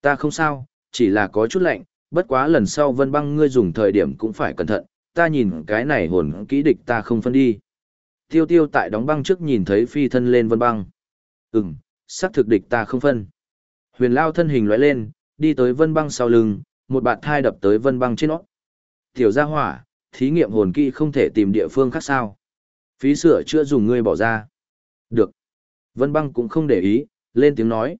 Ta không sao, chỉ là có chút lạnh, bất quá lần sau vân băng ngươi dùng thời điểm cũng phải cẩn thận, ta nhìn cái này hồn kỹ địch ta không phân đi. Tiêu tiêu tại đóng băng trước nhìn thấy phi thân lên vân băng. Ừm, xác thực địch ta không phân. Huyền lao thân hình lóe lên, đi tới vân băng sau lưng, một bạt thai đập tới vân băng trên nó. Tiểu gia hỏa, thí nghiệm hồn kỹ không thể tìm địa phương khác sao. Phí sửa chưa dùng ngươi bỏ ra. Được. Vân băng cũng không để ý, lên tiếng nói.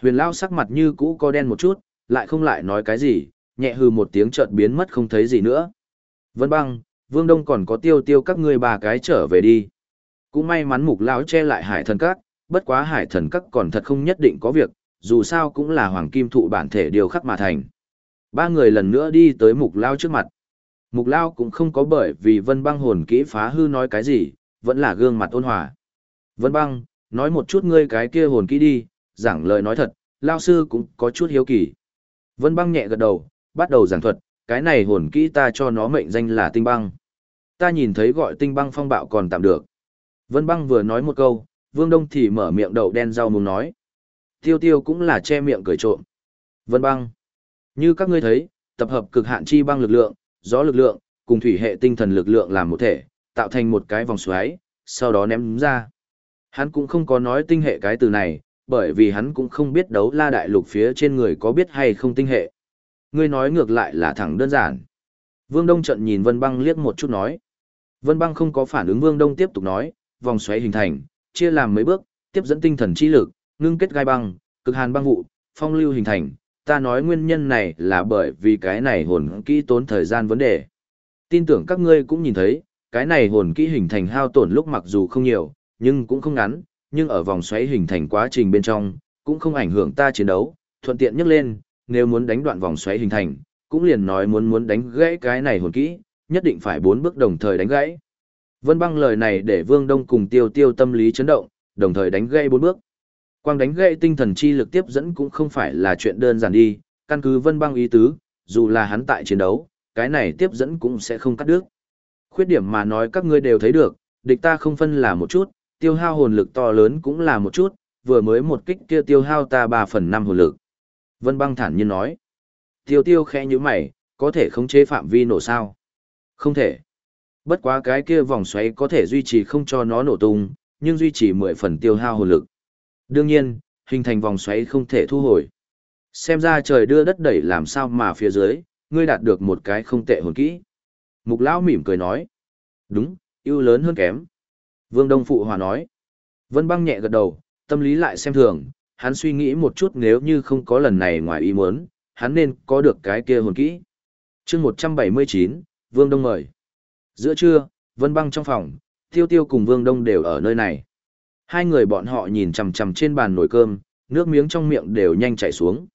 Huyền lao sắc mặt như cũ có đen một chút, lại không lại nói cái gì, nhẹ hư một tiếng chợt biến mất không thấy gì nữa. Vân băng, Vương Đông còn có tiêu tiêu các ngươi ba cái trở về đi. Cũng may mắn mục lão che lại hải thần các, bất quá hải thần các còn thật không nhất định có việc, dù sao cũng là hoàng kim thụ bản thể điều khắc mà thành. Ba người lần nữa đi tới mục lao trước mặt. Mục lao cũng không có bởi vì vân băng hồn kỹ phá hư nói cái gì, vẫn là gương mặt ôn hòa. Vân băng, nói một chút ngươi cái kia hồn kỹ đi, giảng lời nói thật, lao sư cũng có chút hiếu kỳ. Vân băng nhẹ gật đầu, bắt đầu giảng thuật, cái này hồn kỹ ta cho nó mệnh danh là tinh băng. Ta nhìn thấy gọi tinh băng phong bạo còn tạm được. Vân băng vừa nói một câu, vương đông thì mở miệng đậu đen rau muốn nói. Tiêu tiêu cũng là che miệng cười trộm. Vân băng. Như các ngươi thấy, tập hợp cực hạn chi băng lực lượng, gió lực lượng, cùng thủy hệ tinh thần lực lượng làm một thể, tạo thành một cái vòng xoáy, sau đó ném ra. Hắn cũng không có nói tinh hệ cái từ này, bởi vì hắn cũng không biết đấu la đại lục phía trên người có biết hay không tinh hệ. Ngươi nói ngược lại là thẳng đơn giản. Vương Đông trận nhìn Vân Băng liếc một chút nói. Vân Băng không có phản ứng Vương Đông tiếp tục nói, vòng xoáy hình thành, chia làm mấy bước, tiếp dẫn tinh thần chi lực, ngưng kết gai băng, cực hàn băng vụ, phong lưu hình thành. Ta nói nguyên nhân này là bởi vì cái này hồn kỹ tốn thời gian vấn đề. Tin tưởng các ngươi cũng nhìn thấy, cái này hồn kỹ hình thành hao tổn lúc mặc dù không nhiều, nhưng cũng không ngắn, nhưng ở vòng xoáy hình thành quá trình bên trong, cũng không ảnh hưởng ta chiến đấu, thuận tiện nhắc lên, nếu muốn đánh đoạn vòng xoáy hình thành, cũng liền nói muốn muốn đánh gãy cái này hồn kỹ, nhất định phải bốn bước đồng thời đánh gãy. Vân băng lời này để Vương Đông cùng tiêu tiêu tâm lý chấn động, đồng thời đánh gãy bốn bước. Quang đánh gãy tinh thần chi lực tiếp dẫn cũng không phải là chuyện đơn giản đi, căn cứ Vân băng ý tứ, dù là hắn tại chiến đấu, cái này tiếp dẫn cũng sẽ không cắt đứt. Khuyết điểm mà nói các ngươi đều thấy được, địch ta không phân là một chút, tiêu hao hồn lực to lớn cũng là một chút, vừa mới một kích kia tiêu hao ta 3 phần 5 hồn lực. Vân băng thản nhiên nói. Tiêu tiêu khẽ như mày, có thể khống chế phạm vi nổ sao? Không thể. Bất quá cái kia vòng xoáy có thể duy trì không cho nó nổ tung, nhưng duy trì 10 phần tiêu hao hồn lực. Đương nhiên, hình thành vòng xoáy không thể thu hồi. Xem ra trời đưa đất đẩy làm sao mà phía dưới, ngươi đạt được một cái không tệ hồn kỹ. Mục lão mỉm cười nói. Đúng, ưu lớn hơn kém. Vương Đông Phụ Hòa nói. Vân băng nhẹ gật đầu, tâm lý lại xem thường, hắn suy nghĩ một chút nếu như không có lần này ngoài ý muốn, hắn nên có được cái kia hồn kỹ. chương 179, Vương Đông mời. Giữa trưa, Vân băng trong phòng, Tiêu Tiêu cùng Vương Đông đều ở nơi này. Hai người bọn họ nhìn chằm chằm trên bàn nồi cơm, nước miếng trong miệng đều nhanh chảy xuống.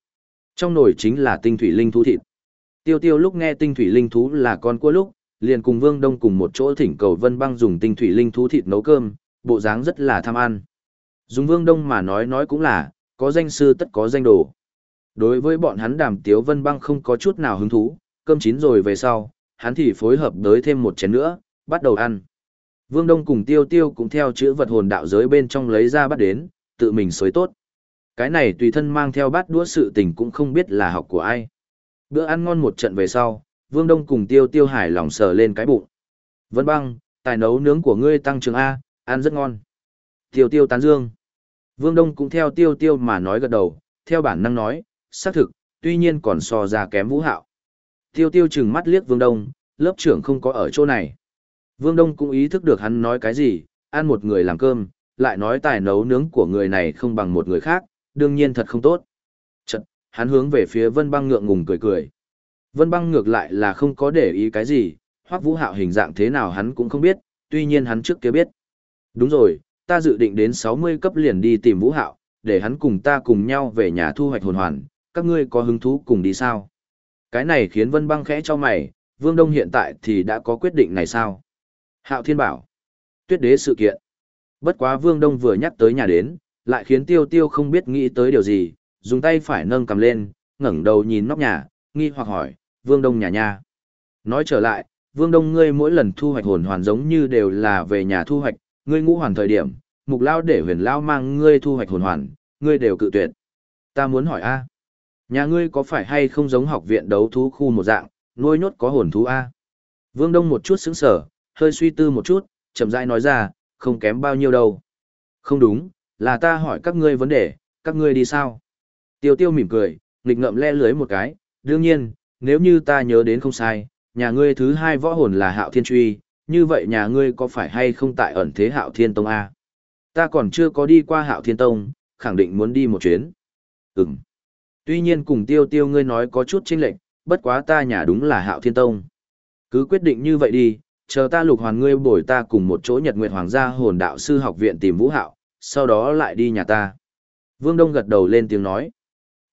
Trong nồi chính là tinh thủy linh thú thịt. Tiêu Tiêu lúc nghe tinh thủy linh thú là con cua lúc, liền cùng Vương Đông cùng một chỗ thỉnh cầu Vân Băng dùng tinh thủy linh thú thịt nấu cơm, bộ dáng rất là tham ăn. Dùng Vương Đông mà nói nói cũng là, có danh sư tất có danh đồ. Đối với bọn hắn đàm tiếu Vân Băng không có chút nào hứng thú, cơm chín rồi về sau, hắn thì phối hợp đới thêm một chén nữa, bắt đầu ăn. Vương Đông cùng Tiêu Tiêu cũng theo chữ vật hồn đạo giới bên trong lấy ra bắt đến, tự mình xới tốt. Cái này tùy thân mang theo bát đũa sự tình cũng không biết là học của ai. Bữa ăn ngon một trận về sau, Vương Đông cùng Tiêu Tiêu Hải lòng sờ lên cái bụng. Vân băng, tài nấu nướng của ngươi tăng trưởng A, ăn rất ngon. Tiêu Tiêu tán dương. Vương Đông cũng theo Tiêu Tiêu mà nói gật đầu, theo bản năng nói, xác thực, tuy nhiên còn so ra kém vũ hạo. Tiêu Tiêu chừng mắt liếc Vương Đông, lớp trưởng không có ở chỗ này. Vương Đông cũng ý thức được hắn nói cái gì, ăn một người làm cơm, lại nói tài nấu nướng của người này không bằng một người khác, đương nhiên thật không tốt. Chật, hắn hướng về phía Vân Băng ngượng ngùng cười cười. Vân băng ngược lại là không có để ý cái gì, hoắc vũ hạo hình dạng thế nào hắn cũng không biết, tuy nhiên hắn trước kia biết. Đúng rồi, ta dự định đến 60 cấp liền đi tìm vũ hạo, để hắn cùng ta cùng nhau về nhà thu hoạch hồn hoàn, các ngươi có hứng thú cùng đi sao? Cái này khiến vân băng khẽ cho mày, vương đông hiện tại thì đã có quyết định này sao? Hạo thiên bảo, tuyết đế sự kiện. Bất quá vương đông vừa nhắc tới nhà đến, lại khiến tiêu tiêu không biết nghĩ tới điều gì, dùng tay phải nâng cầm lên, ngẩng đầu nhìn nóc nhà, nghi hoặc hỏi, Vương Đông nhà nha. Nói trở lại, Vương Đông ngươi mỗi lần thu hoạch hồn hoàn giống như đều là về nhà thu hoạch, ngươi ngũ hoàn thời điểm, mục lao để huyền lao mang ngươi thu hoạch hồn hoàn, ngươi đều cự tuyệt. Ta muốn hỏi a Nhà ngươi có phải hay không giống học viện đấu thú khu một dạng, nuôi nhốt có hồn thú A? Vương Đông một chút sững sở, hơi suy tư một chút, chậm rãi nói ra, không kém bao nhiêu đâu. Không đúng, là ta hỏi các ngươi vấn đề, các ngươi đi sao? Tiêu tiêu mỉm cười, nghịch ngậm le lưới một cái, đương nhiên, nếu như ta nhớ đến không sai, nhà ngươi thứ hai võ hồn là hạo thiên truy, như vậy nhà ngươi có phải hay không tại ẩn thế hạo thiên tông A? Ta còn chưa có đi qua hạo thiên tông, khẳng định muốn đi một chuyến. Ừm. Tuy nhiên cùng tiêu tiêu ngươi nói có chút chênh lệch, bất quá ta nhà đúng là hạo thiên tông. Cứ quyết định như vậy đi, chờ ta lục hoàn ngươi bồi ta cùng một chỗ nhật nguyệt hoàng gia hồn đạo sư học viện tìm vũ hạo, sau đó lại đi nhà ta. Vương Đông gật đầu lên tiếng nói.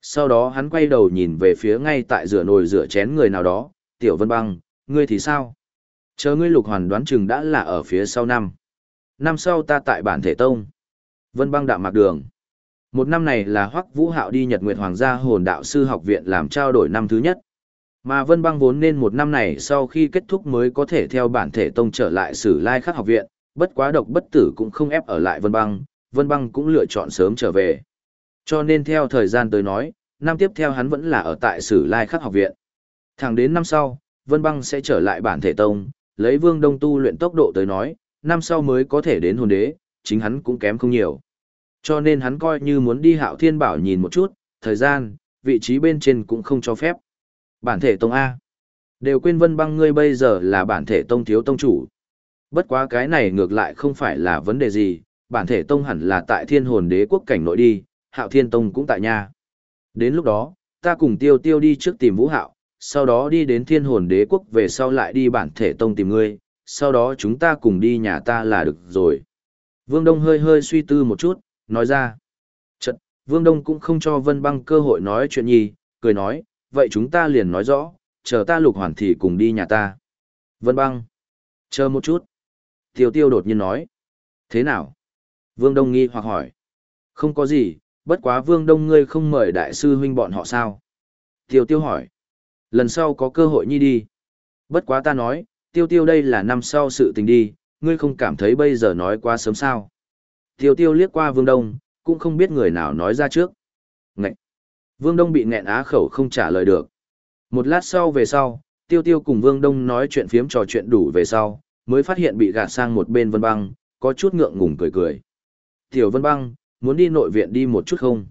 Sau đó hắn quay đầu nhìn về phía ngay tại rửa nồi rửa chén người nào đó, tiểu vân băng, ngươi thì sao? Chờ ngươi lục hoàn đoán chừng đã là ở phía sau năm. Năm sau ta tại bản thể tông. Vân băng đạm mạc đường. Một năm này là Hoắc Vũ Hạo đi Nhật Nguyệt Hoàng gia hồn đạo sư học viện làm trao đổi năm thứ nhất. Mà Vân Băng vốn nên một năm này sau khi kết thúc mới có thể theo bản thể tông trở lại Sử Lai Khắc học viện, bất quá độc bất tử cũng không ép ở lại Vân Băng, Vân Băng cũng lựa chọn sớm trở về. Cho nên theo thời gian tới nói, năm tiếp theo hắn vẫn là ở tại Sử Lai Khắc học viện. Thẳng đến năm sau, Vân Băng sẽ trở lại bản thể tông, lấy Vương Đông tu luyện tốc độ tới nói, năm sau mới có thể đến hồn đế, chính hắn cũng kém không nhiều. Cho nên hắn coi như muốn đi Hạo Thiên Bảo nhìn một chút, thời gian, vị trí bên trên cũng không cho phép. Bản thể tông A. Đều quên Vân Băng ngươi bây giờ là bản thể tông thiếu tông chủ. Bất quá cái này ngược lại không phải là vấn đề gì, bản thể tông hẳn là tại thiên hồn đế quốc cảnh nội đi, hạo thiên tông cũng tại nhà. Đến lúc đó, ta cùng tiêu tiêu đi trước tìm vũ hạo, sau đó đi đến thiên hồn đế quốc về sau lại đi bản thể tông tìm ngươi, sau đó chúng ta cùng đi nhà ta là được rồi. Vương Đông hơi hơi suy tư một chút, nói ra. Chật, Vương Đông cũng không cho Vân Băng cơ hội nói chuyện gì, cười nói, vậy chúng ta liền nói rõ, chờ ta lục hoàn thì cùng đi nhà ta. Vân Băng. Chờ một chút. Tiêu tiêu đột nhiên nói. Thế nào? Vương Đông nghi hoặc hỏi. Không có gì, bất quá Vương Đông ngươi không mời đại sư huynh bọn họ sao? Tiêu tiêu hỏi. Lần sau có cơ hội nhi đi. Bất quá ta nói, tiêu tiêu đây là năm sau sự tình đi, ngươi không cảm thấy bây giờ nói quá sớm sao? Tiêu tiêu liếc qua Vương Đông, cũng không biết người nào nói ra trước. Ngậy! Vương Đông bị nghẹn á khẩu không trả lời được. Một lát sau về sau, Tiêu Tiêu cùng Vương Đông nói chuyện phiếm trò chuyện đủ về sau, mới phát hiện bị gạt sang một bên Vân Băng, có chút ngượng ngùng cười cười. Tiểu Vân Băng, muốn đi nội viện đi một chút không?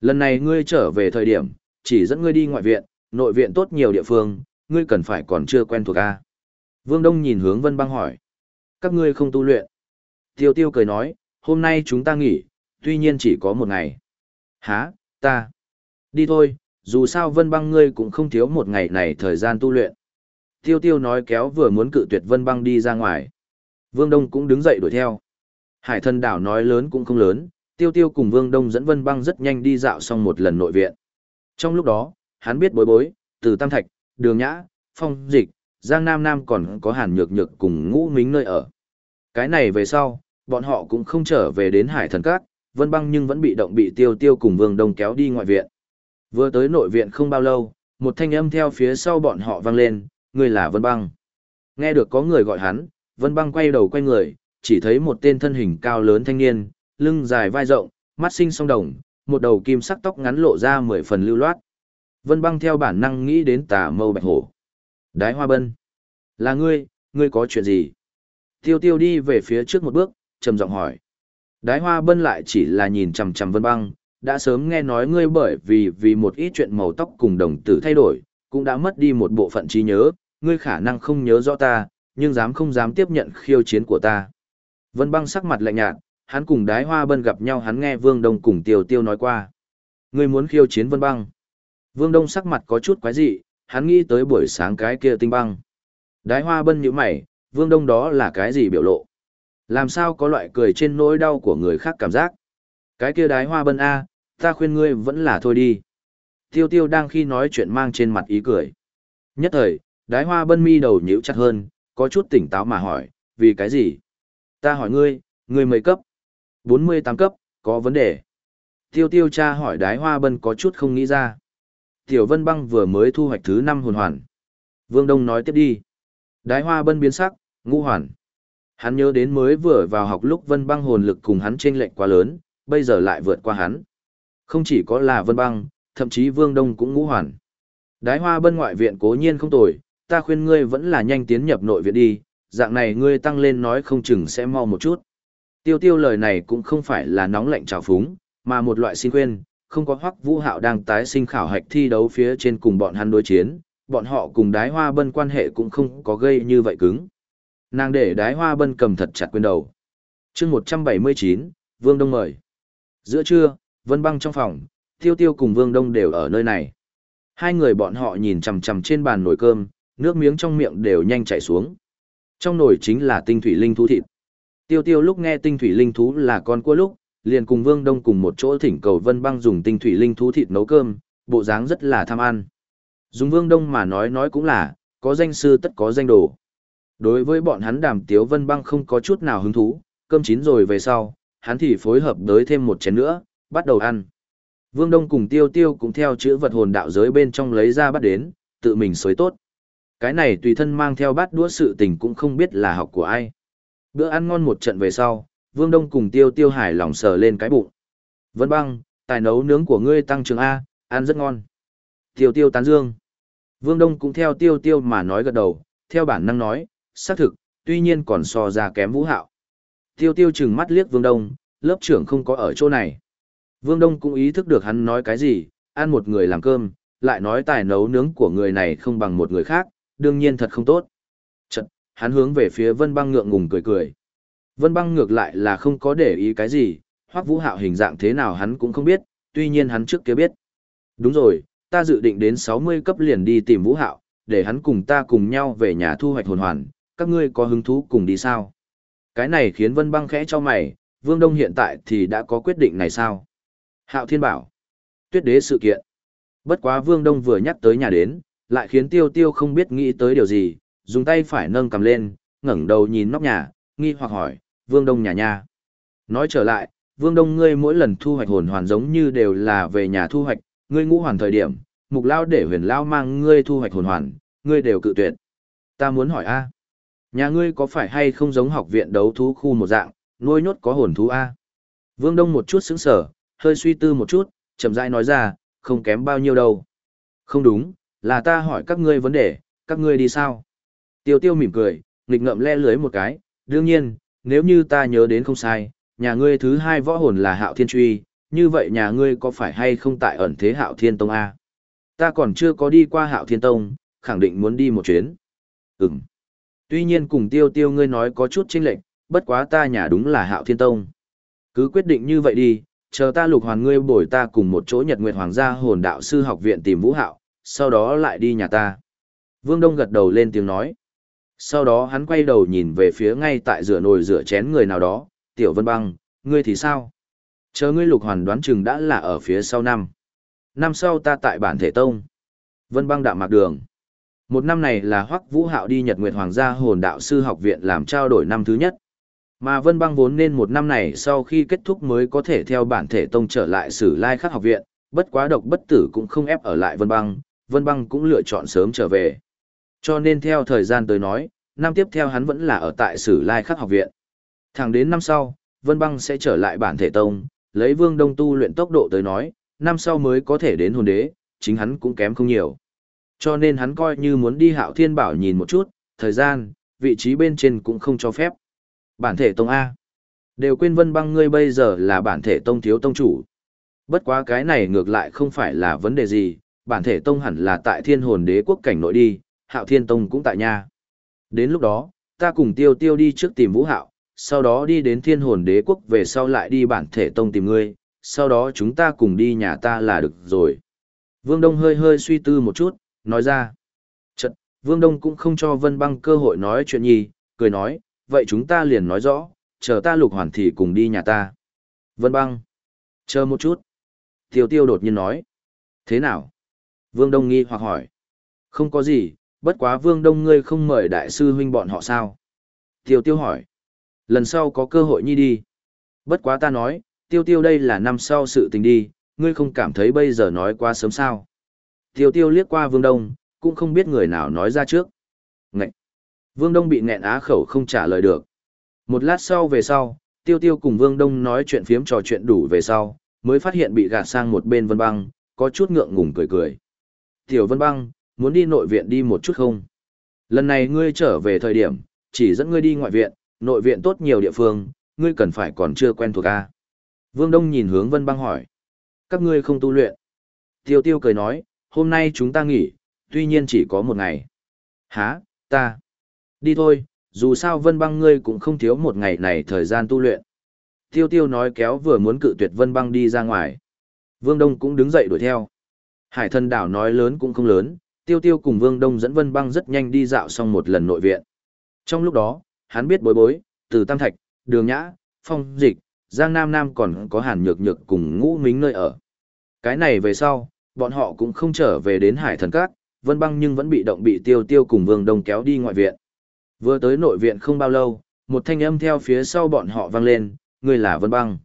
Lần này ngươi trở về thời điểm, chỉ dẫn ngươi đi ngoại viện, nội viện tốt nhiều địa phương, ngươi cần phải còn chưa quen thuộc a. Vương Đông nhìn hướng Vân Băng hỏi. Các ngươi không tu luyện. Tiêu Tiêu cười nói, hôm nay chúng ta nghỉ, tuy nhiên chỉ có một ngày. Hả, ta. Đi thôi, dù sao Vân Băng ngươi cũng không thiếu một ngày này thời gian tu luyện. Tiêu Tiêu nói kéo vừa muốn cự tuyệt Vân Băng đi ra ngoài. Vương Đông cũng đứng dậy đuổi theo. Hải thần đảo nói lớn cũng không lớn, Tiêu Tiêu cùng Vương Đông dẫn Vân Băng rất nhanh đi dạo xong một lần nội viện. Trong lúc đó, hắn biết bối bối, từ Tam Thạch, Đường Nhã, Phong Dịch, Giang Nam Nam còn có Hàn Nhược Nhược cùng ngũ mính nơi ở. Cái này về sau, bọn họ cũng không trở về đến Hải thần Cát, Vân Băng nhưng vẫn bị động bị Tiêu Tiêu cùng Vương Đông kéo đi ngoại viện. Vừa tới nội viện không bao lâu, một thanh âm theo phía sau bọn họ vang lên, người là Vân Băng. Nghe được có người gọi hắn, Vân Băng quay đầu quay người, chỉ thấy một tên thân hình cao lớn thanh niên, lưng dài vai rộng, mắt sinh song đồng, một đầu kim sắc tóc ngắn lộ ra mười phần lưu loát. Vân Băng theo bản năng nghĩ đến tà mâu bạch hổ. Đái hoa bân. Là ngươi, ngươi có chuyện gì? Tiêu tiêu đi về phía trước một bước, trầm giọng hỏi. Đái hoa bân lại chỉ là nhìn chằm chằm Vân Băng, đã sớm nghe nói ngươi bởi vì vì một ít chuyện màu tóc cùng đồng tử thay đổi, cũng đã mất đi một bộ phận trí nhớ, ngươi khả năng không nhớ rõ ta, nhưng dám không dám tiếp nhận khiêu chiến của ta. Vân băng sắc mặt lạnh nhạt, hắn cùng đái hoa bân gặp nhau hắn nghe Vương Đông cùng Tiêu Tiêu nói qua. Ngươi muốn khiêu chiến Vân băng. Vương Đông sắc mặt có chút quái dị, hắn nghĩ tới buổi sáng cái kia tinh băng. Đái hoa bân nhíu mày, Vương Đông đó là cái gì biểu lộ? Làm sao có loại cười trên nỗi đau của người khác cảm giác? Cái kia đái hoa bân A, ta khuyên ngươi vẫn là thôi đi. Tiêu tiêu đang khi nói chuyện mang trên mặt ý cười. Nhất thời, đái hoa bân mi đầu nhíu chặt hơn, có chút tỉnh táo mà hỏi, vì cái gì? Ta hỏi ngươi, ngươi mấy cấp? 48 cấp, có vấn đề. Tiêu tiêu cha hỏi đái hoa bân có chút không nghĩ ra. Tiểu vân băng vừa mới thu hoạch thứ 5 hồn hoàn. Vương Đông nói tiếp đi. Đái hoa bân biến sắc, ngũ hoàn. Hắn nhớ đến mới vừa vào học lúc vân băng hồn lực cùng hắn chênh lệch quá lớn, bây giờ lại vượt qua hắn. Không chỉ có là Vân Băng, thậm chí Vương Đông cũng ngũ hoàn. Đái hoa bân ngoại viện cố nhiên không tồi, ta khuyên ngươi vẫn là nhanh tiến nhập nội viện đi, dạng này ngươi tăng lên nói không chừng sẽ mau một chút. Tiêu tiêu lời này cũng không phải là nóng lạnh trào phúng, mà một loại xin khuyên, không có hoắc vũ hạo đang tái sinh khảo hạch thi đấu phía trên cùng bọn hắn đối chiến, bọn họ cùng đái hoa bân quan hệ cũng không có gây như vậy cứng. Nàng để đái hoa bân cầm thật chặt quyền đầu. chương 179, Vương Đông mời. Giữa trưa, Vân băng trong phòng, tiêu tiêu cùng Vương Đông đều ở nơi này. Hai người bọn họ nhìn chằm chằm trên bàn nồi cơm, nước miếng trong miệng đều nhanh chảy xuống. Trong nồi chính là tinh thủy linh thú thịt. Tiêu tiêu lúc nghe tinh thủy linh thú là con cua lúc, liền cùng Vương Đông cùng một chỗ thỉnh cầu Vân Băng dùng tinh thủy linh thú thịt nấu cơm, bộ dáng rất là tham ăn. Dùng Vương Đông mà nói nói cũng là, có danh sư tất có danh đồ. Đối với bọn hắn đàm tiếu Vân Băng không có chút nào hứng thú, cơm chín rồi về sau, hắn thì phối hợp đới thêm một chén nữa, bắt đầu ăn. Vương Đông cùng Tiêu Tiêu cũng theo chữ vật hồn đạo giới bên trong lấy ra bắt đến, tự mình xới tốt. Cái này tùy thân mang theo bát đũa sự tình cũng không biết là học của ai. Bữa ăn ngon một trận về sau, Vương Đông cùng Tiêu Tiêu Hải lòng sờ lên cái bụng. Vân băng, tài nấu nướng của ngươi tăng trưởng A, ăn rất ngon. Tiêu Tiêu tán dương. Vương Đông cũng theo Tiêu Tiêu mà nói gật đầu, theo bản năng nói, xác thực, tuy nhiên còn so ra kém vũ hạo. Tiêu Tiêu chừng mắt liếc Vương Đông, lớp trưởng không có ở chỗ này. Vương Đông cũng ý thức được hắn nói cái gì, ăn một người làm cơm, lại nói tài nấu nướng của người này không bằng một người khác, đương nhiên thật không tốt. Hắn hướng về phía Vân Băng ngượng ngùng cười cười. Vân Băng ngược lại là không có để ý cái gì, Hoắc Vũ Hạo hình dạng thế nào hắn cũng không biết, tuy nhiên hắn trước kia biết. Đúng rồi, ta dự định đến 60 cấp liền đi tìm Vũ Hạo, để hắn cùng ta cùng nhau về nhà thu hoạch hồn hoàn, các ngươi có hứng thú cùng đi sao? Cái này khiến Vân Băng khẽ cho mày, Vương Đông hiện tại thì đã có quyết định này sao? Hạo Thiên bảo. Tuyết đế sự kiện. Bất quá Vương Đông vừa nhắc tới nhà đến, lại khiến Tiêu Tiêu không biết nghĩ tới điều gì, dùng tay phải nâng cầm lên, ngẩng đầu nhìn nóc nhà, nghi hoặc hỏi, Vương Đông nhà nhà. Nói trở lại, Vương Đông ngươi mỗi lần thu hoạch hồn hoàn giống như đều là về nhà thu hoạch, ngươi ngũ hoàn thời điểm, mục lao để huyền lao mang ngươi thu hoạch hồn hoàn, ngươi đều cự tuyệt. Ta muốn hỏi a, nhà ngươi có phải hay không giống học viện đấu thú khu một dạng, nuôi nhốt có hồn thú a? Vương Đông một chút sững sờ, hơi suy tư một chút, chậm rãi nói ra, không kém bao nhiêu đâu. Không đúng, là ta hỏi các ngươi vấn đề, các ngươi đi sao? Tiêu tiêu mỉm cười, nghịch ngậm le lưới một cái, đương nhiên, nếu như ta nhớ đến không sai, nhà ngươi thứ hai võ hồn là hạo thiên truy, như vậy nhà ngươi có phải hay không tại ẩn thế hạo thiên tông A? Ta còn chưa có đi qua hạo thiên tông, khẳng định muốn đi một chuyến. Ừm. Tuy nhiên cùng tiêu tiêu ngươi nói có chút chênh lệch, bất quá ta nhà đúng là hạo thiên tông. Cứ quyết định như vậy đi, chờ ta lục hoàn ngươi bồi ta cùng một chỗ nhật nguyệt hoàng gia hồn đạo sư học viện tìm vũ hạo, sau đó lại đi nhà ta. Vương Đông gật đầu lên tiếng nói. Sau đó hắn quay đầu nhìn về phía ngay tại rửa nồi rửa chén người nào đó, Tiểu Vân Băng, ngươi thì sao? Chờ ngươi lục hoàn đoán chừng đã là ở phía sau năm. Năm sau ta tại bản thể tông. Vân Băng đạm mạc đường. Một năm này là Hoắc Vũ Hạo đi Nhật Nguyệt Hoàng gia hồn đạo sư học viện làm trao đổi năm thứ nhất. Mà Vân Băng vốn nên một năm này sau khi kết thúc mới có thể theo bản thể tông trở lại Sử Lai Khắc học viện, bất quá độc bất tử cũng không ép ở lại Vân Băng, Vân Băng cũng lựa chọn sớm trở về. Cho nên theo thời gian tới nói, năm tiếp theo hắn vẫn là ở tại Sử Lai Khắc học viện. Thẳng đến năm sau, Vân Băng sẽ trở lại bản thể tông, lấy Vương Đông tu luyện tốc độ tới nói, năm sau mới có thể đến hồn đế, chính hắn cũng kém không nhiều. Cho nên hắn coi như muốn đi Hạo Thiên Bảo nhìn một chút, thời gian, vị trí bên trên cũng không cho phép. Bản thể tông A. Đều quên Vân Băng ngươi bây giờ là bản thể tông thiếu tông chủ. Bất quá cái này ngược lại không phải là vấn đề gì, bản thể tông hẳn là tại thiên hồn đế quốc cảnh nội đi, hạo thiên tông cũng tại nha. Đến lúc đó, ta cùng tiêu tiêu đi trước tìm vũ hạo, sau đó đi đến thiên hồn đế quốc về sau lại đi bản thể tông tìm ngươi, sau đó chúng ta cùng đi nhà ta là được rồi. Vương Đông hơi hơi suy tư một chút, nói ra. Chật, Vương Đông cũng không cho Vân Băng cơ hội nói chuyện nhì, cười nói, vậy chúng ta liền nói rõ, chờ ta lục hoàn thì cùng đi nhà ta. Vân Băng. Chờ một chút. Tiêu tiêu đột nhiên nói. Thế nào? Vương Đông nghi hoặc hỏi. Không có gì, bất quá Vương Đông ngươi không mời đại sư huynh bọn họ sao? Tiêu tiêu hỏi. Lần sau có cơ hội nhi đi. Bất quá ta nói, tiêu tiêu đây là năm sau sự tình đi, ngươi không cảm thấy bây giờ nói quá sớm sao? Tiêu tiêu liếc qua Vương Đông, cũng không biết người nào nói ra trước. Ngậy! Vương Đông bị nghẹn á khẩu không trả lời được. Một lát sau về sau, tiêu tiêu cùng Vương Đông nói chuyện phiếm trò chuyện đủ về sau, mới phát hiện bị gạt sang một bên vân băng, có chút ngượng ngùng cười cười. Tiểu Vân Băng, muốn đi nội viện đi một chút không? Lần này ngươi trở về thời điểm, chỉ dẫn ngươi đi ngoại viện, nội viện tốt nhiều địa phương, ngươi cần phải còn chưa quen thuộc a. Vương Đông nhìn hướng Vân Băng hỏi. Các ngươi không tu luyện. Tiêu Tiêu cười nói, hôm nay chúng ta nghỉ, tuy nhiên chỉ có một ngày. Hả, ta. Đi thôi, dù sao Vân Băng ngươi cũng không thiếu một ngày này thời gian tu luyện. Tiêu Tiêu nói kéo vừa muốn cự tuyệt Vân Băng đi ra ngoài. Vương Đông cũng đứng dậy đuổi theo. Hải thần đảo nói lớn cũng không lớn, Tiêu Tiêu cùng Vương Đông dẫn Vân Băng rất nhanh đi dạo xong một lần nội viện. Trong lúc đó, hắn biết bối bối, từ Tam Thạch, Đường Nhã, Phong Dịch, Giang Nam Nam còn có Hàn Nhược Nhược cùng ngũ mính nơi ở. Cái này về sau, bọn họ cũng không trở về đến Hải thần các, Vân Băng nhưng vẫn bị động bị Tiêu Tiêu cùng Vương Đông kéo đi ngoại viện. Vừa tới nội viện không bao lâu, một thanh âm theo phía sau bọn họ vang lên, người là Vân Băng.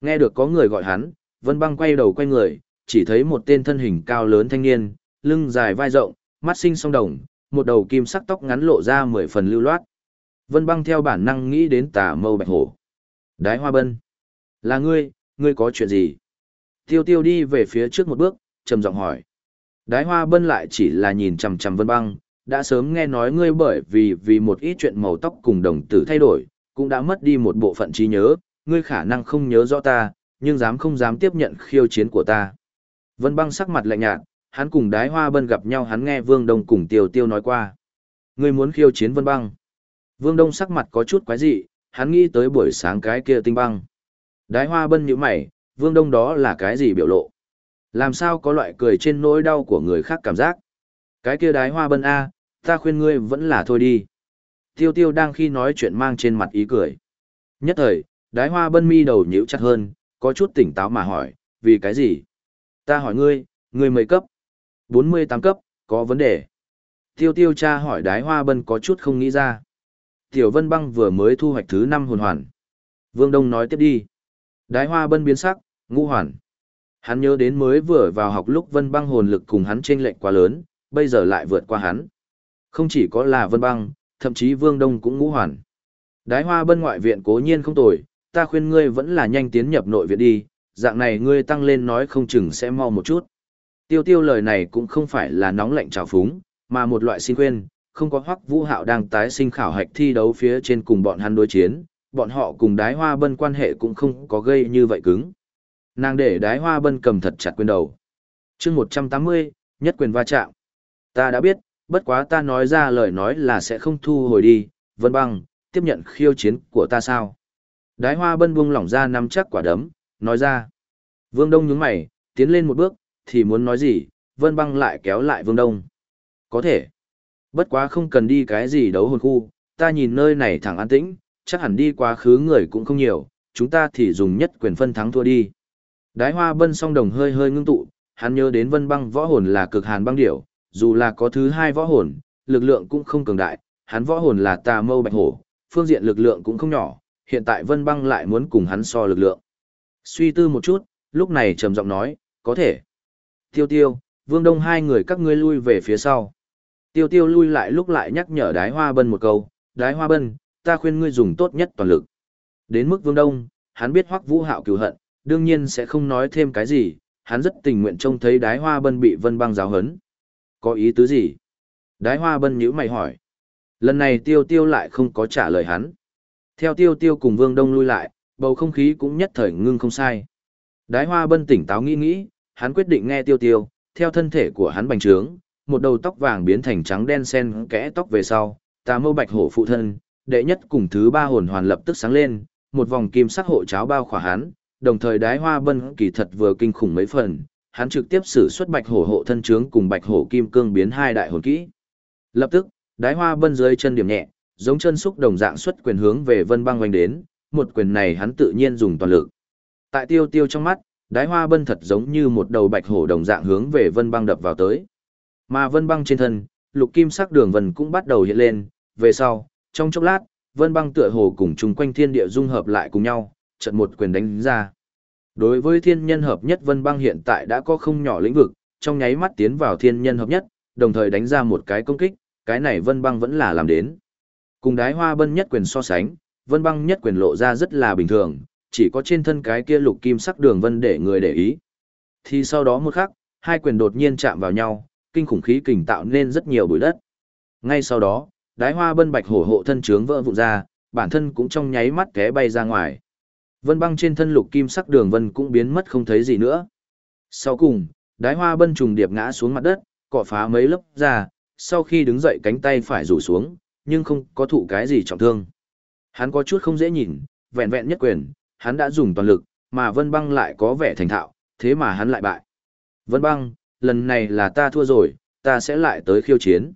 Nghe được có người gọi hắn, Vân Băng quay đầu quay người, chỉ thấy một tên thân hình cao lớn thanh niên, lưng dài vai rộng, mắt sinh song đồng, một đầu kim sắc tóc ngắn lộ ra mười phần lưu loát. Vân Băng theo bản năng nghĩ đến tà mâu bạch hổ. Đái hoa bân. Là ngươi, ngươi có chuyện gì? Tiêu tiêu đi về phía trước một bước, trầm giọng hỏi. Đái hoa bân lại chỉ là nhìn chằm chằm Vân Băng, đã sớm nghe nói ngươi bởi vì vì một ít chuyện màu tóc cùng đồng tử thay đổi, cũng đã mất đi một bộ phận trí nhớ, ngươi khả năng không nhớ rõ ta, nhưng dám không dám tiếp nhận khiêu chiến của ta. Vân băng sắc mặt lạnh nhạt, hắn cùng đái hoa bân gặp nhau hắn nghe Vương Đông cùng Tiêu Tiêu nói qua. Ngươi muốn khiêu chiến Vân băng. Vương Đông sắc mặt có chút quái dị, hắn nghĩ tới buổi sáng cái kia tinh băng. Đái hoa bân như mày, Vương Đông đó là cái gì biểu lộ? Làm sao có loại cười trên nỗi đau của người khác cảm giác? Cái kia đái hoa bân A, ta khuyên ngươi vẫn là thôi đi. Tiêu tiêu đang khi nói chuyện mang trên mặt ý cười. Nhất thời, đái hoa bân mi đầu nhíu chặt hơn, có chút tỉnh táo mà hỏi, vì cái gì? Ta hỏi ngươi, ngươi mấy cấp? 48 cấp, có vấn đề. Tiêu tiêu cha hỏi đái hoa bân có chút không nghĩ ra. Tiểu vân băng vừa mới thu hoạch thứ 5 hồn hoàn. Vương Đông nói tiếp đi. Đái hoa bân biến sắc, ngũ hoàn. Hắn nhớ đến mới vừa vào học lúc vân băng hồn lực cùng hắn chênh lệch quá lớn, bây giờ lại vượt qua hắn. Không chỉ có là vân băng, thậm chí vương đông cũng ngũ hoàn. Đái hoa bân ngoại viện cố nhiên không tồi, ta khuyên ngươi vẫn là nhanh tiến nhập nội viện đi, dạng này ngươi tăng lên nói không chừng sẽ mau một chút. Tiêu tiêu lời này cũng không phải là nóng lạnh trào phúng, mà một loại xin khuyên, không có hoắc vũ hạo đang tái sinh khảo hạch thi đấu phía trên cùng bọn hắn đối chiến, bọn họ cùng đái hoa bân quan hệ cũng không có gây như vậy cứng. Nàng để đái hoa bân cầm thật chặt quyền đầu. chương 180, nhất quyền va chạm. Ta đã biết, bất quá ta nói ra lời nói là sẽ không thu hồi đi, vân băng, tiếp nhận khiêu chiến của ta sao. Đái hoa bân buông lỏng ra nắm chắc quả đấm, nói ra. Vương Đông nhướng mày, tiến lên một bước, thì muốn nói gì, vân băng lại kéo lại Vương Đông. Có thể. Bất quá không cần đi cái gì đấu hồn khu, ta nhìn nơi này thẳng an tĩnh, chắc hẳn đi quá khứ người cũng không nhiều, chúng ta thì dùng nhất quyền phân thắng thua đi. Đái hoa bân song đồng hơi hơi ngưng tụ, hắn nhớ đến vân băng võ hồn là cực hàn băng điểu, dù là có thứ hai võ hồn, lực lượng cũng không cường đại, hắn võ hồn là tà mâu bạch hổ, phương diện lực lượng cũng không nhỏ, hiện tại Vân Băng lại muốn cùng hắn so lực lượng. Suy tư một chút, lúc này trầm giọng nói, có thể. Tiêu tiêu, Vương Đông hai người các ngươi lui về phía sau. Tiêu tiêu lui lại lúc lại nhắc nhở đái hoa bân một câu, đái hoa bân, ta khuyên ngươi dùng tốt nhất toàn lực. Đến mức Vương Đông, hắn biết hoắc vũ hạo cửu hận, đương nhiên sẽ không nói thêm cái gì, hắn rất tình nguyện trông thấy đái hoa bân bị vân băng giáo hấn. Có ý tứ gì? Đái hoa bân nhữ mày hỏi. Lần này tiêu tiêu lại không có trả lời hắn. Theo tiêu tiêu cùng vương đông lui lại, bầu không khí cũng nhất thời ngưng không sai. Đái hoa bân tỉnh táo nghĩ nghĩ, hắn quyết định nghe tiêu tiêu, theo thân thể của hắn bành trướng, một đầu tóc vàng biến thành trắng đen sen kẽ tóc về sau, tà mâu bạch hổ phụ thân, đệ nhất cùng thứ ba hồn hoàn lập tức sáng lên, một vòng kim sắc hộ cháo bao khỏa hắn, đồng thời đái hoa bân kỳ thật vừa kinh khủng mấy phần, hắn trực tiếp sử xuất bạch hổ hộ thân trướng cùng bạch hổ kim cương biến hai đại hồn kỹ. Lập tức, đái hoa bân dưới chân điểm nhẹ, giống chân xúc đồng dạng xuất quyền hướng về vân băng oanh đến, một quyền này hắn tự nhiên dùng toàn lực. Tại tiêu tiêu trong mắt, đái hoa bân thật giống như một đầu bạch hổ đồng dạng hướng về vân băng đập vào tới. Mà vân băng trên thân, lục kim sắc đường vân cũng bắt đầu hiện lên, về sau, trong chốc lát, vân băng tựa hồ cùng chung quanh thiên địa dung hợp lại cùng nhau, trận một quyền đánh ra. Đối với thiên nhân hợp nhất vân băng hiện tại đã có không nhỏ lĩnh vực, trong nháy mắt tiến vào thiên nhân hợp nhất, đồng thời đánh ra một cái công kích, cái này vân băng vẫn là làm đến. Cùng đái hoa bân nhất quyền so sánh, vân băng nhất quyền lộ ra rất là bình thường, chỉ có trên thân cái kia lục kim sắc đường vân để người để ý. Thì sau đó một khắc, hai quyền đột nhiên chạm vào nhau, kinh khủng khí kình tạo nên rất nhiều bụi đất. Ngay sau đó, đái hoa bân bạch hổ hộ thân trướng vỡ vụn ra, bản thân cũng trong nháy mắt té bay ra ngoài. Vân băng trên thân lục kim sắc đường vân cũng biến mất không thấy gì nữa. Sau cùng, đái hoa bân trùng điệp ngã xuống mặt đất, cọ phá mấy lớp ra, sau khi đứng dậy cánh tay phải rủ xuống, nhưng không có thụ cái gì trọng thương. Hắn có chút không dễ nhìn, vẹn vẹn nhất quyền, hắn đã dùng toàn lực, mà Vân Băng lại có vẻ thành thạo, thế mà hắn lại bại. Vân Băng, lần này là ta thua rồi, ta sẽ lại tới khiêu chiến.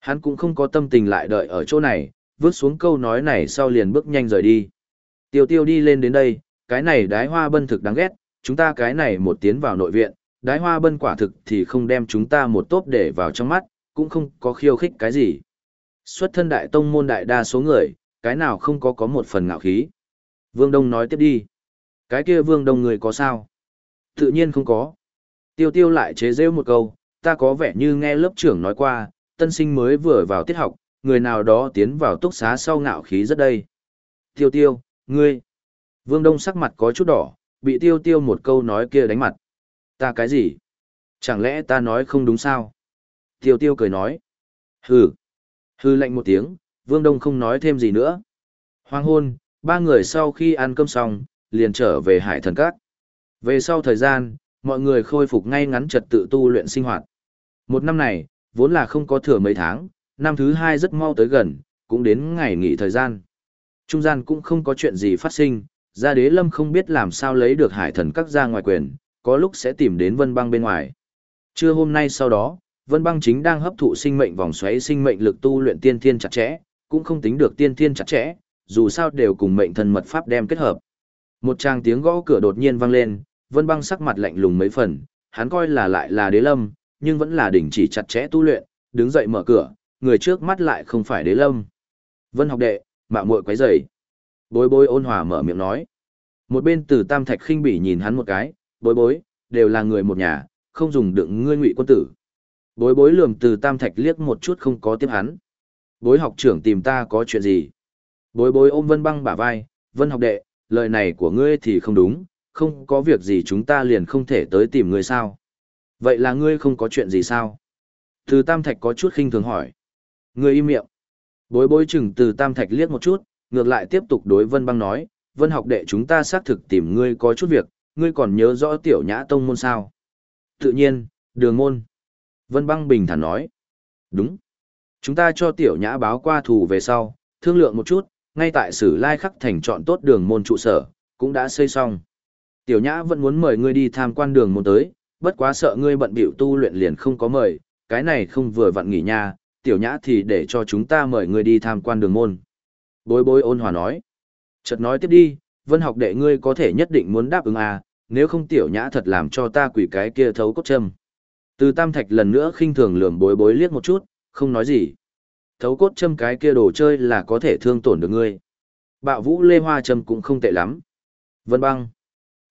Hắn cũng không có tâm tình lại đợi ở chỗ này, vứt xuống câu nói này sau liền bước nhanh rời đi. Tiêu tiêu đi lên đến đây, cái này đái hoa bân thực đáng ghét, chúng ta cái này một tiến vào nội viện, đái hoa bân quả thực thì không đem chúng ta một tốt để vào trong mắt, cũng không có khiêu khích cái gì. Xuất thân đại tông môn đại đa số người, cái nào không có có một phần ngạo khí. Vương Đông nói tiếp đi. Cái kia Vương Đông người có sao? Tự nhiên không có. Tiêu tiêu lại chế rêu một câu, ta có vẻ như nghe lớp trưởng nói qua, tân sinh mới vừa vào tiết học, người nào đó tiến vào túc xá sau ngạo khí rất đây. Tiêu tiêu, ngươi. Vương Đông sắc mặt có chút đỏ, bị tiêu tiêu một câu nói kia đánh mặt. Ta cái gì? Chẳng lẽ ta nói không đúng sao? Tiêu tiêu cười nói. Hừ. Hừ lạnh một tiếng, Vương Đông không nói thêm gì nữa. Hoàng hôn, ba người sau khi ăn cơm xong, liền trở về hải thần các. Về sau thời gian, mọi người khôi phục ngay ngắn trật tự tu luyện sinh hoạt. Một năm này, vốn là không có thừa mấy tháng, năm thứ hai rất mau tới gần, cũng đến ngày nghỉ thời gian. Trung gian cũng không có chuyện gì phát sinh, gia đế lâm không biết làm sao lấy được hải thần các ra ngoài quyền, có lúc sẽ tìm đến vân băng bên ngoài. Trưa hôm nay sau đó, vân băng chính đang hấp thụ sinh mệnh vòng xoáy sinh mệnh lực tu luyện tiên thiên chặt chẽ, cũng không tính được tiên thiên chặt chẽ, dù sao đều cùng mệnh thần mật pháp đem kết hợp. Một tràng tiếng gõ cửa đột nhiên vang lên, vân băng sắc mặt lạnh lùng mấy phần, hắn coi là lại là đế lâm, nhưng vẫn là đỉnh chỉ chặt chẽ tu luyện, đứng dậy mở cửa, người trước mắt lại không phải đế lâm. Vân học đệ, mạo muội quấy rầy. Bối bối ôn hòa mở miệng nói. Một bên từ tam thạch khinh bỉ nhìn hắn một cái, bối bối, đều là người một nhà, không dùng đựng ngươi ngụy quân tử. Bối bối lườm từ tam thạch liếc một chút không có tiếp hắn. Bối học trưởng tìm ta có chuyện gì? Bối bối ôm vân băng bả vai, vân học đệ, lời này của ngươi thì không đúng, không có việc gì chúng ta liền không thể tới tìm ngươi sao? Vậy là ngươi không có chuyện gì sao? Từ tam thạch có chút khinh thường hỏi. Ngươi im miệng. Bối bối chừng từ tam thạch liếc một chút, ngược lại tiếp tục đối vân băng nói, vân học đệ chúng ta xác thực tìm ngươi có chút việc, ngươi còn nhớ rõ tiểu nhã tông môn sao? Tự nhiên, đường môn. Vân băng bình thản nói. Đúng. Chúng ta cho tiểu nhã báo qua thù về sau, thương lượng một chút, ngay tại sử lai khắc thành chọn tốt đường môn trụ sở, cũng đã xây xong. Tiểu nhã vẫn muốn mời ngươi đi tham quan đường môn tới, bất quá sợ ngươi bận bịu tu luyện liền không có mời, cái này không vừa vặn nghỉ nha, tiểu nhã thì để cho chúng ta mời ngươi đi tham quan đường môn. Bối bối ôn hòa nói. Chợt nói tiếp đi, vân học đệ ngươi có thể nhất định muốn đáp ứng à, nếu không tiểu nhã thật làm cho ta quỷ cái kia thấu cốt châm. Từ tam thạch lần nữa khinh thường lườm bối bối liếc một chút, không nói gì. Thấu cốt châm cái kia đồ chơi là có thể thương tổn được ngươi. Bạo vũ lê hoa châm cũng không tệ lắm. Vân băng.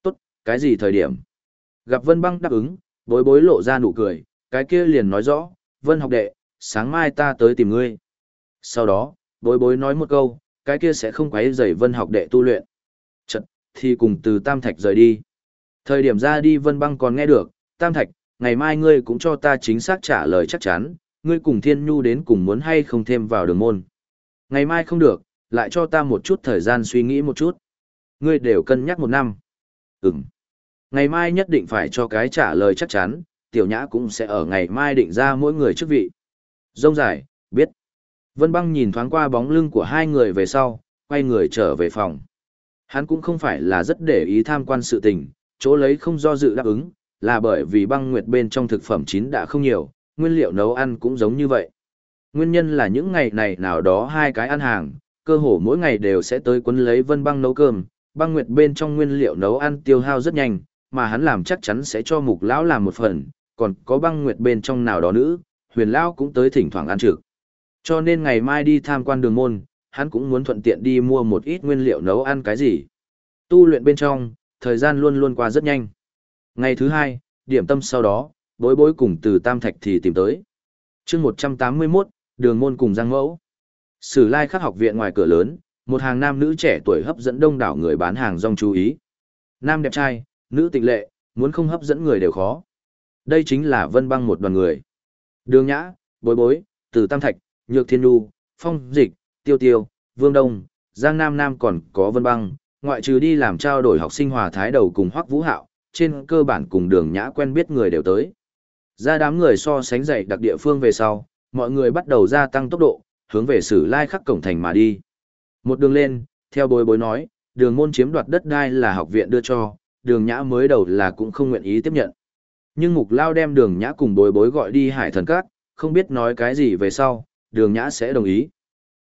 Tốt, cái gì thời điểm? Gặp vân băng đáp ứng, bối bối lộ ra nụ cười, cái kia liền nói rõ, vân học đệ, sáng mai ta tới tìm ngươi. Sau đó, bối bối nói một câu, cái kia sẽ không quấy rầy vân học đệ tu luyện. Chật, thì cùng từ Tam Thạch rời đi. Thời điểm ra đi vân băng còn nghe được, Tam Thạch, ngày mai ngươi cũng cho ta chính xác trả lời chắc chắn, ngươi cùng Thiên Nhu đến cùng muốn hay không thêm vào đường môn. Ngày mai không được, lại cho ta một chút thời gian suy nghĩ một chút. Ngươi đều cân nhắc một năm. Ừm. Ngày mai nhất định phải cho cái trả lời chắc chắn, tiểu nhã cũng sẽ ở ngày mai định ra mỗi người chức vị. Dông dài, biết. Vân băng nhìn thoáng qua bóng lưng của hai người về sau, quay người trở về phòng. Hắn cũng không phải là rất để ý tham quan sự tình, chỗ lấy không do dự đáp ứng, là bởi vì băng nguyệt bên trong thực phẩm chín đã không nhiều, nguyên liệu nấu ăn cũng giống như vậy. Nguyên nhân là những ngày này nào đó hai cái ăn hàng, cơ hồ mỗi ngày đều sẽ tới quấn lấy vân băng nấu cơm, băng nguyệt bên trong nguyên liệu nấu ăn tiêu hao rất nhanh, mà hắn làm chắc chắn sẽ cho mục lão làm một phần, còn có băng nguyệt bên trong nào đó nữ, huyền lão cũng tới thỉnh thoảng ăn trực. Cho nên ngày mai đi tham quan đường môn, hắn cũng muốn thuận tiện đi mua một ít nguyên liệu nấu ăn cái gì. Tu luyện bên trong, thời gian luôn luôn qua rất nhanh. Ngày thứ hai, điểm tâm sau đó, bối bối cùng từ Tam Thạch thì tìm tới. chương 181, đường môn cùng giang mẫu. Sử lai khắc học viện ngoài cửa lớn, một hàng nam nữ trẻ tuổi hấp dẫn đông đảo người bán hàng rong chú ý. Nam đẹp trai, nữ tịnh lệ, muốn không hấp dẫn người đều khó. Đây chính là vân băng một đoàn người. Đường nhã, bối bối, từ tam thạch, nhược thiên nu, phong dịch, tiêu tiêu, vương đông, giang nam nam còn có vân băng, ngoại trừ đi làm trao đổi học sinh hòa thái đầu cùng hoắc vũ hạo, trên cơ bản cùng đường nhã quen biết người đều tới. Ra đám người so sánh dậy đặc địa phương về sau, mọi người bắt đầu gia tăng tốc độ, hướng về sử lai khắc cổng thành mà đi. Một đường lên, theo bối bối nói, đường môn chiếm đoạt đất đai là học viện đưa cho, đường nhã mới đầu là cũng không nguyện ý tiếp nhận. Nhưng mục lao đem đường nhã cùng bối bối gọi đi hải thần cát, không biết nói cái gì về sau, đường nhã sẽ đồng ý.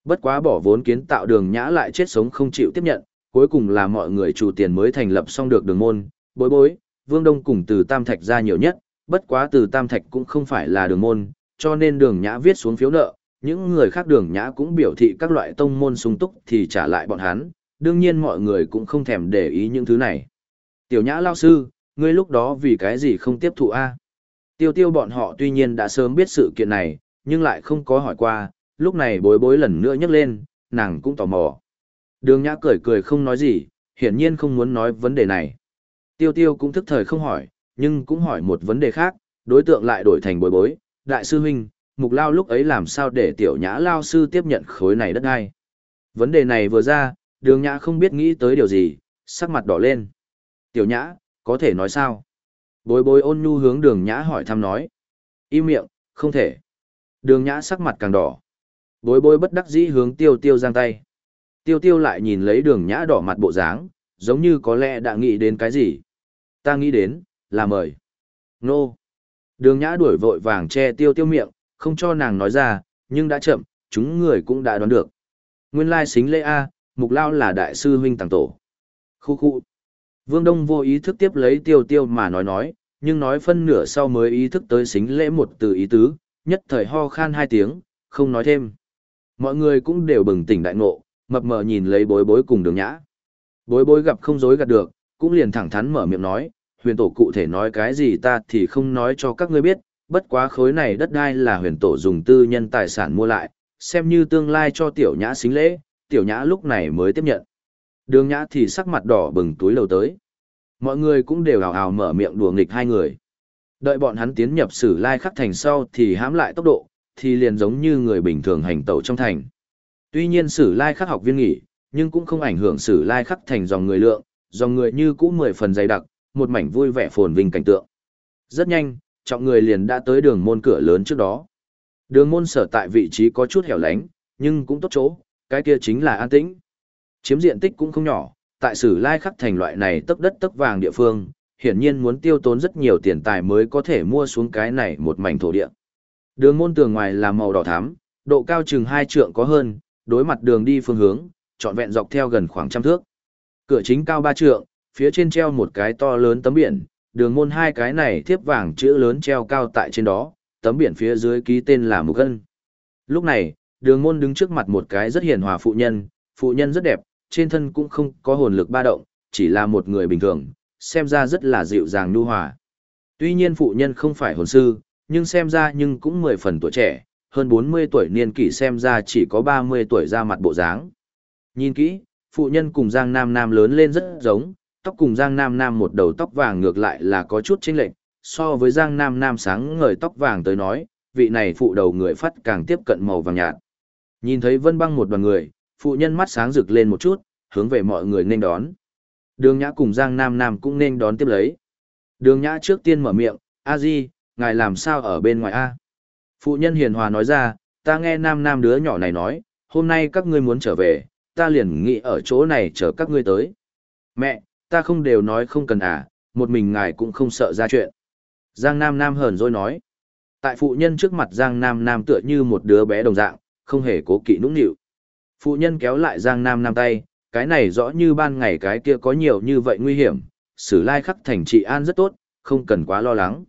Bất quá bỏ vốn kiến tạo đường nhã lại chết sống không chịu tiếp nhận, cuối cùng là mọi người chủ tiền mới thành lập xong được đường môn, bối bối, vương đông cùng từ tam thạch ra nhiều nhất, bất quá từ tam thạch cũng không phải là đường môn, cho nên đường nhã viết xuống phiếu nợ, những người khác đường nhã cũng biểu thị các loại tông môn sung túc thì trả lại bọn hắn, đương nhiên mọi người cũng không thèm để ý những thứ này. Tiểu nhã lao sư, ngươi lúc đó vì cái gì không tiếp thụ a? Tiêu tiêu bọn họ tuy nhiên đã sớm biết sự kiện này, nhưng lại không có hỏi qua, lúc này bối bối lần nữa nhắc lên, nàng cũng tò mò. Đường nhã cười cười không nói gì, hiển nhiên không muốn nói vấn đề này. Tiêu tiêu cũng thức thời không hỏi, nhưng cũng hỏi một vấn đề khác, đối tượng lại đổi thành bối bối, đại sư huynh, mục lao lúc ấy làm sao để tiểu nhã lao sư tiếp nhận khối này đất ai. Vấn đề này vừa ra, đường nhã không biết nghĩ tới điều gì, sắc mặt đỏ lên. Tiểu nhã, có thể nói sao? Bối bối ôn nhu hướng đường nhã hỏi thăm nói. Im miệng, không thể. Đường nhã sắc mặt càng đỏ. Bối bối bất đắc dĩ hướng tiêu tiêu giang tay. Tiêu tiêu lại nhìn lấy đường nhã đỏ mặt bộ dáng, giống như có lẽ đã nghĩ đến cái gì. Ta nghĩ đến, là mời. Nô. Đường nhã đuổi vội vàng che tiêu tiêu miệng, không cho nàng nói ra, nhưng đã chậm, chúng người cũng đã đoán được. Nguyên lai xính lễ A, mục lao là đại sư huynh tàng tổ. Khu khu. Vương Đông vô ý thức tiếp lấy tiêu tiêu mà nói nói, nhưng nói phân nửa sau mới ý thức tới xính lễ một từ ý tứ, nhất thời ho khan hai tiếng, không nói thêm. Mọi người cũng đều bừng tỉnh đại ngộ, mập mờ nhìn lấy bối bối cùng đường nhã. Bối bối gặp không dối gạt được, cũng liền thẳng thắn mở miệng nói, huyền tổ cụ thể nói cái gì ta thì không nói cho các ngươi biết, bất quá khối này đất đai là huyền tổ dùng tư nhân tài sản mua lại, xem như tương lai cho tiểu nhã xính lễ, tiểu nhã lúc này mới tiếp nhận. Đường nhã thì sắc mặt đỏ bừng túi lầu tới. Mọi người cũng đều hào hào mở miệng đùa nghịch hai người. Đợi bọn hắn tiến nhập sử lai khắc thành sau thì hãm lại tốc độ, thì liền giống như người bình thường hành tẩu trong thành. Tuy nhiên sử lai khắc học viên nghỉ, nhưng cũng không ảnh hưởng sử lai khắc thành dòng người lượng, dòng người như cũ mười phần dày đặc, một mảnh vui vẻ phồn vinh cảnh tượng. Rất nhanh, trọng người liền đã tới đường môn cửa lớn trước đó. Đường môn sở tại vị trí có chút hẻo lánh, nhưng cũng tốt chỗ, cái kia chính là an tĩnh. Chiếm diện tích cũng không nhỏ, tại sử lai khắc thành loại này tấp đất tấp vàng địa phương, hiển nhiên muốn tiêu tốn rất nhiều tiền tài mới có thể mua xuống cái này một mảnh thổ địa. Đường môn tường ngoài là màu đỏ thắm, độ cao chừng hai trượng có hơn, đối mặt đường đi phương hướng, trọn vẹn dọc theo gần khoảng trăm thước. Cửa chính cao ba trượng, phía trên treo một cái to lớn tấm biển, đường môn hai cái này thiếp vàng chữ lớn treo cao tại trên đó, tấm biển phía dưới ký tên là Mục Ân. Lúc này, đường môn đứng trước mặt một cái rất hiền hòa phụ nhân, phụ nhân rất đẹp, trên thân cũng không có hồn lực ba động, chỉ là một người bình thường, xem ra rất là dịu dàng nu hòa. Tuy nhiên phụ nhân không phải hồn sư, nhưng xem ra nhưng cũng mười phần tuổi trẻ, hơn 40 tuổi niên kỷ xem ra chỉ có 30 tuổi ra mặt bộ dáng. Nhìn kỹ, phụ nhân cùng Giang Nam Nam lớn lên rất giống, tóc cùng Giang Nam Nam một đầu tóc vàng ngược lại là có chút chênh lệch, so với Giang Nam Nam sáng ngời tóc vàng tới nói, vị này phụ đầu người phát càng tiếp cận màu vàng nhạt. Nhìn thấy Vân Băng một đoàn người, phụ nhân mắt sáng rực lên một chút, hướng về mọi người nên đón. Đường Nhã cùng Giang Nam Nam cũng nên đón tiếp lấy. Đường Nhã trước tiên mở miệng, A Di, ngài làm sao ở bên ngoài A? Phụ nhân hiền hòa nói ra, ta nghe Nam Nam đứa nhỏ này nói, hôm nay các ngươi muốn trở về, ta liền nghĩ ở chỗ này chờ các ngươi tới. Mẹ, ta không đều nói không cần à, một mình ngài cũng không sợ ra chuyện. Giang Nam Nam hờn dỗi nói. Tại phụ nhân trước mặt Giang Nam Nam tựa như một đứa bé đồng dạng, không hề cố kỵ nũng nịu. Phụ nhân kéo lại Giang Nam Nam tay, cái này rõ như ban ngày cái kia có nhiều như vậy nguy hiểm, sử lai khắc thành trị an rất tốt, không cần quá lo lắng.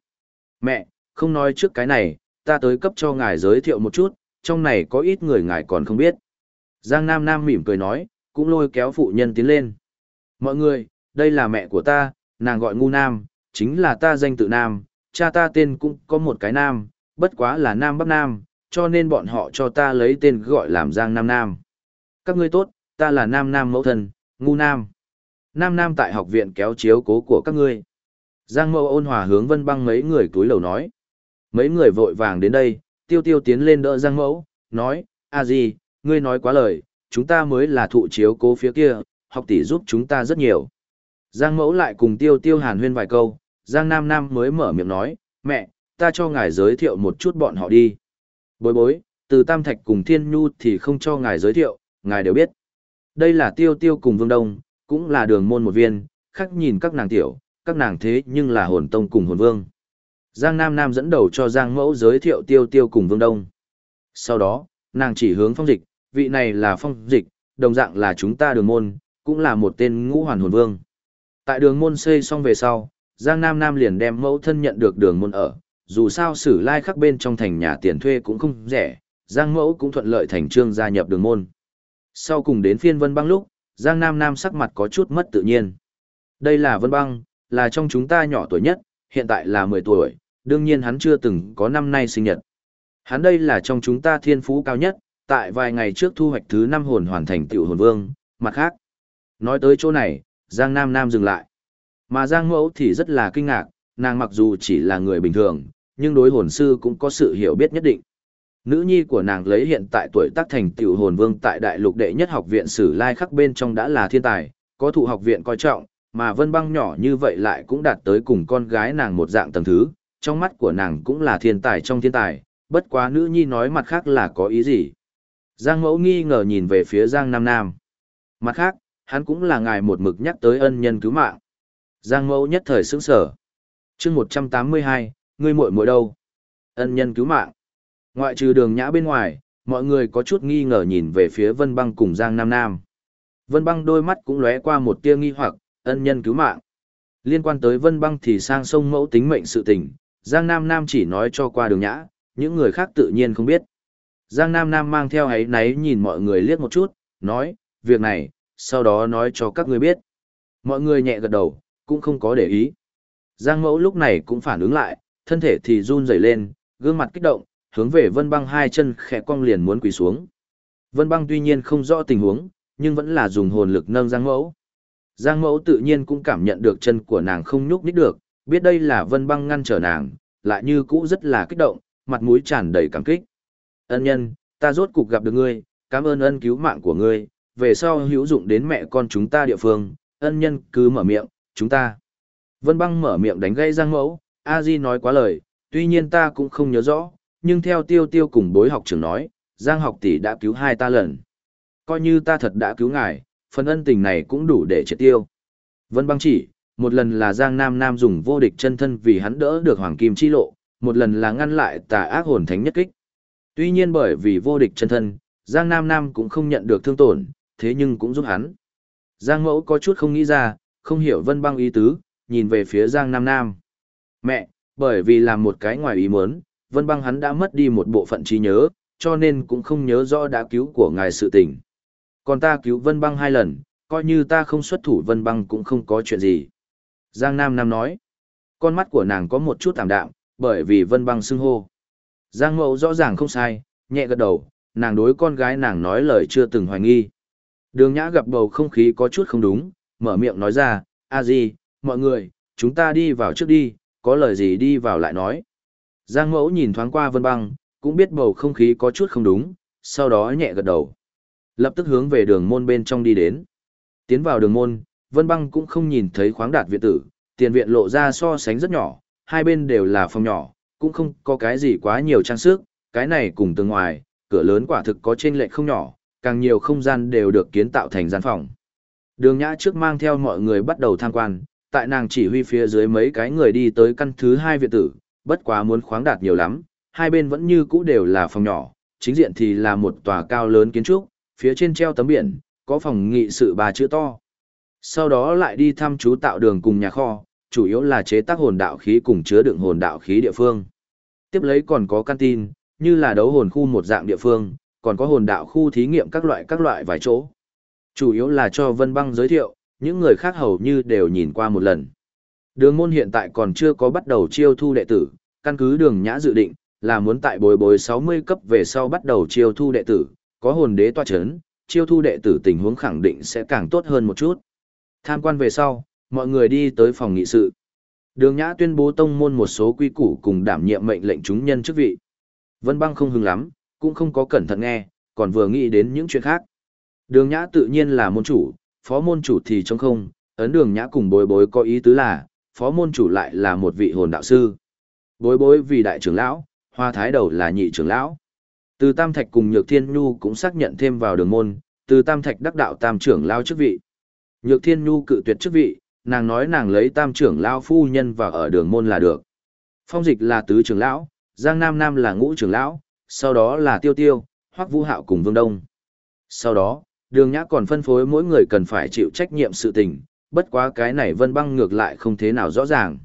Mẹ, không nói trước cái này, ta tới cấp cho ngài giới thiệu một chút, trong này có ít người ngài còn không biết. Giang Nam Nam mỉm cười nói, cũng lôi kéo phụ nhân tiến lên. Mọi người, đây là mẹ của ta, nàng gọi ngu nam, chính là ta danh tự nam, cha ta tên cũng có một cái nam, bất quá là nam bắc nam, cho nên bọn họ cho ta lấy tên gọi làm Giang Nam Nam. Các ngươi tốt, ta là Nam Nam mẫu thân, ngu nam. Nam Nam tại học viện kéo chiếu cố của các ngươi. Giang mẫu ôn hòa hướng vân băng mấy người túi lầu nói. Mấy người vội vàng đến đây, tiêu tiêu tiến lên đỡ Giang mẫu, nói, a gì, ngươi nói quá lời, chúng ta mới là thụ chiếu cố phía kia, học tỷ giúp chúng ta rất nhiều. Giang mẫu lại cùng tiêu tiêu hàn huyên vài câu, Giang Nam Nam mới mở miệng nói, mẹ, ta cho ngài giới thiệu một chút bọn họ đi. Bối bối, từ Tam Thạch cùng Thiên Nhu thì không cho ngài giới thiệu, ngài đều biết. Đây là tiêu tiêu cùng Vương Đông, cũng là đường môn một viên, khác nhìn các nàng tiểu, các nàng thế nhưng là hồn tông cùng hồn vương. Giang Nam Nam dẫn đầu cho Giang Mẫu giới thiệu tiêu tiêu cùng Vương Đông. Sau đó, nàng chỉ hướng phong dịch, vị này là phong dịch, đồng dạng là chúng ta đường môn, cũng là một tên ngũ hoàn hồn vương. Tại đường môn xây xong về sau, Giang Nam Nam liền đem mẫu thân nhận được đường môn ở, dù sao sử lai khắc bên trong thành nhà tiền thuê cũng không rẻ, Giang mẫu cũng thuận lợi thành trương gia nhập đường môn. Sau cùng đến phiên Vân Băng lúc, Giang Nam Nam sắc mặt có chút mất tự nhiên. Đây là Vân Băng, là trong chúng ta nhỏ tuổi nhất, hiện tại là 10 tuổi, đương nhiên hắn chưa từng có năm nay sinh nhật. Hắn đây là trong chúng ta thiên phú cao nhất, tại vài ngày trước thu hoạch thứ 5 hồn hoàn thành tiểu hồn vương, mặt khác. Nói tới chỗ này, Giang Nam Nam dừng lại. Mà Giang Mẫu thì rất là kinh ngạc, nàng mặc dù chỉ là người bình thường, nhưng đối hồn sư cũng có sự hiểu biết nhất định. Nữ nhi của nàng lấy hiện tại tuổi tác thành tiểu hồn vương tại đại lục đệ nhất học viện sử lai khắc bên trong đã là thiên tài, có thụ học viện coi trọng, mà vân băng nhỏ như vậy lại cũng đạt tới cùng con gái nàng một dạng tầng thứ, trong mắt của nàng cũng là thiên tài trong thiên tài, bất quá nữ nhi nói mặt khác là có ý gì. Giang mẫu nghi ngờ nhìn về phía Giang Nam Nam. Mặt khác, hắn cũng là ngài một mực nhắc tới ân nhân cứu mạng. Giang mẫu nhất thời sững sở. chương 182, ngươi muội muội đâu? Ân nhân cứu mạng. Ngoại trừ đường nhã bên ngoài, mọi người có chút nghi ngờ nhìn về phía Vân Băng cùng Giang Nam Nam. Vân Băng đôi mắt cũng lóe qua một tia nghi hoặc, ân nhân cứu mạng. Liên quan tới Vân Băng thì sang sông mẫu tính mệnh sự tình, Giang Nam Nam chỉ nói cho qua đường nhã, những người khác tự nhiên không biết. Giang Nam Nam mang theo ấy náy nhìn mọi người liếc một chút, nói, việc này, sau đó nói cho các người biết. Mọi người nhẹ gật đầu, cũng không có để ý. Giang mẫu lúc này cũng phản ứng lại, thân thể thì run rẩy lên, gương mặt kích động, hướng về vân băng hai chân khẽ cong liền muốn quỳ xuống. Vân băng tuy nhiên không rõ tình huống, nhưng vẫn là dùng hồn lực nâng Giang mẫu. Giang mẫu tự nhiên cũng cảm nhận được chân của nàng không nhúc nhích được, biết đây là vân băng ngăn trở nàng, lại như cũ rất là kích động, mặt mũi tràn đầy cảm kích. Ân nhân, ta rốt cục gặp được ngươi, cảm ơn ân cứu mạng của ngươi, về sau hữu dụng đến mẹ con chúng ta địa phương, ân nhân cứ mở miệng, chúng ta. Vân băng mở miệng đánh gây Giang mẫu, A Di nói quá lời, tuy nhiên ta cũng không nhớ rõ, nhưng theo tiêu tiêu cùng bối học trưởng nói, Giang học tỷ đã cứu hai ta lần. Coi như ta thật đã cứu ngài, phần ân tình này cũng đủ để triệt tiêu. Vân băng chỉ, một lần là Giang Nam Nam dùng vô địch chân thân vì hắn đỡ được Hoàng Kim chi lộ, một lần là ngăn lại tà ác hồn thánh nhất kích. Tuy nhiên bởi vì vô địch chân thân, Giang Nam Nam cũng không nhận được thương tổn, thế nhưng cũng giúp hắn. Giang Mẫu có chút không nghĩ ra, không hiểu Vân Băng ý tứ, nhìn về phía Giang Nam Nam. Mẹ, bởi vì làm một cái ngoài ý muốn, Vân Băng hắn đã mất đi một bộ phận trí nhớ, cho nên cũng không nhớ rõ đã cứu của ngài sự tình. Còn ta cứu Vân Băng hai lần, coi như ta không xuất thủ Vân Băng cũng không có chuyện gì. Giang Nam Nam nói, con mắt của nàng có một chút tạm đạm, bởi vì Vân Băng xưng hô. Giang Mẫu rõ ràng không sai, nhẹ gật đầu, nàng đối con gái nàng nói lời chưa từng hoài nghi. Đường Nhã gặp bầu không khí có chút không đúng, mở miệng nói ra, a gì, mọi người, chúng ta đi vào trước đi, có lời gì đi vào lại nói. Giang mẫu nhìn thoáng qua vân băng, cũng biết bầu không khí có chút không đúng, sau đó nhẹ gật đầu. Lập tức hướng về đường môn bên trong đi đến. Tiến vào đường môn, vân băng cũng không nhìn thấy khoáng đạt viện tử, tiền viện lộ ra so sánh rất nhỏ, hai bên đều là phòng nhỏ, cũng không có cái gì quá nhiều trang sức, cái này cùng từ ngoài, cửa lớn quả thực có trên lệch không nhỏ, càng nhiều không gian đều được kiến tạo thành gian phòng. Đường Nhã trước mang theo mọi người bắt đầu tham quan, tại nàng chỉ huy phía dưới mấy cái người đi tới căn thứ hai viện tử, bất quá muốn khoáng đạt nhiều lắm, hai bên vẫn như cũ đều là phòng nhỏ, chính diện thì là một tòa cao lớn kiến trúc, phía trên treo tấm biển, có phòng nghị sự bà chữ to. Sau đó lại đi thăm chú tạo đường cùng nhà kho, chủ yếu là chế tác hồn đạo khí cùng chứa đựng hồn đạo khí địa phương. Tiếp lấy còn có canteen, như là đấu hồn khu một dạng địa phương, còn có hồn đạo khu thí nghiệm các loại các loại vài chỗ. Chủ yếu là cho Vân Băng giới thiệu, những người khác hầu như đều nhìn qua một lần. Đường môn hiện tại còn chưa có bắt đầu chiêu thu đệ tử, căn cứ đường nhã dự định, là muốn tại bồi bồi 60 cấp về sau bắt đầu chiêu thu đệ tử, có hồn đế toa chấn, chiêu thu đệ tử tình huống khẳng định sẽ càng tốt hơn một chút. Tham quan về sau, mọi người đi tới phòng nghị sự. Đường Nhã tuyên bố tông môn một số quy củ cùng đảm nhiệm mệnh lệnh chúng nhân chức vị. Vân Băng không hứng lắm, cũng không có cẩn thận nghe, còn vừa nghĩ đến những chuyện khác. Đường Nhã tự nhiên là môn chủ, phó môn chủ thì trống không, ấn đường Nhã cùng bối bối có ý tứ là, phó môn chủ lại là một vị hồn đạo sư. Bối bối vì đại trưởng lão, hoa thái đầu là nhị trưởng lão. Từ Tam Thạch cùng Nhược Thiên Nhu cũng xác nhận thêm vào đường môn, từ Tam Thạch đắc đạo tam trưởng lão chức vị. Nhược Thiên Nhu cự tuyệt chức vị, nàng nói nàng lấy tam trưởng lão phu nhân vào ở đường môn là được. Phong dịch là tứ trưởng lão, Giang Nam Nam là ngũ trưởng lão, sau đó là Tiêu Tiêu, Hoắc Vũ Hạo cùng Vương Đông. Sau đó, đường nhã còn phân phối mỗi người cần phải chịu trách nhiệm sự tình, bất quá cái này vân băng ngược lại không thế nào rõ ràng.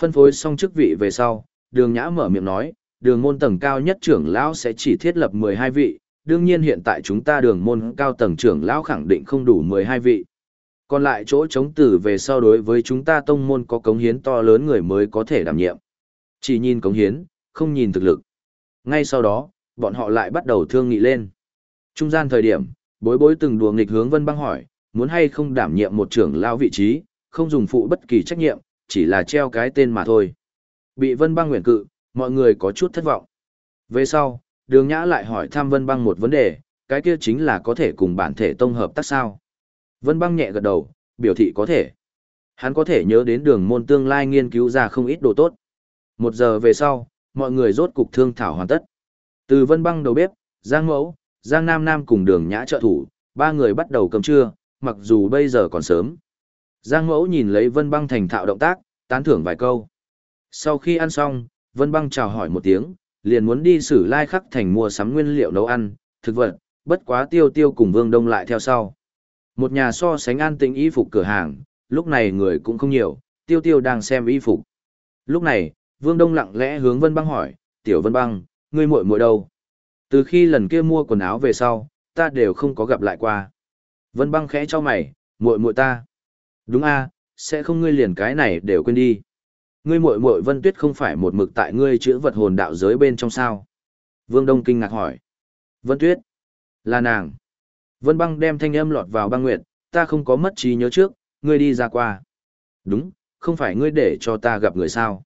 Phân phối xong chức vị về sau, đường nhã mở miệng nói, đường môn tầng cao nhất trưởng lão sẽ chỉ thiết lập 12 vị, đương nhiên hiện tại chúng ta đường môn cao tầng trưởng lão khẳng định không đủ 12 vị. Còn lại chỗ chống tử về sau đối với chúng ta tông môn có cống hiến to lớn người mới có thể đảm nhiệm. Chỉ nhìn cống hiến, không nhìn thực lực. Ngay sau đó, bọn họ lại bắt đầu thương nghị lên. Trung gian thời điểm, bối bối từng đùa nghịch hướng Vân Băng hỏi, muốn hay không đảm nhiệm một trưởng lão vị trí, không dùng phụ bất kỳ trách nhiệm, chỉ là treo cái tên mà thôi. Bị Vân Băng nguyện cự, mọi người có chút thất vọng. Về sau, đường nhã lại hỏi thăm Vân Băng một vấn đề, cái kia chính là có thể cùng bản thể tông hợp tác sao. Vân Băng nhẹ gật đầu, biểu thị có thể. Hắn có thể nhớ đến đường môn tương lai nghiên cứu ra không ít đồ tốt. Một giờ về sau, mọi người rốt cục thương thảo hoàn tất. Từ Vân Băng đầu bếp, Giang Mẫu, Giang Nam Nam cùng đường nhã trợ thủ, ba người bắt đầu cầm trưa, mặc dù bây giờ còn sớm. Giang Mẫu nhìn lấy Vân Băng thành thạo động tác, tán thưởng vài câu. Sau khi ăn xong, Vân Băng chào hỏi một tiếng, liền muốn đi xử lai khắc thành mua sắm nguyên liệu nấu ăn, thực vật, bất quá tiêu tiêu cùng Vương Đông lại theo sau. Một nhà so sánh an tĩnh y phục cửa hàng, lúc này người cũng không nhiều, tiêu tiêu đang xem y phục. Lúc này, Vương Đông lặng lẽ hướng Vân Băng hỏi, Tiểu Vân Băng, ngươi muội muội đâu? Từ khi lần kia mua quần áo về sau, ta đều không có gặp lại qua. Vân Băng khẽ cho mày, muội muội ta. Đúng a, sẽ không ngươi liền cái này đều quên đi. Ngươi muội muội Vân Tuyết không phải một mực tại ngươi chữa vật hồn đạo giới bên trong sao? Vương Đông kinh ngạc hỏi. Vân Tuyết? Là nàng. Vân Băng đem thanh âm lọt vào băng nguyệt, ta không có mất trí nhớ trước, ngươi đi ra qua. Đúng, không phải ngươi để cho ta gặp người sao?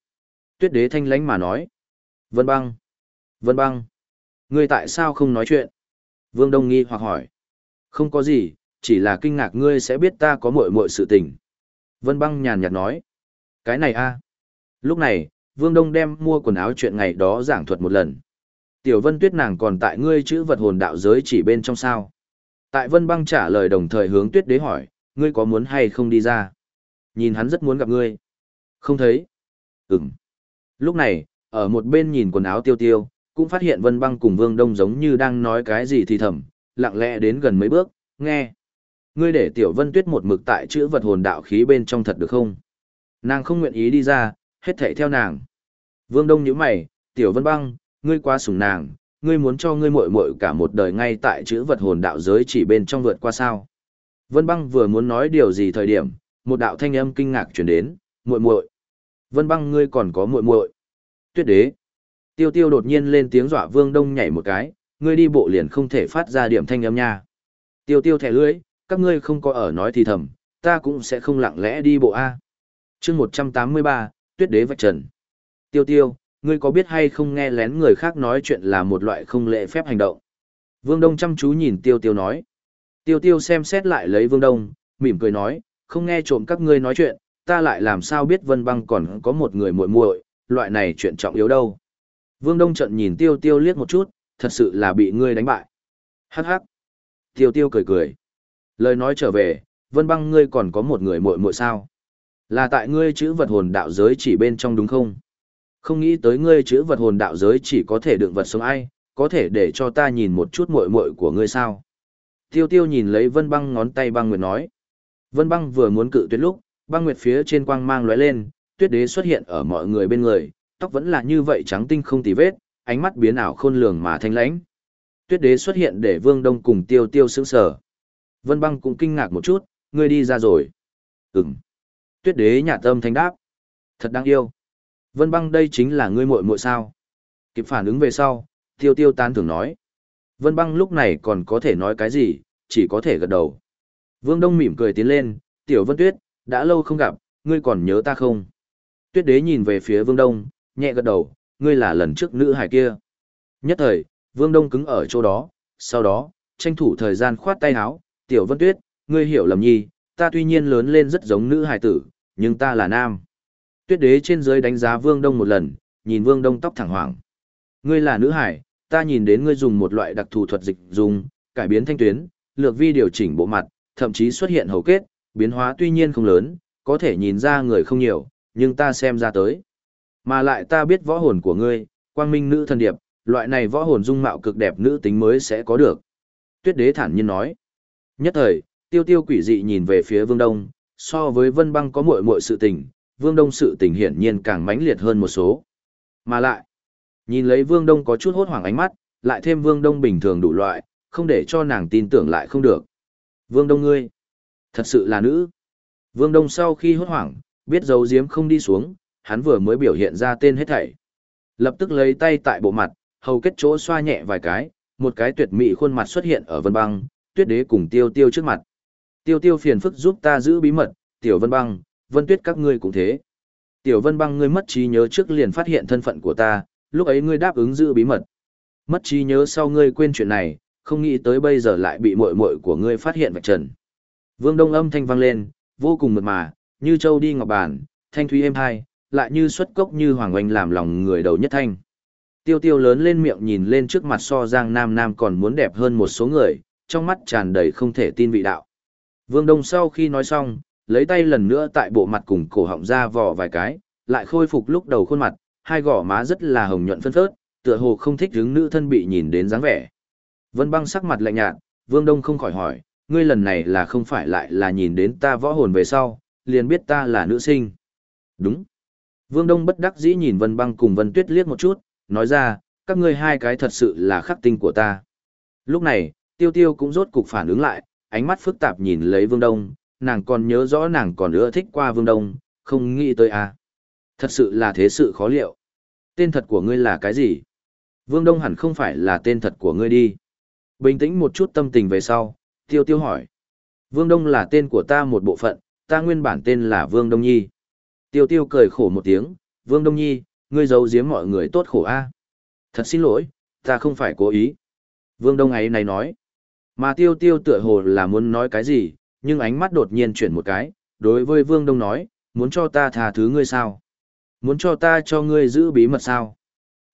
Tuyết đế thanh lánh mà nói. Vân Băng. Vân Băng. Ngươi tại sao không nói chuyện? Vương Đông nghi hoặc hỏi. Không có gì, chỉ là kinh ngạc ngươi sẽ biết ta có muội muội sự tình. Vân Băng nhàn nhạt nói. Cái này a. Lúc này, Vương Đông đem mua quần áo chuyện ngày đó giảng thuật một lần. Tiểu Vân Tuyết nàng còn tại ngươi chữ vật hồn đạo giới chỉ bên trong sao. Tại Vân Băng trả lời đồng thời hướng Tuyết Đế hỏi, ngươi có muốn hay không đi ra? Nhìn hắn rất muốn gặp ngươi. Không thấy. Ừm. Lúc này, ở một bên nhìn quần áo tiêu tiêu, cũng phát hiện Vân Băng cùng Vương Đông giống như đang nói cái gì thì thầm, lặng lẽ đến gần mấy bước, nghe. Ngươi để Tiểu Vân Tuyết một mực tại chữ vật hồn đạo khí bên trong thật được không? Nàng không nguyện ý đi ra, hết thảy theo nàng. Vương Đông nhíu mày, "Tiểu Vân Băng, ngươi quá sủng nàng, ngươi muốn cho ngươi muội muội cả một đời ngay tại chữ vật hồn đạo giới chỉ bên trong vượt qua sao?" Vân Băng vừa muốn nói điều gì thời điểm, một đạo thanh âm kinh ngạc truyền đến, "Muội muội." Vân Băng ngươi còn có muội muội? Tuyết Đế. Tiêu Tiêu đột nhiên lên tiếng dọa Vương Đông nhảy một cái, ngươi đi bộ liền không thể phát ra điểm thanh âm nha. Tiêu Tiêu thẻ lưỡi, các ngươi không có ở nói thì thầm, ta cũng sẽ không lặng lẽ đi bộ a. Chương 183, tuyết đế vạch trần. Tiêu tiêu, ngươi có biết hay không nghe lén người khác nói chuyện là một loại không lễ phép hành động. Vương Đông chăm chú nhìn tiêu tiêu nói. Tiêu tiêu xem xét lại lấy Vương Đông, mỉm cười nói, không nghe trộm các ngươi nói chuyện, ta lại làm sao biết Vân Băng còn có một người muội muội, loại này chuyện trọng yếu đâu. Vương Đông trận nhìn tiêu tiêu liếc một chút, thật sự là bị ngươi đánh bại. Hắc hắc. Tiêu tiêu cười cười. Lời nói trở về, Vân Băng ngươi còn có một người muội muội sao? Là tại ngươi chữ vật hồn đạo giới chỉ bên trong đúng không? Không nghĩ tới ngươi chữ vật hồn đạo giới chỉ có thể đựng vật sống ai, có thể để cho ta nhìn một chút muội muội của ngươi sao? Tiêu tiêu nhìn lấy vân băng ngón tay băng nguyệt nói. Vân băng vừa muốn cự tuyệt lúc, băng nguyệt phía trên quang mang lóe lên, tuyết đế xuất hiện ở mọi người bên người, tóc vẫn là như vậy trắng tinh không tì vết, ánh mắt biến ảo khôn lường mà thanh lãnh. Tuyết đế xuất hiện để vương đông cùng tiêu tiêu sững sờ. Vân băng cũng kinh ngạc một chút, ngươi đi ra rồi. Ừm. Tuyết đế nhạt tâm thanh đáp. Thật đáng yêu. Vân băng đây chính là ngươi muội muội sao. Kịp phản ứng về sau, tiêu tiêu tán thưởng nói. Vân băng lúc này còn có thể nói cái gì, chỉ có thể gật đầu. Vương Đông mỉm cười tiến lên, tiểu vân tuyết, đã lâu không gặp, ngươi còn nhớ ta không? Tuyết đế nhìn về phía Vương Đông, nhẹ gật đầu, ngươi là lần trước nữ hải kia. Nhất thời, Vương Đông cứng ở chỗ đó, sau đó, tranh thủ thời gian khoát tay áo, tiểu vân tuyết, ngươi hiểu lầm nhi, ta tuy nhiên lớn lên rất giống nữ hải tử, nhưng ta là nam. Tuyết đế trên dưới đánh giá Vương Đông một lần, nhìn Vương Đông tóc thẳng hoảng. Ngươi là nữ hải, ta nhìn đến ngươi dùng một loại đặc thù thuật dịch dùng, cải biến thanh tuyến, lược vi điều chỉnh bộ mặt, thậm chí xuất hiện hầu kết, biến hóa tuy nhiên không lớn, có thể nhìn ra người không nhiều, nhưng ta xem ra tới. Mà lại ta biết võ hồn của ngươi, quang minh nữ thần điệp, loại này võ hồn dung mạo cực đẹp nữ tính mới sẽ có được. Tuyết đế thản nhiên nói. Nhất thời, tiêu tiêu quỷ dị nhìn về phía vương đông, so với vân băng có muội muội sự tình, vương đông sự tình hiển nhiên càng mãnh liệt hơn một số. Mà lại, nhìn lấy vương đông có chút hốt hoảng ánh mắt, lại thêm vương đông bình thường đủ loại, không để cho nàng tin tưởng lại không được. Vương đông ngươi, thật sự là nữ. Vương đông sau khi hốt hoảng, biết dấu diếm không đi xuống, hắn vừa mới biểu hiện ra tên hết thảy. Lập tức lấy tay tại bộ mặt, hầu kết chỗ xoa nhẹ vài cái, một cái tuyệt mỹ khuôn mặt xuất hiện ở vân băng, tuyết đế cùng tiêu tiêu trước mặt. Tiêu tiêu phiền phức giúp ta giữ bí mật, tiểu vân băng, vân tuyết các ngươi cũng thế. Tiểu vân băng ngươi mất trí nhớ trước liền phát hiện thân phận của ta, lúc ấy ngươi đáp ứng giữ bí mật. Mất trí nhớ sau ngươi quên chuyện này, không nghĩ tới bây giờ lại bị muội muội của ngươi phát hiện vạch trần. Vương Đông âm thanh vang lên, vô cùng mượt mà, như châu đi ngọc bản, thanh thúy êm hai, lại như xuất cốc như hoàng oanh làm lòng người đầu nhất thanh. Tiêu tiêu lớn lên miệng nhìn lên trước mặt so giang nam nam còn muốn đẹp hơn một số người, trong mắt tràn đầy không thể tin vị đạo. Vương Đông sau khi nói xong, lấy tay lần nữa tại bộ mặt cùng cổ họng ra vò vài cái, lại khôi phục lúc đầu khuôn mặt, hai gò má rất là hồng nhuận phân phớt, tựa hồ không thích hứng nữ thân bị nhìn đến dáng vẻ. Vân băng sắc mặt lạnh nhạt, Vương Đông không khỏi hỏi, ngươi lần này là không phải lại là nhìn đến ta võ hồn về sau, liền biết ta là nữ sinh. Đúng. Vương Đông bất đắc dĩ nhìn Vân băng cùng Vân Tuyết liếc một chút, nói ra, các ngươi hai cái thật sự là khắc tinh của ta. Lúc này, Tiêu Tiêu cũng rốt cục phản ứng lại, ánh mắt phức tạp nhìn lấy Vương Đông, nàng còn nhớ rõ nàng còn ưa thích qua Vương Đông, không nghĩ tới à. Thật sự là thế sự khó liệu. Tên thật của ngươi là cái gì? Vương Đông hẳn không phải là tên thật của ngươi đi. Bình tĩnh một chút tâm tình về sau, Tiêu Tiêu hỏi. Vương Đông là tên của ta một bộ phận, ta nguyên bản tên là Vương Đông Nhi. Tiêu Tiêu cười khổ một tiếng, Vương Đông Nhi, ngươi giấu giếm mọi người tốt khổ a. Thật xin lỗi, ta không phải cố ý. Vương Đông ấy này nói. Mà Tiêu Tiêu tựa hồ là muốn nói cái gì, nhưng ánh mắt đột nhiên chuyển một cái, đối với Vương Đông nói, muốn cho ta tha thứ ngươi sao? Muốn cho ta cho ngươi giữ bí mật sao?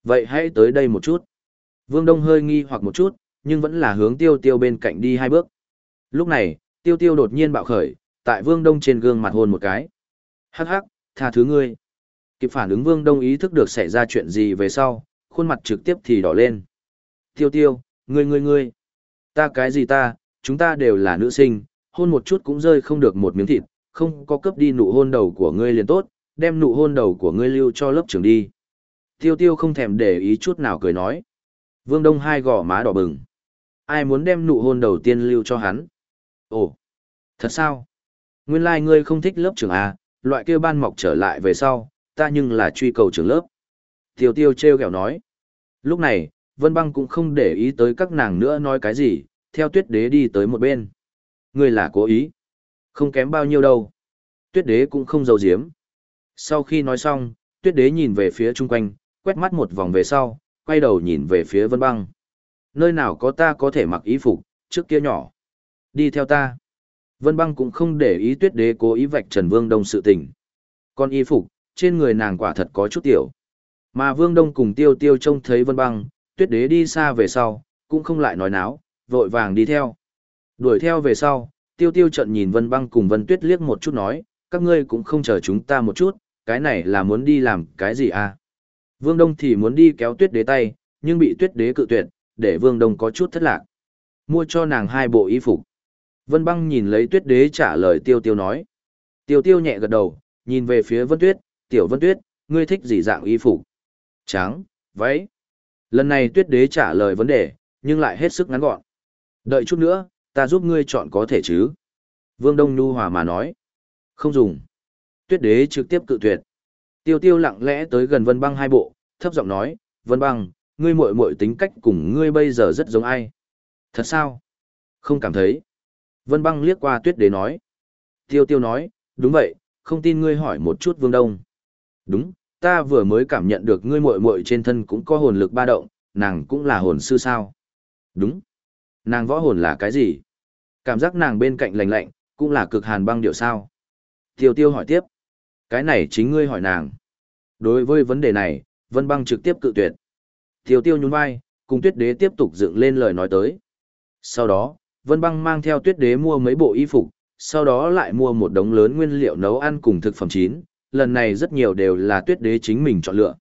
Vậy hãy tới đây một chút. Vương Đông hơi nghi hoặc một chút, nhưng vẫn là hướng tiêu tiêu bên cạnh đi hai bước. Lúc này, tiêu tiêu đột nhiên bạo khởi, tại Vương Đông trên gương mặt hôn một cái. Hắc hắc, tha thứ ngươi. Kịp phản ứng Vương Đông ý thức được xảy ra chuyện gì về sau, khuôn mặt trực tiếp thì đỏ lên. Tiêu tiêu, ngươi ngươi ngươi. Ta cái gì ta, chúng ta đều là nữ sinh, hôn một chút cũng rơi không được một miếng thịt, không có cấp đi nụ hôn đầu của ngươi liền tốt, đem nụ hôn đầu của ngươi lưu cho lớp trưởng đi. Tiêu tiêu không thèm để ý chút nào cười nói. Vương Đông hai gò má đỏ bừng. Ai muốn đem nụ hôn đầu tiên lưu cho hắn? Ồ, thật sao? Nguyên lai like ngươi không thích lớp trưởng à, loại kia ban mọc trở lại về sau, ta nhưng là truy cầu trưởng lớp. Tiêu tiêu treo kẹo nói. Lúc này, Vân Băng cũng không để ý tới các nàng nữa nói cái gì, theo tuyết đế đi tới một bên. Ngươi là cố ý. Không kém bao nhiêu đâu. Tuyết đế cũng không giấu giếm. Sau khi nói xong, tuyết đế nhìn về phía chung quanh, quét mắt một vòng về sau, quay đầu nhìn về phía Vân Băng. Nơi nào có ta có thể mặc y phục, trước kia nhỏ. Đi theo ta. Vân Băng cũng không để ý tuyết đế cố ý vạch Trần Vương Đông sự tình. Còn y phục, trên người nàng quả thật có chút tiểu. Mà Vương Đông cùng Tiêu Tiêu trông thấy Vân Băng, tuyết đế đi xa về sau, cũng không lại nói náo, vội vàng đi theo. Đuổi theo về sau, Tiêu Tiêu trận nhìn Vân Băng cùng Vân Tuyết liếc một chút nói, các ngươi cũng không chờ chúng ta một chút, cái này là muốn đi làm cái gì à? Vương Đông thì muốn đi kéo tuyết đế tay, nhưng bị tuyết đế cự tuyệt, để Vương Đông có chút thất lạc. Mua cho nàng hai bộ y phục. Vân Băng nhìn lấy tuyết đế trả lời Tiêu Tiêu nói. Tiêu Tiêu nhẹ gật đầu, nhìn về phía Vân Tuyết, Tiểu Vân Tuyết, ngươi thích gì dạng y phục? Trắng, váy. Lần này tuyết đế trả lời vấn đề, nhưng lại hết sức ngắn gọn. Đợi chút nữa, ta giúp ngươi chọn có thể chứ? Vương Đông Nhu Hòa mà nói. Không dùng. Tuyết đế trực tiếp cự tuyệt. Tiêu tiêu lặng lẽ tới gần Vân Băng hai bộ, thấp giọng nói, Vân Băng, ngươi muội muội tính cách cùng ngươi bây giờ rất giống ai. Thật sao? Không cảm thấy. Vân Băng liếc qua tuyết đế nói. Tiêu tiêu nói, đúng vậy, không tin ngươi hỏi một chút Vương Đông. Đúng, ta vừa mới cảm nhận được ngươi muội muội trên thân cũng có hồn lực ba động, nàng cũng là hồn sư sao? Đúng. Nàng võ hồn là cái gì? Cảm giác nàng bên cạnh lạnh lạnh, cũng là cực hàn băng điệu sao? Tiêu tiêu hỏi tiếp. Cái này chính ngươi hỏi nàng. Đối với vấn đề này, Vân Băng trực tiếp cự tuyệt. Tiêu tiêu nhún vai, cùng tuyết đế tiếp tục dựng lên lời nói tới. Sau đó, Vân Băng mang theo tuyết đế mua mấy bộ y phục, sau đó lại mua một đống lớn nguyên liệu nấu ăn cùng thực phẩm chín, lần này rất nhiều đều là tuyết đế chính mình chọn lựa.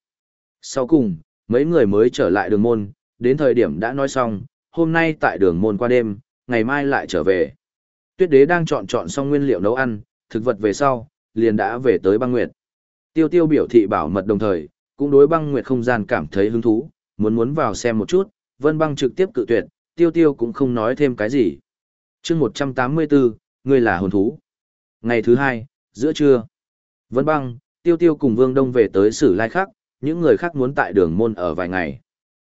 Sau cùng, mấy người mới trở lại đường môn, đến thời điểm đã nói xong, hôm nay tại đường môn qua đêm, ngày mai lại trở về. Tuyết đế đang chọn chọn xong nguyên liệu nấu ăn, thực vật về sau, liền đã về tới băng nguyệt. Tiêu tiêu biểu thị bảo mật đồng thời, cũng đối băng nguyệt không gian cảm thấy hứng thú, muốn muốn vào xem một chút, vân băng trực tiếp cự tuyệt, tiêu tiêu cũng không nói thêm cái gì. chương 184, ngươi là hồn thú. Ngày thứ hai, giữa trưa, vân băng, tiêu tiêu cùng vương đông về tới sử lai Khắc. những người khác muốn tại đường môn ở vài ngày.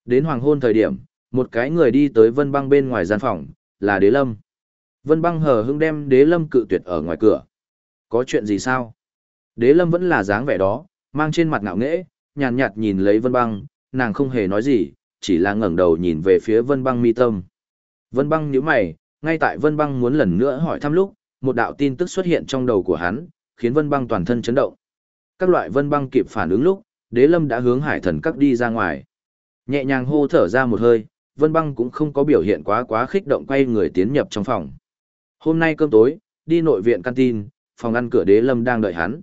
Đến hoàng hôn thời điểm, một cái người đi tới vân băng bên ngoài gian phòng, là đế lâm. Vân băng hờ hững đem đế lâm cự tuyệt ở ngoài cửa. Có chuyện gì sao? Đế lâm vẫn là dáng vẻ đó, mang trên mặt ngạo nghễ, nhàn nhạt, nhìn lấy vân băng, nàng không hề nói gì, chỉ là ngẩng đầu nhìn về phía vân băng mi tâm. Vân băng nhíu mày, ngay tại vân băng muốn lần nữa hỏi thăm lúc, một đạo tin tức xuất hiện trong đầu của hắn, khiến vân băng toàn thân chấn động. Các loại vân băng kịp phản ứng lúc, đế lâm đã hướng hải thần các đi ra ngoài. Nhẹ nhàng hô thở ra một hơi, vân băng cũng không có biểu hiện quá quá khích động quay người tiến nhập trong phòng. Hôm nay cơm tối, đi nội viện canteen, phòng ăn cửa đế lâm đang đợi hắn.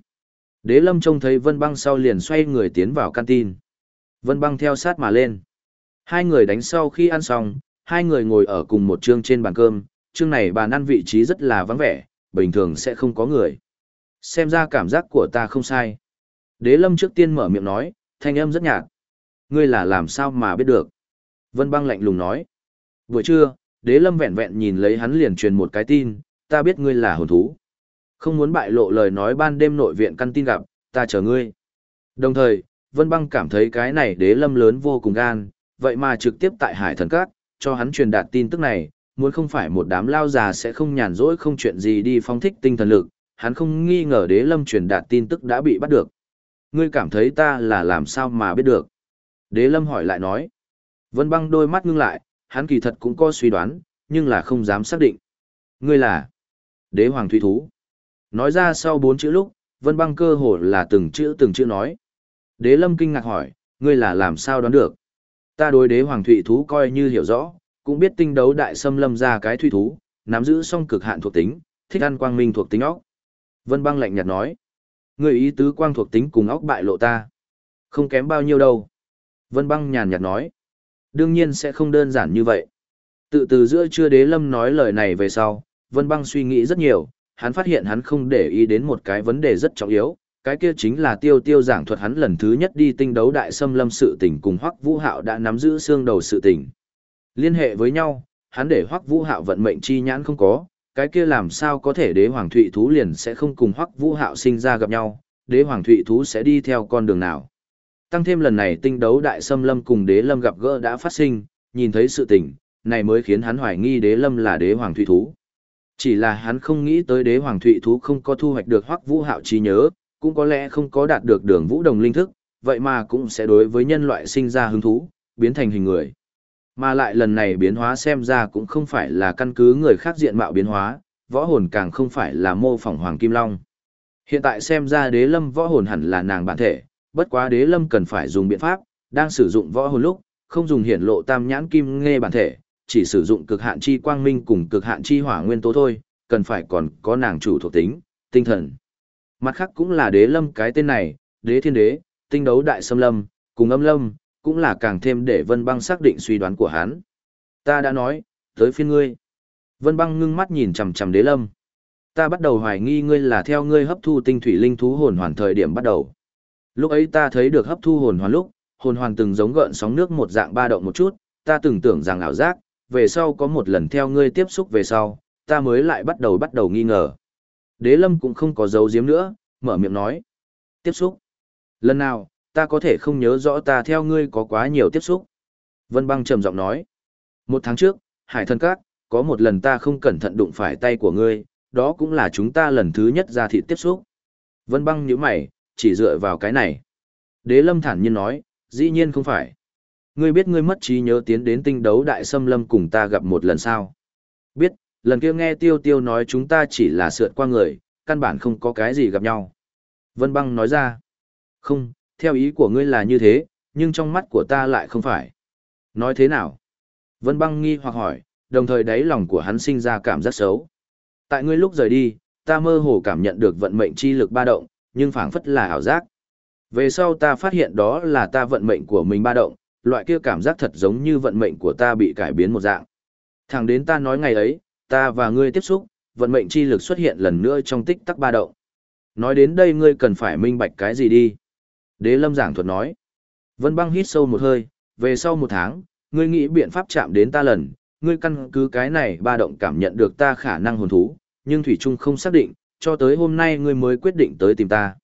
Đế lâm trông thấy vân băng sau liền xoay người tiến vào canteen. Vân băng theo sát mà lên. Hai người đánh sau khi ăn xong, hai người ngồi ở cùng một chương trên bàn cơm, chương này bàn ăn vị trí rất là vắng vẻ, bình thường sẽ không có người. Xem ra cảm giác của ta không sai. Đế lâm trước tiên mở miệng nói, thanh âm rất nhạt. Ngươi là làm sao mà biết được? Vân băng lạnh lùng nói. Buổi trưa, đế lâm vẹn vẹn nhìn lấy hắn liền truyền một cái tin, ta biết ngươi là hồn thú. Không muốn bại lộ lời nói ban đêm nội viện căn tin gặp, ta chờ ngươi. Đồng thời, Vân băng cảm thấy cái này đế lâm lớn vô cùng gan, vậy mà trực tiếp tại hải thần các, cho hắn truyền đạt tin tức này, muốn không phải một đám lao già sẽ không nhàn rỗi không chuyện gì đi phong thích tinh thần lực, hắn không nghi ngờ đế lâm truyền đạt tin tức đã bị bắt được. Ngươi cảm thấy ta là làm sao mà biết được? Đế lâm hỏi lại nói. Vân băng đôi mắt ngưng lại, hắn kỳ thật cũng có suy đoán, nhưng là không dám xác định. Ngươi là đế hoàng thủy thú. Nói ra sau bốn chữ lúc, vân băng cơ hồ là từng chữ từng chữ nói. Đế lâm kinh ngạc hỏi, ngươi là làm sao đoán được? Ta đối đế hoàng thủy thú coi như hiểu rõ, cũng biết tinh đấu đại xâm lâm ra cái thủy thú, nắm giữ song cực hạn thuộc tính, thích ăn quang minh thuộc tính óc. Vân băng lạnh nhạt nói, người ý tứ quang thuộc tính cùng óc bại lộ ta. Không kém bao nhiêu đâu. Vân băng nhàn nhạt nói, đương nhiên sẽ không đơn giản như vậy. Tự từ giữa chưa đế lâm nói lời này về sau, Vân băng suy nghĩ rất nhiều, hắn phát hiện hắn không để ý đến một cái vấn đề rất trọng yếu, cái kia chính là tiêu tiêu giảng thuật hắn lần thứ nhất đi tinh đấu đại xâm lâm sự tình cùng hoắc vũ hạo đã nắm giữ xương đầu sự tình. Liên hệ với nhau, hắn để hoắc vũ hạo vận mệnh chi nhãn không có, cái kia làm sao có thể đế hoàng thụy thú liền sẽ không cùng hoắc vũ hạo sinh ra gặp nhau, đế hoàng thụy thú sẽ đi theo con đường nào. Tăng thêm lần này tinh đấu đại xâm lâm cùng đế lâm gặp gỡ đã phát sinh, nhìn thấy sự tình, này mới khiến hắn hoài nghi đế lâm là đế hoàng thụy thú. Chỉ là hắn không nghĩ tới đế hoàng thụy thú không có thu hoạch được hoắc vũ hạo trí nhớ cũng có lẽ không có đạt được đường vũ đồng linh thức, vậy mà cũng sẽ đối với nhân loại sinh ra hứng thú, biến thành hình người. Mà lại lần này biến hóa xem ra cũng không phải là căn cứ người khác diện mạo biến hóa, võ hồn càng không phải là mô phỏng Hoàng Kim Long. Hiện tại xem ra đế lâm võ hồn hẳn là nàng bản thể, bất quá đế lâm cần phải dùng biện pháp, đang sử dụng võ hồn lúc, không dùng hiển lộ tam nhãn kim nghe bản thể, chỉ sử dụng cực hạn chi quang minh cùng cực hạn chi hỏa nguyên tố thôi, cần phải còn có nàng chủ thuộc tính, tinh thần. Mặt khác cũng là đế lâm cái tên này, đế thiên đế, tinh đấu đại xâm lâm, cùng âm lâm, cũng là càng thêm để vân băng xác định suy đoán của hắn. Ta đã nói, tới phiên ngươi. Vân băng ngưng mắt nhìn chằm chằm đế lâm. Ta bắt đầu hoài nghi ngươi là theo ngươi hấp thu tinh thủy linh thú hồn hoàn thời điểm bắt đầu. Lúc ấy ta thấy được hấp thu hồn hoàn lúc, hồn hoàn từng giống gợn sóng nước một dạng ba động một chút, ta từng tưởng rằng ảo giác, về sau có một lần theo ngươi tiếp xúc về sau, ta mới lại bắt đầu bắt đầu nghi ngờ. Đế lâm cũng không có dấu diếm nữa, mở miệng nói. Tiếp xúc. Lần nào, ta có thể không nhớ rõ ta theo ngươi có quá nhiều tiếp xúc. Vân băng trầm giọng nói. Một tháng trước, hải thân các, có một lần ta không cẩn thận đụng phải tay của ngươi, đó cũng là chúng ta lần thứ nhất ra thị tiếp xúc. Vân băng nhíu mày, chỉ dựa vào cái này. Đế lâm thản nhiên nói, dĩ nhiên không phải. Ngươi biết ngươi mất trí nhớ tiến đến tinh đấu đại xâm lâm cùng ta gặp một lần sao? Biết, lần kia nghe tiêu tiêu nói chúng ta chỉ là sượt qua người, căn bản không có cái gì gặp nhau. Vân băng nói ra, không, theo ý của ngươi là như thế, nhưng trong mắt của ta lại không phải. Nói thế nào? Vân băng nghi hoặc hỏi, đồng thời đáy lòng của hắn sinh ra cảm giác xấu. Tại ngươi lúc rời đi, ta mơ hồ cảm nhận được vận mệnh chi lực ba động, nhưng phảng phất là ảo giác. Về sau ta phát hiện đó là ta vận mệnh của mình ba động, loại kia cảm giác thật giống như vận mệnh của ta bị cải biến một dạng. Thẳng đến ta nói ngày ấy, ta và ngươi tiếp xúc, vận mệnh chi lực xuất hiện lần nữa trong tích tắc ba động. Nói đến đây ngươi cần phải minh bạch cái gì đi. Đế lâm giảng thuật nói. Vân băng hít sâu một hơi, về sau một tháng, ngươi nghĩ biện pháp chạm đến ta lần, ngươi căn cứ cái này ba động cảm nhận được ta khả năng hồn thú, nhưng Thủy Trung không xác định, cho tới hôm nay ngươi mới quyết định tới tìm ta.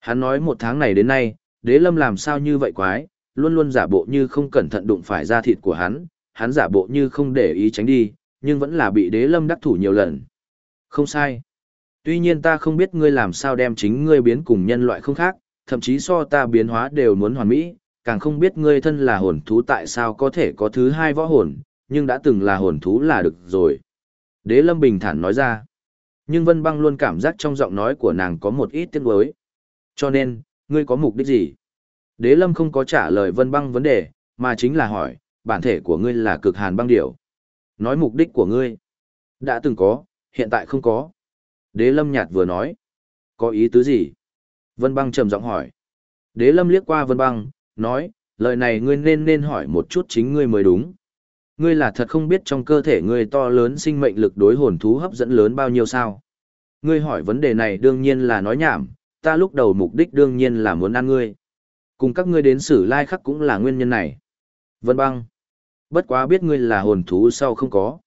Hắn nói một tháng này đến nay, đế lâm làm sao như vậy quái, luôn luôn giả bộ như không cẩn thận đụng phải da thịt của hắn, hắn giả bộ như không để ý tránh đi, nhưng vẫn là bị đế lâm đắc thủ nhiều lần. Không sai. Tuy nhiên ta không biết ngươi làm sao đem chính ngươi biến cùng nhân loại không khác, thậm chí so ta biến hóa đều muốn hoàn mỹ, càng không biết ngươi thân là hồn thú tại sao có thể có thứ hai võ hồn, nhưng đã từng là hồn thú là được rồi. Đế lâm bình thản nói ra. Nhưng Vân Băng luôn cảm giác trong giọng nói của nàng có một ít tiếc nuối. Cho nên, ngươi có mục đích gì? Đế Lâm không có trả lời Vân Băng vấn đề, mà chính là hỏi, bản thể của ngươi là cực hàn băng điểu. Nói mục đích của ngươi. Đã từng có, hiện tại không có. Đế Lâm nhạt vừa nói. Có ý tứ gì? Vân Băng trầm giọng hỏi. Đế Lâm liếc qua Vân Băng, nói, lời này ngươi nên nên hỏi một chút chính ngươi mới đúng. Ngươi là thật không biết trong cơ thể ngươi to lớn sinh mệnh lực đối hồn thú hấp dẫn lớn bao nhiêu sao? Ngươi hỏi vấn đề này đương nhiên là nói nhảm, ta lúc đầu mục đích đương nhiên là muốn ăn ngươi. Cùng các ngươi đến xử lai khắc cũng là nguyên nhân này. Vân băng. Bất quá biết ngươi là hồn thú sau không có.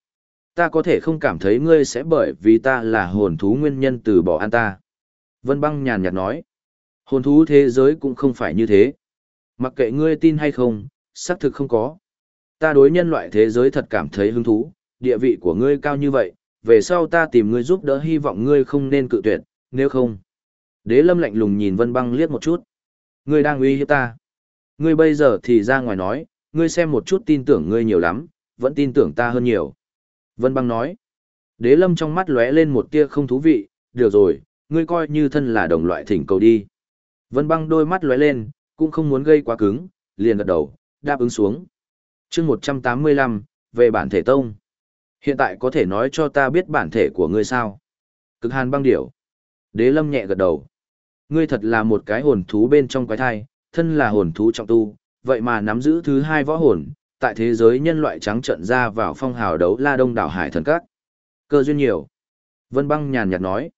Ta có thể không cảm thấy ngươi sẽ bởi vì ta là hồn thú nguyên nhân từ bỏ an ta. Vân băng nhàn nhạt nói. Hồn thú thế giới cũng không phải như thế. Mặc kệ ngươi tin hay không, xác thực không có. Ta đối nhân loại thế giới thật cảm thấy hứng thú, địa vị của ngươi cao như vậy, về sau ta tìm ngươi giúp đỡ hy vọng ngươi không nên cự tuyệt, nếu không. Đế lâm lạnh lùng nhìn vân băng liếc một chút. Ngươi đang uy hiếp ta. Ngươi bây giờ thì ra ngoài nói, ngươi xem một chút tin tưởng ngươi nhiều lắm, vẫn tin tưởng ta hơn nhiều. Vân băng nói. Đế lâm trong mắt lóe lên một tia không thú vị, được rồi, ngươi coi như thân là đồng loại thỉnh cầu đi. Vân băng đôi mắt lóe lên, cũng không muốn gây quá cứng, liền gật đầu, đáp ứng xuống. chương 185, về bản thể tông. Hiện tại có thể nói cho ta biết bản thể của ngươi sao? Cực hàn băng điểu. Đế lâm nhẹ gật đầu. Ngươi thật là một cái hồn thú bên trong quái thai, thân là hồn thú trọng tu, vậy mà nắm giữ thứ hai võ hồn, tại thế giới nhân loại trắng trận ra vào phong hào đấu la đông đảo hải thần các. Cơ duyên nhiều. Vân băng nhàn nhạt nói.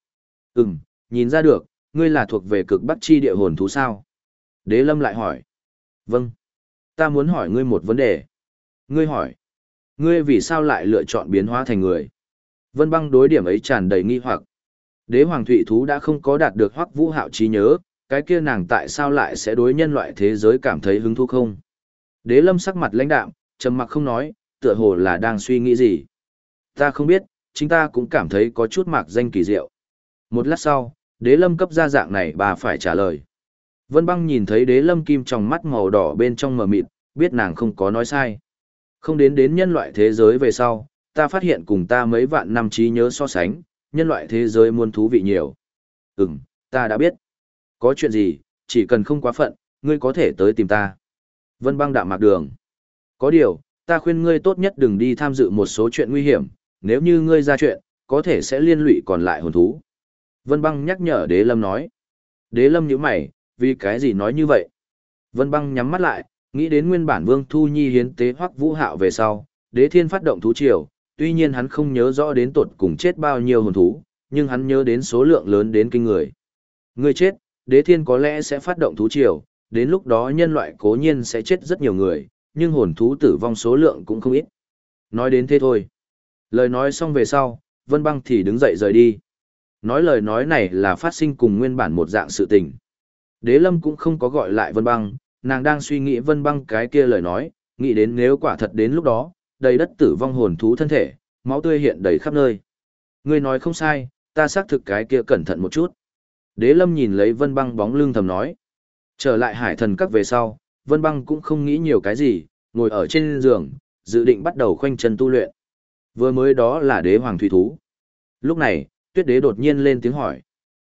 Ừm, nhìn ra được, ngươi là thuộc về cực bắc chi địa hồn thú sao? Đế lâm lại hỏi. Vâng. Ta muốn hỏi ngươi một vấn đề. Ngươi hỏi. Ngươi vì sao lại lựa chọn biến hóa thành người? Vân băng đối điểm ấy tràn đầy nghi hoặc. Đế hoàng thụy thú đã không có đạt được hoắc vũ hạo trí nhớ, cái kia nàng tại sao lại sẽ đối nhân loại thế giới cảm thấy hứng thú không? Đế lâm sắc mặt lãnh đạm, trầm mặc không nói, tựa hồ là đang suy nghĩ gì. Ta không biết, chính ta cũng cảm thấy có chút mạc danh kỳ diệu. Một lát sau, đế lâm cấp ra dạng này bà phải trả lời. Vân băng nhìn thấy đế lâm kim trong mắt màu đỏ bên trong mờ mịt, biết nàng không có nói sai. Không đến đến nhân loại thế giới về sau, ta phát hiện cùng ta mấy vạn năm trí nhớ so sánh, nhân loại thế giới muôn thú vị nhiều. Ừm, ta đã biết. Có chuyện gì, chỉ cần không quá phận, ngươi có thể tới tìm ta. Vân băng đạm mạc đường. Có điều, ta khuyên ngươi tốt nhất đừng đi tham dự một số chuyện nguy hiểm, nếu như ngươi ra chuyện, có thể sẽ liên lụy còn lại hồn thú. Vân băng nhắc nhở đế lâm nói. Đế lâm nhíu mày, vì cái gì nói như vậy? Vân băng nhắm mắt lại, nghĩ đến nguyên bản vương thu nhi hiến tế hoắc vũ hạo về sau, đế thiên phát động thú triều, tuy nhiên hắn không nhớ rõ đến tột cùng chết bao nhiêu hồn thú, nhưng hắn nhớ đến số lượng lớn đến kinh người. Người chết, đế thiên có lẽ sẽ phát động thú triều, đến lúc đó nhân loại cố nhiên sẽ chết rất nhiều người, nhưng hồn thú tử vong số lượng cũng không ít. Nói đến thế thôi. Lời nói xong về sau, Vân Băng thì đứng dậy rời đi. Nói lời nói này là phát sinh cùng nguyên bản một dạng sự tình. Đế Lâm cũng không có gọi lại Vân Băng, nàng đang suy nghĩ Vân Băng cái kia lời nói, nghĩ đến nếu quả thật đến lúc đó, đầy đất tử vong hồn thú thân thể, máu tươi hiện đầy khắp nơi. Ngươi nói không sai, ta xác thực cái kia cẩn thận một chút. Đế lâm nhìn lấy vân băng bóng lưng thầm nói. Trở lại hải thần các về sau, vân băng cũng không nghĩ nhiều cái gì, ngồi ở trên giường, dự định bắt đầu khoanh chân tu luyện. Vừa mới đó là đế hoàng thủy thú. Lúc này, tuyết đế đột nhiên lên tiếng hỏi.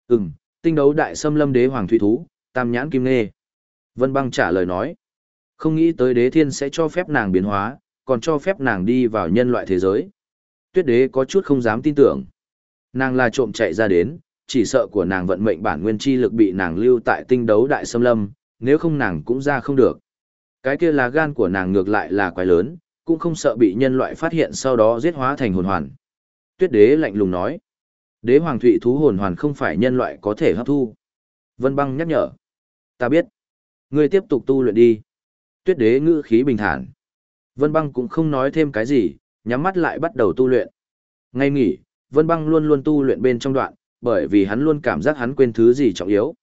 Ừm, tinh đấu đại xâm lâm đế hoàng thủy thú, tam nhãn kim nê. Vân băng trả lời nói. Không nghĩ tới đế thiên sẽ cho phép nàng biến hóa, còn cho phép nàng đi vào nhân loại thế giới. Tuyết đế có chút không dám tin tưởng. Nàng là trộm chạy ra đến, chỉ sợ của nàng vận mệnh bản nguyên chi lực bị nàng lưu tại tinh đấu đại xâm lâm, nếu không nàng cũng ra không được. Cái kia là gan của nàng ngược lại là quái lớn, cũng không sợ bị nhân loại phát hiện sau đó giết hóa thành hồn hoàn. Tuyết đế lạnh lùng nói. Đế hoàng thụy thú hồn hoàn không phải nhân loại có thể hấp thu. Vân băng nhắc nhở. Ta biết. Ngươi tiếp tục tu luyện đi. Tuyết đế ngữ khí bình thản. Vân băng cũng không nói thêm cái gì, nhắm mắt lại bắt đầu tu luyện. Ngay nghỉ, Vân băng luôn luôn tu luyện bên trong đoạn, bởi vì hắn luôn cảm giác hắn quên thứ gì trọng yếu.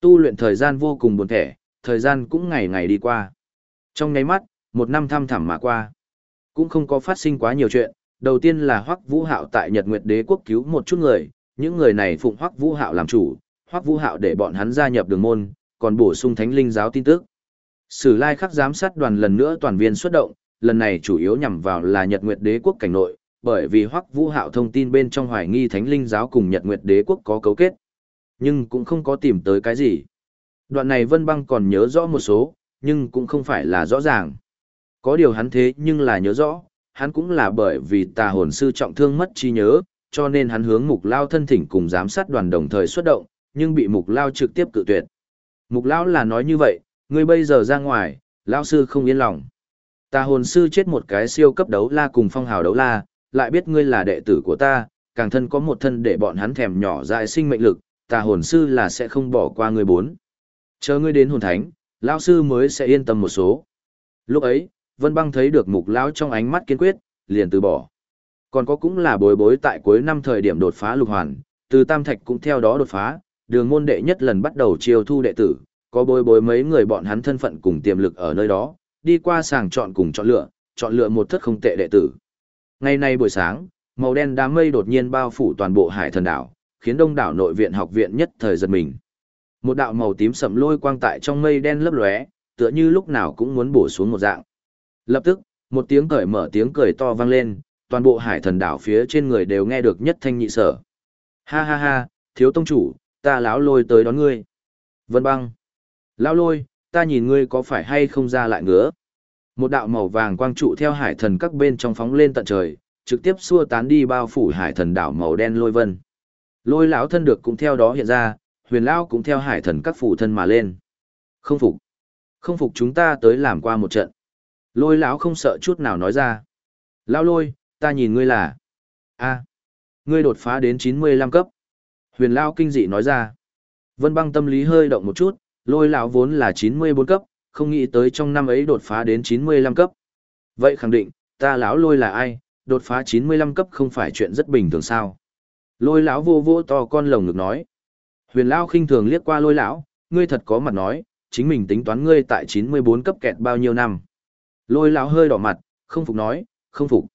Tu luyện thời gian vô cùng buồn thẻ, thời gian cũng ngày ngày đi qua. Trong nháy mắt, một năm thăm thẳm mà qua. Cũng không có phát sinh quá nhiều chuyện, đầu tiên là Hoắc Vũ Hạo tại Nhật Nguyệt Đế quốc cứu một chút người, những người này phụng Hoắc Vũ Hạo làm chủ, Hoắc Vũ Hạo để bọn hắn gia nhập đường môn, còn bổ sung Thánh Linh giáo tin tức. Sử Lai Khắc giám sát đoàn lần nữa toàn viên xuất động, lần này chủ yếu nhằm vào là Nhật Nguyệt Đế quốc cảnh nội, bởi vì Hoắc Vũ Hạo thông tin bên trong hoài nghi Thánh Linh giáo cùng Nhật Nguyệt Đế quốc có cấu kết, nhưng cũng không có tìm tới cái gì. Đoạn này Vân Băng còn nhớ rõ một số, nhưng cũng không phải là rõ ràng. Có điều hắn thế nhưng là nhớ rõ, hắn cũng là bởi vì tà hồn sư trọng thương mất trí nhớ, cho nên hắn hướng Mục Lao thân thỉnh cùng giám sát đoàn đồng thời xuất động, nhưng bị Mục Lao trực tiếp cự tuyệt. Mục Lao là nói như vậy, ngươi bây giờ ra ngoài, lão sư không yên lòng. Tà hồn sư chết một cái siêu cấp đấu la cùng phong hào đấu la, lại biết ngươi là đệ tử của ta, càng thân có một thân để bọn hắn thèm nhỏ dại sinh mệnh lực, ta hồn sư là sẽ không bỏ qua ngươi bốn. Chờ ngươi đến hồn thánh, lão sư mới sẽ yên tâm một số. Lúc ấy, Vân Băng thấy được mục lão trong ánh mắt kiên quyết, liền từ bỏ. Còn có cũng là bối bối tại cuối năm thời điểm đột phá lục hoàn, từ Tam Thạch cũng theo đó đột phá, đường môn đệ nhất lần bắt đầu chiêu thu đệ tử, có bối bối mấy người bọn hắn thân phận cùng tiềm lực ở nơi đó, đi qua sàng chọn cùng chọn lựa, chọn lựa một thất không tệ đệ tử. Ngày nay buổi sáng, màu đen đám mây đột nhiên bao phủ toàn bộ hải thần đảo, khiến đông đảo nội viện học viện nhất thời giật mình. Một đạo màu tím sẫm lôi quang tại trong mây đen lấp lóe, tựa như lúc nào cũng muốn bổ xuống một dạng. Lập tức, một tiếng cởi mở tiếng cười to vang lên, toàn bộ hải thần đảo phía trên người đều nghe được nhất thanh nhị sở. Ha ha ha, thiếu tông chủ, ta lão lôi tới đón ngươi. Vân băng. Lão lôi, ta nhìn ngươi có phải hay không ra lại ngứa. Một đạo màu vàng quang trụ theo hải thần các bên trong phóng lên tận trời, trực tiếp xua tán đi bao phủ hải thần đảo màu đen lôi vân. Lôi lão thân được cũng theo đó hiện ra, huyền lão cũng theo hải thần các phủ thân mà lên. Không phục. Không phục chúng ta tới làm qua một trận. Lôi lão không sợ chút nào nói ra. Lão lôi, ta nhìn ngươi là... a ngươi đột phá đến chín mươi lăm cấp. Huyền lão kinh dị nói ra. Vân băng tâm lý hơi động một chút, lôi lão vốn là chín mươi bốn cấp, không nghĩ tới trong năm ấy đột phá đến 95 cấp. Vậy khẳng định, ta lão lôi là ai, đột phá 95 cấp không phải chuyện rất bình thường sao. Lôi lão vô vô to con lồng ngực nói. Huyền lão khinh thường liếc qua lôi lão, ngươi thật có mặt nói, chính mình tính toán ngươi tại 94 cấp kẹt bao nhiêu năm. Lôi lão hơi đỏ mặt, không phục nói, không phục.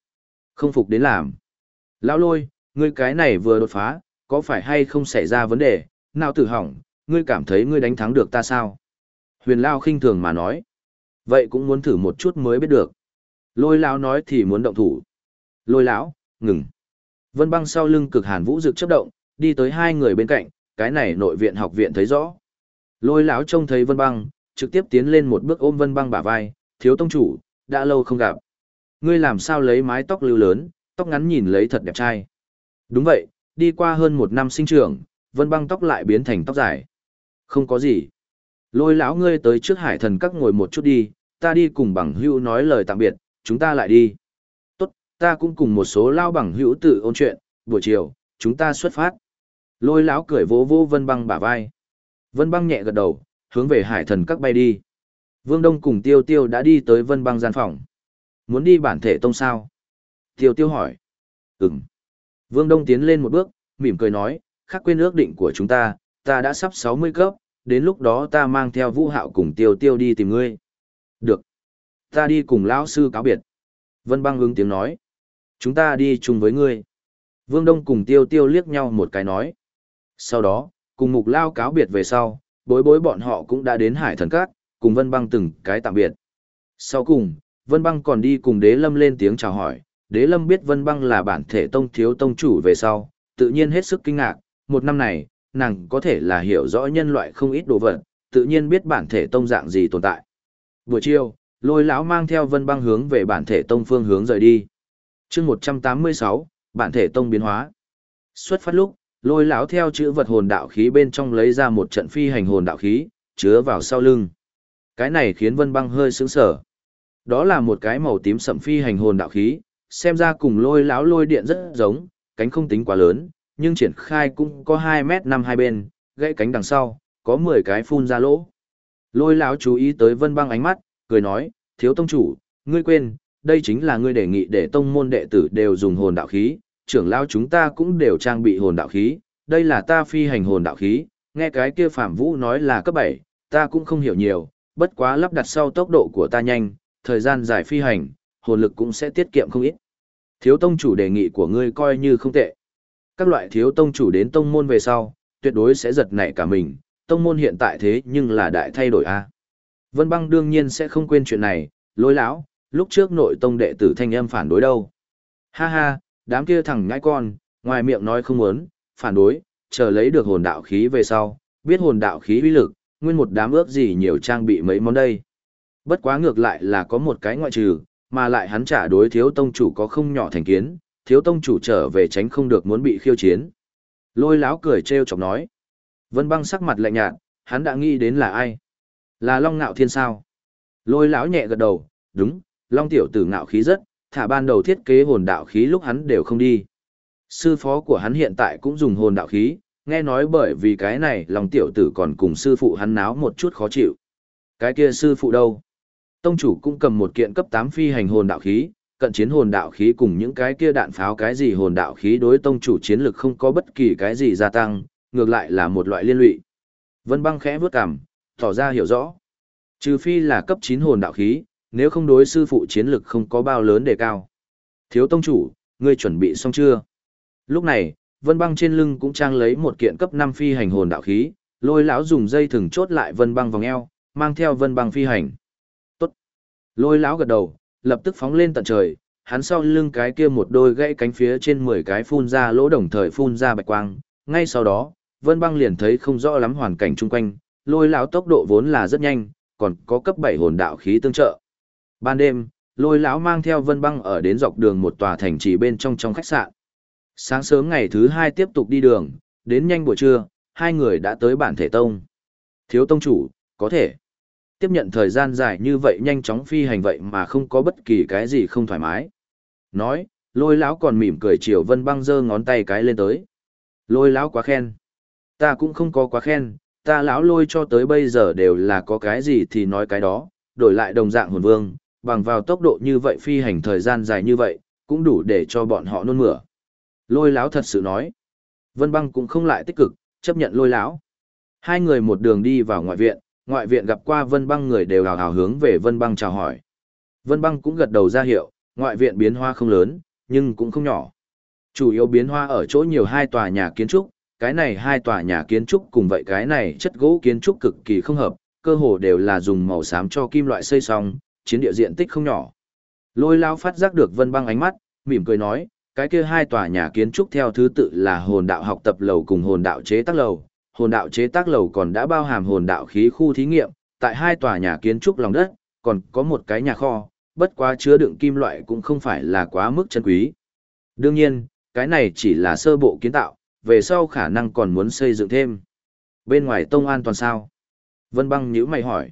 Không phục đến làm. Lão lôi, ngươi cái này vừa đột phá, có phải hay không xảy ra vấn đề, nào tử hỏng, ngươi cảm thấy ngươi đánh thắng được ta sao? Huyền Lao khinh thường mà nói. Vậy cũng muốn thử một chút mới biết được. Lôi lão nói thì muốn động thủ. Lôi lão, ngừng. Vân băng sau lưng cực hàn vũ rực chấp động, đi tới hai người bên cạnh, cái này nội viện học viện thấy rõ. Lôi lão trông thấy Vân băng, trực tiếp tiến lên một bước ôm Vân băng bả vai, thiếu tông chủ, đã lâu không gặp. Ngươi làm sao lấy mái tóc lưu lớn, tóc ngắn nhìn lấy thật đẹp trai. Đúng vậy, đi qua hơn một năm sinh trưởng, Vân băng tóc lại biến thành tóc dài. Không có gì. Lôi lão ngươi tới trước hải thần các ngồi một chút đi, ta đi cùng bằng hữu nói lời tạm biệt, chúng ta lại đi. Tốt, ta cũng cùng một số lao bằng hữu tự ôn chuyện, buổi chiều, chúng ta xuất phát. Lôi lão cười vỗ vỗ vân băng bả vai. Vân băng nhẹ gật đầu, hướng về hải thần các bay đi. Vương Đông cùng Tiêu Tiêu đã đi tới vân băng gian phòng. Muốn đi bản thể tông sao? Tiêu Tiêu hỏi. Ừm. Vương Đông tiến lên một bước, mỉm cười nói, khắc quên ước định của chúng ta, ta đã sắp 60 cấp, đến lúc đó ta mang theo vũ hạo cùng tiêu tiêu đi tìm ngươi. Được. Ta đi cùng lão sư cáo biệt. Vân băng ứng tiếng nói. Chúng ta đi chung với ngươi. Vương Đông cùng tiêu tiêu liếc nhau một cái nói. Sau đó, cùng mục lao cáo biệt về sau, bối bối bọn họ cũng đã đến hải thần cát cùng Vân Băng từng cái tạm biệt. Sau cùng, Vân Băng còn đi cùng Đế Lâm lên tiếng chào hỏi, Đế Lâm biết Vân Băng là bản thể tông thiếu tông chủ về sau, tự nhiên hết sức kinh ngạc, một năm này, nàng có thể là hiểu rõ nhân loại không ít đồ vật, tự nhiên biết bản thể tông dạng gì tồn tại. Buổi chiều, lôi lão mang theo Vân Băng hướng về bản thể tông phương hướng rời đi. chương 186, bản thể tông biến hóa. Xuất phát lúc, lôi lão theo chữ vật hồn đạo khí bên trong lấy ra một trận phi hành hồn đạo khí, chứa vào sau lưng. Cái này khiến Vân Băng hơi sững sờ. Đó là một cái màu tím sậm phi hành hồn đạo khí, xem ra cùng lôi lão lôi điện rất giống, cánh không tính quá lớn, nhưng triển khai cũng có 2 mét 5 hai bên, gãy cánh đằng sau, có 10 cái phun ra lỗ. Lôi lão chú ý tới Vân Băng ánh mắt, cười nói, thiếu tông chủ, ngươi quên, đây chính là ngươi đề nghị để tông môn đệ tử đều dùng hồn đạo khí, trưởng lão chúng ta cũng đều trang bị hồn đạo khí, đây là ta phi hành hồn đạo khí, nghe cái kia Phạm Vũ nói là cấp 7, ta cũng không hiểu nhiều, bất quá lắp đặt sau tốc độ của ta nhanh, thời gian dài phi hành, hồn lực cũng sẽ tiết kiệm không ít. Thiếu tông chủ đề nghị của ngươi coi như không tệ. Các loại thiếu tông chủ đến tông môn về sau, tuyệt đối sẽ giật nảy cả mình, tông môn hiện tại thế nhưng là đại thay đổi a. Vân Băng đương nhiên sẽ không quên chuyện này, lối lão, lúc trước nội tông đệ tử thanh âm phản đối đâu. Ha ha, đám kia thằng nhãi con, ngoài miệng nói không muốn, phản đối, chờ lấy được hồn đạo khí về sau, biết hồn đạo khí uy lực, nguyên một đám ước gì nhiều trang bị mấy món đây. Bất quá ngược lại là có một cái ngoại trừ, mà lại hắn trả đối thiếu tông chủ có không nhỏ thành kiến, thiếu tông chủ trở về tránh không được muốn bị khiêu chiến. Lôi láo cười trêu chọc nói. Vân băng sắc mặt lạnh nhạt, hắn đã nghĩ đến là ai? Là Long Nạo Thiên sao? Lôi lão nhẹ gật đầu, đúng, Long tiểu tử ngạo khí rất, thả ban đầu thiết kế hồn đạo khí lúc hắn đều không đi. Sư phó của hắn hiện tại cũng dùng hồn đạo khí, nghe nói bởi vì cái này Long tiểu tử còn cùng sư phụ hắn náo một chút khó chịu. Cái kia sư phụ đâu? Tông chủ cũng cầm một kiện cấp 8 phi hành hồn đạo khí, cận chiến hồn đạo khí cùng những cái kia đạn pháo cái gì hồn đạo khí đối tông chủ chiến lực không có bất kỳ cái gì gia tăng, ngược lại là một loại liên lụy. Vân băng khẽ vướt cằm, tỏ ra hiểu rõ. Trừ phi là cấp 9 hồn đạo khí, nếu không đối sư phụ chiến lực không có bao lớn đề cao. Thiếu tông chủ, ngươi chuẩn bị xong chưa? Lúc này, Vân Băng trên lưng cũng trang lấy một kiện cấp 5 phi hành hồn đạo khí, lôi lão dùng dây thừng chốt lại Vân Băng vòng eo, mang theo Vân Băng phi hành. Tốt. Lôi lão gật đầu, lập tức phóng lên tận trời, hắn sau lưng cái kia một đôi gãy cánh phía trên 10 cái phun ra lỗ đồng thời phun ra bạch quang, ngay sau đó, Vân Băng liền thấy không rõ lắm hoàn cảnh chung quanh, lôi lão tốc độ vốn là rất nhanh, còn có cấp 7 hồn đạo khí tương trợ. Ban đêm, lôi lão mang theo Vân Băng ở đến dọc đường một tòa thành trì bên trong trong khách sạn. Sáng sớm ngày thứ hai tiếp tục đi đường, đến nhanh buổi trưa, hai người đã tới bản thể tông. Thiếu tông chủ, có thể. Tiếp nhận thời gian dài như vậy nhanh chóng phi hành vậy mà không có bất kỳ cái gì không thoải mái. Nói, lôi lão còn mỉm cười chiều vân băng giơ ngón tay cái lên tới. Lôi lão quá khen. Ta cũng không có quá khen, ta lão lôi cho tới bây giờ đều là có cái gì thì nói cái đó, đổi lại đồng dạng hồn vương, bằng vào tốc độ như vậy phi hành thời gian dài như vậy, cũng đủ để cho bọn họ nôn mửa. Lôi lão thật sự nói. Vân băng cũng không lại tích cực, chấp nhận lôi lão. Hai người một đường đi vào ngoại viện, ngoại viện gặp qua vân băng người đều hào hào hướng về vân băng chào hỏi. Vân băng cũng gật đầu ra hiệu, ngoại viện biến hoa không lớn, nhưng cũng không nhỏ. Chủ yếu biến hoa ở chỗ nhiều hai tòa nhà kiến trúc, cái này hai tòa nhà kiến trúc cùng vậy cái này chất gỗ kiến trúc cực kỳ không hợp, cơ hồ đều là dùng màu xám cho kim loại xây xong, chiến địa diện tích không nhỏ. Lôi lao phát giác được vân băng ánh mắt, mỉm cười nói, cái kia hai tòa nhà kiến trúc theo thứ tự là hồn đạo học tập lầu cùng hồn đạo chế tác lầu. Hồn đạo chế tác lầu còn đã bao hàm hồn đạo khí khu thí nghiệm, tại hai tòa nhà kiến trúc lòng đất, còn có một cái nhà kho, bất quá chứa đựng kim loại cũng không phải là quá mức chân quý. Đương nhiên, cái này chỉ là sơ bộ kiến tạo, về sau khả năng còn muốn xây dựng thêm. Bên ngoài tông an toàn sao? Vân băng nhữ mày hỏi.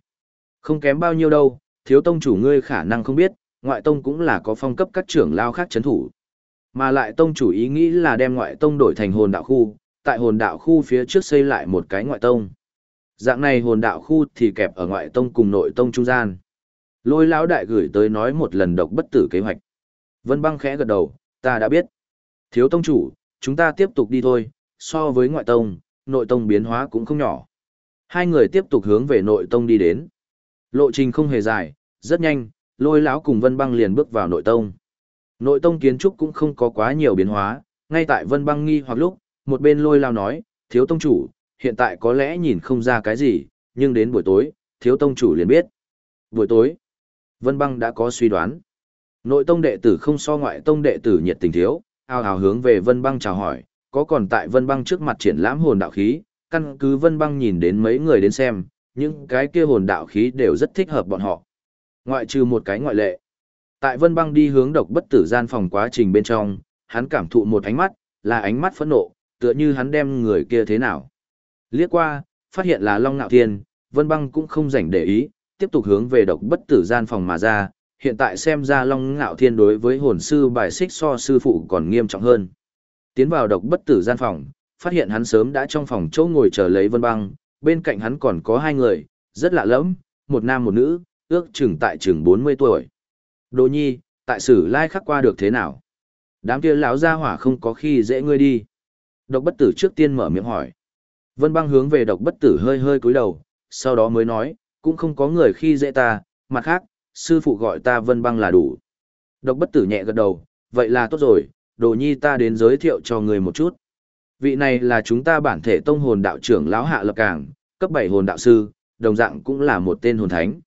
Không kém bao nhiêu đâu, thiếu tông chủ ngươi khả năng không biết, ngoại tông cũng là có phong cấp các trưởng lao khác chấn thủ. Mà lại tông chủ ý nghĩ là đem ngoại tông đổi thành hồn đạo khu, tại hồn đạo khu phía trước xây lại một cái ngoại tông. Dạng này hồn đạo khu thì kẹp ở ngoại tông cùng nội tông trung gian. Lôi lão đại gửi tới nói một lần độc bất tử kế hoạch. Vân băng khẽ gật đầu, ta đã biết. Thiếu tông chủ, chúng ta tiếp tục đi thôi, so với ngoại tông, nội tông biến hóa cũng không nhỏ. Hai người tiếp tục hướng về nội tông đi đến. Lộ trình không hề dài, rất nhanh, lôi lão cùng vân băng liền bước vào nội tông. Nội tông kiến trúc cũng không có quá nhiều biến hóa, ngay tại vân băng nghi hoặc lúc, một bên lôi lao nói, thiếu tông chủ, hiện tại có lẽ nhìn không ra cái gì, nhưng đến buổi tối, thiếu tông chủ liền biết. Buổi tối, Vân Băng đã có suy đoán. Nội tông đệ tử không so ngoại tông đệ tử nhiệt tình thiếu, ao ào hướng về Vân Băng chào hỏi, có còn tại Vân Băng trước mặt triển lãm hồn đạo khí, căn cứ Vân Băng nhìn đến mấy người đến xem, những cái kia hồn đạo khí đều rất thích hợp bọn họ. Ngoại trừ một cái ngoại lệ. Tại Vân Băng đi hướng độc bất tử gian phòng quá trình bên trong, hắn cảm thụ một ánh mắt, là ánh mắt phẫn nộ, tựa như hắn đem người kia thế nào. Liếc qua, phát hiện là Long Nạo Thiên, Vân Băng cũng không rảnh để ý, tiếp tục hướng về độc bất tử gian phòng mà ra, hiện tại xem ra Long Ngạo Thiên đối với hồn sư bài xích so sư phụ còn nghiêm trọng hơn. Tiến vào độc bất tử gian phòng, phát hiện hắn sớm đã trong phòng chỗ ngồi chờ lấy Vân Băng, bên cạnh hắn còn có hai người, rất lạ lẫm, một nam một nữ, ước chừng tại chừng 40 tuổi. Đồ Nhi, tại sử lai khắc qua được thế nào? Đám kia lão gia hỏa không có khi dễ ngươi đi. Độc bất tử trước tiên mở miệng hỏi. Vân băng hướng về độc bất tử hơi hơi cúi đầu, sau đó mới nói, cũng không có người khi dễ ta, mặt khác, sư phụ gọi ta vân băng là đủ. Độc bất tử nhẹ gật đầu, vậy là tốt rồi, đồ nhi ta đến giới thiệu cho người một chút. Vị này là chúng ta bản thể tông hồn đạo trưởng lão hạ lập cảng, cấp 7 hồn đạo sư, đồng dạng cũng là một tên hồn thánh.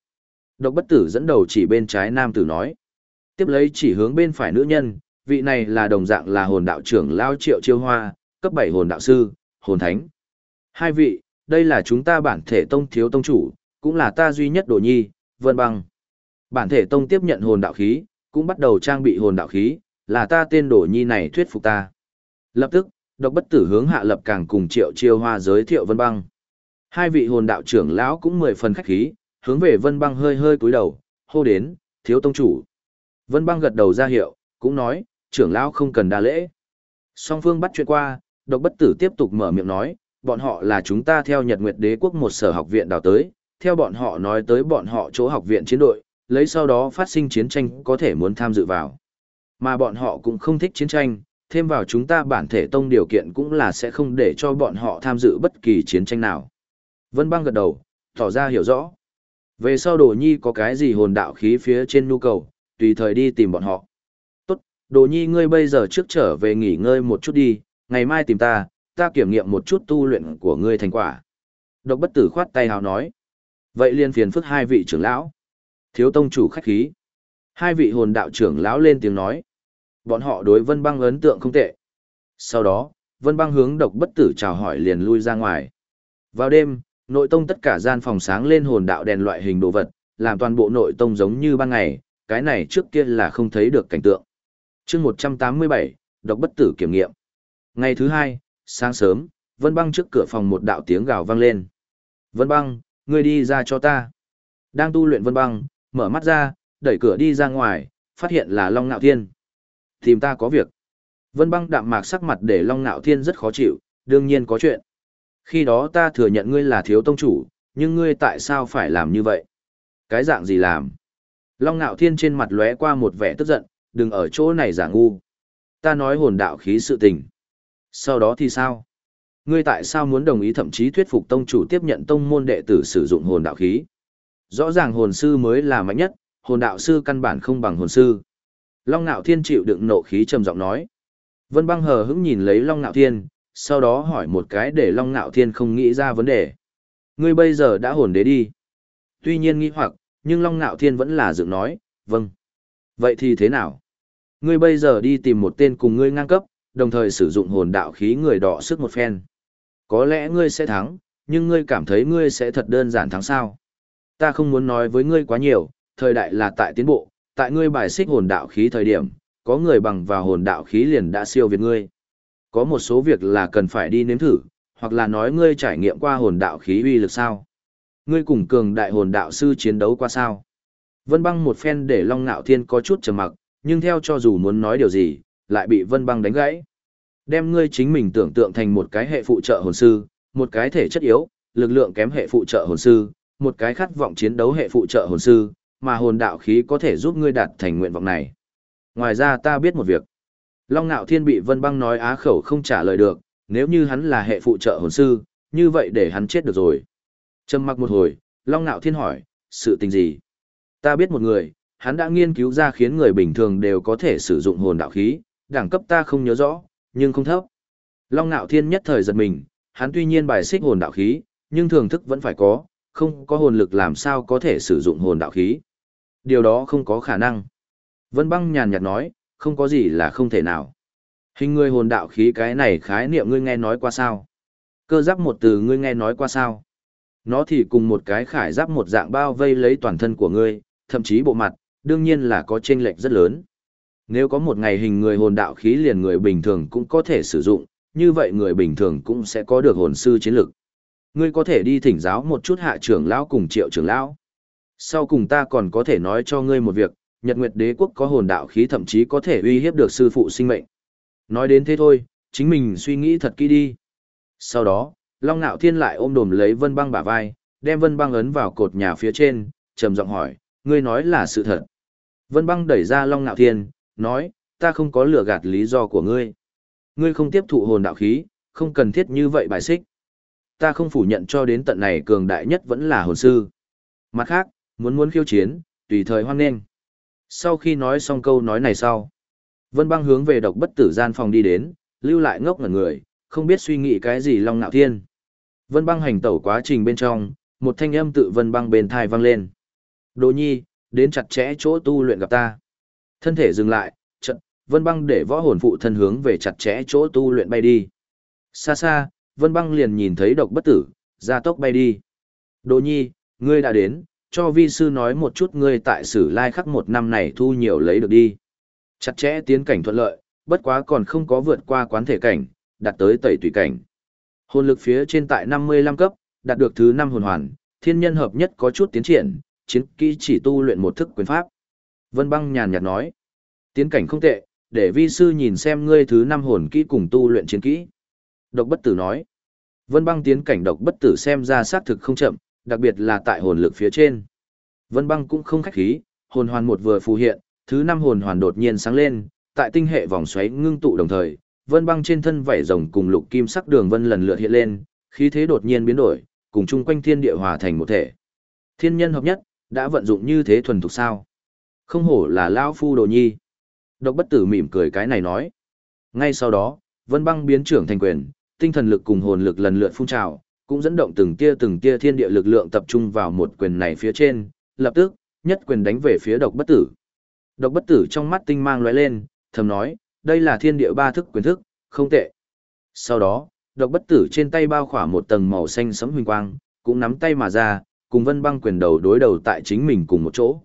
Độc bất tử dẫn đầu chỉ bên trái nam tử nói. Tiếp lấy chỉ hướng bên phải nữ nhân, vị này là đồng dạng là hồn đạo trưởng lão triệu chiêu hoa, cấp 7 hồn đạo sư, hồn thánh. Hai vị, đây là chúng ta bản thể tông thiếu tông chủ, cũng là ta duy nhất đồ nhi, vân băng. Bản thể tông tiếp nhận hồn đạo khí, cũng bắt đầu trang bị hồn đạo khí, là ta tên đồ nhi này thuyết phục ta. Lập tức, độc bất tử hướng hạ lập càng cùng triệu chiêu hoa giới thiệu vân băng. Hai vị hồn đạo trưởng lão cũng mười phần khách khí, hướng về vân băng hơi hơi cúi đầu, hô đến, thiếu tông chủ. Vân băng gật đầu ra hiệu, cũng nói, trưởng lão không cần đa lễ. Song phương bắt chuyện qua, độc bất tử tiếp tục mở miệng nói, bọn họ là chúng ta theo Nhật Nguyệt Đế quốc một sở học viện đào tới, theo bọn họ nói tới bọn họ chỗ học viện chiến đội, lấy sau đó phát sinh chiến tranh có thể muốn tham dự vào. Mà bọn họ cũng không thích chiến tranh, thêm vào chúng ta bản thể tông điều kiện cũng là sẽ không để cho bọn họ tham dự bất kỳ chiến tranh nào. Vân băng gật đầu, tỏ ra hiểu rõ. Về sau đồ nhi có cái gì hồn đạo khí phía trên nhu cầu, tùy thời đi tìm bọn họ. Tốt, đồ nhi ngươi bây giờ trước trở về nghỉ ngơi một chút đi, ngày mai tìm ta, ta kiểm nghiệm một chút tu luyện của ngươi thành quả. Độc bất tử khoát tay hào nói. Vậy liên phiền phức hai vị trưởng lão. Thiếu tông chủ khách khí. Hai vị hồn đạo trưởng lão lên tiếng nói. Bọn họ đối vân băng ấn tượng không tệ. Sau đó, vân băng hướng độc bất tử chào hỏi liền lui ra ngoài. Vào đêm, nội tông tất cả gian phòng sáng lên hồn đạo đèn loại hình đồ vật, làm toàn bộ nội tông giống như ban ngày, cái này trước kia là không thấy được cảnh tượng. chương 187, độc bất tử kiểm nghiệm. Ngày thứ hai, sáng sớm, Vân Băng trước cửa phòng một đạo tiếng gào vang lên. Vân Băng, ngươi đi ra cho ta. Đang tu luyện Vân Băng, mở mắt ra, đẩy cửa đi ra ngoài, phát hiện là Long Nạo Thiên. Tìm ta có việc. Vân Băng đạm mạc sắc mặt để Long Nạo Thiên rất khó chịu, đương nhiên có chuyện. Khi đó ta thừa nhận ngươi là thiếu tông chủ, nhưng ngươi tại sao phải làm như vậy? Cái dạng gì làm? Long Nạo Thiên trên mặt lóe qua một vẻ tức giận, đừng ở chỗ này giả ngu. Ta nói hồn đạo khí sự tình. Sau đó thì sao? Ngươi tại sao muốn đồng ý thậm chí thuyết phục tông chủ tiếp nhận tông môn đệ tử sử dụng hồn đạo khí? Rõ ràng hồn sư mới là mạnh nhất, hồn đạo sư căn bản không bằng hồn sư. Long Nạo Thiên chịu đựng nộ khí trầm giọng nói. Vân băng hờ hững nhìn lấy Long Nạo Thiên, sau đó hỏi một cái để Long Nạo Thiên không nghĩ ra vấn đề. Ngươi bây giờ đã hồn đế đi. Tuy nhiên nghi hoặc, nhưng Long Nạo Thiên vẫn là dựng nói, vâng. Vậy thì thế nào? Ngươi bây giờ đi tìm một tên cùng ngươi ngang cấp, đồng thời sử dụng hồn đạo khí người đỏ sức một phen. Có lẽ ngươi sẽ thắng, nhưng ngươi cảm thấy ngươi sẽ thật đơn giản thắng sao. Ta không muốn nói với ngươi quá nhiều, thời đại là tại tiến bộ, tại ngươi bài xích hồn đạo khí thời điểm, có người bằng vào hồn đạo khí liền đã siêu việt ngươi. Có một số việc là cần phải đi nếm thử, hoặc là nói ngươi trải nghiệm qua hồn đạo khí uy lực sao. Ngươi cùng cường đại hồn đạo sư chiến đấu qua sao. Vân băng một phen để Long ngạo Thiên có chút trầm mặc, nhưng theo cho dù muốn nói điều gì, lại bị Vân Băng đánh gãy. Đem ngươi chính mình tưởng tượng thành một cái hệ phụ trợ hồn sư, một cái thể chất yếu, lực lượng kém hệ phụ trợ hồn sư, một cái khát vọng chiến đấu hệ phụ trợ hồn sư, mà hồn đạo khí có thể giúp ngươi đạt thành nguyện vọng này. Ngoài ra ta biết một việc. Long Nạo Thiên bị Vân Băng nói á khẩu không trả lời được, nếu như hắn là hệ phụ trợ hồn sư, như vậy để hắn chết được rồi. Trầm mặc một hồi, Long Nạo Thiên hỏi, sự tình gì? Ta biết một người, hắn đã nghiên cứu ra khiến người bình thường đều có thể sử dụng hồn đạo khí, đẳng cấp ta không nhớ rõ, nhưng không thấp. Long Nạo Thiên nhất thời giật mình, hắn tuy nhiên bài xích hồn đạo khí, nhưng thường thức vẫn phải có, không có hồn lực làm sao có thể sử dụng hồn đạo khí. Điều đó không có khả năng. Vân băng nhàn nhạt nói, không có gì là không thể nào. Hình người hồn đạo khí cái này khái niệm ngươi nghe nói qua sao? Cơ giáp một từ ngươi nghe nói qua sao? Nó thì cùng một cái khải giáp một dạng bao vây lấy toàn thân của ngươi, thậm chí bộ mặt, đương nhiên là có chênh lệch rất lớn. Nếu có một ngày hình người hồn đạo khí liền người bình thường cũng có thể sử dụng, như vậy người bình thường cũng sẽ có được hồn sư chiến lực. Ngươi có thể đi thỉnh giáo một chút hạ trưởng lão cùng triệu trưởng lão. Sau cùng ta còn có thể nói cho ngươi một việc, Nhật Nguyệt Đế quốc có hồn đạo khí thậm chí có thể uy hiếp được sư phụ sinh mệnh. Nói đến thế thôi, chính mình suy nghĩ thật kỹ đi. Sau đó, Long Nạo Thiên lại ôm đồm lấy Vân Băng bả vai, đem Vân Băng ấn vào cột nhà phía trên, trầm giọng hỏi, ngươi nói là sự thật. Vân Băng đẩy ra Long Nạo Thiên, nói, ta không có lừa gạt lý do của ngươi. Ngươi không tiếp thụ hồn đạo khí, không cần thiết như vậy bài xích. Ta không phủ nhận cho đến tận này cường đại nhất vẫn là hồn sư. Mặt khác, muốn muốn khiêu chiến, tùy thời hoan nghênh. Sau khi nói xong câu nói này sau, Vân Băng hướng về độc bất tử gian phòng đi đến, lưu lại ngốc ngẩn người, không biết suy nghĩ cái gì Long Nạo Thiên. Vân Băng hành tẩu quá trình bên trong, một thanh âm tự Vân Băng bên thai vang lên. Đỗ Nhi, đến chặt chẽ chỗ tu luyện gặp ta. Thân thể dừng lại, chợt, Vân Băng để võ hồn phụ thân hướng về chặt chẽ chỗ tu luyện bay đi. Xa xa, Vân Băng liền nhìn thấy độc bất tử, ra tốc bay đi. Đỗ Nhi, ngươi đã đến, cho vi sư nói một chút ngươi tại sử lai khắc một năm này thu nhiều lấy được đi. Chặt chẽ tiến cảnh thuận lợi, bất quá còn không có vượt qua quán thể cảnh, đạt tới tẩy tùy cảnh. Hồn lực phía trên tại 55 cấp, đạt được thứ 5 hồn hoàn, thiên nhân hợp nhất có chút tiến triển, chiến kỹ chỉ tu luyện một thức quyền pháp. Vân băng nhàn nhạt nói, tiến cảnh không tệ, để vi sư nhìn xem ngươi thứ năm hồn kỹ cùng tu luyện chiến kỹ. Độc bất tử nói, vân băng tiến cảnh độc bất tử xem ra xác thực không chậm, đặc biệt là tại hồn lực phía trên. Vân băng cũng không khách khí, hồn hoàn một vừa phù hiện, thứ năm hồn hoàn đột nhiên sáng lên, tại tinh hệ vòng xoáy ngưng tụ đồng thời, vân băng trên thân vảy rồng cùng lục kim sắc đường vân lần lượt hiện lên, khí thế đột nhiên biến đổi, cùng chung quanh thiên địa hòa thành một thể. Thiên nhân hợp nhất, đã vận dụng như thế thuần thục sao? Không hổ là lão phu đồ nhi. Độc bất tử mỉm cười cái này nói. Ngay sau đó, vân băng biến trưởng thành quyền, tinh thần lực cùng hồn lực lần lượt phun trào, cũng dẫn động từng tia từng tia thiên địa lực lượng tập trung vào một quyền này phía trên, lập tức, nhất quyền đánh về phía độc bất tử. Độc bất tử trong mắt tinh mang lóe lên, thầm nói, đây là thiên địa ba thức quyền thức, không tệ. Sau đó, độc bất tử trên tay bao khỏa một tầng màu xanh sẫm huỳnh quang, cũng nắm tay mà ra, cùng vân băng quyền đầu đối đầu tại chính mình cùng một chỗ.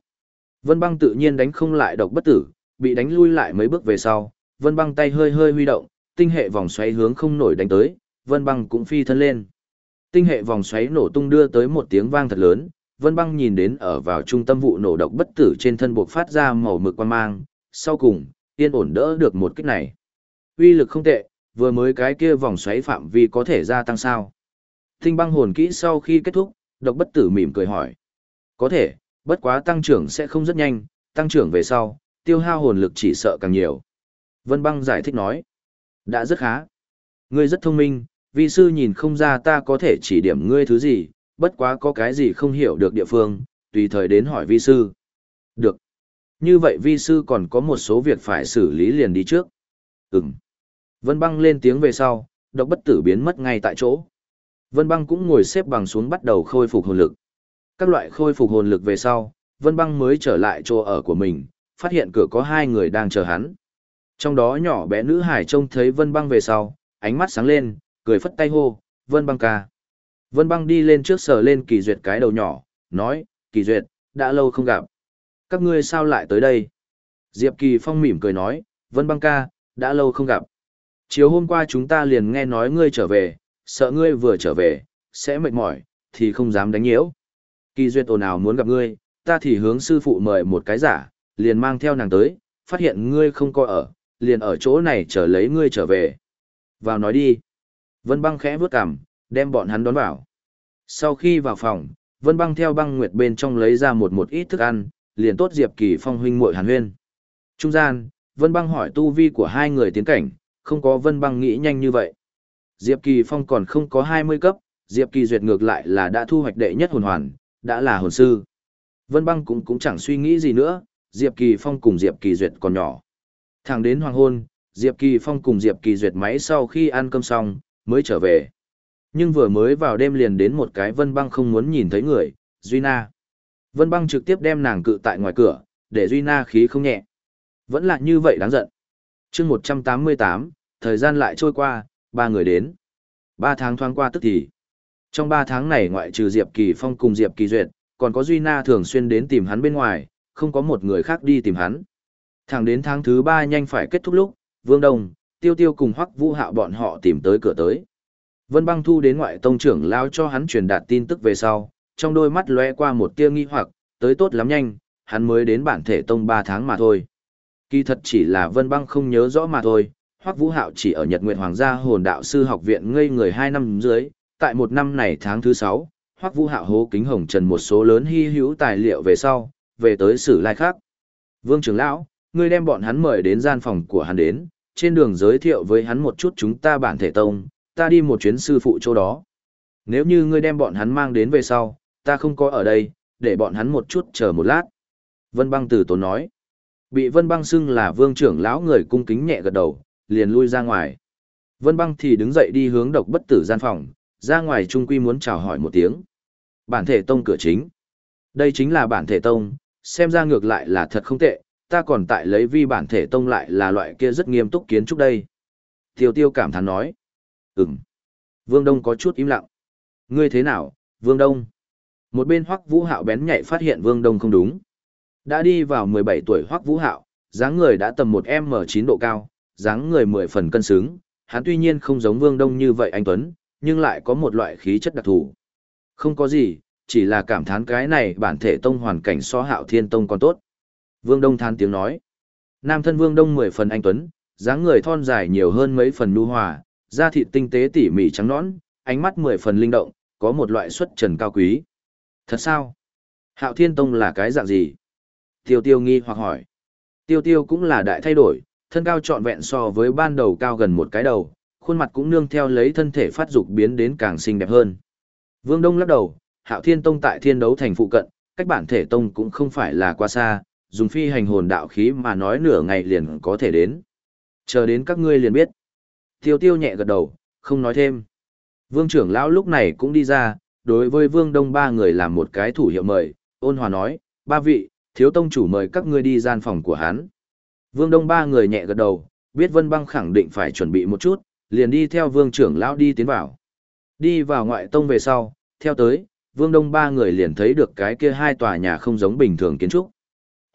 Vân băng tự nhiên đánh không lại độc bất tử, bị đánh lui lại mấy bước về sau, vân băng tay hơi hơi huy động, tinh hệ vòng xoáy hướng không nổi đánh tới, vân băng cũng phi thân lên. Tinh hệ vòng xoáy nổ tung đưa tới một tiếng vang thật lớn, Vân Băng nhìn đến ở vào trung tâm vụ nổ độc bất tử trên thân buộc phát ra màu mực quan mang, sau cùng, yên ổn đỡ được một kích này. Uy lực không tệ, vừa mới cái kia vòng xoáy phạm vi có thể gia tăng sao? Tinh băng hồn kỹ sau khi kết thúc, độc bất tử mỉm cười hỏi. Có thể, bất quá tăng trưởng sẽ không rất nhanh, tăng trưởng về sau, tiêu hao hồn lực chỉ sợ càng nhiều. Vân băng giải thích nói. Đã rất khá. Ngươi rất thông minh, vi sư nhìn không ra ta có thể chỉ điểm ngươi thứ gì, bất quá có cái gì không hiểu được địa phương, tùy thời đến hỏi vi sư. Được. Như vậy vi sư còn có một số việc phải xử lý liền đi trước. Ừm. Vân băng lên tiếng về sau, độc bất tử biến mất ngay tại chỗ. Vân băng cũng ngồi xếp bằng xuống bắt đầu khôi phục hồn lực. Các loại khôi phục hồn lực về sau, Vân băng mới trở lại chỗ ở của mình, phát hiện cửa có hai người đang chờ hắn. Trong đó nhỏ bé nữ hải trông thấy Vân băng về sau, ánh mắt sáng lên, cười phất tay hô, Vân băng ca. Vân băng đi lên trước sờ lên kỳ duyệt cái đầu nhỏ, nói, kỳ duyệt, đã lâu không gặp. Các ngươi sao lại tới đây? Diệp Kỳ Phong mỉm cười nói, Vân băng ca, đã lâu không gặp. Chiều hôm qua chúng ta liền nghe nói ngươi trở về, sợ ngươi vừa trở về, sẽ mệt mỏi, thì không dám đánh nhiễu. Kỳ duyệt ồn ào muốn gặp ngươi, ta thì hướng sư phụ mời một cái giả, liền mang theo nàng tới, phát hiện ngươi không coi ở, liền ở chỗ này chờ lấy ngươi trở về. Vào nói đi. Vân băng khẽ vướt cằm, đem bọn hắn đón vào. Sau khi vào phòng, Vân băng theo băng nguyệt bên trong lấy ra một một ít thức ăn, liền tốt Diệp Kỳ Phong huynh muội hàn huyên. Trung gian, Vân băng hỏi tu vi của hai người tiến cảnh, không có Vân băng nghĩ nhanh như vậy. Diệp Kỳ Phong còn không có 20 cấp, Diệp Kỳ Duyệt ngược lại là đã thu hoạch đệ nhất hồn hoàn, đã là hồn sư. Vân băng cũng cũng chẳng suy nghĩ gì nữa, Diệp Kỳ Phong cùng Diệp Kỳ Duyệt còn nhỏ. Thẳng đến hoàng hôn, Diệp Kỳ Phong cùng Diệp Kỳ Duyệt máy sau khi ăn cơm xong, mới trở về. Nhưng vừa mới vào đêm liền đến một cái vân băng không muốn nhìn thấy người, Duy Na. Vân băng trực tiếp đem nàng cự tại ngoài cửa, để Duy Na khí không nhẹ. Vẫn là như vậy đáng giận. chương 188, thời gian lại trôi qua, ba người đến. Ba tháng thoáng qua tức thì. Trong ba tháng này ngoại trừ Diệp Kỳ Phong cùng Diệp Kỳ Duyệt, còn có Duy Na thường xuyên đến tìm hắn bên ngoài, không có một người khác đi tìm hắn. Thẳng đến tháng thứ ba nhanh phải kết thúc lúc, Vương Đông, Tiêu Tiêu cùng Hoắc Vũ Hạo bọn họ tìm tới cửa tới. Vân Băng Thu đến ngoại tông trưởng lao cho hắn truyền đạt tin tức về sau, trong đôi mắt lóe qua một tia nghi hoặc, tới tốt lắm nhanh, hắn mới đến bản thể tông 3 tháng mà thôi. Kỳ thật chỉ là Vân Băng không nhớ rõ mà thôi, Hoắc Vũ Hạo chỉ ở Nhật Nguyệt Hoàng gia Hồn Đạo sư học viện ngây người 2 năm dưới, tại một năm này tháng thứ sáu, Hoắc Vũ Hạo hố kính hồng trần một số lớn hy hữu tài liệu về sau, về tới sử lai khác. Vương trưởng lão, ngươi đem bọn hắn mời đến gian phòng của hắn đến, trên đường giới thiệu với hắn một chút chúng ta bản thể tông, ta đi một chuyến sư phụ chỗ đó. Nếu như ngươi đem bọn hắn mang đến về sau, ta không có ở đây, để bọn hắn một chút chờ một lát. Vân băng từ tốn nói. Bị vân băng xưng là vương trưởng lão người cung kính nhẹ gật đầu, liền lui ra ngoài. Vân băng thì đứng dậy đi hướng độc bất tử gian phòng, ra ngoài trung quy muốn chào hỏi một tiếng. Bản thể tông cửa chính. Đây chính là bản thể tông, xem ra ngược lại là thật không tệ, ta còn tại lấy vi bản thể tông lại là loại kia rất nghiêm túc kiến trúc đây. Tiêu tiêu cảm thán nói. Ừm. Vương Đông có chút im lặng. Ngươi thế nào, Vương Đông? Một bên Hoắc Vũ Hạo bén nhạy phát hiện Vương Đông không đúng. Đã đi vào 17 tuổi Hoắc Vũ Hạo, dáng người đã tầm 1 m 9 độ cao, dáng người 10 phần cân xứng, hắn tuy nhiên không giống Vương Đông như vậy anh Tuấn, nhưng lại có một loại khí chất đặc thù. Không có gì, chỉ là cảm thán cái này bản thể tông hoàn cảnh so Hạo Thiên Tông còn tốt. Vương Đông than tiếng nói. Nam thân Vương Đông 10 phần anh Tuấn, dáng người thon dài nhiều hơn mấy phần nu hòa, da thịt tinh tế tỉ mỉ trắng nõn, ánh mắt 10 phần linh động, có một loại xuất trần cao quý. Thật sao? Hạo Thiên Tông là cái dạng gì? Tiêu Tiêu nghi hoặc hỏi. Tiêu Tiêu cũng là đại thay đổi, thân cao trọn vẹn so với ban đầu cao gần một cái đầu, khuôn mặt cũng nương theo lấy thân thể phát dục biến đến càng xinh đẹp hơn. Vương Đông lắc đầu, Hạo Thiên Tông tại Thiên Đấu Thành phụ cận, cách bản thể tông cũng không phải là quá xa, dùng phi hành hồn đạo khí mà nói nửa ngày liền có thể đến. Chờ đến các ngươi liền biết. Tiêu Tiêu nhẹ gật đầu, không nói thêm. Vương trưởng lão lúc này cũng đi ra, đối với Vương Đông ba người làm một cái thủ hiệu mời, ôn hòa nói, ba vị, thiếu tông chủ mời các ngươi đi gian phòng của hắn. Vương Đông ba người nhẹ gật đầu, biết Vân Băng khẳng định phải chuẩn bị một chút, liền đi theo Vương trưởng lão đi tiến vào. Đi vào ngoại tông về sau, theo tới, Vương Đông ba người liền thấy được cái kia hai tòa nhà không giống bình thường kiến trúc.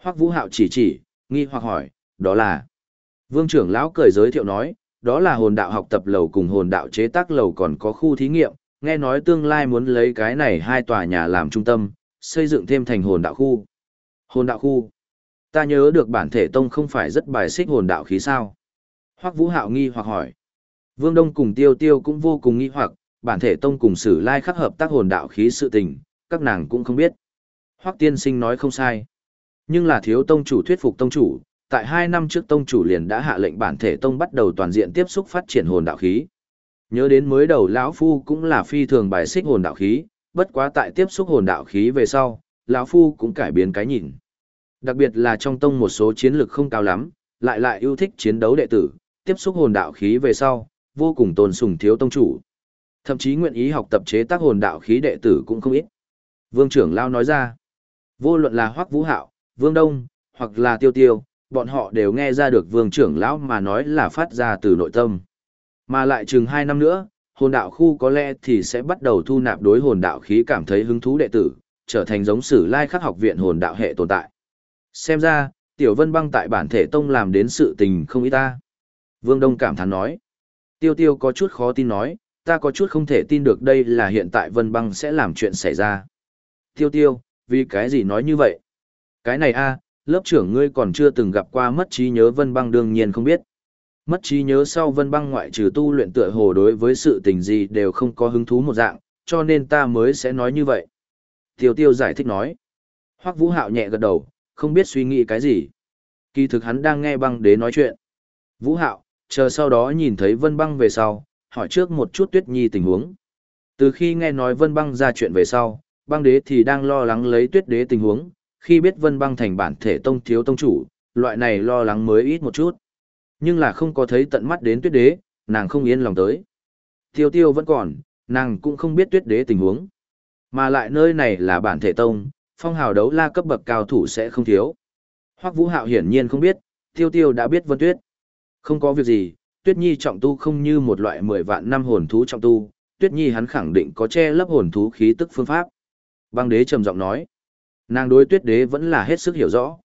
Hoắc Vũ Hạo chỉ chỉ, nghi hoặc hỏi, đó là. Vương trưởng lão cười giới thiệu nói, đó là hồn đạo học tập lầu cùng hồn đạo chế tác lầu còn có khu thí nghiệm, nghe nói tương lai muốn lấy cái này hai tòa nhà làm trung tâm, xây dựng thêm thành hồn đạo khu. Hồn đạo khu. Ta nhớ được bản thể tông không phải rất bài xích hồn đạo khí sao. Hoắc Vũ Hạo nghi hoặc hỏi. Vương Đông cùng Tiêu Tiêu cũng vô cùng nghi hoặc, bản thể tông cùng sử lai khắc hợp tác hồn đạo khí sự tình, các nàng cũng không biết. Hoắc Tiên Sinh nói không sai. Nhưng là thiếu tông chủ thuyết phục tông chủ, tại hai năm trước tông chủ liền đã hạ lệnh bản thể tông bắt đầu toàn diện tiếp xúc phát triển hồn đạo khí. Nhớ đến mới đầu lão phu cũng là phi thường bài xích hồn đạo khí, bất quá tại tiếp xúc hồn đạo khí về sau, lão phu cũng cải biến cái nhìn. Đặc biệt là trong tông một số chiến lược không cao lắm, lại lại yêu thích chiến đấu đệ tử, tiếp xúc hồn đạo khí về sau, vô cùng tôn sùng thiếu tông chủ. Thậm chí nguyện ý học tập chế tác hồn đạo khí đệ tử cũng không ít. Vương trưởng lao nói ra, vô luận là Hoắc Vũ Hạo, Vương Đông, hoặc là Tiêu Tiêu, bọn họ đều nghe ra được vương trưởng lão mà nói là phát ra từ nội tâm. Mà lại chừng 2 năm nữa, hồn đạo khu có lẽ thì sẽ bắt đầu thu nạp đối hồn đạo khí cảm thấy hứng thú đệ tử, trở thành giống sử lai khắc học viện hồn đạo hệ tồn tại. Xem ra, Tiểu Vân băng tại bản thể tông làm đến sự tình không ít ta. Vương Đông cảm thán nói. Tiêu Tiêu có chút khó tin nói, ta có chút không thể tin được đây là hiện tại Vân băng sẽ làm chuyện xảy ra. Tiêu Tiêu, vì cái gì nói như vậy? Cái này a, lớp trưởng ngươi còn chưa từng gặp qua mất trí nhớ Vân băng đương nhiên không biết. Mất trí nhớ sau Vân băng ngoại trừ tu luyện tựa hồ đối với sự tình gì đều không có hứng thú một dạng, cho nên ta mới sẽ nói như vậy. Tiêu Tiêu giải thích nói. Hoắc Vũ Hạo nhẹ gật đầu, không biết suy nghĩ cái gì. Kỳ thực hắn đang nghe băng đế nói chuyện. Vũ Hạo, chờ sau đó nhìn thấy Vân băng về sau, hỏi trước một chút Tuyết Nhi tình huống. Từ khi nghe nói Vân băng ra chuyện về sau, băng đế thì đang lo lắng lấy Tuyết đế tình huống, khi biết Vân băng thành bản thể tông thiếu tông chủ, loại này lo lắng mới ít một chút. Nhưng là không có thấy tận mắt đến Tuyết đế, nàng không yên lòng tới. Tiêu tiêu vẫn còn, Nàng cũng không biết tuyết đế tình huống. Mà lại nơi này là bản thể tông, phong hào đấu la cấp bậc cao thủ sẽ không thiếu. Hoắc Vũ Hạo hiển nhiên không biết, Tiêu Tiêu đã biết Vân Tuyết. Không có việc gì, Tuyết Nhi trọng tu không như một loại mười vạn năm hồn thú trọng tu, Tuyết Nhi hắn khẳng định có che lấp hồn thú khí tức phương pháp. Băng đế trầm giọng nói, nàng đối Tuyết đế vẫn là hết sức hiểu rõ.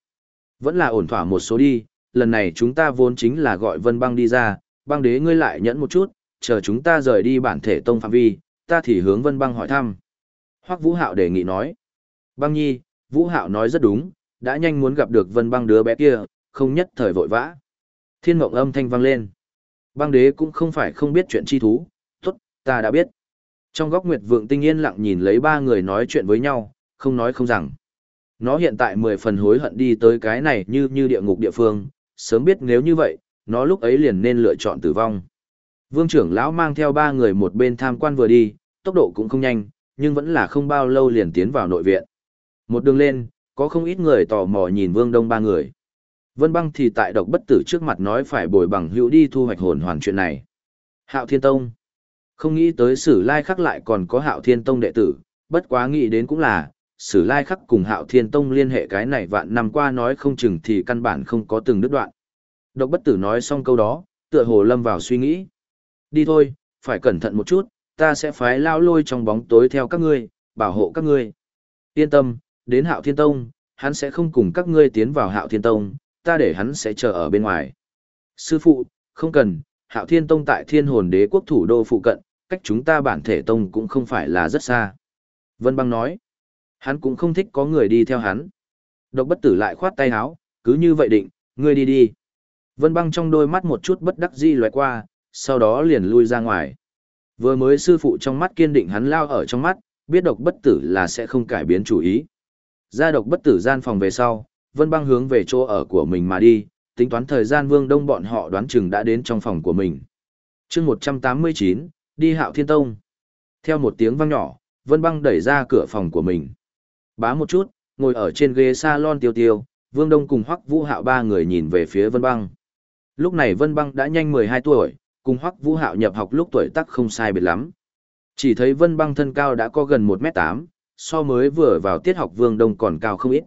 Vẫn là ổn thỏa một số đi, lần này chúng ta vốn chính là gọi Vân Băng đi ra, băng đế ngươi lại nhẫn một chút, chờ chúng ta rời đi bản thể tông phạm vi, ta thì hướng Vân Băng hỏi thăm. Hoắc Vũ Hạo đề nghị nói, Băng Nhi, Vũ Hạo nói rất đúng, đã nhanh muốn gặp được Vân Băng đứa bé kia, không nhất thời vội vã. Thiên mộng âm thanh vang lên. Băng đế cũng không phải không biết chuyện chi thú, tốt, ta đã biết. Trong góc Nguyệt Vượng Tinh yên lặng nhìn lấy ba người nói chuyện với nhau, không nói không rằng. Nó hiện tại mười phần hối hận đi tới cái này như như địa ngục địa phương, sớm biết nếu như vậy, nó lúc ấy liền nên lựa chọn tử vong. Vương trưởng lão mang theo ba người một bên tham quan vừa đi, tốc độ cũng không nhanh, nhưng vẫn là không bao lâu liền tiến vào nội viện. Một đường lên, có không ít người tò mò nhìn Vương Đông ba người. Vân băng thì tại độc bất tử trước mặt nói phải bồi bằng hữu đi thu hoạch hồn hoàn chuyện này. Hạo Thiên Tông. Không nghĩ tới sử lai khắc lại còn có Hạo Thiên Tông đệ tử, bất quá nghĩ đến cũng là, sử lai khắc cùng Hạo Thiên Tông liên hệ cái này vạn năm qua nói không chừng thì căn bản không có từng đứt đoạn. Độc bất tử nói xong câu đó, tựa hồ lâm vào suy nghĩ. Đi thôi, phải cẩn thận một chút, ta sẽ phái lao lôi trong bóng tối theo các ngươi, bảo hộ các ngươi. Yên tâm, đến Hạo Thiên Tông, hắn sẽ không cùng các ngươi tiến vào Hạo Thiên Tông, ta để hắn sẽ chờ ở bên ngoài. Sư phụ, không cần, Hạo Thiên Tông tại Thiên Hồn Đế quốc thủ đô phụ cận, cách chúng ta bản thể tông cũng không phải là rất xa. Vân Băng nói, hắn cũng không thích có người đi theo hắn. Độc bất tử lại khoát tay áo, cứ như vậy định, ngươi đi đi. Vân Băng trong đôi mắt một chút bất đắc dĩ lóe qua, sau đó liền lui ra ngoài. Vừa mới sư phụ trong mắt kiên định hắn lao ở trong mắt, biết độc bất tử là sẽ không cải biến chủ ý. Ra độc bất tử gian phòng về sau, Vân Băng hướng về chỗ ở của mình mà đi, tính toán thời gian Vương Đông bọn họ đoán chừng đã đến trong phòng của mình. chương 189, đi Hạo Thiên Tông. Theo một tiếng vang nhỏ, Vân Băng đẩy ra cửa phòng của mình. Bá một chút, ngồi ở trên ghế salon tiêu tiêu, Vương Đông cùng Hoắc Vũ Hạo ba người nhìn về phía Vân Băng. Lúc này Vân Băng đã nhanh 12 tuổi, cùng Hoắc Vũ Hạo nhập học lúc tuổi tác không sai biệt lắm. Chỉ thấy Vân Băng thân cao đã có gần một m tám so mới vừa vào tiết học Vương Đông còn cao không ít.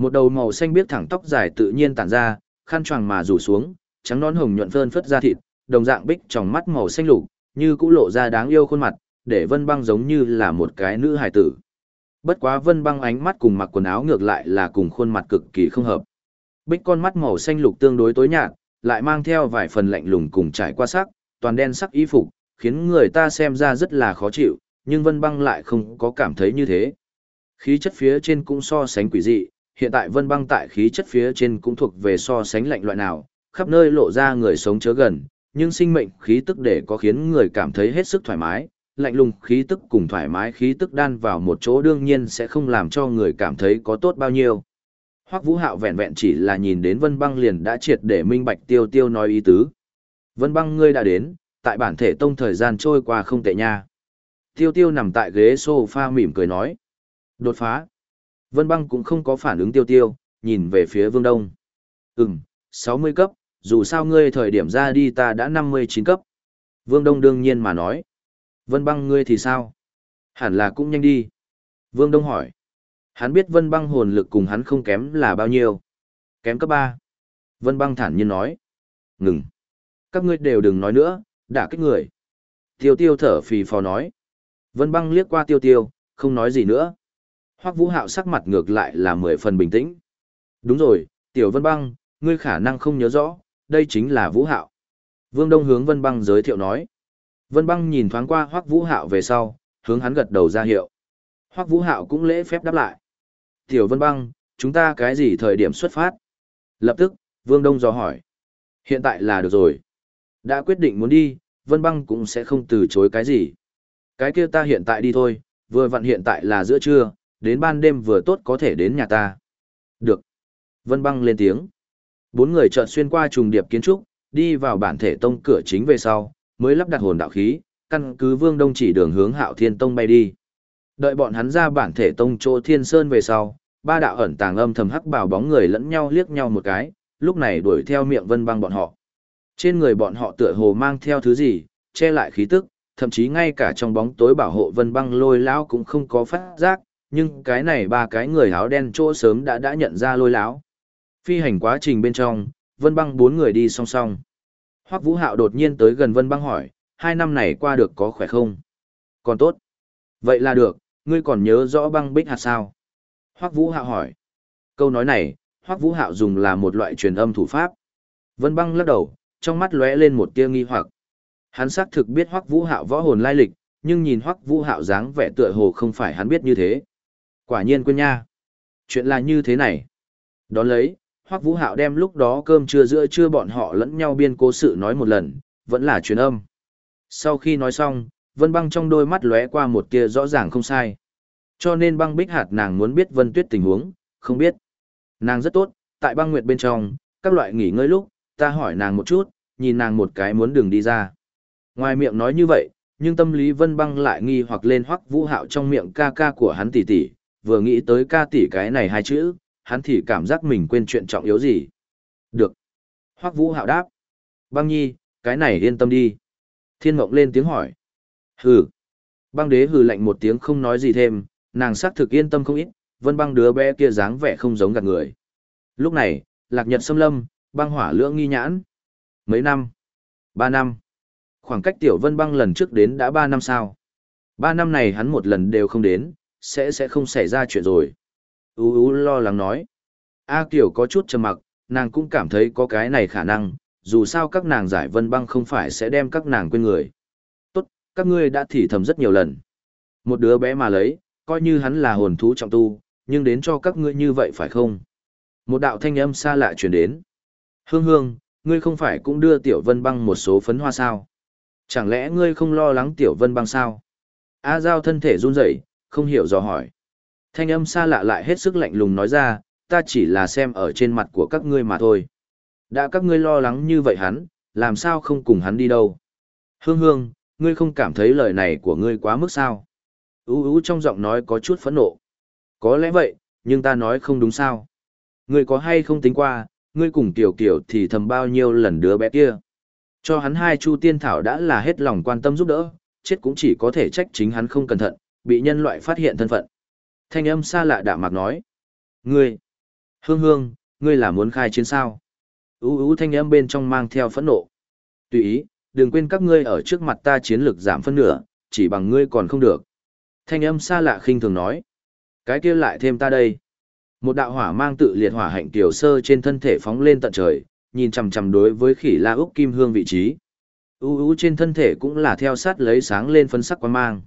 Một đầu màu xanh biếc thẳng tóc dài tự nhiên tản ra, khăn choàng mà rủ xuống, trắng nón hồng nhuận phơn phất ra thịt, đồng dạng bích trong mắt màu xanh lục, như cũ lộ ra đáng yêu khuôn mặt, để Vân Băng giống như là một cái nữ hài tử. Bất quá Vân Băng ánh mắt cùng mặc quần áo ngược lại là cùng khuôn mặt cực kỳ không hợp. Bích con mắt màu xanh lục tương đối tối nhạt, lại mang theo vài phần lạnh lùng cùng trải qua sắc, toàn đen sắc y phục, khiến người ta xem ra rất là khó chịu, nhưng Vân Băng lại không có cảm thấy như thế. Khí chất phía trên cũng so sánh quỷ dị, hiện tại vân băng tại khí chất phía trên cũng thuộc về so sánh lạnh loại nào, khắp nơi lộ ra người sống chớ gần, nhưng sinh mệnh khí tức để có khiến người cảm thấy hết sức thoải mái, lạnh lùng khí tức cùng thoải mái khí tức đan vào một chỗ đương nhiên sẽ không làm cho người cảm thấy có tốt bao nhiêu. Hoắc Vũ Hạo vẹn vẹn chỉ là nhìn đến Vân Băng liền đã triệt để minh bạch Tiêu Tiêu nói ý tứ. Vân Băng ngươi đã đến, tại bản thể tông thời gian trôi qua không tệ nha. Tiêu Tiêu nằm tại ghế sofa mỉm cười nói. Đột phá. Vân băng cũng không có phản ứng tiêu tiêu, nhìn về phía vương đông. Ừm, 60 cấp, dù sao ngươi thời điểm ra đi ta đã 59 cấp. Vương đông đương nhiên mà nói. Vân băng ngươi thì sao? Hẳn là cũng nhanh đi. Vương đông hỏi. Hắn biết vân băng hồn lực cùng hắn không kém là bao nhiêu. Kém cấp 3. Vân băng thản nhiên nói. Ngừng. Các ngươi đều đừng nói nữa, đã kích người. Tiêu tiêu thở phì phò nói. Vân băng liếc qua tiêu tiêu, không nói gì nữa. Hoắc Vũ Hạo sắc mặt ngược lại là mười phần bình tĩnh. Đúng rồi, Tiểu Vân Băng, ngươi khả năng không nhớ rõ, đây chính là Vũ Hạo. Vương Đông hướng Vân Băng giới thiệu nói. Vân Băng nhìn thoáng qua Hoắc Vũ Hạo về sau, hướng hắn gật đầu ra hiệu. Hoắc Vũ Hạo cũng lễ phép đáp lại. Tiểu Vân Băng, chúng ta cái gì thời điểm xuất phát? Lập tức, Vương Đông dò hỏi. Hiện tại là được rồi. Đã quyết định muốn đi, Vân Băng cũng sẽ không từ chối cái gì. Cái kia ta hiện tại đi thôi, vừa vặn hiện tại là giữa trưa, đến ban đêm vừa tốt có thể đến nhà ta. Được. Vân băng lên tiếng. Bốn người chợt xuyên qua trùng điệp kiến trúc, đi vào bản thể tông cửa chính về sau, mới lắp đặt hồn đạo khí, căn cứ vương đông chỉ đường hướng hạo thiên tông bay đi. Đợi bọn hắn ra bản thể tông chỗ thiên sơn về sau, ba đạo ẩn tàng âm thầm hắc bảo bóng người lẫn nhau liếc nhau một cái, lúc này đuổi theo miệng vân băng bọn họ. Trên người bọn họ tựa hồ mang theo thứ gì, che lại khí tức, thậm chí ngay cả trong bóng tối bảo hộ vân băng lôi lão cũng không có phát giác, nhưng cái này ba cái người áo đen chỗ sớm đã đã nhận ra lôi lão. Phi hành quá trình bên trong, vân băng bốn người đi song song. Hoắc Vũ Hạo đột nhiên tới gần vân băng hỏi, hai năm này qua được có khỏe không? Còn tốt. Vậy là được, ngươi còn nhớ rõ băng bích hạt sao? Hoắc Vũ Hạo hỏi. Câu nói này, Hoắc Vũ Hạo dùng là một loại truyền âm thủ pháp. Vân băng lắc đầu, trong mắt lóe lên một tia nghi hoặc. Hắn xác thực biết Hoắc Vũ Hạo võ hồn lai lịch, nhưng nhìn Hoắc Vũ Hạo dáng vẻ tựa hồ không phải hắn biết như thế. Quả nhiên quên nha. Chuyện là như thế này. Đón lấy, Hoắc Vũ Hạo đem lúc đó cơm trưa giữa trưa bọn họ lẫn nhau biên cố sự nói một lần, vẫn là truyền âm. Sau khi nói xong, Vân Băng trong đôi mắt lóe qua một tia rõ ràng không sai. Cho nên băng bích hạt nàng muốn biết Vân Tuyết tình huống, không biết. Nàng rất tốt, tại băng nguyệt bên trong, các loại nghỉ ngơi lúc, ta hỏi nàng một chút, nhìn nàng một cái muốn đường đi ra. Ngoài miệng nói như vậy, nhưng tâm lý Vân Băng lại nghi hoặc lên hoắc vũ hạo trong miệng ca ca của hắn tỷ tỷ, vừa nghĩ tới ca tỷ cái này hai chữ, hắn thì cảm giác mình quên chuyện trọng yếu gì. Được. Hoắc vũ hạo đáp. Băng nhi, cái này yên tâm đi. Thiên mộng lên tiếng hỏi. Hừ. Băng đế hừ lạnh một tiếng không nói gì thêm, nàng xác thực yên tâm không ít, vân băng đứa bé kia dáng vẻ không giống gạt người. Lúc này, lạc nhật xâm lâm, băng hỏa lưỡng nghi nhãn. Mấy năm? Ba năm. Khoảng cách tiểu vân băng lần trước đến đã ba năm sao. Ba năm này hắn một lần đều không đến, sẽ sẽ không xảy ra chuyện rồi. Ú ú lo lắng nói. A Kiều có chút trầm mặc, nàng cũng cảm thấy có cái này khả năng, dù sao các nàng giải vân băng không phải sẽ đem các nàng quên người. Tốt, các ngươi đã thì thầm rất nhiều lần. Một đứa bé mà lấy, coi như hắn là hồn thú trọng tu, nhưng đến cho các ngươi như vậy phải không? Một đạo thanh âm xa lạ truyền đến. Hương hương, ngươi không phải cũng đưa tiểu vân băng một số phấn hoa sao? Chẳng lẽ ngươi không lo lắng tiểu vân băng sao? A Giao thân thể run rẩy, không hiểu dò hỏi. Thanh âm xa lạ lại hết sức lạnh lùng nói ra, ta chỉ là xem ở trên mặt của các ngươi mà thôi. Đã các ngươi lo lắng như vậy hắn, làm sao không cùng hắn đi đâu? Hương hương, ngươi không cảm thấy lời này của ngươi quá mức sao? Ú ú trong giọng nói có chút phẫn nộ. Có lẽ vậy, nhưng ta nói không đúng sao? Ngươi có hay không tính qua, ngươi cùng tiểu kiểu thì thầm bao nhiêu lần đứa bé kia? Cho hắn hai chu tiên thảo đã là hết lòng quan tâm giúp đỡ, chết cũng chỉ có thể trách chính hắn không cẩn thận, bị nhân loại phát hiện thân phận. Thanh âm xa lạ đạm mạc nói. Ngươi! Hương hương, ngươi là muốn khai chiến sao? Ú ú thanh âm bên trong mang theo phẫn nộ. Tùy ý, đừng quên các ngươi ở trước mặt ta chiến lực giảm phân nửa, chỉ bằng ngươi còn không được. Thanh âm xa lạ khinh thường nói. Cái kia lại thêm ta đây. Một đạo hỏa mang tự liệt hỏa hạnh tiểu sơ trên thân thể phóng lên tận trời, nhìn chằm chằm đối với khỉ la úc kim hương vị trí. U u trên thân thể cũng là theo sát lấy sáng lên phân sắc quan mang.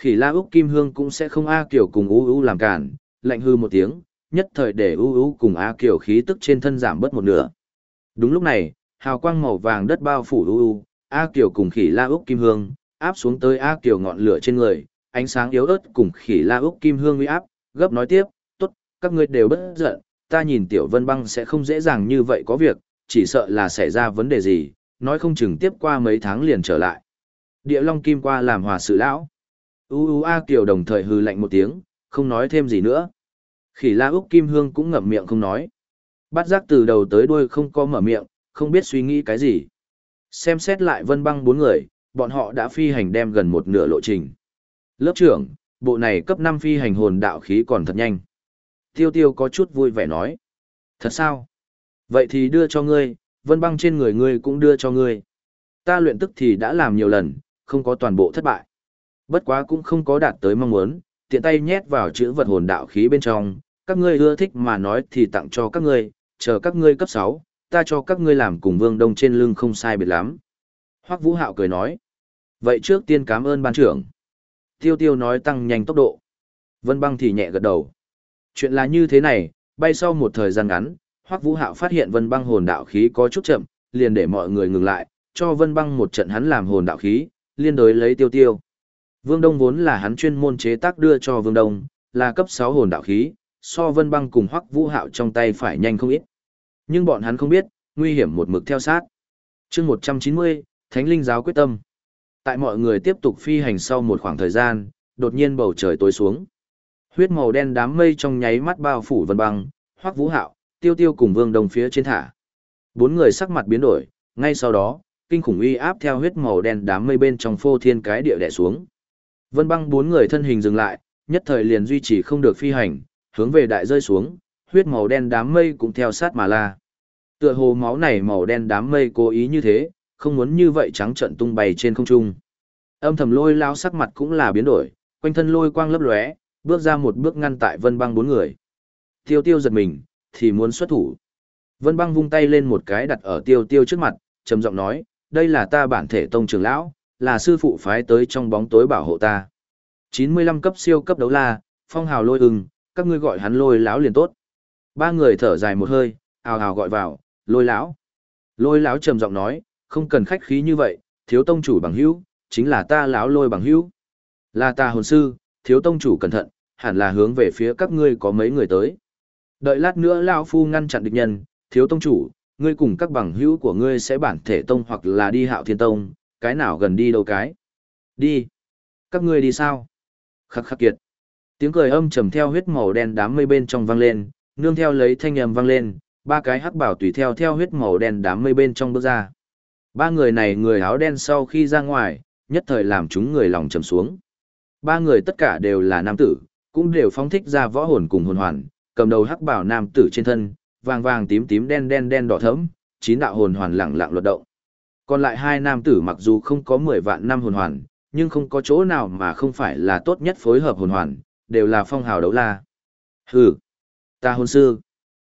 Khỉ la úc kim hương cũng sẽ không A kiều cùng u u làm cản, lạnh hư một tiếng, nhất thời để u u cùng A kiều khí tức trên thân giảm bớt một nửa. Đúng lúc này, hào quang màu vàng đất bao phủ u u, A kiều cùng khỉ la úc kim hương, áp xuống tới A kiều ngọn lửa trên người, ánh sáng yếu ớt cùng khỉ la úc kim hương uy áp, gấp nói tiếp, tốt, các ngươi đều bất giận, ta nhìn tiểu vân băng sẽ không dễ dàng như vậy có việc, chỉ sợ là xảy ra vấn đề gì, nói không chừng tiếp qua mấy tháng liền trở lại. Địa Long Kim qua làm hòa sự lão. U U A Kiều đồng thời hừ lạnh một tiếng, không nói thêm gì nữa. Khỉ La Úc Kim Hương cũng ngậm miệng không nói. Bắt giác từ đầu tới đuôi không có mở miệng, không biết suy nghĩ cái gì. Xem xét lại vân băng bốn người, bọn họ đã phi hành đem gần một nửa lộ trình. Lớp trưởng, bộ này cấp 5 phi hành hồn đạo khí còn thật nhanh. Tiêu tiêu có chút vui vẻ nói. Thật sao? Vậy thì đưa cho ngươi, vân băng trên người ngươi cũng đưa cho ngươi. Ta luyện tức thì đã làm nhiều lần, không có toàn bộ thất bại. Bất quá cũng không có đạt tới mong muốn, tiện tay nhét vào chữ vật hồn đạo khí bên trong, các ngươi ưa thích mà nói thì tặng cho các ngươi, chờ các ngươi cấp 6, ta cho các ngươi làm cùng vương đông trên lưng không sai biệt lắm. Hoắc Vũ Hạo cười nói, vậy trước tiên cảm ơn ban trưởng. Tiêu tiêu nói tăng nhanh tốc độ. Vân băng thì nhẹ gật đầu. Chuyện là như thế này, bay sau một thời gian ngắn, Hoắc Vũ Hạo phát hiện Vân Băng hồn đạo khí có chút chậm, liền để mọi người ngừng lại, cho Vân Băng một trận hắn làm hồn đạo khí, liên đối lấy tiêu tiêu. Vương Đông vốn là hắn chuyên môn chế tác đưa cho Vương Đông, là cấp 6 hồn đạo khí, so Vân Băng cùng Hoắc Vũ Hạo trong tay phải nhanh không ít. Nhưng bọn hắn không biết, nguy hiểm một mực theo sát. Chương 190, Thánh linh giáo quyết tâm. Tại mọi người tiếp tục phi hành sau một khoảng thời gian, đột nhiên bầu trời tối xuống. Huyết màu đen đám mây trong nháy mắt bao phủ Vân Băng, Hoắc Vũ Hạo, tiêu tiêu cùng vương đông phía trên thả. Bốn người sắc mặt biến đổi, ngay sau đó, kinh khủng uy áp theo huyết màu đen đám mây bên trong phô thiên cái địa đè xuống. Vân băng bốn người thân hình dừng lại, nhất thời liền duy trì không được phi hành, hướng về đại rơi xuống, huyết màu đen đám mây cũng theo sát mà la. Tựa hồ máu này màu đen đám mây cố ý như thế, không muốn như vậy trắng trận tung bay trên không trung. Âm thầm lôi lao sắc mặt cũng là biến đổi, quanh thân lôi quang lấp lóe, bước ra một bước ngăn tại vân băng bốn người. Tiêu tiêu giật mình, thì muốn xuất thủ. Vân băng vung tay lên một cái đặt ở tiêu tiêu trước mặt, trầm giọng nói, đây là ta bản thể tông trưởng lão, là sư phụ phái tới trong bóng tối bảo hộ ta. 95 cấp siêu cấp đấu la, phong hào lôi ưng, các ngươi gọi hắn lôi lão liền tốt. Ba người thở dài một hơi, ào ào gọi vào, lôi lão. Lôi lão trầm giọng nói, không cần khách khí như vậy, thiếu tông chủ bằng hữu, chính là ta lão lôi bằng hữu. Là ta hồn sư, thiếu tông chủ cẩn thận, hẳn là hướng về phía các ngươi có mấy người tới. Đợi lát nữa lão phu ngăn chặn địch nhân, thiếu tông chủ, ngươi cùng các bằng hữu của ngươi sẽ bản thể tông hoặc là đi hạo thiên tông, cái nào gần đi đâu cái. Đi. Các ngươi đi sao? Khắc khắc kiệt. Tiếng cười âm trầm theo huyết màu đen đám mây bên trong vang lên, nương theo lấy thanh âm vang lên, ba cái hắc bảo tùy theo theo huyết màu đen đám mây bên trong bước ra. Ba người này người áo đen sau khi ra ngoài, nhất thời làm chúng người lòng trầm xuống. Ba người tất cả đều là nam tử, cũng đều phóng thích ra võ hồn cùng hồn hoàn, cầm đầu hắc bảo nam tử trên thân, vàng vàng tím tím đen đen đen đỏ thẫm, chín đạo hồn hoàn lẳng lặng luật động. Còn lại hai nam tử mặc dù không có 10 vạn năm hồn hoàn, nhưng không có chỗ nào mà không phải là tốt nhất phối hợp hồn hoàn, đều là phong hào đấu la. Hừ, ta hồn sư.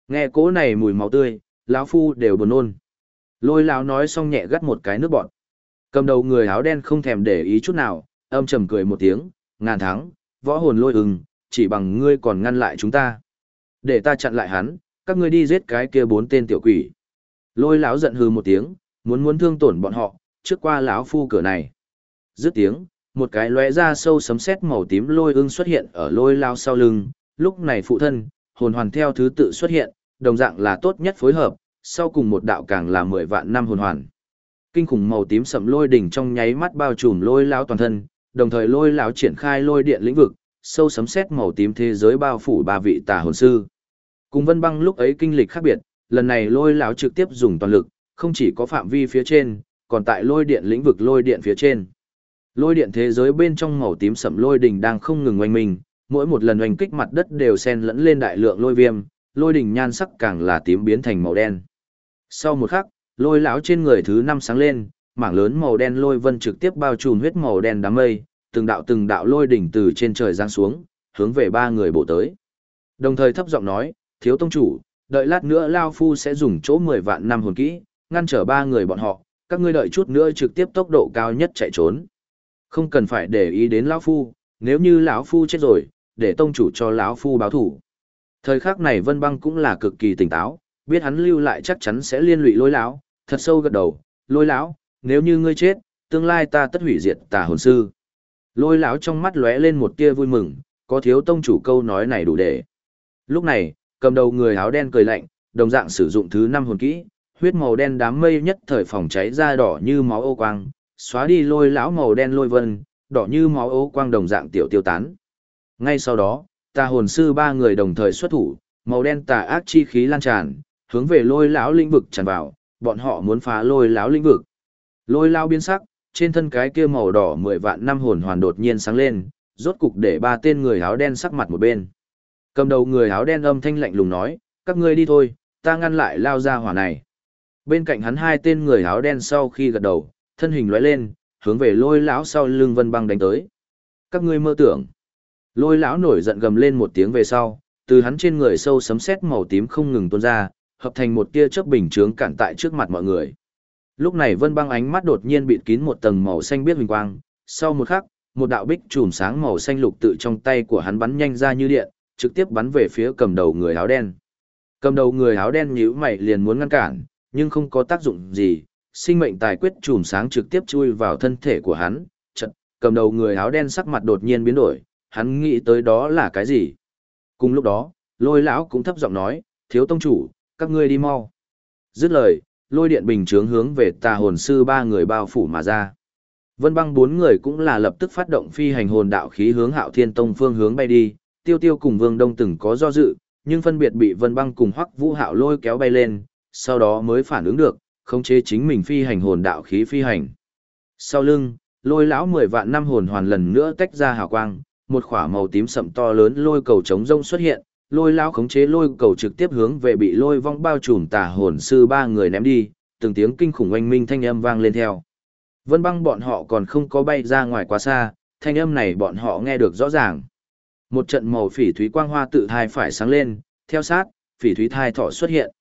Nghe cố này mùi máu tươi, lão phu đều buồn nôn. Lôi lão nói xong nhẹ gắt một cái nước bọt. Cầm đầu người áo đen không thèm để ý chút nào, âm trầm cười một tiếng, ngàn thắng, võ hồn lôi ưng, chỉ bằng ngươi còn ngăn lại chúng ta. Để ta chặn lại hắn, các ngươi đi giết cái kia bốn tên tiểu quỷ. Lôi lão giận hừ một tiếng, muốn muốn thương tổn bọn họ, trước qua lão phu cửa này. Dứt tiếng, một cái lóe ra sâu sấm sét màu tím lôi ưng xuất hiện ở lôi lao sau lưng, lúc này phụ thân, hồn hoàn theo thứ tự xuất hiện, đồng dạng là tốt nhất phối hợp, sau cùng một đạo càng là mười vạn năm hồn hoàn. Kinh khủng màu tím sậm lôi đỉnh trong nháy mắt bao trùm lôi lão toàn thân, đồng thời lôi lão triển khai lôi điện lĩnh vực, sâu sấm sét màu tím thế giới bao phủ ba vị tà hồn sư. Cùng Vân Băng lúc ấy kinh lịch khác biệt, lần này lôi lão trực tiếp dùng toàn lực, không chỉ có phạm vi phía trên, còn tại lôi điện lĩnh vực lôi điện phía trên. Lôi điện thế giới bên trong màu tím sẫm lôi đỉnh đang không ngừng oanh mình, mỗi một lần oanh kích mặt đất đều xen lẫn lên đại lượng lôi viêm, lôi đỉnh nhan sắc càng là tím biến thành màu đen. Sau một khắc, lôi lão trên người thứ năm sáng lên, mảng lớn màu đen lôi vân trực tiếp bao trùm huyết màu đen đám mây, từng đạo từng đạo lôi đỉnh từ trên trời giáng xuống, hướng về ba người bộ tới. Đồng thời thấp giọng nói, thiếu tông chủ, đợi lát nữa Lao Phu sẽ dùng chỗ 10 vạn năm hồn kỹ, ngăn trở ba người bọn họ, các ngươi đợi chút nữa trực tiếp tốc độ cao nhất chạy trốn. Không cần phải để ý đến lão phu, nếu như lão phu chết rồi, để tông chủ cho lão phu báo thủ. Thời khắc này Vân Băng cũng là cực kỳ tỉnh táo, biết hắn lưu lại chắc chắn sẽ liên lụy lôi lão, thật sâu gật đầu, "Lôi lão, nếu như ngươi chết, tương lai ta tất hủy diệt tà hồn sư." Lôi lão trong mắt lóe lên một tia vui mừng, có thiếu tông chủ câu nói này đủ để. Lúc này, cầm đầu người áo đen cười lạnh, đồng dạng sử dụng thứ năm hồn kỹ, huyết màu đen đám mây nhất thời phòng cháy ra đỏ như máu ô quang, xóa đi lôi lão màu đen lôi vân, đỏ như máu ô quang đồng dạng tiểu tiêu tán. Ngay sau đó, ta hồn sư ba người đồng thời xuất thủ, màu đen tà ác chi khí lan tràn, hướng về lôi lão lĩnh vực tràn vào, bọn họ muốn phá lôi lão lĩnh vực. Lôi lão biến sắc, trên thân cái kia màu đỏ mười vạn năm hồn hoàn đột nhiên sáng lên, rốt cục để ba tên người áo đen sắc mặt một bên. Cầm đầu người áo đen âm thanh lạnh lùng nói, các ngươi đi thôi, ta ngăn lại lao ra hỏa này. Bên cạnh hắn hai tên người áo đen sau khi gật đầu, thân hình lóe lên, hướng về lôi lão sau lưng vân băng đánh tới. Các ngươi mơ tưởng. Lôi lão nổi giận gầm lên một tiếng về sau, từ hắn trên người sâu sấm sét màu tím không ngừng tuôn ra, hợp thành một tia chớp bình chướng cản tại trước mặt mọi người. Lúc này Vân Băng ánh mắt đột nhiên bịt kín một tầng màu xanh biết huỳnh quang, sau một khắc, một đạo bích chùm sáng màu xanh lục tự trong tay của hắn bắn nhanh ra như điện, trực tiếp bắn về phía cầm đầu người áo đen. Cầm đầu người áo đen nhíu mày liền muốn ngăn cản, nhưng không có tác dụng gì, sinh mệnh tài quyết chùm sáng trực tiếp chui vào thân thể của hắn, chật, cầm đầu người áo đen sắc mặt đột nhiên biến đổi, hắn nghĩ tới đó là cái gì? Cùng lúc đó, Lôi lão cũng thấp giọng nói, "Thiếu tông chủ, các ngươi đi mau." Dứt lời, lôi điện bình chướng hướng về tà hồn sư ba người bao phủ mà ra. Vân băng bốn người cũng là lập tức phát động phi hành hồn đạo khí hướng hạo thiên tông phương hướng bay đi, tiêu tiêu cùng vương đông từng có do dự, nhưng phân biệt bị vân băng cùng hoắc vũ hạo lôi kéo bay lên, sau đó mới phản ứng được, khống chế chính mình phi hành hồn đạo khí phi hành. Sau lưng, lôi lão mười vạn năm hồn hoàn lần nữa tách ra hào quang, một khỏa màu tím sậm to lớn lôi cầu chống rông xuất hiện, lôi lão khống chế lôi cầu trực tiếp hướng về bị lôi vong bao trùm tà hồn sư ba người ném đi, từng tiếng kinh khủng oanh minh thanh âm vang lên theo. Vân băng bọn họ còn không có bay ra ngoài quá xa, thanh âm này bọn họ nghe được rõ ràng. Một trận màu phỉ thúy quang hoa tự thai phải sáng lên, theo sát, phỉ thúy thai thọ xuất hiện.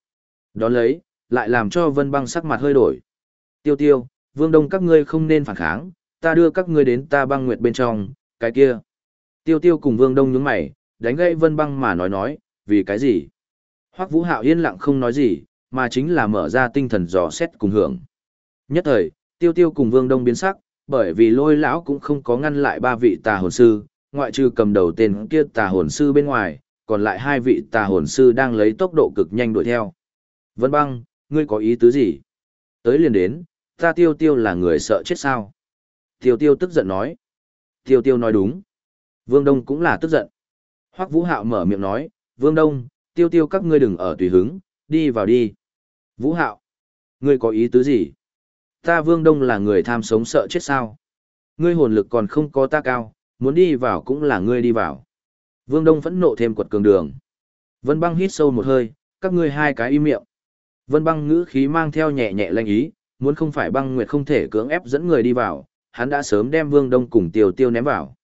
Đón lấy, lại làm cho vân băng sắc mặt hơi đổi. Tiêu tiêu, vương đông các ngươi không nên phản kháng, ta đưa các ngươi đến ta băng nguyệt bên trong, cái kia. Tiêu tiêu cùng vương đông nhướng mày, đánh gãy vân băng mà nói nói, vì cái gì? Hoắc vũ hạo yên lặng không nói gì, mà chính là mở ra tinh thần dò xét cùng hưởng. Nhất thời, tiêu tiêu cùng vương đông biến sắc, bởi vì lôi lão cũng không có ngăn lại ba vị tà hồn sư, ngoại trừ cầm đầu tên kia tà hồn sư bên ngoài, còn lại hai vị tà hồn sư đang lấy tốc độ cực nhanh đuổi theo. Vân băng, ngươi có ý tứ gì? Tới liền đến, ta tiêu tiêu là người sợ chết sao? Tiêu tiêu tức giận nói. Tiêu tiêu nói đúng. Vương Đông cũng là tức giận. Hoắc Vũ Hạo mở miệng nói, Vương Đông, tiêu tiêu các ngươi đừng ở tùy hứng, đi vào đi. Vũ Hạo, ngươi có ý tứ gì? Ta Vương Đông là người tham sống sợ chết sao? Ngươi hồn lực còn không có ta cao, muốn đi vào cũng là ngươi đi vào. Vương Đông phẫn nộ thêm quật cường đường. Vân băng hít sâu một hơi, các ngươi hai cái im miệng. Vân băng ngữ khí mang theo nhẹ nhẹ lanh ý, muốn không phải băng nguyệt không thể cưỡng ép dẫn người đi vào, hắn đã sớm đem Vương Đông cùng Tiêu Tiêu ném vào.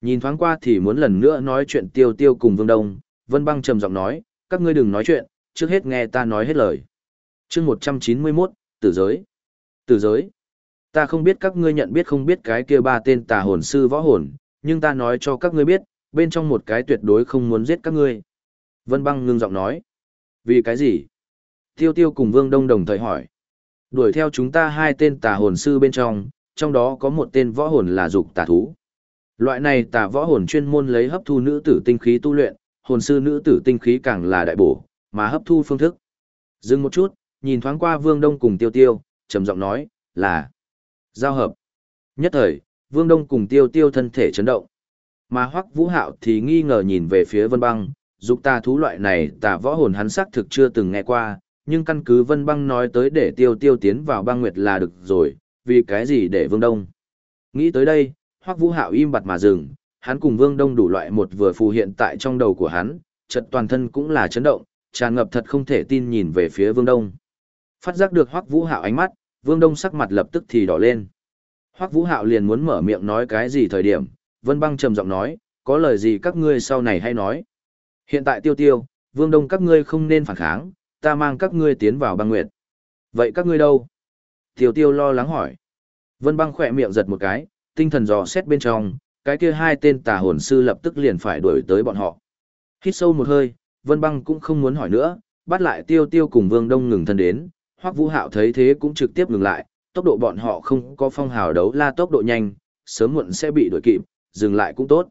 Nhìn thoáng qua thì muốn lần nữa nói chuyện Tiêu Tiêu cùng Vương Đông, Vân băng trầm giọng nói, các ngươi đừng nói chuyện, trước hết nghe ta nói hết lời. chương 191, Tử giới. Tử giới. Ta không biết các ngươi nhận biết không biết cái kia ba tên tà hồn sư võ hồn, nhưng ta nói cho các ngươi biết, bên trong một cái tuyệt đối không muốn giết các ngươi. Vân băng ngưng giọng nói. Vì cái gì? Tiêu tiêu cùng Vương Đông đồng thời hỏi. Đuổi theo chúng ta hai tên tà hồn sư bên trong, trong đó có một tên võ hồn là dục tà thú. Loại này tà võ hồn chuyên môn lấy hấp thu nữ tử tinh khí tu luyện, hồn sư nữ tử tinh khí càng là đại bổ, mà hấp thu phương thức. Dừng một chút, nhìn thoáng qua Vương Đông cùng Tiêu Tiêu, trầm giọng nói, là giao hợp. Nhất thời, Vương Đông cùng Tiêu Tiêu thân thể chấn động. Mà Hoắc Vũ Hạo thì nghi ngờ nhìn về phía Vân Băng, dục tà thú loại này tà võ hồn hắn xác thực chưa từng nghe qua, nhưng căn cứ Vân Băng nói tới để Tiêu Tiêu tiến vào băng nguyệt là được rồi, vì cái gì để Vương Đông. Nghĩ tới đây, Hoắc Vũ Hạo im bặt mà dừng, hắn cùng Vương Đông đủ loại một vừa phù hiện tại trong đầu của hắn, chợt toàn thân cũng là chấn động, tràn ngập thật không thể tin nhìn về phía Vương Đông. Phát giác được Hoắc Vũ Hạo ánh mắt, Vương Đông sắc mặt lập tức thì đỏ lên. Hoắc Vũ Hạo liền muốn mở miệng nói cái gì thời điểm, Vân Băng trầm giọng nói, có lời gì các ngươi sau này hay nói. Hiện tại Tiêu Tiêu, Vương Đông các ngươi không nên phản kháng, ta mang các ngươi tiến vào băng nguyệt. Vậy các ngươi đâu? Tiêu Tiêu lo lắng hỏi. Vân Băng khỏe miệng giật một cái, tinh thần dò xét bên trong, cái kia hai tên tà hồn sư lập tức liền phải đuổi tới bọn họ. Hít sâu một hơi, Vân Băng cũng không muốn hỏi nữa, bắt lại Tiêu Tiêu cùng Vương Đông ngừng thân đến, Hoắc Vũ Hạo thấy thế cũng trực tiếp ngừng lại, tốc độ bọn họ không có phong hào đấu la tốc độ nhanh, sớm muộn sẽ bị đuổi kịp, dừng lại cũng tốt.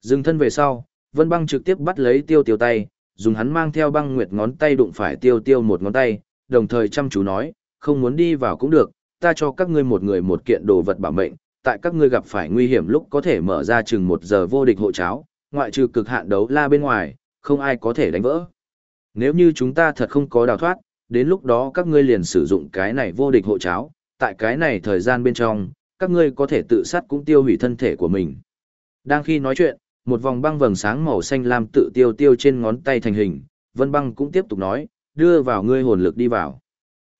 Dừng thân về sau, Vân Băng trực tiếp bắt lấy Tiêu Tiêu tay, dùng hắn mang theo băng nguyệt ngón tay đụng phải Tiêu Tiêu một ngón tay, đồng thời chăm chú nói, không muốn đi vào cũng được, ta cho các ngươi một người một kiện đồ vật bảo mệnh, tại các ngươi gặp phải nguy hiểm lúc có thể mở ra chừng một giờ vô địch hộ cháo, ngoại trừ cực hạn đấu la bên ngoài, không ai có thể đánh vỡ. Nếu như chúng ta thật không có đào thoát, đến lúc đó các ngươi liền sử dụng cái này vô địch hộ cháo, tại cái này thời gian bên trong, các ngươi có thể tự sát cũng tiêu hủy thân thể của mình. Đang khi nói chuyện, một vòng băng vầng sáng màu xanh lam tự tiêu tiêu trên ngón tay thành hình, Vân Băng cũng tiếp tục nói, đưa vào ngươi hồn lực đi vào.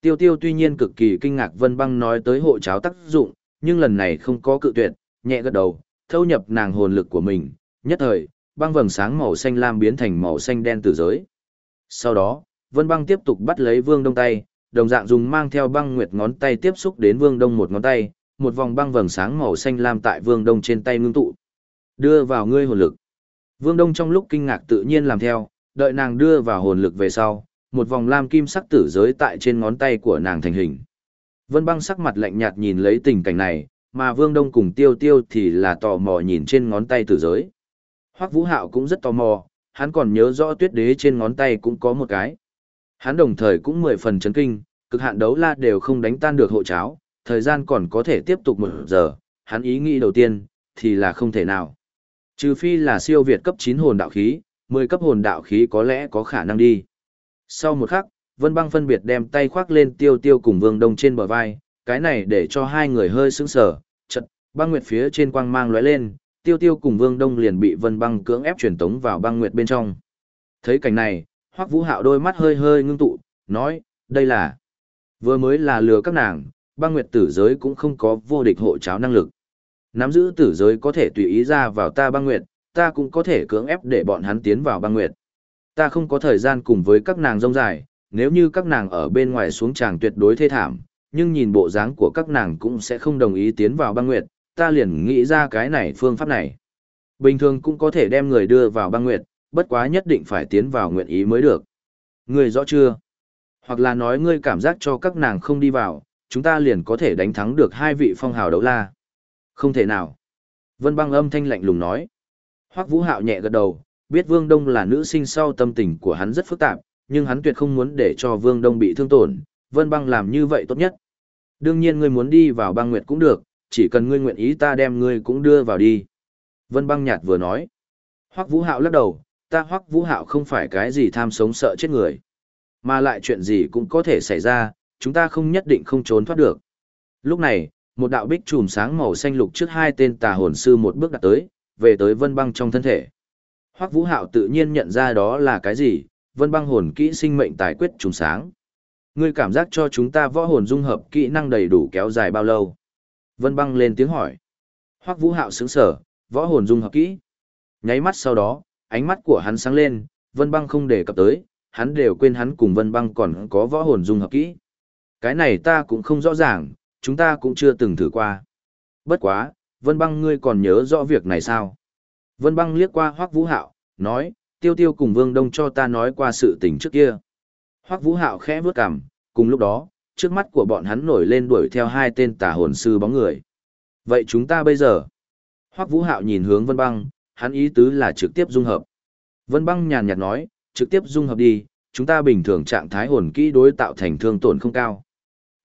Tiêu tiêu tuy nhiên cực kỳ kinh ngạc Vân Băng nói tới hộ cháo tác dụng, nhưng lần này không có cự tuyệt, nhẹ gật đầu, thâu nhập nàng hồn lực của mình, nhất thời, băng vầng sáng màu xanh lam biến thành màu xanh đen tử giới. Sau đó, Vân Băng tiếp tục bắt lấy Vương Đông tay, đồng dạng dùng mang theo băng nguyệt ngón tay tiếp xúc đến Vương Đông một ngón tay, một vòng băng vầng sáng màu xanh lam tại Vương Đông trên tay ngưng tụ. Đưa vào ngươi hồn lực. Vương Đông trong lúc kinh ngạc tự nhiên làm theo, đợi nàng đưa vào hồn lực về sau, một vòng lam kim sắc tử giới tại trên ngón tay của nàng thành hình. Vân băng sắc mặt lạnh nhạt nhìn lấy tình cảnh này, mà Vương Đông cùng Tiêu Tiêu thì là tò mò nhìn trên ngón tay tử giới. Hoắc Vũ Hạo cũng rất tò mò, hắn còn nhớ rõ tuyết đế trên ngón tay cũng có một cái. Hắn đồng thời cũng mười phần chấn kinh, cực hạn đấu la đều không đánh tan được hộ cháo, thời gian còn có thể tiếp tục một giờ, hắn ý nghĩ đầu tiên, thì là không thể nào. Trừ phi là siêu việt cấp 9 hồn đạo khí, 10 cấp hồn đạo khí có lẽ có khả năng đi. Sau một khắc, Vân Băng phân biệt đem tay khoác lên Tiêu Tiêu cùng Vương Đông trên bờ vai, cái này để cho hai người hơi sững sờ, chợt, băng nguyệt phía trên quang mang lóe lên, Tiêu Tiêu cùng Vương Đông liền bị Vân Băng cưỡng ép truyền tống vào băng nguyệt bên trong. Thấy cảnh này, Hoắc Vũ Hạo đôi mắt hơi hơi ngưng tụ, nói, đây là vừa mới là lừa các nàng, băng nguyệt tử giới cũng không có vô địch hộ cháo năng lực. Nắm giữ tử giới có thể tùy ý ra vào ta băng nguyệt, ta cũng có thể cưỡng ép để bọn hắn tiến vào băng nguyệt. Ta không có thời gian cùng với các nàng rông dài, nếu như các nàng ở bên ngoài xuống tràng tuyệt đối thê thảm, nhưng nhìn bộ dáng của các nàng cũng sẽ không đồng ý tiến vào băng nguyệt, ta liền nghĩ ra cái này phương pháp này. Bình thường cũng có thể đem người đưa vào băng nguyệt, bất quá nhất định phải tiến vào nguyện ý mới được. Người rõ chưa? Hoặc là nói ngươi cảm giác cho các nàng không đi vào, chúng ta liền có thể đánh thắng được hai vị phong hào đấu la. Không thể nào. Vân băng âm thanh lạnh lùng nói. Hoắc Vũ Hạo nhẹ gật đầu, biết Vương Đông là nữ sinh sau tâm tình của hắn rất phức tạp, nhưng hắn tuyệt không muốn để cho Vương Đông bị thương tổn, Vân băng làm như vậy tốt nhất. Đương nhiên ngươi muốn đi vào băng nguyệt cũng được, chỉ cần ngươi nguyện ý ta đem ngươi cũng đưa vào đi. Vân băng nhạt vừa nói. Hoắc Vũ Hạo lắc đầu, ta Hoắc Vũ Hạo không phải cái gì tham sống sợ chết người. Mà lại chuyện gì cũng có thể xảy ra, chúng ta không nhất định không trốn thoát được. Lúc này, một đạo bích chùm sáng màu xanh lục trước hai tên tà hồn sư một bước đặt tới, về tới vân băng trong thân thể. Hoắc Vũ Hạo tự nhiên nhận ra đó là cái gì, vân băng hồn kỹ sinh mệnh tài quyết trùng sáng. Ngươi cảm giác cho chúng ta võ hồn dung hợp kỹ năng đầy đủ kéo dài bao lâu? Vân băng lên tiếng hỏi. Hoắc Vũ Hạo sững sờ, võ hồn dung hợp kỹ. Nháy mắt sau đó, ánh mắt của hắn sáng lên, Vân băng không để cập tới, hắn đều quên hắn cùng Vân băng còn có võ hồn dung hợp kỹ. Cái này ta cũng không rõ ràng, chúng ta cũng chưa từng thử qua. Bất quá, Vân băng ngươi còn nhớ rõ việc này sao? Vân băng liếc qua Hoắc Vũ Hạo, nói, tiêu tiêu cùng Vương Đông cho ta nói qua sự tình trước kia. Hoắc Vũ Hạo khẽ bước cằm, cùng lúc đó, trước mắt của bọn hắn nổi lên đuổi theo hai tên tà hồn sư bóng người. Vậy chúng ta bây giờ? Hoắc Vũ Hạo nhìn hướng Vân Băng, hắn ý tứ là trực tiếp dung hợp. Vân Băng nhàn nhạt nói, trực tiếp dung hợp đi, chúng ta bình thường trạng thái hồn kỹ đối tạo thành thương tổn không cao.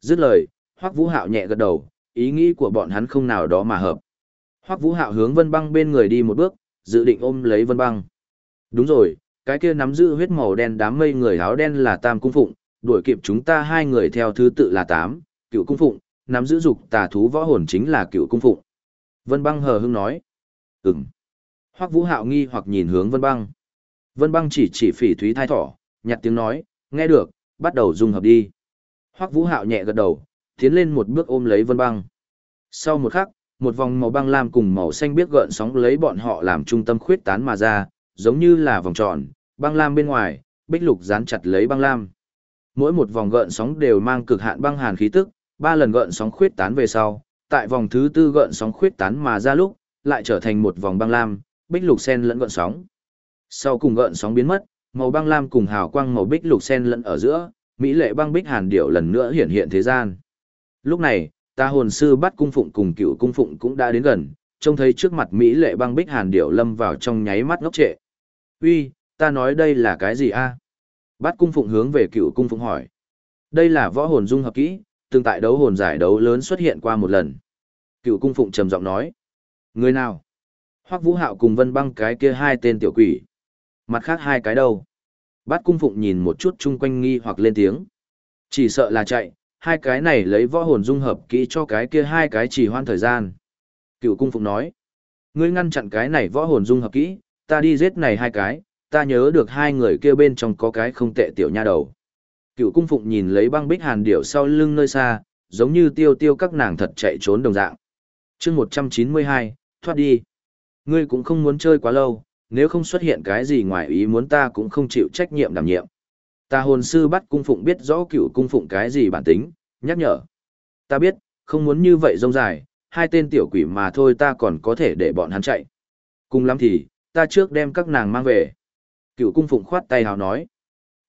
Dứt lời, Hoắc Vũ Hạo nhẹ gật đầu, ý nghĩ của bọn hắn không nào đó mà hợp. Hoắc Vũ Hạo hướng Vân Băng bên người đi một bước, dự định ôm lấy Vân Băng. Đúng rồi, cái kia nắm giữ huyết màu đen đám mây người áo đen là Tam Cung Phụng, đuổi kịp chúng ta hai người theo thứ tự là tám, Cựu Cung Phụng, nắm giữ dục tà thú võ hồn chính là Cựu Cung Phụng. Vân Băng hờ hững nói. Ừm. Hoắc Vũ Hạo nghi hoặc nhìn hướng Vân Băng. Vân Băng chỉ chỉ phỉ thúy thai thỏ, nhặt tiếng nói, nghe được, bắt đầu dung hợp đi. Hoắc Vũ Hạo nhẹ gật đầu, tiến lên một bước ôm lấy Vân Băng. Sau một khắc, một vòng màu băng lam cùng màu xanh biết gợn sóng lấy bọn họ làm trung tâm khuyết tán mà ra, giống như là vòng tròn, băng lam bên ngoài, bích lục dán chặt lấy băng lam. Mỗi một vòng gợn sóng đều mang cực hạn băng hàn khí tức, ba lần gợn sóng khuyết tán về sau, tại vòng thứ tư gợn sóng khuyết tán mà ra lúc, lại trở thành một vòng băng lam, bích lục sen lẫn gợn sóng. Sau cùng gợn sóng biến mất, màu băng lam cùng hào quang màu bích lục sen lẫn ở giữa, mỹ lệ băng bích hàn điệu lần nữa hiện hiện thế gian. Lúc này, ta hồn sư bắt cung phụng cùng cựu cung phụng cũng đã đến gần, trông thấy trước mặt mỹ lệ băng bích hàn điệu lâm vào trong nháy mắt ngốc trệ. Uy, ta nói đây là cái gì a? Bắt cung phụng hướng về cựu cung phụng hỏi. Đây là võ hồn dung hợp kỹ, từng tại đấu hồn giải đấu lớn xuất hiện qua một lần. Cựu cung phụng trầm giọng nói. Người nào? Hoắc Vũ Hạo cùng Vân Băng cái kia hai tên tiểu quỷ. Mặt khác hai cái đâu? Bát cung phụng nhìn một chút chung quanh nghi hoặc lên tiếng. Chỉ sợ là chạy, hai cái này lấy võ hồn dung hợp kỹ cho cái kia hai cái chỉ hoan thời gian. Cựu cung phụng nói. Ngươi ngăn chặn cái này võ hồn dung hợp kỹ, ta đi giết này hai cái, ta nhớ được hai người kia bên trong có cái không tệ tiểu nha đầu. Cựu cung phụng nhìn lấy băng bích hàn điểu sau lưng nơi xa, giống như tiêu tiêu các nàng thật chạy trốn đồng dạng. chương 192, thoát đi. Ngươi cũng không muốn chơi quá lâu, nếu không xuất hiện cái gì ngoài ý muốn ta cũng không chịu trách nhiệm đảm nhiệm. Ta hồn sư bắt cung phụng biết rõ cựu cung phụng cái gì bản tính, nhắc nhở. Ta biết, không muốn như vậy rông dài, hai tên tiểu quỷ mà thôi ta còn có thể để bọn hắn chạy. Cùng lắm thì, ta trước đem các nàng mang về. Cựu cung phụng khoát tay hào nói.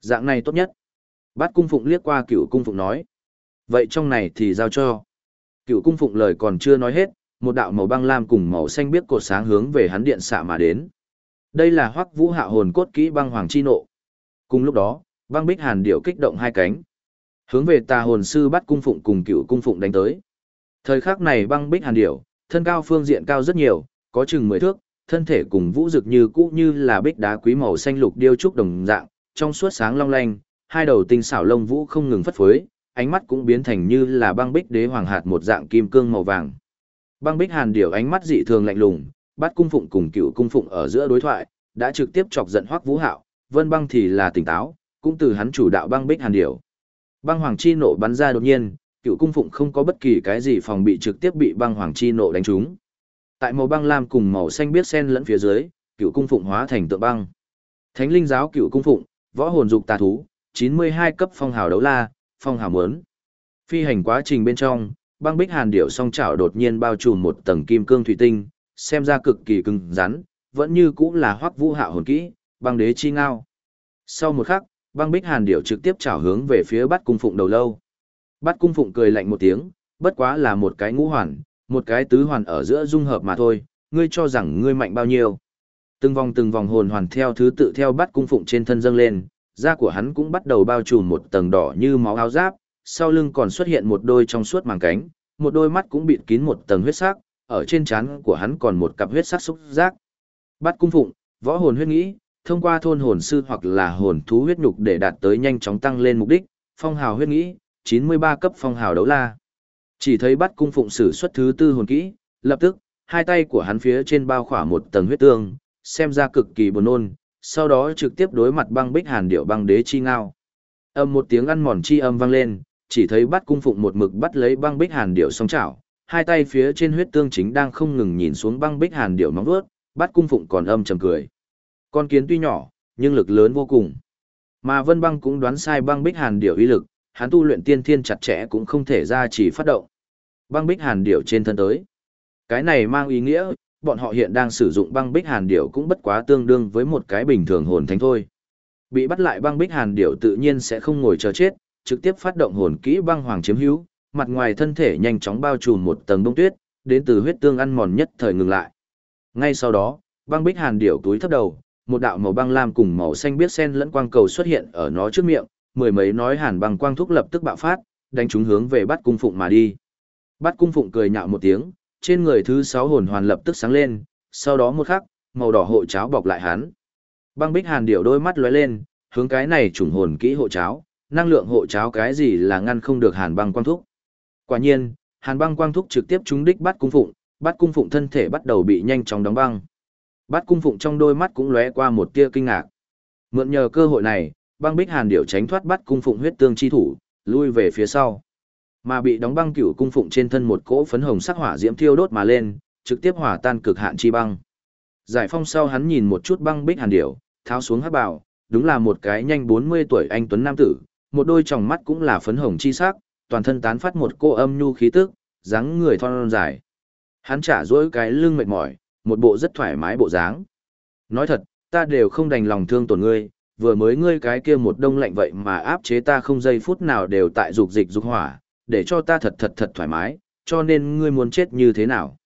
Dạng này tốt nhất. Bát cung phụng liếc qua cựu cung phụng nói. Vậy trong này thì giao cho. Cựu cung phụng lời còn chưa nói hết, một đạo màu băng lam cùng màu xanh biết cột sáng hướng về hắn điện xạ mà đến. Đây là hoắc vũ hạ hồn cốt kỹ băng hoàng chi nộ. Cùng lúc đó, băng bích hàn điệu kích động hai cánh. Hướng về tà hồn sư bắt cung phụng cùng cựu cung phụng đánh tới. Thời khắc này băng bích hàn điệu, thân cao phương diện cao rất nhiều, có chừng mười thước, thân thể cùng vũ rực như cũ như là bích đá quý màu xanh lục điêu trúc đồng dạng, trong suốt sáng long lanh, hai đầu tinh xảo lông vũ không ngừng phất phới, ánh mắt cũng biến thành như là băng bích đế hoàng hạt một dạng kim cương màu vàng. Băng bích hàn điệu ánh mắt dị thường lạnh lùng, bắt cung phụng cùng cựu cung phụng ở giữa đối thoại, đã trực tiếp chọc giận hoắc vũ hạo, vân băng thì là tỉnh táo, cũng từ hắn chủ đạo băng bích hàn điểu. Băng hoàng chi nộ bắn ra đột nhiên, cựu cung phụng không có bất kỳ cái gì phòng bị trực tiếp bị băng hoàng chi nộ đánh trúng. Tại màu băng lam cùng màu xanh biết xen lẫn phía dưới, cựu cung phụng hóa thành tượng băng. Thánh linh giáo cựu cung phụng, võ hồn dục tà thú, 92 cấp phong hào đấu la, phong hào muốn. Phi hành quá trình bên trong, băng bích hàn điểu song chảo đột nhiên bao trùm một tầng kim cương thủy tinh, xem ra cực kỳ cứng rắn, vẫn như cũng là hoắc vũ hạ hồn kỹ, băng đế chi ngao. Sau một khắc, băng bích hàn điểu trực tiếp chảo hướng về phía bắt cung phụng đầu lâu. Bắt cung phụng cười lạnh một tiếng, bất quá là một cái ngũ hoàn, một cái tứ hoàn ở giữa dung hợp mà thôi, ngươi cho rằng ngươi mạnh bao nhiêu. Từng vòng từng vòng hồn hoàn theo thứ tự theo bắt cung phụng trên thân dâng lên, da của hắn cũng bắt đầu bao trùm một tầng đỏ như máu áo giáp, sau lưng còn xuất hiện một đôi trong suốt màng cánh, một đôi mắt cũng bịt kín một tầng huyết sắc, ở trên trán của hắn còn một cặp huyết sắc xúc giác. Bắt cung phụng, võ hồn huyết nghĩ, thông qua thôn hồn sư hoặc là hồn thú huyết nhục để đạt tới nhanh chóng tăng lên mục đích, phong hào huyết nghĩ, 93 cấp phong hào đấu la. Chỉ thấy bắt cung phụng sử xuất thứ tư hồn kỹ, lập tức, hai tay của hắn phía trên bao khỏa một tầng huyết tương, xem ra cực kỳ buồn nôn, sau đó trực tiếp đối mặt băng bích hàn điệu băng đế chi ngao. Âm một tiếng ăn mòn chi âm vang lên, chỉ thấy bắt cung phụng một mực bắt lấy băng bích hàn điệu song chảo, hai tay phía trên huyết tương chính đang không ngừng nhìn xuống băng bích hàn điệu nóng vuốt, bắt cung phụng còn âm trầm cười. Con kiến tuy nhỏ, nhưng lực lớn vô cùng. Mà Vân Băng cũng đoán sai băng bích hàn điệu uy lực, hắn tu luyện tiên thiên chặt chẽ cũng không thể ra chỉ phát động. Băng bích hàn điệu trên thân tới. Cái này mang ý nghĩa, bọn họ hiện đang sử dụng băng bích hàn điệu cũng bất quá tương đương với một cái bình thường hồn thánh thôi. Bị bắt lại băng bích hàn điệu tự nhiên sẽ không ngồi chờ chết, trực tiếp phát động hồn kỹ băng hoàng chiếm hữu, mặt ngoài thân thể nhanh chóng bao trùm một tầng bông tuyết, đến từ huyết tương ăn mòn nhất thời ngừng lại. Ngay sau đó, băng bích hàn điệu túi thấp đầu, một đạo màu băng lam cùng màu xanh biết xen lẫn quang cầu xuất hiện ở nó trước miệng, mười mấy nói hàn băng quang thúc lập tức bạo phát, đánh chúng hướng về bắt cung phụng mà đi. Bắt cung phụng cười nhạo một tiếng, trên người thứ sáu hồn hoàn lập tức sáng lên, sau đó một khắc, màu đỏ hộ cháo bọc lại hắn. Băng Bích Hàn điểu đôi mắt lóe lên, hướng cái này trùng hồn kỹ hộ cháo, năng lượng hộ cháo cái gì là ngăn không được Hàn Băng Quang Thúc. Quả nhiên, Hàn Băng Quang Thúc trực tiếp trúng đích bắt cung phụng, bắt cung phụng thân thể bắt đầu bị nhanh chóng đóng băng. Bát cung phụng trong đôi mắt cũng lóe qua một tia kinh ngạc. Mượn nhờ cơ hội này, băng bích hàn điểu tránh thoát bắt cung phụng huyết tương chi thủ, lui về phía sau. Mà bị đóng băng cửu cung phụng trên thân một cỗ phấn hồng sắc hỏa diễm thiêu đốt mà lên, trực tiếp hỏa tan cực hạn chi băng. Giải phong sau hắn nhìn một chút băng bích hàn điểu, tháo xuống hắc bào, đúng là một cái nhanh 40 tuổi anh tuấn nam tử, một đôi tròng mắt cũng là phấn hồng chi sắc, toàn thân tán phát một cô âm nhu khí tức, dáng người thon dài. Hắn trả dỗi cái lưng mệt mỏi, một bộ rất thoải mái bộ dáng. Nói thật, ta đều không đành lòng thương tổn ngươi, vừa mới ngươi cái kia một đông lạnh vậy mà áp chế ta không giây phút nào đều tại dục dịch dục hỏa, để cho ta thật thật thật thoải mái, cho nên ngươi muốn chết như thế nào?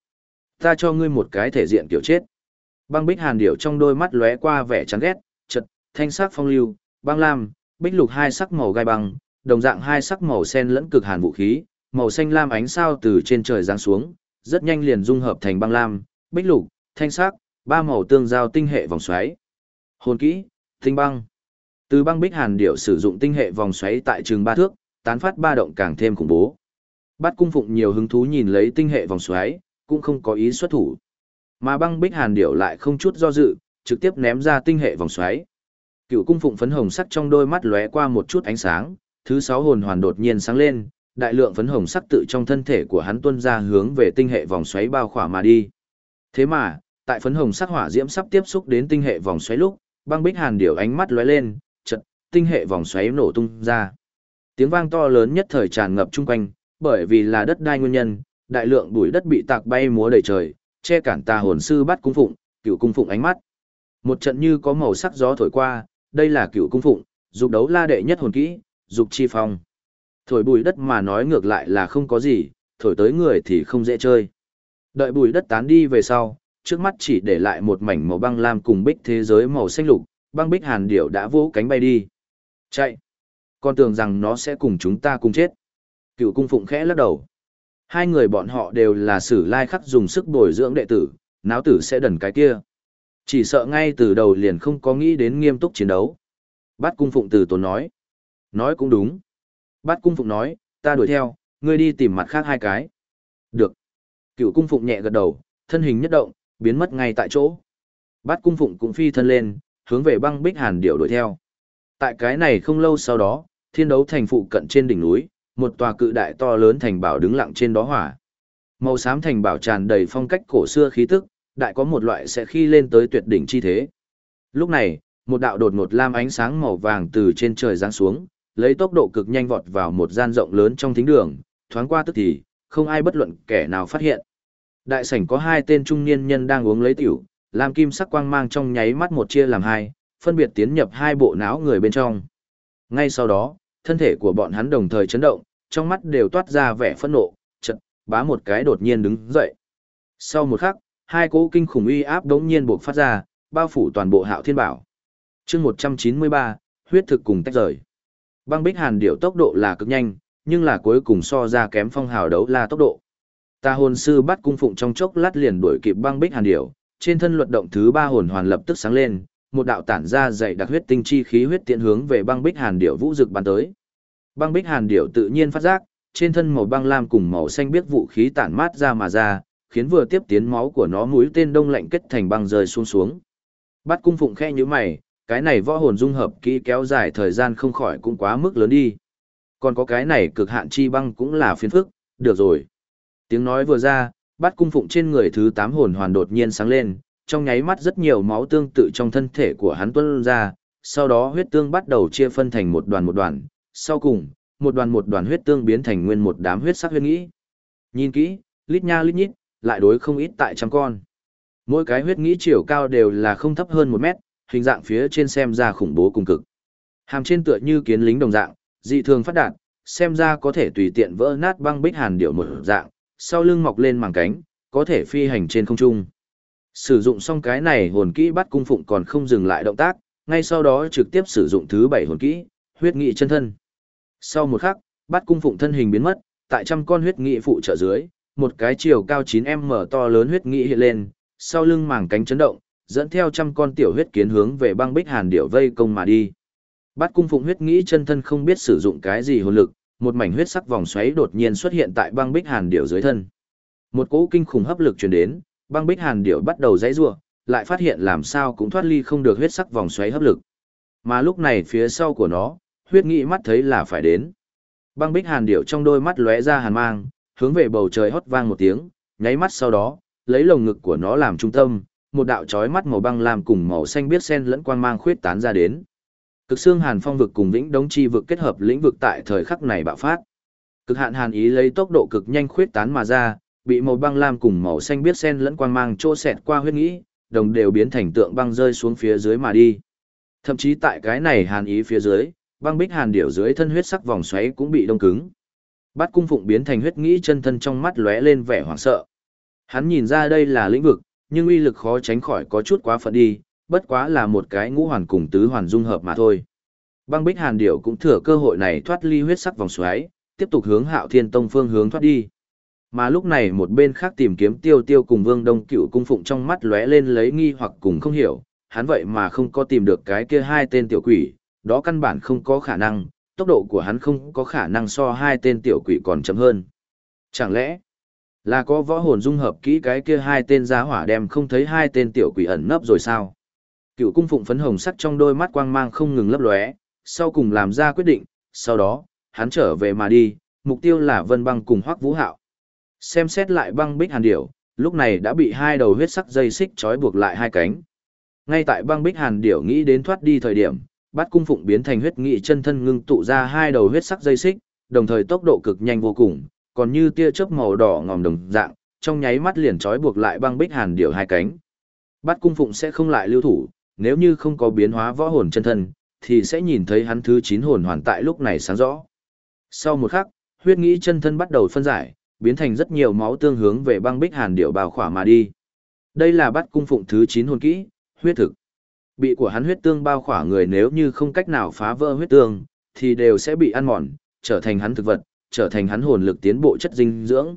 Ta cho ngươi một cái thể diện kiểu chết. Băng bích hàn điểu trong đôi mắt lóe qua vẻ chán ghét, chật, thanh sắc phong lưu, băng lam, bích lục hai sắc màu gai băng, đồng dạng hai sắc màu sen lẫn cực hàn vũ khí, màu xanh lam ánh sao từ trên trời giáng xuống, rất nhanh liền dung hợp thành băng lam, bích lục, thanh sắc, ba màu tương giao tinh hệ vòng xoáy. Hồn kỹ, tinh băng. Từ băng bích hàn điệu sử dụng tinh hệ vòng xoáy tại trường ba thước, tán phát ba động càng thêm khủng bố. Bát cung phụng nhiều hứng thú nhìn lấy tinh hệ vòng xoáy, cũng không có ý xuất thủ. Mà băng bích hàn điệu lại không chút do dự, trực tiếp ném ra tinh hệ vòng xoáy. Cựu cung phụng phấn hồng sắc trong đôi mắt lóe qua một chút ánh sáng, thứ sáu hồn hoàn đột nhiên sáng lên, đại lượng phấn hồng sắc tự trong thân thể của hắn tuôn ra hướng về tinh hệ vòng xoáy bao khỏa mà đi. Thế mà, tại phấn hồng sắc hỏa diễm sắp tiếp xúc đến tinh hệ vòng xoáy lúc, băng bích hàn điểu ánh mắt lóe lên, chợt tinh hệ vòng xoáy nổ tung ra. Tiếng vang to lớn nhất thời tràn ngập chung quanh, bởi vì là đất đai nguyên nhân, đại lượng bụi đất bị tạc bay múa đầy trời, che cản tà hồn sư bắt cung phụng, cựu cung phụng ánh mắt. Một trận như có màu sắc gió thổi qua, đây là cựu cung phụng, dục đấu la đệ nhất hồn kỹ, dục chi phong. Thổi bụi đất mà nói ngược lại là không có gì, thổi tới người thì không dễ chơi. Đợi bụi đất tán đi về sau, trước mắt chỉ để lại một mảnh màu băng lam cùng bích thế giới màu xanh lục, băng bích hàn điểu đã vỗ cánh bay đi. Chạy! Con tưởng rằng nó sẽ cùng chúng ta cùng chết. Cựu cung phụng khẽ lắc đầu. Hai người bọn họ đều là sử lai khắc dùng sức bồi dưỡng đệ tử, náo tử sẽ đần cái kia. Chỉ sợ ngay từ đầu liền không có nghĩ đến nghiêm túc chiến đấu. Bát cung phụng từ tốn nói. Nói cũng đúng. Bát cung phụng nói, ta đuổi theo, ngươi đi tìm mặt khác hai cái. Được. Cựu cung phụng nhẹ gật đầu, thân hình nhất động, biến mất ngay tại chỗ. Bát cung phụng cũng phi thân lên, hướng về băng bích hàn điệu đuổi theo. Tại cái này không lâu sau đó, thiên đấu thành phụ cận trên đỉnh núi, một tòa cự đại to lớn thành bảo đứng lặng trên đó hỏa. Màu xám thành bảo tràn đầy phong cách cổ xưa khí tức, đại có một loại sẽ khi lên tới tuyệt đỉnh chi thế. Lúc này, một đạo đột ngột lam ánh sáng màu vàng từ trên trời giáng xuống, lấy tốc độ cực nhanh vọt vào một gian rộng lớn trong thính đường, thoáng qua tức thì, không ai bất luận kẻ nào phát hiện. Đại sảnh có hai tên trung niên nhân đang uống lấy tiểu, lam kim sắc quang mang trong nháy mắt một chia làm hai, phân biệt tiến nhập hai bộ não người bên trong. Ngay sau đó, thân thể của bọn hắn đồng thời chấn động, trong mắt đều toát ra vẻ phẫn nộ, chật bá một cái đột nhiên đứng dậy. Sau một khắc, hai cỗ kinh khủng uy áp đống nhiên buộc phát ra, bao phủ toàn bộ hạo thiên bảo. chương 193, huyết thực cùng tách rời. Băng bích hàn điệu tốc độ là cực nhanh, nhưng là cuối cùng so ra kém phong hào đấu la tốc độ. Ta hồn sư bắt cung phụng trong chốc lát liền đuổi kịp băng bích hàn điệu, trên thân luật động thứ ba hồn hoàn lập tức sáng lên, một đạo tản ra dày đặc huyết tinh chi khí huyết tiện hướng về băng bích hàn điệu vũ dực bắn tới. Băng bích hàn điệu tự nhiên phát giác, trên thân màu băng lam cùng màu xanh biết vũ khí tản mát ra mà ra, khiến vừa tiếp tiến máu của nó mũi tên đông lạnh kết thành băng rơi xuống xuống. Bắt cung phụng khe như mày, cái này võ hồn dung hợp kỹ kéo dài thời gian không khỏi cũng quá mức lớn đi. Còn có cái này cực hạn chi băng cũng là phiền phức, được rồi. Tiếng nói vừa ra, bắt cung phụng trên người thứ 8 hồn hoàn đột nhiên sáng lên, trong nháy mắt rất nhiều máu tương tự trong thân thể của hắn tuôn ra, sau đó huyết tương bắt đầu chia phân thành một đoàn một đoàn, sau cùng, một đoàn một đoàn huyết tương biến thành nguyên một đám huyết sắc huyết nghĩ. Nhìn kỹ, lít nha lít nhít, lại đối không ít tại trăm con. Mỗi cái huyết nghĩ chiều cao đều là không thấp hơn một mét, hình dạng phía trên xem ra khủng bố cùng cực. Hàm trên tựa như kiến lính đồng dạng, dị thường phát đạt, xem ra có thể tùy tiện vỡ nát băng bích hàn điệu một dạng, sau lưng mọc lên màng cánh, có thể phi hành trên không trung. Sử dụng xong cái này hồn kỹ bắt cung phụng còn không dừng lại động tác, ngay sau đó trực tiếp sử dụng thứ bảy hồn kỹ, huyết nghị chân thân. Sau một khắc, bắt cung phụng thân hình biến mất, tại trăm con huyết nghị phụ trợ dưới, một cái chiều cao 9m to lớn huyết nghị hiện lên, sau lưng màng cánh chấn động, dẫn theo trăm con tiểu huyết kiến hướng về băng bích hàn điệu vây công mà đi. Bát cung phụng huyết nghĩ chân thân không biết sử dụng cái gì hồn lực, một mảnh huyết sắc vòng xoáy đột nhiên xuất hiện tại băng bích hàn điệu dưới thân. Một cỗ kinh khủng hấp lực truyền đến, băng bích hàn điệu bắt đầu dãy rủa, lại phát hiện làm sao cũng thoát ly không được huyết sắc vòng xoáy hấp lực. Mà lúc này phía sau của nó, huyết nghĩ mắt thấy là phải đến. Băng bích hàn điệu trong đôi mắt lóe ra hàn mang, hướng về bầu trời hót vang một tiếng, nháy mắt sau đó, lấy lồng ngực của nó làm trung tâm, một đạo chói mắt màu băng làm cùng màu xanh biết xen lẫn quang mang khuyết tán ra đến. Cực xương hàn phong vực cùng vĩnh đống chi vực kết hợp lĩnh vực tại thời khắc này bạo phát. Cực hạn hàn ý lấy tốc độ cực nhanh khuyết tán mà ra, bị màu băng lam cùng màu xanh biết xen lẫn quang mang trô xẹt qua huyết nghĩ, đồng đều biến thành tượng băng rơi xuống phía dưới mà đi. Thậm chí tại cái này hàn ý phía dưới, băng bích hàn điểu dưới thân huyết sắc vòng xoáy cũng bị đông cứng. Bát cung phụng biến thành huyết nghĩ chân thân trong mắt lóe lên vẻ hoảng sợ. Hắn nhìn ra đây là lĩnh vực, nhưng uy lực khó tránh khỏi có chút quá phận đi, bất quá là một cái ngũ hoàn cùng tứ hoàn dung hợp mà thôi. Băng Bích Hàn Điểu cũng thừa cơ hội này thoát ly huyết sắc vòng xoáy, tiếp tục hướng Hạo Thiên Tông phương hướng thoát đi. Mà lúc này một bên khác tìm kiếm Tiêu Tiêu cùng Vương Đông Cựu cung phụng trong mắt lóe lên lấy nghi hoặc cùng không hiểu, hắn vậy mà không có tìm được cái kia hai tên tiểu quỷ, đó căn bản không có khả năng, tốc độ của hắn không có khả năng so hai tên tiểu quỷ còn chậm hơn. Chẳng lẽ, là có võ hồn dung hợp kỹ cái kia hai tên giá hỏa đem không thấy hai tên tiểu quỷ ẩn nấp rồi sao? Cựu cung phụng phấn hồng sắc trong đôi mắt quang mang không ngừng lấp lóe, sau cùng làm ra quyết định, sau đó, hắn trở về mà đi, mục tiêu là Vân Băng cùng Hoắc Vũ Hạo. Xem xét lại băng bích hàn điểu, lúc này đã bị hai đầu huyết sắc dây xích trói buộc lại hai cánh. Ngay tại băng bích hàn điểu nghĩ đến thoát đi thời điểm, bát cung phụng biến thành huyết nghị chân thân ngưng tụ ra hai đầu huyết sắc dây xích, đồng thời tốc độ cực nhanh vô cùng, còn như tia chớp màu đỏ ngòm đồng dạng, trong nháy mắt liền trói buộc lại băng bích hàn điểu hai cánh. Bát cung phụng sẽ không lại lưu thủ, nếu như không có biến hóa võ hồn chân thân, thì sẽ nhìn thấy hắn thứ 9 hồn hoàn tại lúc này sáng rõ. Sau một khắc, huyết nghĩ chân thân bắt đầu phân giải, biến thành rất nhiều máu tương hướng về băng bích hàn điệu bào khỏa mà đi. Đây là bắt cung phụng thứ 9 hồn kỹ, huyết thực. Bị của hắn huyết tương bao khỏa người nếu như không cách nào phá vỡ huyết tương, thì đều sẽ bị ăn mòn, trở thành hắn thực vật, trở thành hắn hồn lực tiến bộ chất dinh dưỡng.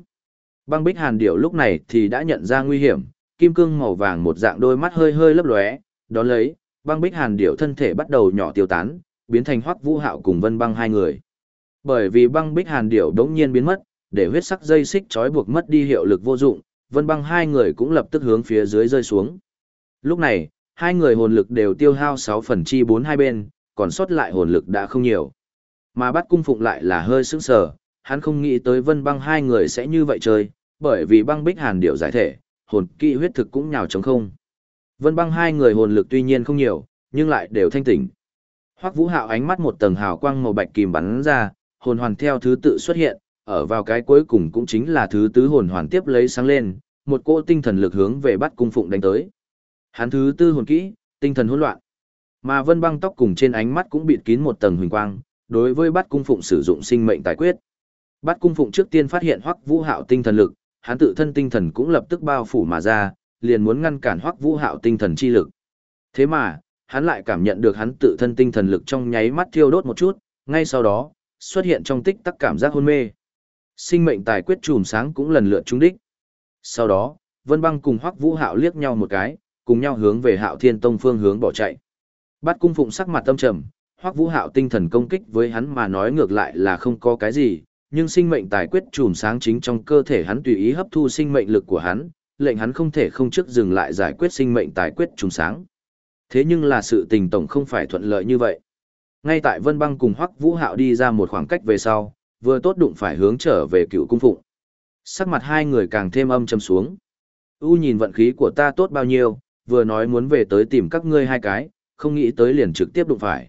Băng bích hàn điểu lúc này thì đã nhận ra nguy hiểm, kim cương màu vàng một dạng đôi mắt hơi hơi lấp lóe, đó lấy, băng bích hàn điểu thân thể bắt đầu nhỏ tiêu tán, biến thành Hoắc Vũ Hạo cùng Vân Băng hai người. Bởi vì băng bích hàn điểu đống nhiên biến mất, để huyết sắc dây xích trói buộc mất đi hiệu lực vô dụng, Vân Băng hai người cũng lập tức hướng phía dưới rơi xuống. Lúc này, hai người hồn lực đều tiêu hao 6 phần chi 4 hai bên, còn sót lại hồn lực đã không nhiều. Mà bắt cung phụng lại là hơi sững sờ, hắn không nghĩ tới Vân Băng hai người sẽ như vậy chơi, bởi vì băng bích hàn điệu giải thể, hồn kỹ huyết thực cũng nhào trống không. Vân Băng hai người hồn lực tuy nhiên không nhiều, nhưng lại đều thanh tỉnh. Hoắc Vũ Hạo ánh mắt một tầng hào quang màu bạch kìm bắn ra, hồn hoàn theo thứ tự xuất hiện, ở vào cái cuối cùng cũng chính là thứ tứ hồn hoàn tiếp lấy sáng lên, một cỗ tinh thần lực hướng về bắt cung phụng đánh tới. Hắn thứ tư hồn kỹ, tinh thần hỗn loạn. Mà Vân Băng tóc cùng trên ánh mắt cũng bịt kín một tầng huỳnh quang, đối với bắt cung phụng sử dụng sinh mệnh tài quyết. Bắt cung phụng trước tiên phát hiện Hoắc Vũ Hạo tinh thần lực, hắn tự thân tinh thần cũng lập tức bao phủ mà ra, liền muốn ngăn cản Hoắc Vũ Hạo tinh thần chi lực. Thế mà, hắn lại cảm nhận được hắn tự thân tinh thần lực trong nháy mắt thiêu đốt một chút, ngay sau đó, xuất hiện trong tích tắc cảm giác hôn mê. Sinh mệnh tài quyết chùm sáng cũng lần lượt trúng đích. Sau đó, Vân Băng cùng Hoắc Vũ Hạo liếc nhau một cái, cùng nhau hướng về Hạo Thiên Tông phương hướng bỏ chạy. Bát cung phụng sắc mặt tâm trầm, Hoắc Vũ Hạo tinh thần công kích với hắn mà nói ngược lại là không có cái gì, nhưng sinh mệnh tài quyết chùm sáng chính trong cơ thể hắn tùy ý hấp thu sinh mệnh lực của hắn, lệnh hắn không thể không trước dừng lại giải quyết sinh mệnh tài quyết trùng sáng. Thế nhưng là sự tình tổng không phải thuận lợi như vậy. Ngay tại Vân Băng cùng Hoắc Vũ Hạo đi ra một khoảng cách về sau, vừa tốt đụng phải hướng trở về cựu cung phụng. Sắc mặt hai người càng thêm âm trầm xuống. U nhìn vận khí của ta tốt bao nhiêu, vừa nói muốn về tới tìm các ngươi hai cái, không nghĩ tới liền trực tiếp đụng phải.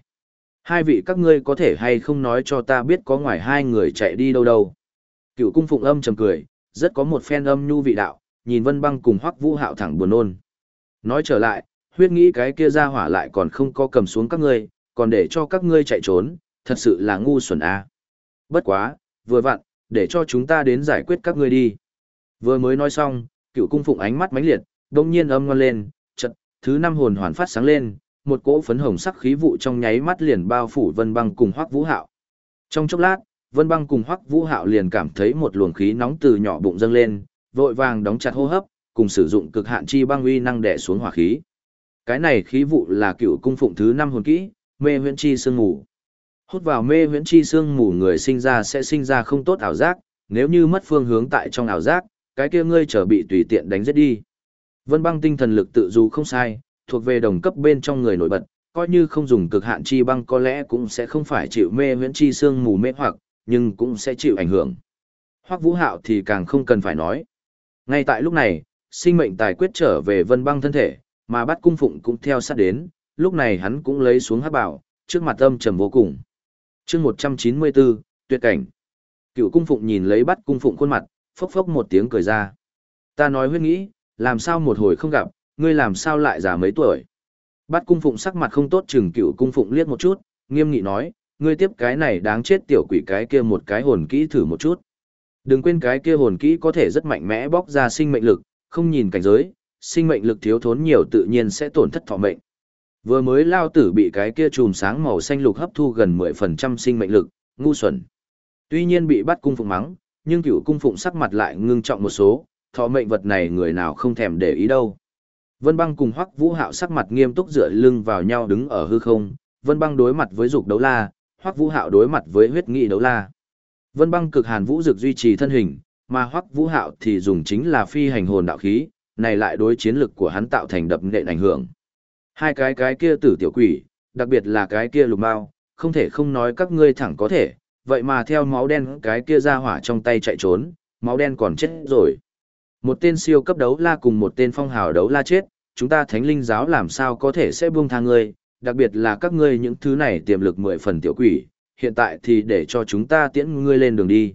Hai vị các ngươi có thể hay không nói cho ta biết có ngoài hai người chạy đi đâu đâu. Cựu cung phụng âm trầm cười, rất có một phen âm nhu vị đạo, nhìn Vân Băng cùng Hoắc Vũ Hạo thẳng buồn nôn. Nói trở lại, huyết nghĩ cái kia ra hỏa lại còn không có cầm xuống các ngươi, còn để cho các ngươi chạy trốn, thật sự là ngu xuẩn a. Bất quá, vừa vặn, để cho chúng ta đến giải quyết các ngươi đi. Vừa mới nói xong, cựu cung phụng ánh mắt mãnh liệt, đông nhiên âm ngon lên, chật, thứ năm hồn hoàn phát sáng lên, một cỗ phấn hồng sắc khí vụ trong nháy mắt liền bao phủ Vân Băng cùng Hoắc Vũ Hạo. Trong chốc lát, Vân Băng cùng Hoắc Vũ Hạo liền cảm thấy một luồng khí nóng từ nhỏ bụng dâng lên, vội vàng đóng chặt hô hấp, cùng sử dụng cực hạn chi băng uy năng đè xuống hỏa khí. Cái này khí vụ là cựu cung phụng thứ năm hồn kỹ, mê huyễn chi sương mù. Hút vào mê huyễn chi sương mù người sinh ra sẽ sinh ra không tốt ảo giác, nếu như mất phương hướng tại trong ảo giác, cái kia ngươi trở bị tùy tiện đánh giết đi. Vân băng tinh thần lực tự dù không sai, thuộc về đồng cấp bên trong người nổi bật, coi như không dùng cực hạn chi băng có lẽ cũng sẽ không phải chịu mê huyễn chi sương mù mê hoặc, nhưng cũng sẽ chịu ảnh hưởng. Hoắc Vũ Hạo thì càng không cần phải nói. Ngay tại lúc này, sinh mệnh tài quyết trở về Vân băng thân thể, mà bắt cung phụng cũng theo sát đến, lúc này hắn cũng lấy xuống hát bảo, trước mặt âm trầm vô cùng. chương 194, tuyệt cảnh. Cựu cung phụng nhìn lấy bắt cung phụng khuôn mặt, phốc phốc một tiếng cười ra. Ta nói huyết nghĩ, làm sao một hồi không gặp, ngươi làm sao lại già mấy tuổi. Bắt cung phụng sắc mặt không tốt chừng cựu cung phụng liếc một chút, nghiêm nghị nói, ngươi tiếp cái này đáng chết tiểu quỷ cái kia một cái hồn kỹ thử một chút. Đừng quên cái kia hồn kỹ có thể rất mạnh mẽ bóc ra sinh mệnh lực, không nhìn cảnh giới, sinh mệnh lực thiếu thốn nhiều tự nhiên sẽ tổn thất thọ mệnh. Vừa mới lao tử bị cái kia chùm sáng màu xanh lục hấp thu gần 10% sinh mệnh lực, ngu xuẩn. Tuy nhiên bị bắt cung phụng mắng, nhưng cựu cung phụng sắc mặt lại ngưng trọng một số, thọ mệnh vật này người nào không thèm để ý đâu. Vân băng cùng hoắc vũ hạo sắc mặt nghiêm túc dựa lưng vào nhau đứng ở hư không, vân băng đối mặt với dục đấu la, hoắc vũ hạo đối mặt với huyết nghị đấu la. Vân băng cực hàn vũ dược duy trì thân hình, mà hoắc vũ hạo thì dùng chính là phi hành hồn đạo khí, này lại đối chiến lực của hắn tạo thành đập nện ảnh hưởng. Hai cái cái kia tử tiểu quỷ, đặc biệt là cái kia lục mao, không thể không nói các ngươi thẳng có thể, vậy mà theo máu đen cái kia ra hỏa trong tay chạy trốn, máu đen còn chết rồi. Một tên siêu cấp đấu la cùng một tên phong hào đấu la chết, chúng ta thánh linh giáo làm sao có thể sẽ buông tha ngươi, đặc biệt là các ngươi những thứ này tiềm lực mười phần tiểu quỷ, hiện tại thì để cho chúng ta tiễn ngươi lên đường đi.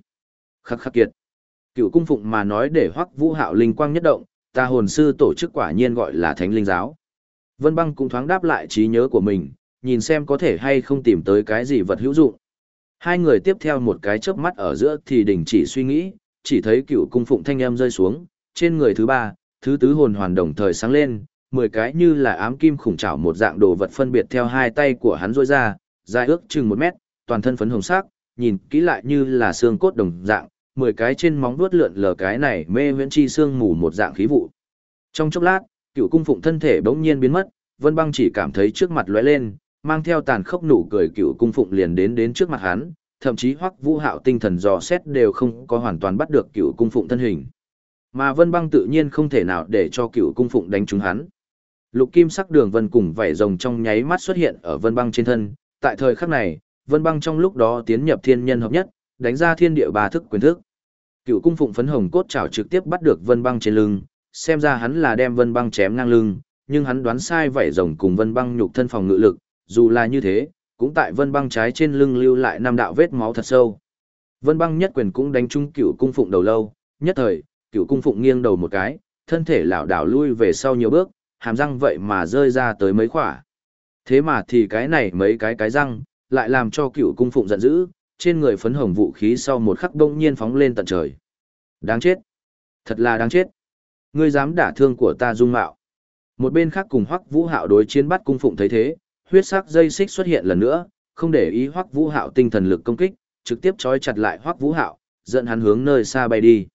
Khắc khắc kiệt. Cựu cung phụng mà nói để hoắc vũ hạo linh quang nhất động, ta hồn sư tổ chức quả nhiên gọi là thánh linh giáo. Vân băng cũng thoáng đáp lại trí nhớ của mình, nhìn xem có thể hay không tìm tới cái gì vật hữu dụng. Hai người tiếp theo một cái chớp mắt ở giữa thì đình chỉ suy nghĩ, chỉ thấy cựu cung phụng thanh âm rơi xuống, trên người thứ ba, thứ tứ hồn hoàn đồng thời sáng lên, mười cái như là ám kim khủng trảo một dạng đồ vật phân biệt theo hai tay của hắn rôi ra, dài ước chừng một mét, toàn thân phấn hồng sắc, nhìn kỹ lại như là xương cốt đồng dạng, mười cái trên móng vuốt lượn lờ cái này mê viễn chi xương mù một dạng khí vụ. Trong chốc lát, cựu cung phụng thân thể bỗng nhiên biến mất, Vân Băng chỉ cảm thấy trước mặt lóe lên, mang theo tàn khốc nụ cười cựu cung phụng liền đến đến trước mặt hắn, thậm chí hoắc vũ hạo tinh thần dò xét đều không có hoàn toàn bắt được cựu cung phụng thân hình. Mà vân băng tự nhiên không thể nào để cho cựu cung phụng đánh trúng hắn. Lục kim sắc đường vân cùng vảy rồng trong nháy mắt xuất hiện ở vân băng trên thân, tại thời khắc này, vân băng trong lúc đó tiến nhập thiên nhân hợp nhất, đánh ra thiên địa ba thức quyền thức. Cựu cung phụng phấn hồng cốt chảo trực tiếp bắt được vân băng trên lưng, xem ra hắn là đem vân băng chém ngang lưng, nhưng hắn đoán sai vảy rồng cùng vân băng nhục thân phòng ngự lực, dù là như thế, cũng tại vân băng trái trên lưng lưu lại năm đạo vết máu thật sâu. Vân băng nhất quyền cũng đánh trúng cựu cung phụng đầu lâu, nhất thời, cựu cung phụng nghiêng đầu một cái, thân thể lảo đảo lui về sau nhiều bước, hàm răng vậy mà rơi ra tới mấy khỏa. Thế mà thì cái này mấy cái cái răng, lại làm cho cựu cung phụng giận dữ, trên người phấn hồng vũ khí sau một khắc đông nhiên phóng lên tận trời. Đáng chết! Thật là đáng chết! Ngươi dám đả thương của ta dung mạo. Một bên khác cùng Hoắc Vũ Hạo đối chiến bắt cung phụng thấy thế, huyết sắc dây xích xuất hiện lần nữa, không để ý Hoắc Vũ Hạo tinh thần lực công kích, trực tiếp trói chặt lại Hoắc Vũ Hạo, dẫn hắn hướng nơi xa bay đi.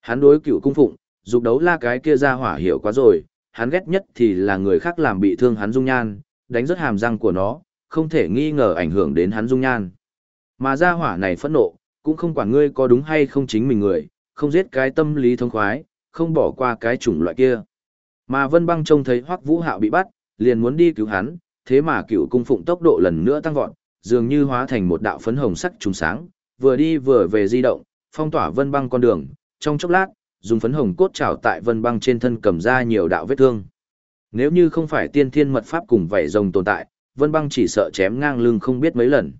Hắn đối cựu cung phụng, dục đấu la cái kia ra hỏa hiểu quá rồi, hắn ghét nhất thì là người khác làm bị thương hắn dung nhan, đánh rất hàm răng của nó, không thể nghi ngờ ảnh hưởng đến hắn dung nhan. Mà gia hỏa này phẫn nộ, cũng không quản ngươi có đúng hay không chính mình người, không giết cái tâm lý thông khoái, không bỏ qua cái chủng loại kia. Mà Vân Băng trông thấy Hoắc Vũ Hạo bị bắt, liền muốn đi cứu hắn, thế mà cựu cung phụng tốc độ lần nữa tăng vọt, dường như hóa thành một đạo phấn hồng sắc trùng sáng, vừa đi vừa về di động, phong tỏa Vân Băng con đường, trong chốc lát, dùng phấn hồng cốt trảo tại Vân Băng trên thân cầm ra nhiều đạo vết thương. Nếu như không phải tiên thiên mật pháp cùng vảy rồng tồn tại, Vân Băng chỉ sợ chém ngang lưng không biết mấy lần.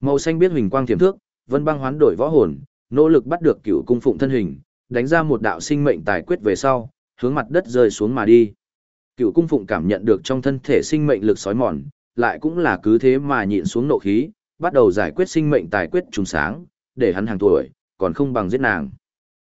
Màu xanh biết huỳnh quang thiểm thước, Vân Băng hoán đổi võ hồn, nỗ lực bắt được cựu cung phụng thân hình, đánh ra một đạo sinh mệnh tài quyết về sau, hướng mặt đất rơi xuống mà đi. Cựu cung phụng cảm nhận được trong thân thể sinh mệnh lực sói mòn, lại cũng là cứ thế mà nhịn xuống nộ khí, bắt đầu giải quyết sinh mệnh tài quyết trùng sáng, để hắn hàng tuổi, còn không bằng giết nàng.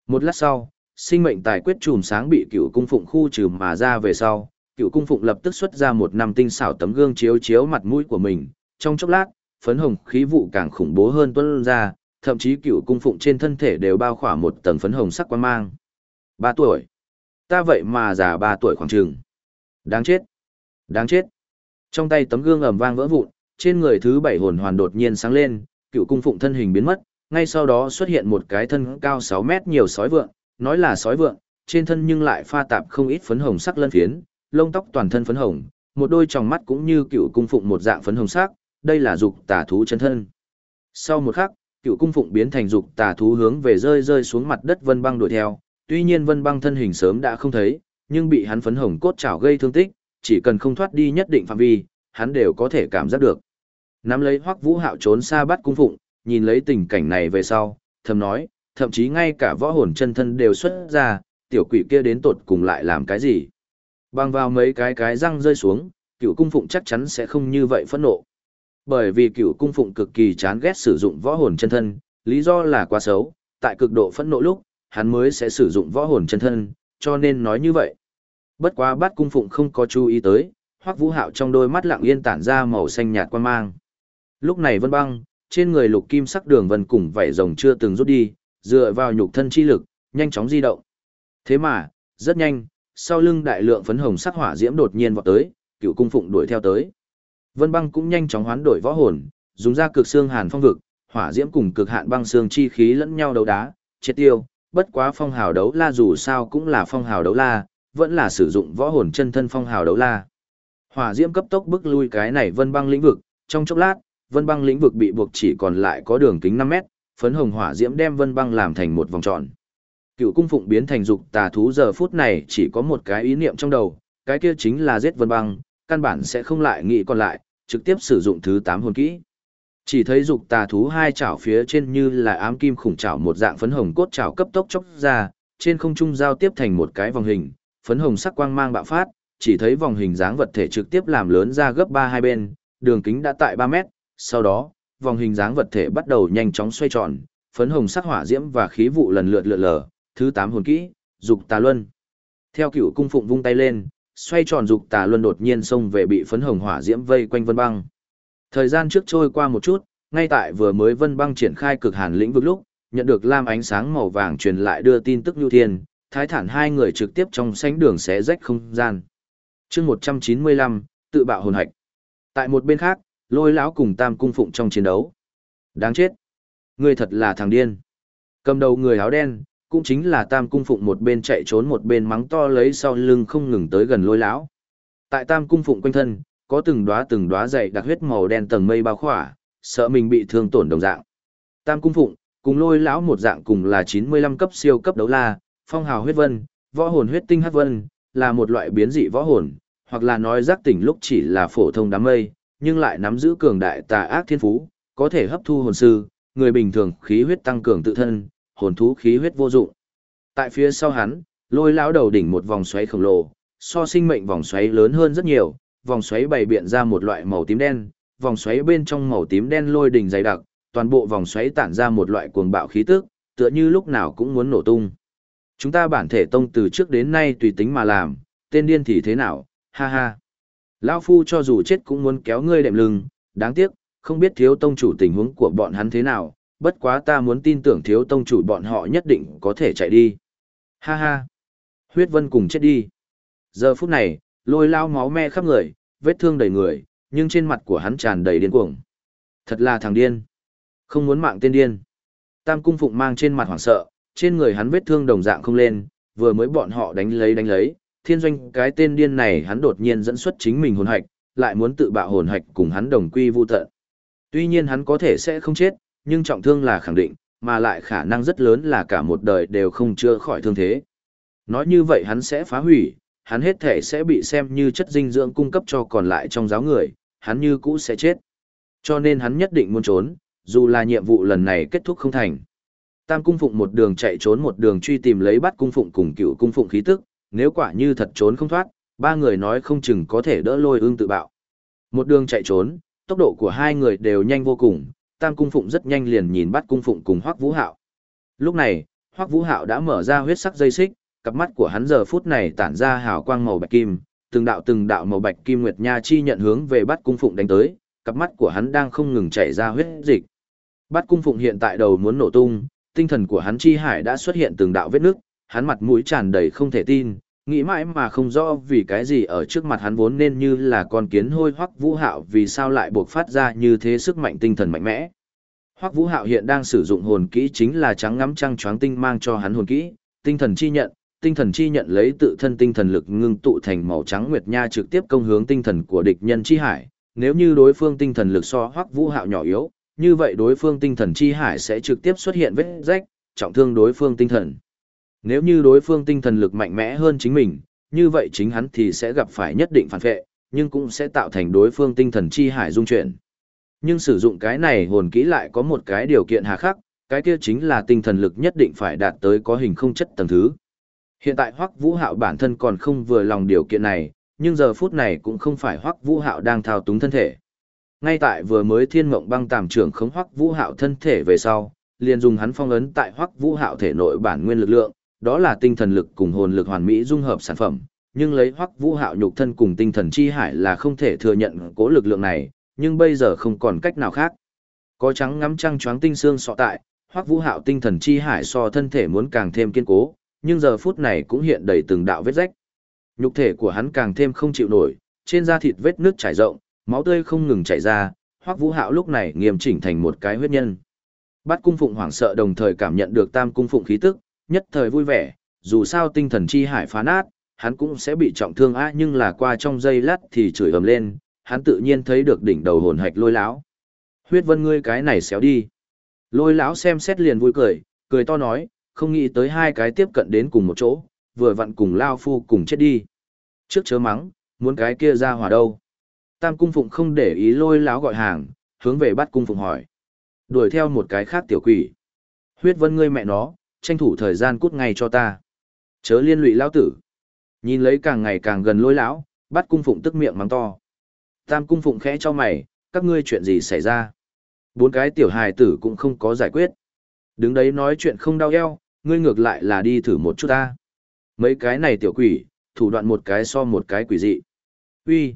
Một lát sau, sinh mệnh tài quyết trùm sáng bị cựu cung phụng khu trừ mà ra về sau, cựu cung phụng lập tức xuất ra một năm tinh xảo tấm gương chiếu chiếu mặt mũi của mình, trong chốc lát, phấn hồng khí vụ càng khủng bố hơn tuân ra, thậm chí cựu cung phụng trên thân thể đều bao khỏa một tầng phấn hồng sắc quan mang. Ba tuổi. Ta vậy mà già ba tuổi khoảng trường. Đáng chết. Đáng chết. Trong tay tấm gương ầm vang vỡ vụn, trên người thứ bảy hồn hoàn đột nhiên sáng lên, cựu cung phụng thân hình biến mất, ngay sau đó xuất hiện một cái thân cao sáu mét nhiều sói vượn, nói là sói vượn, trên thân nhưng lại pha tạp không ít phấn hồng sắc lân phiến, lông tóc toàn thân phấn hồng, một đôi tròng mắt cũng như cựu cung phụng một dạng phấn hồng sắc, đây là dục tà thú chân thân. Sau một khắc, cựu cung phụng biến thành dục tà thú hướng về rơi rơi xuống mặt đất vân băng đuổi theo, tuy nhiên vân băng thân hình sớm đã không thấy, nhưng bị hắn phấn hồng cốt chảo gây thương tích, chỉ cần không thoát đi nhất định phạm vi, hắn đều có thể cảm giác được. Nắm lấy hoắc vũ hạo trốn xa bắt cung phụng, nhìn lấy tình cảnh này về sau, thầm nói, thậm chí ngay cả võ hồn chân thân đều xuất ra, tiểu quỷ kia đến tột cùng lại làm cái gì. Băng vào mấy cái cái răng rơi xuống, cựu cung phụng chắc chắn sẽ không như vậy phẫn nộ. Bởi vì cựu cung phụng cực kỳ chán ghét sử dụng võ hồn chân thân, lý do là quá xấu, tại cực độ phẫn nộ lúc, hắn mới sẽ sử dụng võ hồn chân thân, cho nên nói như vậy. Bất quá bát cung phụng không có chú ý tới, hoắc vũ hạo trong đôi mắt lặng yên tản ra màu xanh nhạt quan mang. Lúc này vân băng, trên người lục kim sắc đường vân cùng vảy rồng chưa từng rút đi, dựa vào nhục thân chi lực, nhanh chóng di động. Thế mà, rất nhanh, sau lưng đại lượng phấn hồng sắc hỏa diễm đột nhiên vọt tới, cựu cung phụng đuổi theo tới. Vân băng cũng nhanh chóng hoán đổi võ hồn, dùng ra cực xương hàn phong vực, hỏa diễm cùng cực hạn băng xương chi khí lẫn nhau đấu đá, chết tiêu, bất quá phong hào đấu la dù sao cũng là phong hào đấu la, vẫn là sử dụng võ hồn chân thân phong hào đấu la. Hỏa diễm cấp tốc bức lui cái này vân băng lĩnh vực, trong chốc lát, vân băng lĩnh vực bị buộc chỉ còn lại có đường kính 5 mét, phấn hồng hỏa diễm đem vân băng làm thành một vòng tròn. Cựu cung phụng biến thành dục tà thú giờ phút này chỉ có một cái ý niệm trong đầu, cái kia chính là giết vân băng, căn bản sẽ không lại nghĩ còn lại, trực tiếp sử dụng thứ 8 hồn kỹ. Chỉ thấy dục tà thú hai chảo phía trên như là ám kim khủng chảo một dạng phấn hồng cốt chảo cấp tốc chốc ra, trên không trung giao tiếp thành một cái vòng hình, phấn hồng sắc quang mang bạo phát, chỉ thấy vòng hình dáng vật thể trực tiếp làm lớn ra gấp ba hai bên, đường kính đã tại 3 mét, sau đó, vòng hình dáng vật thể bắt đầu nhanh chóng xoay tròn, phấn hồng sắc hỏa diễm và khí vụ lần lượt lượn lờ, thứ tám hồn kỹ, dục tà luân. Theo cựu cung phụng vung tay lên, xoay tròn dục tà luân đột nhiên xông về bị phấn hồng hỏa diễm vây quanh vân băng. Thời gian trước trôi qua một chút, ngay tại vừa mới vân băng triển khai cực hàn lĩnh vực lúc, nhận được lam ánh sáng màu vàng truyền lại đưa tin tức nhu thiên, thái thản hai người trực tiếp trong sánh đường xé rách không gian. chương 195, tự bạo hồn hạch. Tại một bên khác, lôi lão cùng tam cung phụng trong chiến đấu. Đáng chết. Ngươi thật là thằng điên. Cầm đầu người áo đen, cũng chính là tam cung phụng một bên chạy trốn một bên mắng to lấy sau lưng không ngừng tới gần lôi lão. Tại tam cung phụng quanh thân, có từng đóa từng đóa dày đặc huyết màu đen tầng mây bao khỏa, sợ mình bị thương tổn đồng dạng. Tam cung phụng, cùng lôi lão một dạng cùng là 95 cấp siêu cấp đấu la, phong hào huyết vân, võ hồn huyết tinh hắc vân, là một loại biến dị võ hồn, hoặc là nói giác tỉnh lúc chỉ là phổ thông đám mây, nhưng lại nắm giữ cường đại tà ác thiên phú, có thể hấp thu hồn sư, người bình thường khí huyết tăng cường tự thân, hồn thú khí huyết vô dụng. Tại phía sau hắn, lôi lão đầu đỉnh một vòng xoáy khổng lồ, so sinh mệnh vòng xoáy lớn hơn rất nhiều, vòng xoáy bày biện ra một loại màu tím đen, vòng xoáy bên trong màu tím đen lôi đỉnh dày đặc, toàn bộ vòng xoáy tản ra một loại cuồng bạo khí tức, tựa như lúc nào cũng muốn nổ tung. Chúng ta bản thể tông từ trước đến nay tùy tính mà làm, tên điên thì thế nào, ha ha. Lão Phu cho dù chết cũng muốn kéo ngươi đệm lưng, đáng tiếc, không biết thiếu tông chủ tình huống của bọn hắn thế nào, bất quá ta muốn tin tưởng thiếu tông chủ bọn họ nhất định có thể chạy đi. Ha ha. Huyết vân cùng chết đi. Giờ phút này, lôi lao máu me khắp người, vết thương đầy người, nhưng trên mặt của hắn tràn đầy điên cuồng. Thật là thằng điên. Không muốn mạng tên điên. Tam cung phụng mang trên mặt hoảng sợ, trên người hắn vết thương đồng dạng không lên, vừa mới bọn họ đánh lấy đánh lấy, thiên doanh cái tên điên này hắn đột nhiên dẫn xuất chính mình hồn hạch, lại muốn tự bạo hồn hạch cùng hắn đồng quy vu tận. Tuy nhiên hắn có thể sẽ không chết, nhưng trọng thương là khẳng định, mà lại khả năng rất lớn là cả một đời đều không chữa khỏi thương thế. Nói như vậy hắn sẽ phá hủy, hắn hết thể sẽ bị xem như chất dinh dưỡng cung cấp cho còn lại trong giáo người, hắn như cũ sẽ chết. Cho nên hắn nhất định muốn trốn, dù là nhiệm vụ lần này kết thúc không thành. Tam cung phụng một đường chạy trốn một đường truy tìm lấy bắt cung phụng cùng cựu cung phụng khí tức, nếu quả như thật trốn không thoát, ba người nói không chừng có thể đỡ lôi ương tự bạo. Một đường chạy trốn, tốc độ của hai người đều nhanh vô cùng, Tam cung phụng rất nhanh liền nhìn bắt cung phụng cùng Hoắc Vũ Hạo. Lúc này, Hoắc Vũ Hạo đã mở ra huyết sắc dây xích, cặp mắt của hắn giờ phút này tản ra hào quang màu bạch kim, từng đạo từng đạo màu bạch kim nguyệt nha chi nhận hướng về bắt cung phụng đánh tới, cặp mắt của hắn đang không ngừng chảy ra huyết dịch. Bắt cung phụng hiện tại đầu muốn nổ tung, tinh thần của hắn chi hải đã xuất hiện từng đạo vết nước, hắn mặt mũi tràn đầy không thể tin, nghĩ mãi mà không rõ vì cái gì ở trước mặt hắn vốn nên như là con kiến hôi hoắc vũ hạo vì sao lại buộc phát ra như thế sức mạnh tinh thần mạnh mẽ. Hoắc vũ hạo hiện đang sử dụng hồn kỹ chính là trắng ngắm trăng choáng tinh mang cho hắn hồn kỹ, tinh thần chi nhận, tinh thần chi nhận lấy tự thân tinh thần lực ngưng tụ thành màu trắng nguyệt nha trực tiếp công hướng tinh thần của địch nhân chi hải. Nếu như đối phương tinh thần lực so Hoắc Vũ Hạo nhỏ yếu, như vậy đối phương tinh thần chi hải sẽ trực tiếp xuất hiện vết rách, trọng thương đối phương tinh thần. Nếu như đối phương tinh thần lực mạnh mẽ hơn chính mình, như vậy chính hắn thì sẽ gặp phải nhất định phản vệ, nhưng cũng sẽ tạo thành đối phương tinh thần chi hải dung chuyển. Nhưng sử dụng cái này hồn kỹ lại có một cái điều kiện hà khắc, cái kia chính là tinh thần lực nhất định phải đạt tới có hình không chất tầng thứ. Hiện tại Hoắc Vũ Hạo bản thân còn không vừa lòng điều kiện này, nhưng giờ phút này cũng không phải Hoắc Vũ Hạo đang thao túng thân thể. Ngay tại vừa mới Thiên Mộng Băng Tàm trưởng khống Hoắc Vũ Hạo thân thể về sau, liền dùng hắn phong ấn tại Hoắc Vũ Hạo thể nội bản nguyên lực lượng, đó là tinh thần lực cùng hồn lực hoàn mỹ dung hợp sản phẩm, nhưng lấy Hoắc Vũ Hạo nhục thân cùng tinh thần chi hải là không thể thừa nhận cố lực lượng này, nhưng bây giờ không còn cách nào khác. Có trắng ngắm trăng choáng tinh xương sọ tại, Hoắc Vũ Hạo tinh thần chi hải so thân thể muốn càng thêm kiên cố, nhưng giờ phút này cũng hiện đầy từng đạo vết rách. Nhục thể của hắn càng thêm không chịu nổi, trên da thịt vết nước trải rộng, máu tươi không ngừng chảy ra, Hoắc Vũ Hạo lúc này nghiêm chỉnh thành một cái huyết nhân. Bát cung phụng hoảng sợ đồng thời cảm nhận được tam cung phụng khí tức, nhất thời vui vẻ, dù sao tinh thần chi hải phá nát, hắn cũng sẽ bị trọng thương á nhưng là qua trong giây lát thì chửi ầm lên, hắn tự nhiên thấy được đỉnh đầu hồn hạch lôi lão. Huyết vân ngươi cái này xéo đi. Lôi lão xem xét liền vui cười, cười to nói, không nghĩ tới hai cái tiếp cận đến cùng một chỗ, vừa vặn cùng lao phu cùng chết đi. Trước chớ mắng, muốn cái kia ra hỏa đâu. Tam cung phụng không để ý lôi lão gọi hàng, hướng về bắt cung phụng hỏi. Đuổi theo một cái khác tiểu quỷ. Huyết vân ngươi mẹ nó, tranh thủ thời gian cút ngay cho ta. Chớ liên lụy lão tử. Nhìn lấy càng ngày càng gần lôi lão, bắt cung phụng tức miệng mắng to. Tam cung phụng khẽ cho mày, các ngươi chuyện gì xảy ra? Bốn cái tiểu hài tử cũng không có giải quyết. Đứng đấy nói chuyện không đau eo, ngươi ngược lại là đi thử một chút ta. Mấy cái này tiểu quỷ, thủ đoạn một cái so một cái quỷ dị. Uy,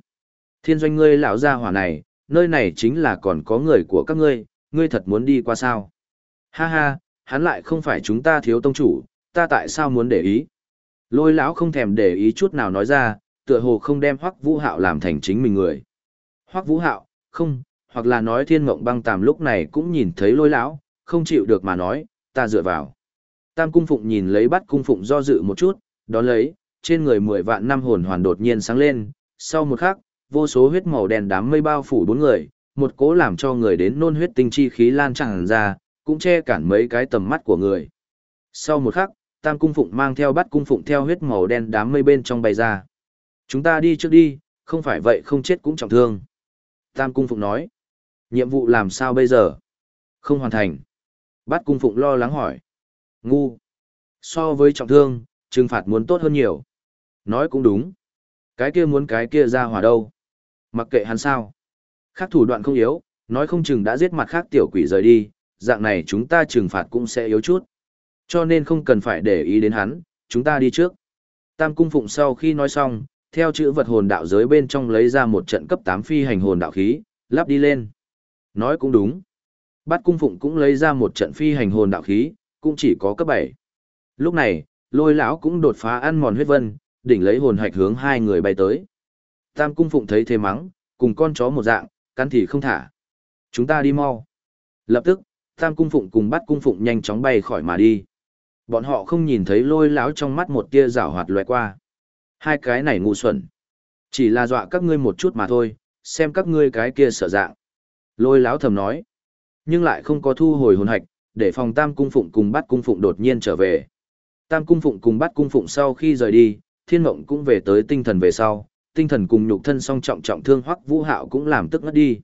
thiên doanh ngươi lão gia hỏa này, nơi này chính là còn có người của các ngươi, ngươi thật muốn đi qua sao? Ha ha, hắn lại không phải chúng ta thiếu tông chủ, ta tại sao muốn để ý? Lôi lão không thèm để ý chút nào nói ra, tựa hồ không đem Hoắc Vũ Hạo làm thành chính mình người. Hoắc Vũ Hạo, không, hoặc là nói Thiên Mộng Băng Tàm lúc này cũng nhìn thấy Lôi lão, không chịu được mà nói, ta dựa vào. Tam Cung Phụng nhìn lấy bắt Cung Phụng do dự một chút, đó lấy, trên người mười vạn năm hồn hoàn đột nhiên sáng lên, sau một khắc, vô số huyết màu đen đám mây bao phủ bốn người, một cố làm cho người đến nôn huyết tinh chi khí lan tràn ra, cũng che cản mấy cái tầm mắt của người. Sau một khắc, Tam Cung Phụng mang theo bắt Cung Phụng theo huyết màu đen đám mây bên trong bay ra. Chúng ta đi trước đi, không phải vậy không chết cũng trọng thương. Tam Cung Phụng nói, nhiệm vụ làm sao bây giờ? Không hoàn thành. Bắt Cung Phụng lo lắng hỏi. Ngu. So với trọng thương, trừng phạt muốn tốt hơn nhiều. Nói cũng đúng. Cái kia muốn cái kia ra hỏa đâu. Mặc kệ hắn sao. Khác thủ đoạn không yếu, nói không chừng đã giết mặt khác tiểu quỷ rời đi, dạng này chúng ta trừng phạt cũng sẽ yếu chút. Cho nên không cần phải để ý đến hắn, chúng ta đi trước. Tam cung phụng sau khi nói xong, theo chữ vật hồn đạo giới bên trong lấy ra một trận cấp 8 phi hành hồn đạo khí, lắp đi lên. Nói cũng đúng. Bát cung phụng cũng lấy ra một trận phi hành hồn đạo khí, cũng chỉ có cấp 7. Lúc này, lôi lão cũng đột phá ăn mòn huyết vân, đỉnh lấy hồn hạch hướng hai người bay tới. Tam cung phụng thấy thế mắng, cùng con chó một dạng, cắn thì không thả. Chúng ta đi mau. Lập tức, tam cung phụng cùng bắt cung phụng nhanh chóng bay khỏi mà đi. Bọn họ không nhìn thấy lôi lão trong mắt một tia rảo hoạt loại qua. Hai cái này ngu xuẩn. Chỉ là dọa các ngươi một chút mà thôi, xem các ngươi cái kia sợ dạng. Lôi lão thầm nói. Nhưng lại không có thu hồi hồn hạch, để phòng tam cung phụng cùng bắt cung phụng đột nhiên trở về. Tam cung phụng cùng bắt cung phụng sau khi rời đi, thiên mộng cũng về tới tinh thần về sau, tinh thần cùng nhục thân song trọng trọng thương hoắc vũ hạo cũng làm tức ngất đi.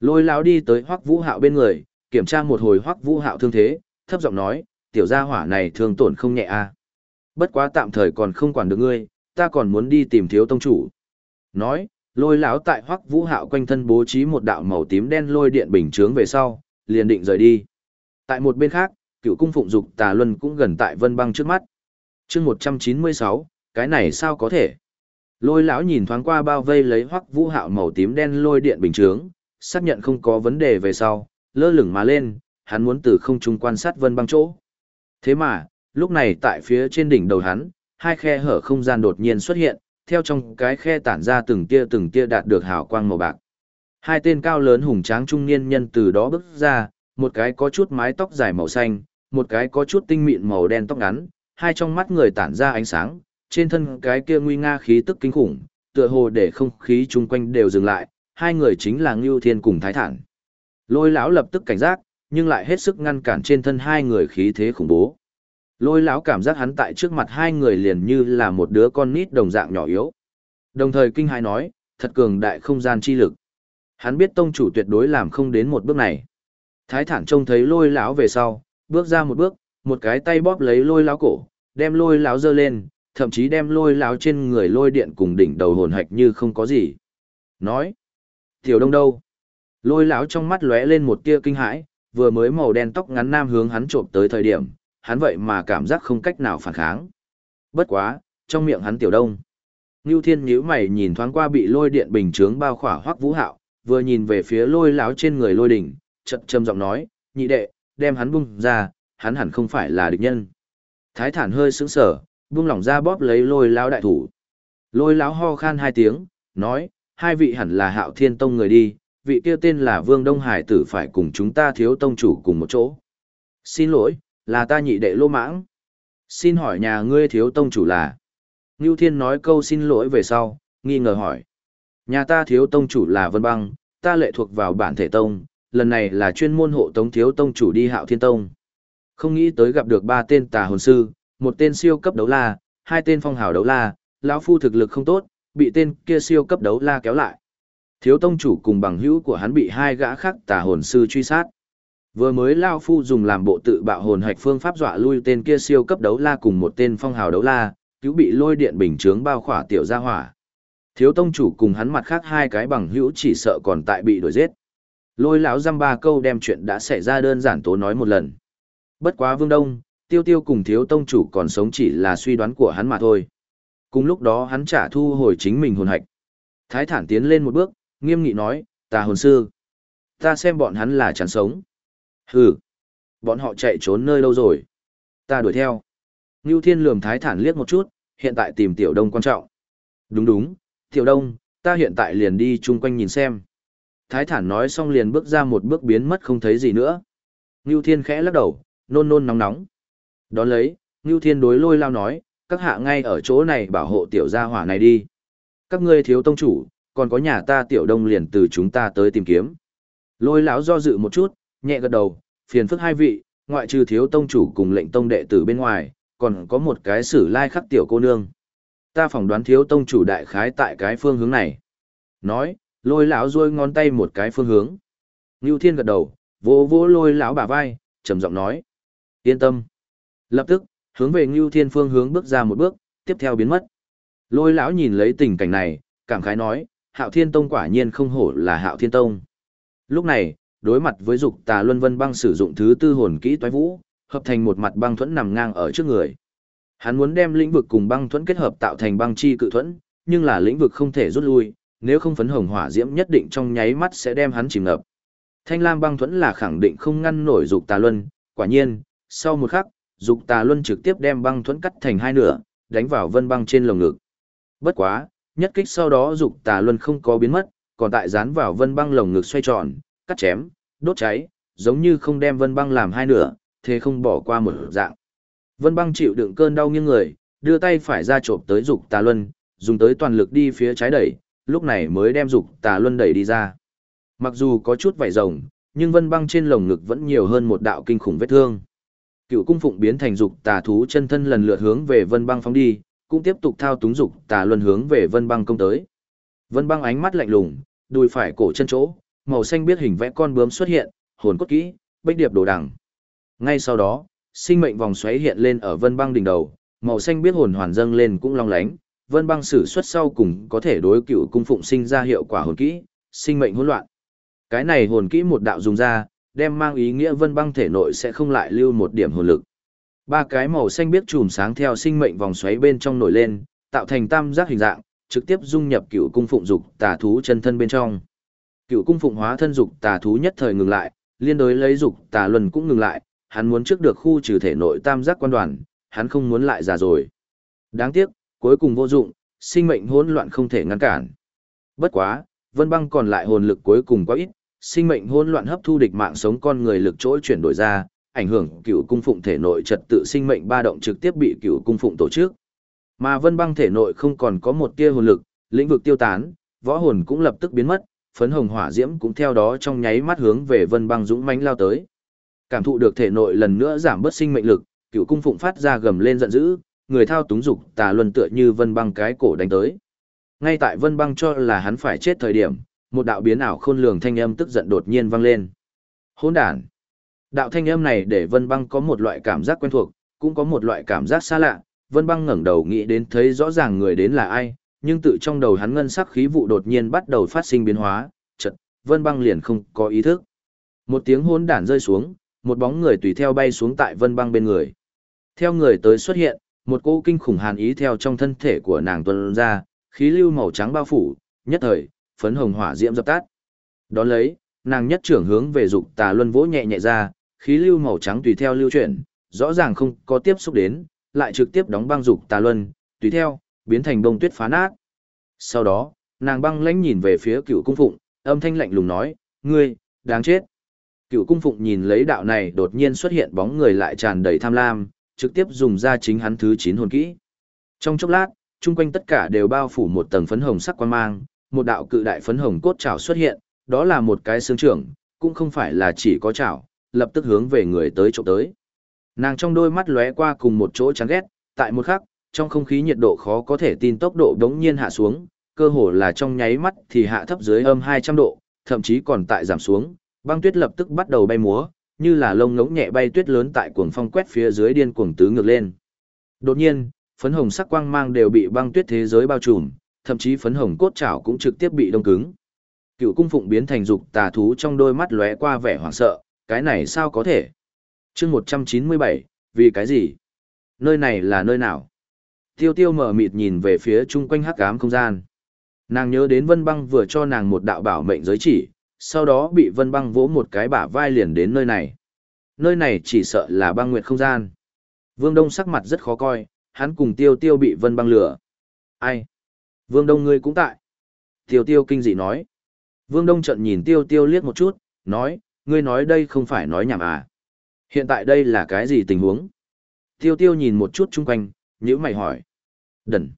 Lôi lão đi tới hoắc vũ hạo bên người, kiểm tra một hồi hoắc vũ hạo thương thế, thấp giọng nói, tiểu gia hỏa này thương tổn không nhẹ a. À. Bất quá tạm thời còn không quản được ngươi, ta còn muốn đi tìm thiếu tông chủ. Nói, lôi lão tại hoắc vũ hạo quanh thân bố trí một đạo màu tím đen lôi điện bình chướng về sau, liền định rời đi. Tại một bên khác, cựu cung phụng dục tà luân cũng gần tại vân băng trước mắt. chương một trăm chín mươi sáu, cái này sao có thể? Lôi lão nhìn thoáng qua bao vây lấy hoắc vũ hạo màu tím đen lôi điện bình chướng, xác nhận không có vấn đề về sau, lơ lửng mà lên, hắn muốn từ không trung quan sát vân băng chỗ. Thế mà, lúc này tại phía trên đỉnh đầu hắn, hai khe hở không gian đột nhiên xuất hiện, theo trong cái khe tản ra từng tia từng tia đạt được hào quang màu bạc. Hai tên cao lớn hùng tráng trung niên nhân từ đó bước ra, một cái có chút mái tóc dài màu xanh, một cái có chút tinh mịn màu đen tóc ngắn, hai trong mắt người tản ra ánh sáng, trên thân cái kia nguy nga khí tức kinh khủng, tựa hồ để không khí chung quanh đều dừng lại, hai người chính là Ngưu Thiên cùng Thái Thản. Lôi lão lập tức cảnh giác, nhưng lại hết sức ngăn cản trên thân hai người khí thế khủng bố. Lôi lão cảm giác hắn tại trước mặt hai người liền như là một đứa con nít đồng dạng nhỏ yếu. Đồng thời kinh hãi nói, thật cường đại không gian chi lực. Hắn biết tông chủ tuyệt đối làm không đến một bước này. Thái thản trông thấy lôi lão về sau, bước ra một bước, một cái tay bóp lấy lôi lão cổ, đem lôi lão giơ lên, thậm chí đem lôi lão trên người lôi điện cùng đỉnh đầu hồn hạch như không có gì. Nói, tiểu đông đâu? Lôi lão trong mắt lóe lên một tia kinh hãi, vừa mới màu đen tóc ngắn nam hướng hắn trộm tới thời điểm, hắn vậy mà cảm giác không cách nào phản kháng. Bất quá, trong miệng hắn tiểu đông. Ngưu Thiên nhíu mày nhìn thoáng qua bị lôi điện bình chướng bao khỏa Hoắc Vũ Hạo, vừa nhìn về phía lôi lão trên người lôi đỉnh, chậm trầm giọng nói, "Nhị đệ, đem hắn bung ra, hắn hẳn không phải là địch nhân." Thái Thản hơi sững sờ, buông lỏng ra bóp lấy lôi lão đại thủ. Lôi lão ho khan hai tiếng, nói, "Hai vị hẳn là Hạo Thiên Tông người đi, vị kia tên là Vương Đông Hải tử phải cùng chúng ta thiếu tông chủ cùng một chỗ." "Xin lỗi, là ta nhị đệ lô mãng. Xin hỏi nhà ngươi thiếu tông chủ là? Ngưu Thiên nói câu xin lỗi về sau, nghi ngờ hỏi. Nhà ta thiếu tông chủ là Vân Băng, ta lệ thuộc vào bản thể tông, lần này là chuyên môn hộ tống thiếu tông chủ đi hạo thiên tông. Không nghĩ tới gặp được ba tên tà hồn sư, một tên siêu cấp đấu la, hai tên phong hào đấu la, lão phu thực lực không tốt, bị tên kia siêu cấp đấu la kéo lại. Thiếu tông chủ cùng bằng hữu của hắn bị hai gã khác tà hồn sư truy sát. Vừa mới Lao Phu dùng làm bộ tự bạo hồn hạch phương pháp dọa lui tên kia siêu cấp đấu la cùng một tên phong hào đấu la, cứu bị lôi điện bình chướng bao khỏa tiểu gia hỏa. Thiếu tông chủ cùng hắn mặt khác hai cái bằng hữu chỉ sợ còn tại bị đuổi giết. Lôi lão dăm ba câu đem chuyện đã xảy ra đơn giản tố nói một lần. Bất quá Vương Đông, Tiêu Tiêu cùng thiếu tông chủ còn sống chỉ là suy đoán của hắn mà thôi. Cùng lúc đó hắn trả thu hồi chính mình hồn hạch. Thái thản tiến lên một bước, nghiêm nghị nói, ta hồn sư. Ta xem bọn hắn là chán sống. Hừ, bọn họ chạy trốn nơi đâu rồi. Ta đuổi theo. Ngưu Thiên lườm Thái Thản liếc một chút, hiện tại tìm Tiểu Đông quan trọng. Đúng đúng, Tiểu Đông, ta hiện tại liền đi chung quanh nhìn xem. Thái thản nói xong liền bước ra một bước biến mất không thấy gì nữa. Ngưu Thiên khẽ lắc đầu, nôn nôn nóng nóng. Đón lấy, Ngưu Thiên đối lôi lao nói, các hạ ngay ở chỗ này bảo hộ tiểu gia hỏa này đi. Các ngươi thiếu tông chủ, còn có nhà ta tiểu đông liền từ chúng ta tới tìm kiếm. Lôi lão do dự một chút, nhẹ gật đầu, phiền phức hai vị, ngoại trừ thiếu tông chủ cùng lệnh tông đệ tử bên ngoài, còn có một cái sử lai khắc tiểu cô nương. Ta phỏng đoán thiếu tông chủ đại khái tại cái phương hướng này. Nói, lôi lão duỗi ngón tay một cái phương hướng. Ngưu Thiên gật đầu, vỗ vỗ lôi lão bả vai, trầm giọng nói. Yên tâm. Lập tức, hướng về Ngưu Thiên phương hướng bước ra một bước, tiếp theo biến mất. Lôi lão nhìn lấy tình cảnh này, cảm khái nói, Hạo Thiên Tông quả nhiên không hổ là Hạo Thiên Tông. Lúc này, đối mặt với dục tà luân vân băng sử dụng thứ tư hồn kỹ toái vũ, hợp thành một mặt băng thuẫn nằm ngang ở trước người. Hắn muốn đem lĩnh vực cùng băng thuẫn kết hợp tạo thành băng chi cự thuẫn, nhưng là lĩnh vực không thể rút lui, nếu không phấn hồng hỏa diễm nhất định trong nháy mắt sẽ đem hắn chìm ngập. Thanh lam băng thuẫn là khẳng định không ngăn nổi dục tà luân, quả nhiên, sau một khắc, dục tà luân trực tiếp đem băng thuẫn cắt thành hai nửa, đánh vào vân băng trên lồng ngực. Bất quá, nhất kích sau đó dục tà luân không có biến mất, còn tại dán vào vân băng lồng ngực xoay tròn, cắt chém, đốt cháy, giống như không đem vân băng làm hai nửa, thế không bỏ qua một dạng. Vân băng chịu đựng cơn đau nghiêng người, đưa tay phải ra trộm tới dục tà luân, dùng tới toàn lực đi phía trái đẩy, lúc này mới đem dục tà luân đẩy đi ra. Mặc dù có chút vảy rồng, nhưng vân băng trên lồng ngực vẫn nhiều hơn một đạo kinh khủng vết thương. Cựu cung phụng biến thành dục tà thú chân thân lần lượt hướng về vân băng phóng đi, cũng tiếp tục thao túng dục tà luân hướng về vân băng công tới. Vân băng ánh mắt lạnh lùng, đùi phải cổ chân chỗ, màu xanh biết hình vẽ con bướm xuất hiện, hồn cốt kỹ, bích điệp đồ đằng. Ngay sau đó, sinh mệnh vòng xoáy hiện lên ở vân băng đỉnh đầu, màu xanh biết hồn hoàn dâng lên cũng long lánh, vân băng sử xuất sau cùng có thể đối cựu cung phụng sinh ra hiệu quả hồn kỹ, sinh mệnh hỗn loạn. Cái này hồn kỹ một đạo dùng ra, đem mang ý nghĩa vân băng thể nội sẽ không lại lưu một điểm hồn lực. Ba cái màu xanh biết chùm sáng theo sinh mệnh vòng xoáy bên trong nổi lên, tạo thành tam giác hình dạng, trực tiếp dung nhập cựu cung phụng dục tà thú chân thân bên trong. Cựu cung phụng hóa thân dục tà thú nhất thời ngừng lại, liên đối lấy dục tà luân cũng ngừng lại, hắn muốn trước được khu trừ thể nội tam giác quan đoàn, hắn không muốn lại già rồi. Đáng tiếc, cuối cùng vô dụng, sinh mệnh hỗn loạn không thể ngăn cản. Bất quá, Vân Băng còn lại hồn lực cuối cùng quá ít, sinh mệnh hỗn loạn hấp thu địch mạng sống con người lực chỗ chuyển đổi ra, ảnh hưởng cựu cung phụng thể nội trật tự sinh mệnh ba động trực tiếp bị cựu cung phụng tổ chức. Mà Vân Băng thể nội không còn có một tia hồn lực, lĩnh vực tiêu tán, võ hồn cũng lập tức biến mất, phấn hồng hỏa diễm cũng theo đó trong nháy mắt hướng về Vân Băng dũng mãnh lao tới. Cảm thụ được thể nội lần nữa giảm bớt sinh mệnh lực, cựu cung phụng phát ra gầm lên giận dữ, người thao túng dục tà luân tựa như Vân Băng cái cổ đánh tới. Ngay tại Vân Băng cho là hắn phải chết thời điểm, một đạo biến ảo khôn lường thanh âm tức giận đột nhiên vang lên. Hỗn đản. Đạo thanh âm này để Vân Băng có một loại cảm giác quen thuộc, cũng có một loại cảm giác xa lạ. Vân Băng ngẩng đầu nghĩ đến thấy rõ ràng người đến là ai, nhưng tự trong đầu hắn ngân sắc khí vụ đột nhiên bắt đầu phát sinh biến hóa, chợt, Vân Băng liền không có ý thức. Một tiếng hỗn đản rơi xuống, một bóng người tùy theo bay xuống tại Vân Băng bên người. Theo người tới xuất hiện, một cỗ kinh khủng hàn ý theo trong thân thể của nàng tuôn ra, khí lưu màu trắng bao phủ, nhất thời, phấn hồng hỏa diễm dập tắt. Đón lấy, nàng nhất trưởng hướng về dục tà luân vỗ nhẹ nhẹ ra, khí lưu màu trắng tùy theo lưu chuyển, rõ ràng không có tiếp xúc đến, lại trực tiếp đóng băng dục tà luân, tùy theo, biến thành bông tuyết phá nát. Sau đó, nàng băng lãnh nhìn về phía cựu cung phụng, âm thanh lạnh lùng nói, ngươi, đáng chết. Cựu cung phụng nhìn lấy đạo này đột nhiên xuất hiện bóng người lại tràn đầy tham lam, trực tiếp dùng ra chính hắn thứ 9 hồn kỹ. Trong chốc lát, chung quanh tất cả đều bao phủ một tầng phấn hồng sắc quan mang, một đạo cự đại phấn hồng cốt trảo xuất hiện, đó là một cái xương trưởng, cũng không phải là chỉ có trảo, lập tức hướng về người tới chỗ tới. Nàng trong đôi mắt lóe qua cùng một chỗ chán ghét, tại một khắc, trong không khí nhiệt độ khó có thể tin tốc độ đống nhiên hạ xuống, cơ hồ là trong nháy mắt thì hạ thấp dưới âm 200 độ, thậm chí còn tại giảm xuống, băng tuyết lập tức bắt đầu bay múa, như là lông ngỗng nhẹ bay tuyết lớn tại cuồng phong quét phía dưới điên cuồng tứ ngược lên. Đột nhiên, phấn hồng sắc quang mang đều bị băng tuyết thế giới bao trùm, thậm chí phấn hồng cốt chảo cũng trực tiếp bị đông cứng. Cựu cung phụng biến thành dục tà thú trong đôi mắt lóe qua vẻ hoảng sợ, cái này sao có thể? chương 197, vì cái gì? Nơi này là nơi nào? Tiêu tiêu mở mịt nhìn về phía chung quanh hắc ám không gian. Nàng nhớ đến Vân Băng vừa cho nàng một đạo bảo mệnh giới chỉ, sau đó bị Vân Băng vỗ một cái bả vai liền đến nơi này. Nơi này chỉ sợ là băng nguyệt không gian. Vương Đông sắc mặt rất khó coi, hắn cùng Tiêu Tiêu bị Vân Băng lửa. Ai? Vương Đông ngươi cũng tại. Tiêu Tiêu kinh dị nói. Vương Đông trận nhìn tiêu tiêu liếc một chút, nói, ngươi nói đây không phải nói nhảm à. Hiện tại đây là cái gì tình huống? Tiêu tiêu nhìn một chút chung quanh, nhữ mày hỏi. Đần.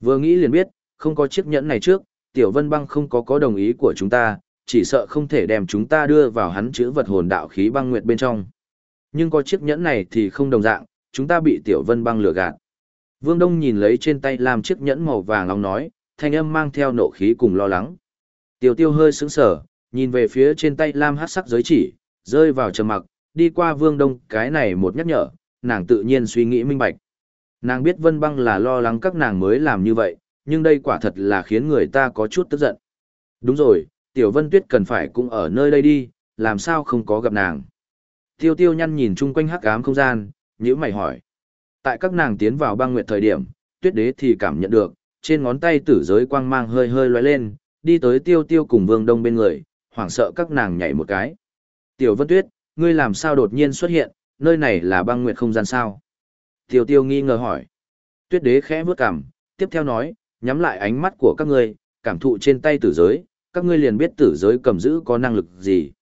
Vừa nghĩ liền biết, không có chiếc nhẫn này trước, Tiểu Vân Băng không có có đồng ý của chúng ta, chỉ sợ không thể đem chúng ta đưa vào hắn chữ vật hồn đạo khí băng nguyệt bên trong. Nhưng có chiếc nhẫn này thì không đồng dạng, chúng ta bị Tiểu Vân Băng lừa gạt. Vương Đông nhìn lấy trên tay làm chiếc nhẫn màu vàng long nói, thanh âm mang theo nộ khí cùng lo lắng. Tiểu tiêu hơi sững sờ, nhìn về phía trên tay lam hát sắc giới chỉ, rơi vào trầm mặc, đi qua Vương Đông cái này một nhắc nhở, nàng tự nhiên suy nghĩ minh bạch. Nàng biết Vân Băng là lo lắng các nàng mới làm như vậy, nhưng đây quả thật là khiến người ta có chút tức giận. Đúng rồi, Tiểu Vân Tuyết cần phải cũng ở nơi đây đi, làm sao không có gặp nàng. Tiêu tiêu nhăn nhìn chung quanh hắc ám không gian, nhữ mày hỏi. Tại các nàng tiến vào băng nguyệt thời điểm, tuyết đế thì cảm nhận được, trên ngón tay tử giới quang mang hơi hơi lóe lên, đi tới tiêu tiêu cùng vương đông bên người, hoảng sợ các nàng nhảy một cái. Tiểu Vân Tuyết, ngươi làm sao đột nhiên xuất hiện, nơi này là băng nguyệt không gian sao? Tiểu tiêu nghi ngờ hỏi. Tuyết đế khẽ bước cằm, tiếp theo nói, nhắm lại ánh mắt của các ngươi, cảm thụ trên tay tử giới, các ngươi liền biết tử giới cầm giữ có năng lực gì.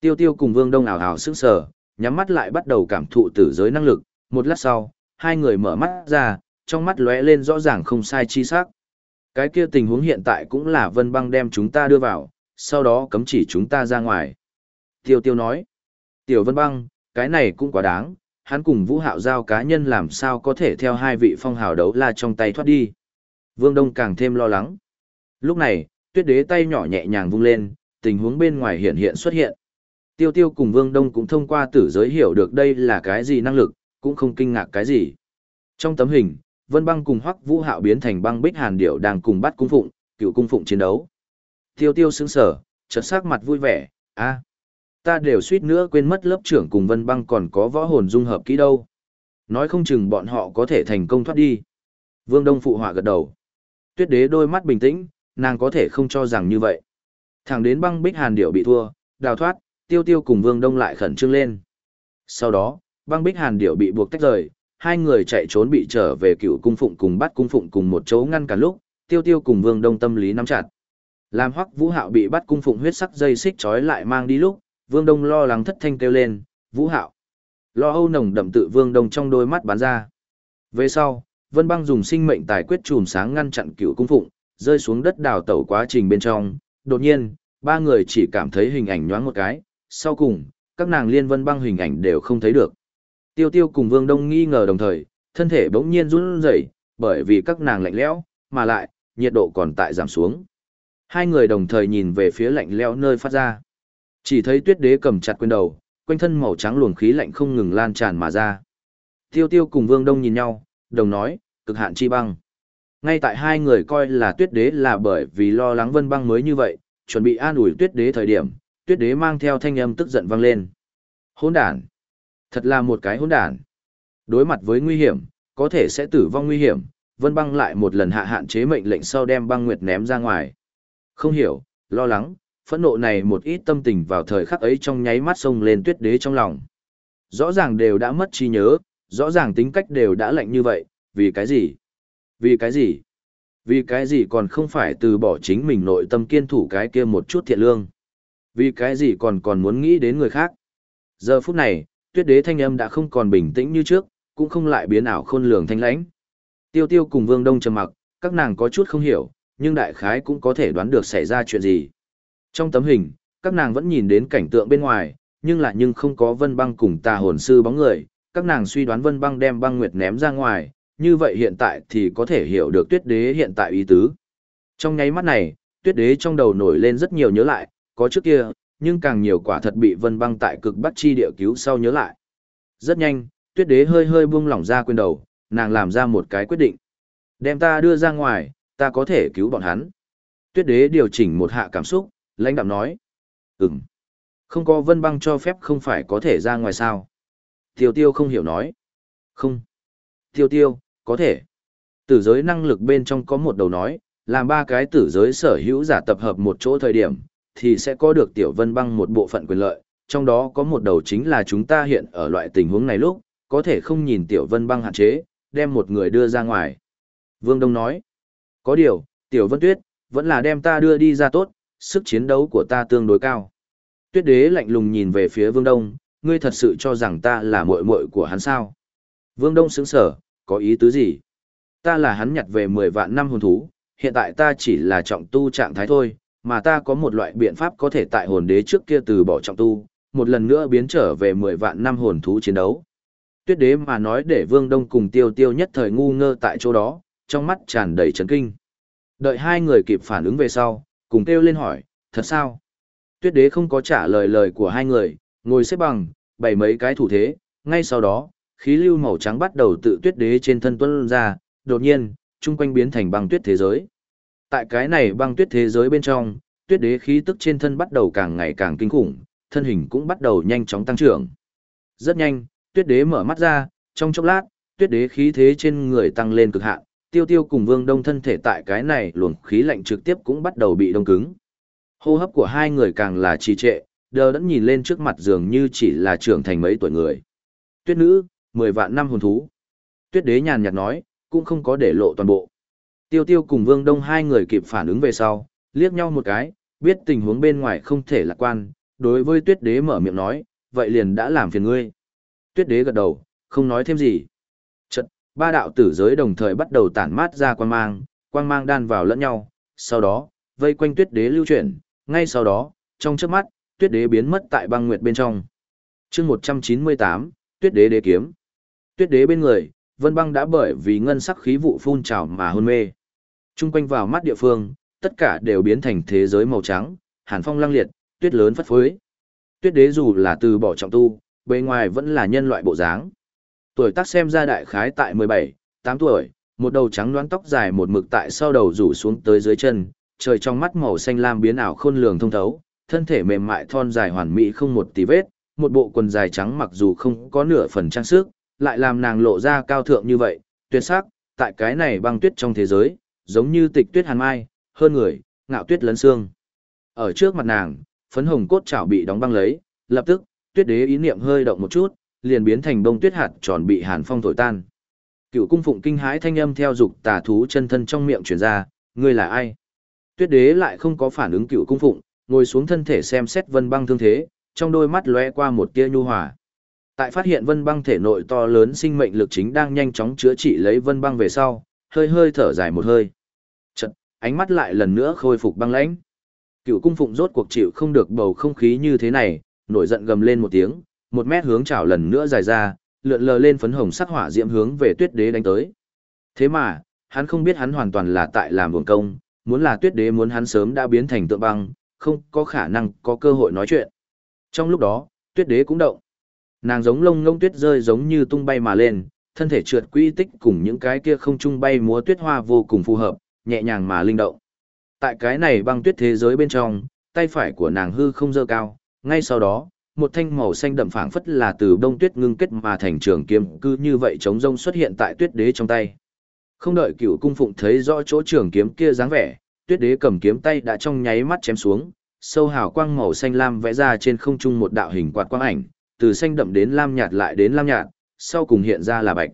Tiêu tiêu cùng vương đông ảo ảo sững sờ, nhắm mắt lại bắt đầu cảm thụ tử giới năng lực, một lát sau, hai người mở mắt ra, trong mắt lóe lên rõ ràng không sai chi sắc. Cái kia tình huống hiện tại cũng là vân băng đem chúng ta đưa vào, sau đó cấm chỉ chúng ta ra ngoài. Tiêu tiêu nói, tiểu vân băng, cái này cũng quá đáng, hắn cùng vũ hạo giao cá nhân làm sao có thể theo hai vị phong hào đấu la trong tay thoát đi. Vương Đông càng thêm lo lắng. Lúc này, tuyết đế tay nhỏ nhẹ nhàng vung lên, tình huống bên ngoài hiện hiện xuất hiện. Tiêu tiêu cùng Vương Đông cũng thông qua tử giới hiểu được đây là cái gì năng lực, cũng không kinh ngạc cái gì. Trong tấm hình, Vân Băng cùng Hoắc Vũ Hạo biến thành băng bích hàn điểu đang cùng bắt cung phụng, cựu cung phụng chiến đấu. Tiêu tiêu sững sở, chợt sắc mặt vui vẻ, a, ta đều suýt nữa quên mất lớp trưởng cùng Vân Băng còn có võ hồn dung hợp kỹ đâu. Nói không chừng bọn họ có thể thành công thoát đi. Vương Đông phụ họa gật đầu. Tuyết đế đôi mắt bình tĩnh, nàng có thể không cho rằng như vậy. Thẳng đến băng bích hàn điệu bị thua, đào thoát, tiêu tiêu cùng vương đông lại khẩn trương lên. Sau đó, băng bích hàn điệu bị buộc tách rời, hai người chạy trốn bị trở về cựu cung phụng cùng bắt cung phụng cùng một chỗ ngăn cả lúc, tiêu tiêu cùng vương đông tâm lý nắm chặt. Làm hoắc vũ hạo bị bắt cung phụng huyết sắc dây xích trói lại mang đi lúc, vương đông lo lắng thất thanh kêu lên, vũ hạo. Lo âu nồng đậm tự vương đông trong đôi mắt bán ra. Về sau, Vân Băng dùng sinh mệnh tài quyết chùm sáng ngăn chặn cựu cung phụng, rơi xuống đất đào tẩu quá trình bên trong. Đột nhiên, ba người chỉ cảm thấy hình ảnh nhoáng một cái, sau cùng, các nàng liên vân băng hình ảnh đều không thấy được. Tiêu tiêu cùng Vương Đông nghi ngờ đồng thời, thân thể bỗng nhiên run rẩy, bởi vì các nàng lạnh lẽo, mà lại, nhiệt độ còn tại giảm xuống. Hai người đồng thời nhìn về phía lạnh lẽo nơi phát ra. Chỉ thấy tuyết đế cầm chặt quyền đầu, quanh thân màu trắng luồng khí lạnh không ngừng lan tràn mà ra. Tiêu tiêu cùng Vương Đông nhìn nhau, đồng nói, cực hạn chi băng. Ngay tại hai người coi là tuyết đế là bởi vì lo lắng vân băng mới như vậy, chuẩn bị an ủi tuyết đế thời điểm, tuyết đế mang theo thanh âm tức giận vang lên. Hỗn đản! Thật là một cái hỗn đản! Đối mặt với nguy hiểm, có thể sẽ tử vong nguy hiểm, vân băng lại một lần hạ hạn chế mệnh lệnh sau đem băng nguyệt ném ra ngoài. Không hiểu, lo lắng, phẫn nộ này một ít tâm tình vào thời khắc ấy trong nháy mắt sông lên tuyết đế trong lòng. Rõ ràng đều đã mất trí nhớ, rõ ràng tính cách đều đã lạnh như vậy, vì cái gì? Vì cái gì? Vì cái gì còn không phải từ bỏ chính mình nội tâm kiên thủ cái kia một chút thiện lương? Vì cái gì còn còn muốn nghĩ đến người khác? Giờ phút này, tuyết đế thanh âm đã không còn bình tĩnh như trước, cũng không lại biến ảo khôn lường thanh lãnh. Tiêu tiêu cùng vương đông trầm mặc, các nàng có chút không hiểu, nhưng đại khái cũng có thể đoán được xảy ra chuyện gì. Trong tấm hình, các nàng vẫn nhìn đến cảnh tượng bên ngoài, nhưng lại nhưng không có vân băng cùng tà hồn sư bóng người, các nàng suy đoán vân băng đem băng nguyệt ném ra ngoài, như vậy hiện tại thì có thể hiểu được tuyết đế hiện tại ý tứ. Trong nháy mắt này, tuyết đế trong đầu nổi lên rất nhiều nhớ lại, có trước kia, nhưng càng nhiều quả thật bị vân băng tại cực bắc chi địa cứu sau nhớ lại. Rất nhanh, tuyết đế hơi hơi buông lỏng ra quên đầu, nàng làm ra một cái quyết định. Đem ta đưa ra ngoài, ta có thể cứu bọn hắn. Tuyết đế điều chỉnh một hạ cảm xúc, lãnh đạm nói. Ừm. Không có vân băng cho phép không phải có thể ra ngoài sao. Tiêu tiêu không hiểu nói. Không. Tiêu tiêu, có thể. Tử giới năng lực bên trong có một đầu nói, làm ba cái tử giới sở hữu giả tập hợp một chỗ thời điểm, thì sẽ có được tiểu vân băng một bộ phận quyền lợi, trong đó có một đầu chính là chúng ta hiện ở loại tình huống này lúc, có thể không nhìn tiểu vân băng hạn chế, đem một người đưa ra ngoài. Vương Đông nói, có điều, tiểu vân tuyết, vẫn là đem ta đưa đi ra tốt, sức chiến đấu của ta tương đối cao. Tuyết đế lạnh lùng nhìn về phía Vương Đông, ngươi thật sự cho rằng ta là muội muội của hắn sao? Vương Đông sững sở, có ý tứ gì? Ta là hắn nhặt về 10 vạn năm hồn thú, hiện tại ta chỉ là trọng tu trạng thái thôi, mà ta có một loại biện pháp có thể tại hồn đế trước kia từ bỏ trọng tu, một lần nữa biến trở về 10 vạn năm hồn thú chiến đấu. Tuyết đế mà nói để Vương Đông cùng tiêu tiêu nhất thời ngu ngơ tại chỗ đó, trong mắt tràn đầy chấn kinh. Đợi hai người kịp phản ứng về sau, cùng kêu lên hỏi, thật sao? Tuyết đế không có trả lời lời của hai người, ngồi xếp bằng, bày mấy cái thủ thế, ngay sau đó, khí lưu màu trắng bắt đầu tự tuyết đế trên thân tuân ra, đột nhiên, chung quanh biến thành băng tuyết thế giới. Tại cái này băng tuyết thế giới bên trong, tuyết đế khí tức trên thân bắt đầu càng ngày càng kinh khủng, thân hình cũng bắt đầu nhanh chóng tăng trưởng. Rất nhanh, tuyết đế mở mắt ra, trong chốc lát, tuyết đế khí thế trên người tăng lên cực hạn, tiêu tiêu cùng vương đông thân thể tại cái này luồng khí lạnh trực tiếp cũng bắt đầu bị đông cứng. Hô hấp của hai người càng là trì trệ, đờ đẫn nhìn lên trước mặt dường như chỉ là trưởng thành mấy tuổi người. Tuyết nữ, mười vạn năm hồn thú. Tuyết đế nhàn nhạt nói, cũng không có để lộ toàn bộ. Tiêu tiêu cùng vương đông hai người kịp phản ứng về sau, liếc nhau một cái, biết tình huống bên ngoài không thể lạc quan, đối với tuyết đế mở miệng nói, vậy liền đã làm phiền ngươi. Tuyết đế gật đầu, không nói thêm gì. Ba đạo tử giới đồng thời bắt đầu tản mát ra quang mang, quang mang đan vào lẫn nhau, sau đó, vây quanh tuyết đế lưu chuyển, ngay sau đó, trong trước mắt, tuyết đế biến mất tại băng nguyệt bên trong. chương 198, tuyết đế đế kiếm. Tuyết đế bên người, vân băng đã bởi vì ngân sắc khí vụ phun trào mà hôn mê. Trung quanh vào mắt địa phương, tất cả đều biến thành thế giới màu trắng, hàn phong lăng liệt, tuyết lớn phất phới. Tuyết đế dù là từ bỏ trọng tu, bề ngoài vẫn là nhân loại bộ dáng. Tuổi tác xem ra đại khái tại 17, 8 tuổi, một đầu trắng đoán tóc dài một mực tại sau đầu rủ xuống tới dưới chân, trời trong mắt màu xanh lam biến ảo khôn lường thông thấu, thân thể mềm mại thon dài hoàn mỹ không một tí vết, một bộ quần dài trắng mặc dù không có nửa phần trang sức, lại làm nàng lộ ra cao thượng như vậy, tuyệt sắc, tại cái này băng tuyết trong thế giới, giống như tịch tuyết hàn mai, hơn người, ngạo tuyết lấn xương. Ở trước mặt nàng, phấn hồng cốt chảo bị đóng băng lấy, lập tức, tuyết đế ý niệm hơi động một chút, liền biến thành bông tuyết hạt tròn bị hàn phong thổi tan. Cựu cung phụng kinh hãi thanh âm theo dục tà thú chân thân trong miệng truyền ra, ngươi là ai? Tuyết đế lại không có phản ứng cựu cung phụng, ngồi xuống thân thể xem xét vân băng thương thế, trong đôi mắt lóe qua một tia nhu hòa. Tại phát hiện vân băng thể nội to lớn sinh mệnh lực chính đang nhanh chóng chữa trị lấy vân băng về sau, hơi hơi thở dài một hơi. Chật, ánh mắt lại lần nữa khôi phục băng lãnh. Cựu cung phụng rốt cuộc chịu không được bầu không khí như thế này, nổi giận gầm lên một tiếng, một mét hướng chảo lần nữa dài ra, lượn lờ lên phấn hồng sắc hỏa diễm hướng về tuyết đế đánh tới. Thế mà, hắn không biết hắn hoàn toàn là tại làm buồn công, muốn là tuyết đế muốn hắn sớm đã biến thành tượng băng, không có khả năng có cơ hội nói chuyện. Trong lúc đó, tuyết đế cũng động. Nàng giống lông ngông tuyết rơi giống như tung bay mà lên, thân thể trượt quỹ tích cùng những cái kia không trung bay múa tuyết hoa vô cùng phù hợp, nhẹ nhàng mà linh động. Tại cái này băng tuyết thế giới bên trong, tay phải của nàng hư không dơ cao, ngay sau đó, một thanh màu xanh đậm phảng phất là từ đông tuyết ngưng kết mà thành trường kiếm cứ như vậy chống rông xuất hiện tại tuyết đế trong tay. Không đợi cựu cung phụng thấy rõ chỗ trường kiếm kia dáng vẻ, tuyết đế cầm kiếm tay đã trong nháy mắt chém xuống, sâu hào quang màu xanh lam vẽ ra trên không trung một đạo hình quạt quang ảnh, từ xanh đậm đến lam nhạt lại đến lam nhạt, sau cùng hiện ra là bạch.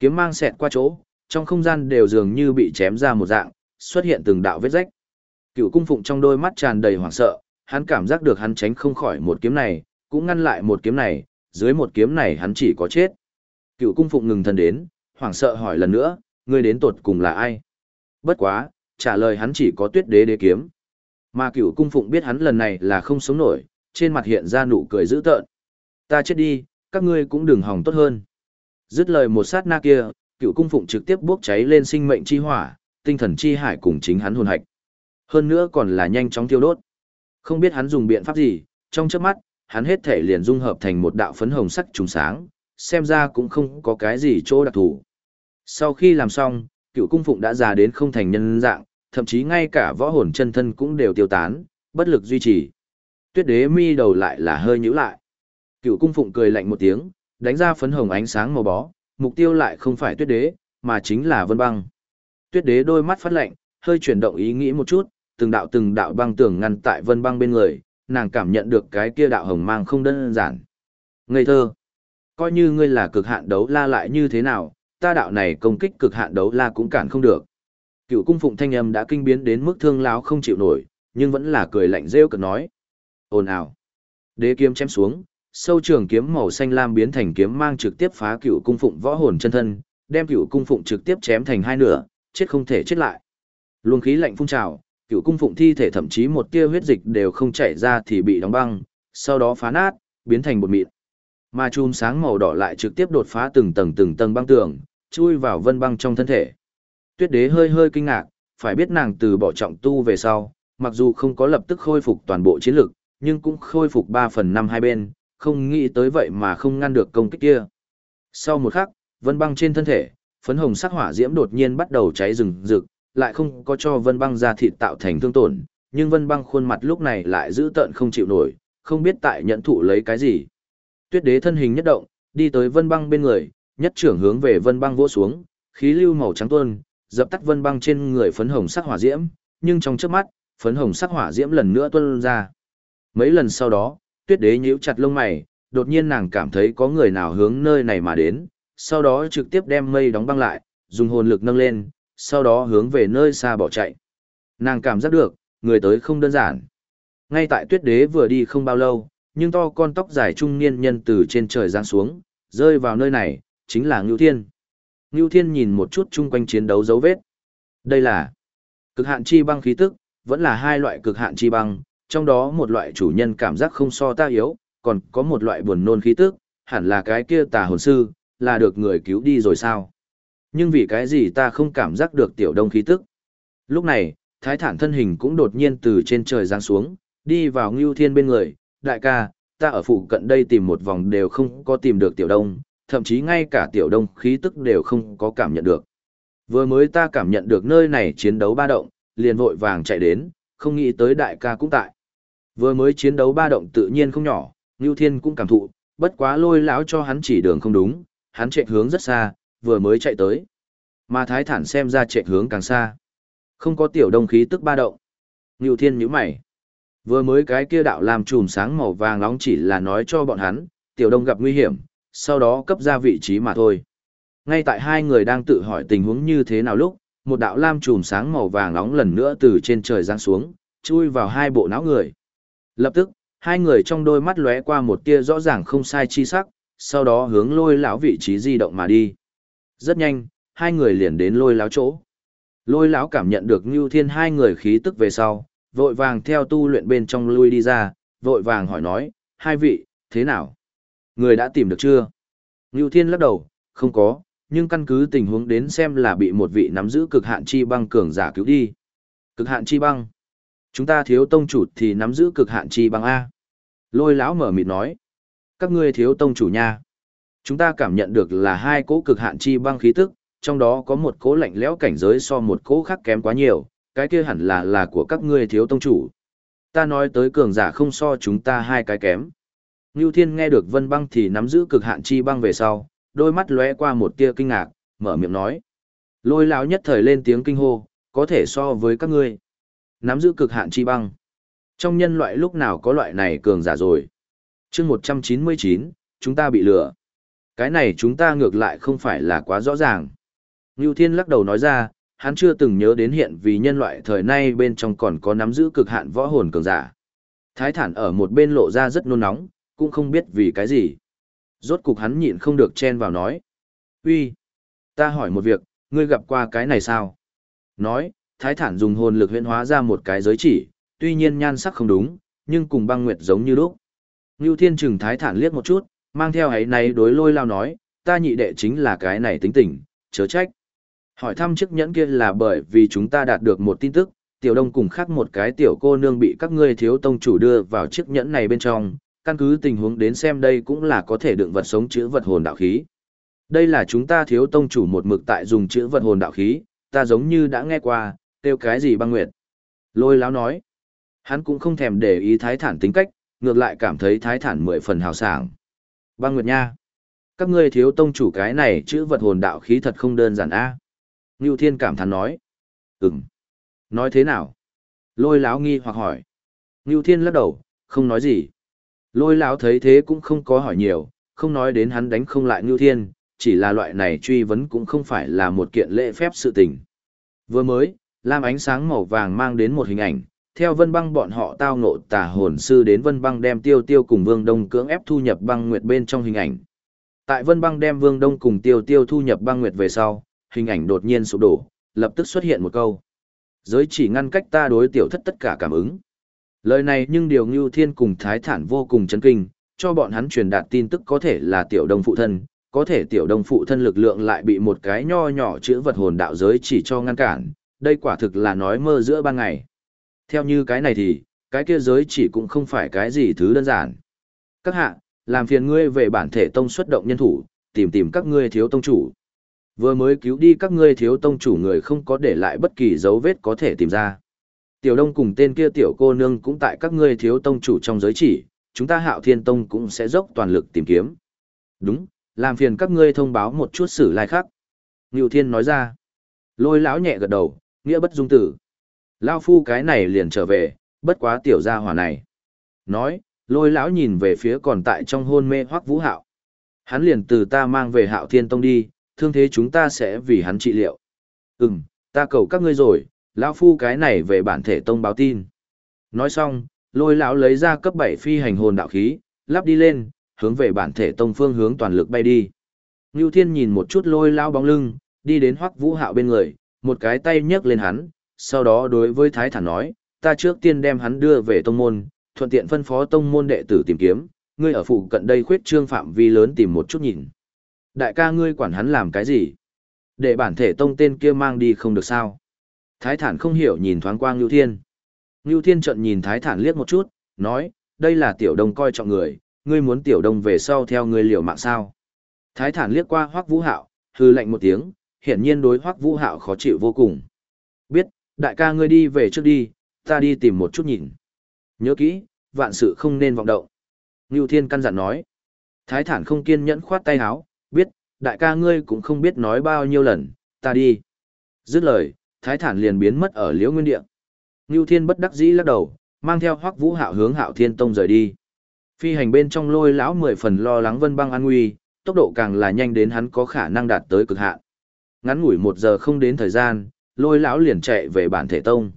Kiếm mang xẹt qua chỗ, trong không gian đều dường như bị chém ra một dạng, xuất hiện từng đạo vết rách. Cựu cung phụng trong đôi mắt tràn đầy hoảng sợ, hắn cảm giác được hắn tránh không khỏi một kiếm này, cũng ngăn lại một kiếm này, dưới một kiếm này hắn chỉ có chết. Cựu cung phụng ngừng thần đến, hoảng sợ hỏi lần nữa, ngươi đến tột cùng là ai? Bất quá, trả lời hắn chỉ có tuyết đế đế kiếm. Mà cựu cung phụng biết hắn lần này là không sống nổi, trên mặt hiện ra nụ cười dữ tợn. Ta chết đi, các ngươi cũng đừng hòng tốt hơn. Dứt lời một sát na kia, cựu cung phụng trực tiếp bốc cháy lên sinh mệnh chi hỏa, tinh thần chi hải cùng chính hắn hồn hạch. Hơn nữa còn là nhanh chóng tiêu đốt. Không biết hắn dùng biện pháp gì, trong chớp mắt, hắn hết thể liền dung hợp thành một đạo phấn hồng sắc trùng sáng, xem ra cũng không có cái gì chỗ đặc thù. Sau khi làm xong, cựu cung phụng đã già đến không thành nhân dạng, thậm chí ngay cả võ hồn chân thân cũng đều tiêu tán, bất lực duy trì. Tuyết đế mi đầu lại là hơi nhíu lại. Cựu cung phụng cười lạnh một tiếng, đánh ra phấn hồng ánh sáng màu bó, mục tiêu lại không phải tuyết đế, mà chính là vân băng. Tuyết đế đôi mắt phát lạnh, hơi chuyển động ý nghĩ một chút, từng đạo từng đạo băng tường ngăn tại vân băng bên người, nàng cảm nhận được cái kia đạo hồng mang không đơn giản. Ngây thơ, coi như ngươi là cực hạn đấu la lại như thế nào, ta đạo này công kích cực hạn đấu la cũng cản không được. Cựu cung phụng thanh âm đã kinh biến đến mức thương láo không chịu nổi, nhưng vẫn là cười lạnh rêu cực nói. Ồn ào. Đế kiếm chém xuống, sâu trường kiếm màu xanh lam biến thành kiếm mang trực tiếp phá cựu cung phụng võ hồn chân thân, đem cựu cung phụng trực tiếp chém thành hai nửa, chết không thể chết lại. Luồng khí lạnh phun trào, cựu cung phụng thi thể thậm chí một tia huyết dịch đều không chảy ra thì bị đóng băng, sau đó phá nát, biến thành bột mịn. Mà chùm sáng màu đỏ lại trực tiếp đột phá từng tầng từng tầng băng tường, chui vào vân băng trong thân thể. Tuyết đế hơi hơi kinh ngạc, phải biết nàng từ bỏ trọng tu về sau, mặc dù không có lập tức khôi phục toàn bộ chiến lực, nhưng cũng khôi phục 3 phần 5 hai bên, không nghĩ tới vậy mà không ngăn được công kích kia. Sau một khắc, vân băng trên thân thể, phấn hồng sắc hỏa diễm đột nhiên bắt đầu cháy rừng rực, lại không có cho vân băng ra thịt tạo thành thương tổn, nhưng vân băng khuôn mặt lúc này lại giữ tợn không chịu nổi, không biết tại nhận thụ lấy cái gì. Tuyết đế thân hình nhất động, đi tới vân băng bên người, nhất trưởng hướng về vân băng vỗ xuống, khí lưu màu trắng tuôn, dập tắt vân băng trên người phấn hồng sắc hỏa diễm, nhưng trong chớp mắt, phấn hồng sắc hỏa diễm lần nữa tuôn ra. Mấy lần sau đó, tuyết đế nhíu chặt lông mày, đột nhiên nàng cảm thấy có người nào hướng nơi này mà đến, sau đó trực tiếp đem mây đóng băng lại, dùng hồn lực nâng lên, sau đó hướng về nơi xa bỏ chạy. Nàng cảm giác được, người tới không đơn giản. Ngay tại tuyết đế vừa đi không bao lâu, nhưng to con tóc dài trung niên nhân từ trên trời giáng xuống, rơi vào nơi này, chính là Ngưu Thiên. Ngưu Thiên nhìn một chút chung quanh chiến đấu dấu vết. Đây là cực hạn chi băng khí tức, vẫn là hai loại cực hạn chi băng, trong đó một loại chủ nhân cảm giác không so ta yếu, còn có một loại buồn nôn khí tức, hẳn là cái kia tà hồn sư, là được người cứu đi rồi sao? Nhưng vì cái gì ta không cảm giác được tiểu đông khí tức? Lúc này, thái thản thân hình cũng đột nhiên từ trên trời giáng xuống, đi vào Ngưu Thiên bên người, đại ca, ta ở phụ cận đây tìm một vòng đều không có tìm được tiểu đông, thậm chí ngay cả tiểu đông khí tức đều không có cảm nhận được. Vừa mới ta cảm nhận được nơi này chiến đấu ba động, liền vội vàng chạy đến, không nghĩ tới đại ca cũng tại. Vừa mới chiến đấu ba động tự nhiên không nhỏ, Ngưu Thiên cũng cảm thụ, bất quá lôi lão cho hắn chỉ đường không đúng, hắn chạy hướng rất xa, vừa mới chạy tới. Mà Thái Thản xem ra chạy hướng càng xa. Không có tiểu đông khí tức ba động. Ngưu Thiên nhíu mày. Vừa mới cái kia đạo làm chùm sáng màu vàng nóng chỉ là nói cho bọn hắn, tiểu đông gặp nguy hiểm, sau đó cấp ra vị trí mà thôi. Ngay tại hai người đang tự hỏi tình huống như thế nào lúc, một đạo lam chùm sáng màu vàng nóng lần nữa từ trên trời giáng xuống, chui vào hai bộ não người. Lập tức, hai người trong đôi mắt lóe qua một tia rõ ràng không sai chi sắc, sau đó hướng lôi lão vị trí di động mà đi. Rất nhanh, hai người liền đến lôi lão chỗ. Lôi lão cảm nhận được Ngưu Thiên hai người khí tức về sau, vội vàng theo tu luyện bên trong lui đi ra, vội vàng hỏi nói, hai vị, thế nào? Người đã tìm được chưa? Ngưu Thiên lắc đầu, không có, nhưng căn cứ tình huống đến xem là bị một vị nắm giữ cực hạn chi băng cường giả cứu đi. Cực hạn chi băng? Chúng ta thiếu tông chủ thì nắm giữ cực hạn chi băng A. Lôi lão mở mịt nói. Các ngươi thiếu tông chủ nha. Chúng ta cảm nhận được là hai cỗ cực hạn chi băng khí tức, trong đó có một cỗ lạnh lẽo cảnh giới so một cỗ khác kém quá nhiều, cái kia hẳn là là của các ngươi thiếu tông chủ. Ta nói tới cường giả không so chúng ta hai cái kém. Ngưu Thiên nghe được Vân Băng thì nắm giữ cực hạn chi băng về sau, đôi mắt lóe qua một tia kinh ngạc, mở miệng nói. Lôi lão nhất thời lên tiếng kinh hô, có thể so với các ngươi. Nắm giữ cực hạn chi băng. Trong nhân loại lúc nào có loại này cường giả rồi. chương 199, chúng ta bị lừa. Cái này chúng ta ngược lại không phải là quá rõ ràng. Ngưu Thiên lắc đầu nói ra, hắn chưa từng nhớ đến hiện vì nhân loại thời nay bên trong còn có nắm giữ cực hạn võ hồn cường giả. Thái thản ở một bên lộ ra rất nôn nóng, cũng không biết vì cái gì. Rốt cục hắn nhịn không được chen vào nói. uy, ta hỏi một việc, ngươi gặp qua cái này sao? Nói, thái thản dùng hồn lực huyễn hóa ra một cái giới chỉ, tuy nhiên nhan sắc không đúng, nhưng cùng băng nguyệt giống như lúc. Ngưu Thiên chừng thái thản liếc một chút, mang theo ấy này đối lôi lao nói, ta nhị đệ chính là cái này tính tình, chớ trách. Hỏi thăm chiếc nhẫn kia là bởi vì chúng ta đạt được một tin tức, tiểu đông cùng khác một cái tiểu cô nương bị các ngươi thiếu tông chủ đưa vào chiếc nhẫn này bên trong, căn cứ tình huống đến xem đây cũng là có thể đựng vật sống chữa vật hồn đạo khí. Đây là chúng ta thiếu tông chủ một mực tại dùng chữa vật hồn đạo khí, ta giống như đã nghe qua, tiêu cái gì băng nguyệt. Lôi láo nói, hắn cũng không thèm để ý thái thản tính cách, ngược lại cảm thấy thái thản mười phần hào sảng. Băng nguyệt nha, các ngươi thiếu tông chủ cái này chữ vật hồn đạo khí thật không đơn giản a. Ngưu Thiên cảm thán nói. Ừm. Nói thế nào? Lôi lão nghi hoặc hỏi. Ngưu Thiên lắc đầu, không nói gì. Lôi lão thấy thế cũng không có hỏi nhiều, không nói đến hắn đánh không lại Ngưu Thiên, chỉ là loại này truy vấn cũng không phải là một kiện lễ phép sự tình. Vừa mới, lam ánh sáng màu vàng mang đến một hình ảnh, theo vân băng bọn họ tao ngộ tà hồn sư đến vân băng đem tiêu tiêu cùng vương đông cưỡng ép thu nhập băng nguyệt bên trong hình ảnh. Tại vân băng đem vương đông cùng tiêu tiêu thu nhập băng nguyệt về sau, hình ảnh đột nhiên sụp đổ, lập tức xuất hiện một câu. Giới chỉ ngăn cách ta đối tiểu thất tất cả cảm ứng. Lời này nhưng điều Ngưu Thiên cùng Thái Thản vô cùng chấn kinh, cho bọn hắn truyền đạt tin tức có thể là tiểu đông phụ thân, có thể tiểu đông phụ thân lực lượng lại bị một cái nho nhỏ chữ vật hồn đạo giới chỉ cho ngăn cản, đây quả thực là nói mơ giữa ban ngày. Theo như cái này thì, cái kia giới chỉ cũng không phải cái gì thứ đơn giản. Các hạ, làm phiền ngươi về bản thể tông xuất động nhân thủ, tìm tìm các ngươi thiếu tông chủ. Vừa mới cứu đi các ngươi thiếu tông chủ người không có để lại bất kỳ dấu vết có thể tìm ra. Tiểu Đông cùng tên kia tiểu cô nương cũng tại các ngươi thiếu tông chủ trong giới chỉ, chúng ta hạo thiên tông cũng sẽ dốc toàn lực tìm kiếm. Đúng, làm phiền các ngươi thông báo một chút xử lai khác. Ngưu Thiên nói ra. Lôi lão nhẹ gật đầu, nghĩa bất dung tử. Lao phu cái này liền trở về, bất quá tiểu gia hỏa này. Nói, lôi lão nhìn về phía còn tại trong hôn mê hoắc vũ hạo. Hắn liền từ ta mang về hạo thiên tông đi, thương thế chúng ta sẽ vì hắn trị liệu. Ừm, ta cầu các ngươi rồi, lão phu cái này về bản thể tông báo tin. Nói xong, lôi lão lấy ra cấp 7 phi hành hồn đạo khí, lắp đi lên, hướng về bản thể tông phương hướng toàn lực bay đi. Ngưu Thiên nhìn một chút lôi lão bóng lưng, đi đến Hoắc Vũ Hạo bên người, một cái tay nhấc lên hắn, sau đó đối với Thái Thản nói, ta trước tiên đem hắn đưa về tông môn, thuận tiện phân phó tông môn đệ tử tìm kiếm, ngươi ở phụ cận đây khuyết trương phạm vi lớn tìm một chút nhìn. Đại ca ngươi quản hắn làm cái gì? Để bản thể tông tên kia mang đi không được sao? Thái Thản không hiểu nhìn thoáng qua Ngưu Thiên. Ngưu Thiên trận nhìn Thái Thản liếc một chút, nói, đây là tiểu đông coi trọng người, ngươi muốn tiểu đông về sau theo ngươi liều mạng sao? Thái Thản liếc qua Hoắc Vũ Hạo, hư lạnh một tiếng, hiển nhiên đối Hoắc Vũ Hạo khó chịu vô cùng. Biết, đại ca ngươi đi về trước đi, ta đi tìm một chút nhìn. Nhớ kỹ, vạn sự không nên vọng động. Ngưu Thiên căn dặn nói. Thái Thản không kiên nhẫn khoát tay áo, biết, đại ca ngươi cũng không biết nói bao nhiêu lần, ta đi. Dứt lời, Thái Thản liền biến mất ở Liễu Nguyên Địa. Ngưu Thiên bất đắc dĩ lắc đầu, mang theo Hoắc Vũ Hạo hướng Hạo Thiên Tông rời đi. Phi hành bên trong lôi lão mười phần lo lắng Vân Băng an nguy, tốc độ càng là nhanh đến hắn có khả năng đạt tới cực hạn. Ngắn ngủi một giờ không đến thời gian, lôi lão liền chạy về bản thể tông.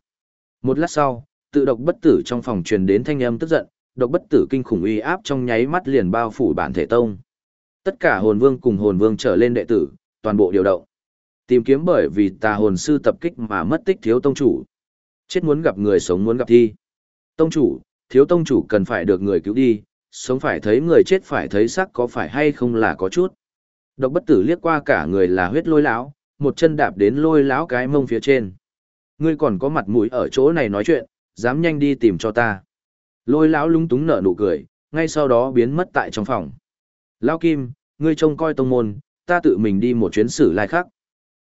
Một lát sau, tự độc bất tử trong phòng truyền đến thanh âm tức giận, độc bất tử kinh khủng uy áp trong nháy mắt liền bao phủ bản thể tông. Tất cả hồn vương cùng hồn vương trở lên đệ tử, toàn bộ điều động. Tìm kiếm bởi vì tà hồn sư tập kích mà mất tích thiếu tông chủ. Chết muốn gặp người sống muốn gặp thi. Tông chủ, thiếu tông chủ cần phải được người cứu đi, sống phải thấy người chết phải thấy xác có phải hay không là có chút. Độc bất tử liếc qua cả người là huyết lôi lão, một chân đạp đến lôi lão cái mông phía trên. Ngươi còn có mặt mũi ở chỗ này nói chuyện, dám nhanh đi tìm cho ta. Lôi lão lúng túng nở nụ cười, ngay sau đó biến mất tại trong phòng. Lão Kim, ngươi trông coi tông môn, ta tự mình đi một chuyến xử lai khác.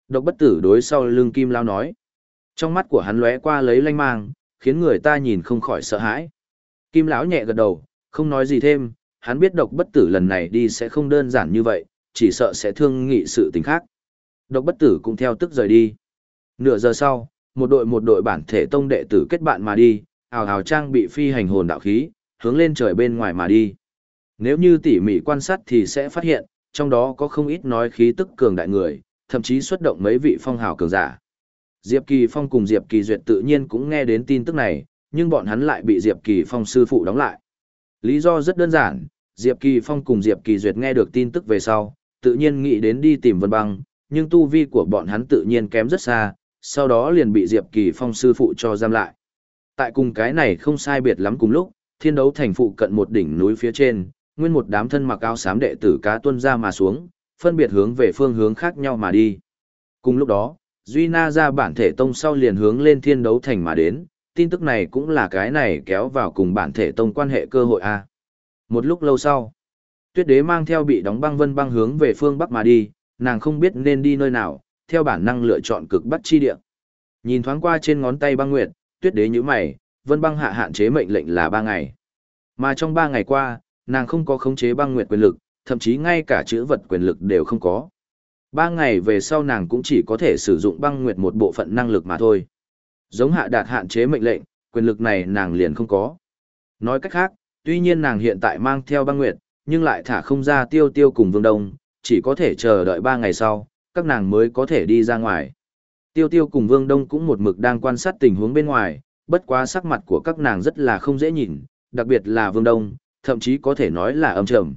Độc bất tử đối sau lưng Kim Lão nói. Trong mắt của hắn lóe qua lấy lanh mang, khiến người ta nhìn không khỏi sợ hãi. Kim Lão nhẹ gật đầu, không nói gì thêm, hắn biết độc bất tử lần này đi sẽ không đơn giản như vậy, chỉ sợ sẽ thương nghị sự tình khác. Độc bất tử cũng theo tức rời đi. Nửa giờ sau, một đội một đội bản thể tông đệ tử kết bạn mà đi, ào ào trang bị phi hành hồn đạo khí, hướng lên trời bên ngoài mà đi. Nếu như tỉ mỉ quan sát thì sẽ phát hiện, trong đó có không ít nói khí tức cường đại người, thậm chí xuất động mấy vị phong hào cường giả. Diệp Kỳ Phong cùng Diệp Kỳ Duyệt tự nhiên cũng nghe đến tin tức này, nhưng bọn hắn lại bị Diệp Kỳ Phong sư phụ đóng lại. Lý do rất đơn giản, Diệp Kỳ Phong cùng Diệp Kỳ Duyệt nghe được tin tức về sau, tự nhiên nghĩ đến đi tìm Vân Băng, nhưng tu vi của bọn hắn tự nhiên kém rất xa, sau đó liền bị Diệp Kỳ Phong sư phụ cho giam lại. Tại cùng cái này không sai biệt lắm cùng lúc, thiên đấu thành phụ cận một đỉnh núi phía trên, nguyên một đám thân mặc áo xám đệ tử cá tuân ra mà xuống, phân biệt hướng về phương hướng khác nhau mà đi. Cùng lúc đó, Duy Na ra bản thể tông sau liền hướng lên thiên đấu thành mà đến, tin tức này cũng là cái này kéo vào cùng bản thể tông quan hệ cơ hội a. Một lúc lâu sau, Tuyết Đế mang theo bị đóng băng vân băng hướng về phương bắc mà đi, nàng không biết nên đi nơi nào, theo bản năng lựa chọn cực bắc chi địa. Nhìn thoáng qua trên ngón tay băng nguyệt, Tuyết Đế nhíu mày, vân băng hạ hạn chế mệnh lệnh là ba ngày. Mà trong ba ngày qua, nàng không có khống chế băng nguyệt quyền lực, thậm chí ngay cả chữ vật quyền lực đều không có. Ba ngày về sau nàng cũng chỉ có thể sử dụng băng nguyệt một bộ phận năng lực mà thôi. Giống hạ đạt hạn chế mệnh lệnh, quyền lực này nàng liền không có. Nói cách khác, tuy nhiên nàng hiện tại mang theo băng nguyệt, nhưng lại thả không ra tiêu tiêu cùng vương đông, chỉ có thể chờ đợi ba ngày sau, các nàng mới có thể đi ra ngoài. Tiêu tiêu cùng vương đông cũng một mực đang quan sát tình huống bên ngoài, bất quá sắc mặt của các nàng rất là không dễ nhìn, đặc biệt là Vương Đông, thậm chí có thể nói là âm trầm.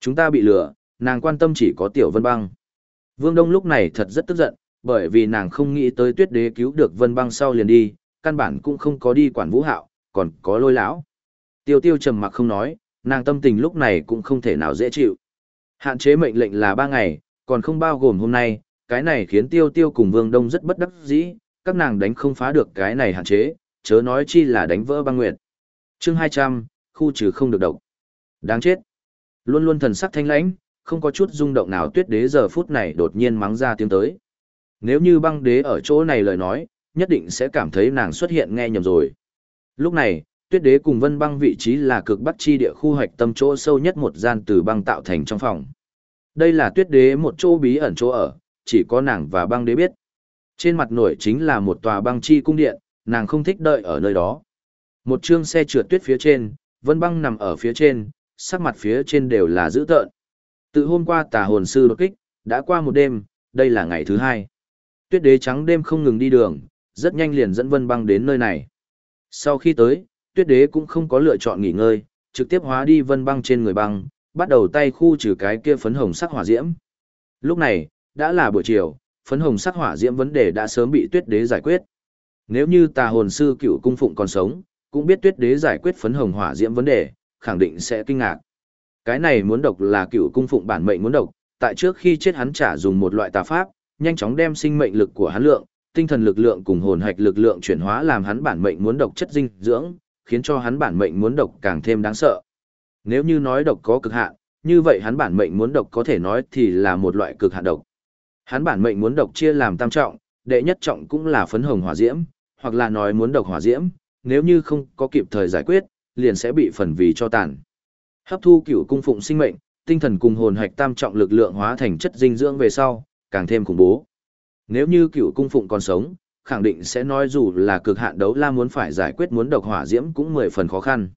Chúng ta bị lừa, nàng quan tâm chỉ có Tiểu Vân Băng. Vương Đông lúc này thật rất tức giận, bởi vì nàng không nghĩ tới tuyết đế cứu được Vân Băng sau liền đi, căn bản cũng không có đi quản vũ hạo, còn có lôi lão. Tiêu tiêu trầm mặc không nói, nàng tâm tình lúc này cũng không thể nào dễ chịu. Hạn chế mệnh lệnh là ba ngày, còn không bao gồm hôm nay, cái này khiến tiêu tiêu cùng Vương Đông rất bất đắc dĩ, các nàng đánh không phá được cái này hạn chế, chớ nói chi là đánh vỡ băng nguyệt. chương 200, khu trừ không được độc. Đáng chết. Luôn luôn thần sắc thanh lãnh, không có chút rung động nào tuyết đế giờ phút này đột nhiên mắng ra tiếng tới. Nếu như băng đế ở chỗ này lời nói, nhất định sẽ cảm thấy nàng xuất hiện nghe nhầm rồi. Lúc này, tuyết đế cùng vân băng vị trí là cực bắc chi địa khu hoạch tâm chỗ sâu nhất một gian từ băng tạo thành trong phòng. Đây là tuyết đế một chỗ bí ẩn chỗ ở, chỉ có nàng và băng đế biết. Trên mặt nổi chính là một tòa băng chi cung điện, nàng không thích đợi ở nơi đó. Một chương xe trượt tuyết phía trên, vân băng nằm ở phía trên, sắc mặt phía trên đều là dữ tợn. Từ hôm qua tà hồn sư đột kích, đã qua một đêm, đây là ngày thứ hai. Tuyết đế trắng đêm không ngừng đi đường, rất nhanh liền dẫn vân băng đến nơi này. Sau khi tới, tuyết đế cũng không có lựa chọn nghỉ ngơi, trực tiếp hóa đi vân băng trên người băng, bắt đầu tay khu trừ cái kia phấn hồng sắc hỏa diễm. Lúc này, đã là buổi chiều, phấn hồng sắc hỏa diễm vấn đề đã sớm bị tuyết đế giải quyết. Nếu như tà hồn sư cựu cung phụng còn sống, cũng biết tuyết đế giải quyết phấn hồng hỏa diễm vấn đề, khẳng định sẽ kinh ngạc. Cái này muốn độc là cựu cung phụng bản mệnh muốn độc, tại trước khi chết hắn trả dùng một loại tà pháp, nhanh chóng đem sinh mệnh lực của hắn lượng, tinh thần lực lượng cùng hồn hạch lực lượng chuyển hóa làm hắn bản mệnh muốn độc chất dinh dưỡng, khiến cho hắn bản mệnh muốn độc càng thêm đáng sợ. Nếu như nói độc có cực hạn, như vậy hắn bản mệnh muốn độc có thể nói thì là một loại cực hạn độc. Hắn bản mệnh muốn độc chia làm tam trọng, đệ nhất trọng cũng là phấn hồng hỏa diễm, hoặc là nói muốn độc hỏa diễm, nếu như không có kịp thời giải quyết, liền sẽ bị phần vì cho tàn. Hấp thu cửu cung phụng sinh mệnh, tinh thần cùng hồn hạch tam trọng lực lượng hóa thành chất dinh dưỡng về sau, càng thêm khủng bố. Nếu như cửu cung phụng còn sống, khẳng định sẽ nói dù là cực hạn đấu la muốn phải giải quyết muốn độc hỏa diễm cũng mười phần khó khăn.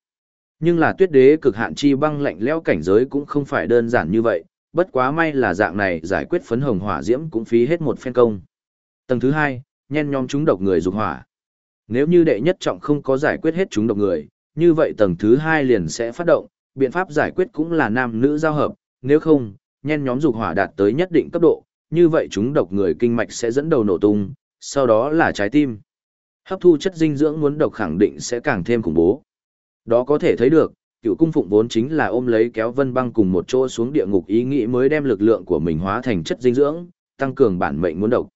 Nhưng là tuyết đế cực hạn chi băng lạnh lẽo cảnh giới cũng không phải đơn giản như vậy, bất quá may là dạng này giải quyết phấn hồng hỏa diễm cũng phí hết một phen công. Tầng thứ hai, nhen nhóm chúng độc người dục hỏa. Nếu như đệ nhất trọng không có giải quyết hết chúng độc người, như vậy tầng thứ hai liền sẽ phát động, biện pháp giải quyết cũng là nam nữ giao hợp, nếu không, nhen nhóm dục hỏa đạt tới nhất định cấp độ, như vậy chúng độc người kinh mạch sẽ dẫn đầu nổ tung, sau đó là trái tim. Hấp thu chất dinh dưỡng muốn độc khẳng định sẽ càng thêm khủng bố. Đó có thể thấy được, cựu cung phụng vốn chính là ôm lấy kéo vân băng cùng một chỗ xuống địa ngục ý nghĩ mới đem lực lượng của mình hóa thành chất dinh dưỡng, tăng cường bản mệnh muốn độc.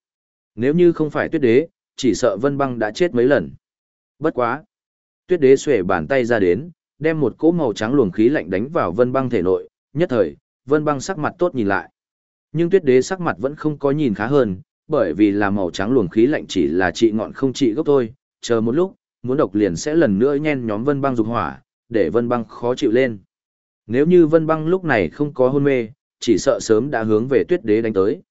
Nếu như không phải tuyết đế, chỉ sợ vân băng đã chết mấy lần. Bất quá. Tuyết đế xuể bàn tay ra đến, đem một cỗ màu trắng luồng khí lạnh đánh vào vân băng thể nội, nhất thời, vân băng sắc mặt tốt nhìn lại. Nhưng tuyết đế sắc mặt vẫn không có nhìn khá hơn, bởi vì là màu trắng luồng khí lạnh chỉ là trị ngọn không trị gốc thôi, chờ một lúc, muốn độc liền sẽ lần nữa nhen nhóm vân băng dục hỏa, để vân băng khó chịu lên. Nếu như vân băng lúc này không có hôn mê, chỉ sợ sớm đã hướng về tuyết đế đánh tới.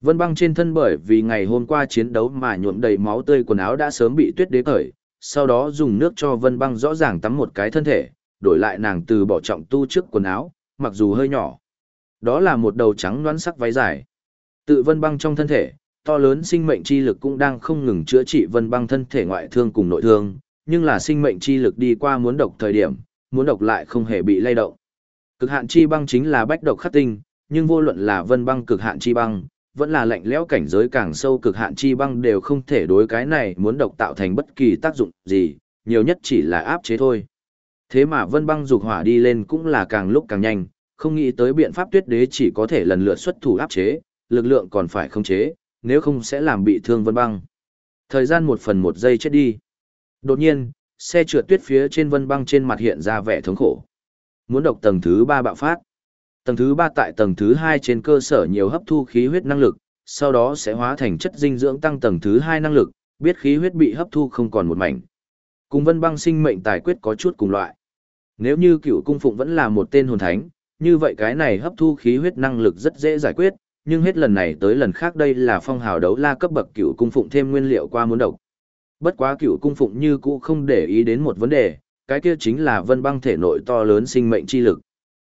Vân băng trên thân bởi vì ngày hôm qua chiến đấu mà nhuộm đầy máu tươi quần áo đã sớm bị tuyết đế cởi, sau đó dùng nước cho vân băng rõ ràng tắm một cái thân thể, đổi lại nàng từ bỏ trọng tu trước quần áo, mặc dù hơi nhỏ. Đó là một đầu trắng đoán sắc váy dài. Tự vân băng trong thân thể, to lớn sinh mệnh chi lực cũng đang không ngừng chữa trị vân băng thân thể ngoại thương cùng nội thương, nhưng là sinh mệnh chi lực đi qua muốn độc thời điểm, muốn độc lại không hề bị lay động. Cực hạn chi băng chính là bách độc khắc tinh, nhưng vô luận là vân băng cực hạn chi băng, vẫn là lạnh lẽo cảnh giới càng sâu cực hạn chi băng đều không thể đối cái này muốn độc tạo thành bất kỳ tác dụng gì, nhiều nhất chỉ là áp chế thôi. Thế mà vân băng dục hỏa đi lên cũng là càng lúc càng nhanh, không nghĩ tới biện pháp tuyết đế chỉ có thể lần lượt xuất thủ áp chế, lực lượng còn phải không chế, nếu không sẽ làm bị thương vân băng. Thời gian một phần một giây chết đi. Đột nhiên, xe trượt tuyết phía trên vân băng trên mặt hiện ra vẻ thống khổ. Muốn độc tầng thứ ba bạo phát. Tầng thứ ba tại tầng thứ hai trên cơ sở nhiều hấp thu khí huyết năng lực, sau đó sẽ hóa thành chất dinh dưỡng tăng tầng thứ hai năng lực, biết khí huyết bị hấp thu không còn một mảnh. Cùng vân băng sinh mệnh tài quyết có chút cùng loại. Nếu như cựu cung phụng vẫn là một tên hồn thánh, như vậy cái này hấp thu khí huyết năng lực rất dễ giải quyết, nhưng hết lần này tới lần khác đây là phong hào đấu la cấp bậc cựu cung phụng thêm nguyên liệu qua muốn độc. Bất quá cựu cung phụng như cũ không để ý đến một vấn đề, cái kia chính là vân băng thể nội to lớn sinh mệnh chi lực.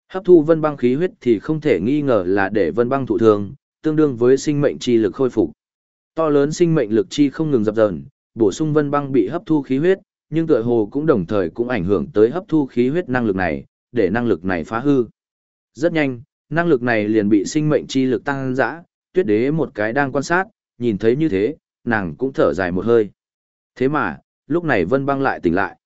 Hấp thu vân băng khí huyết thì không thể nghi ngờ là để vân băng thụ thương, tương đương với sinh mệnh chi lực khôi phục. To lớn sinh mệnh lực chi không ngừng dập dờn, bổ sung vân băng bị hấp thu khí huyết, nhưng tựa hồ cũng đồng thời cũng ảnh hưởng tới hấp thu khí huyết năng lực này, để năng lực này phá hư. Rất nhanh, năng lực này liền bị sinh mệnh chi lực tăng dã, tuyết đế một cái đang quan sát, nhìn thấy như thế, nàng cũng thở dài một hơi. Thế mà, lúc này vân băng lại tỉnh lại.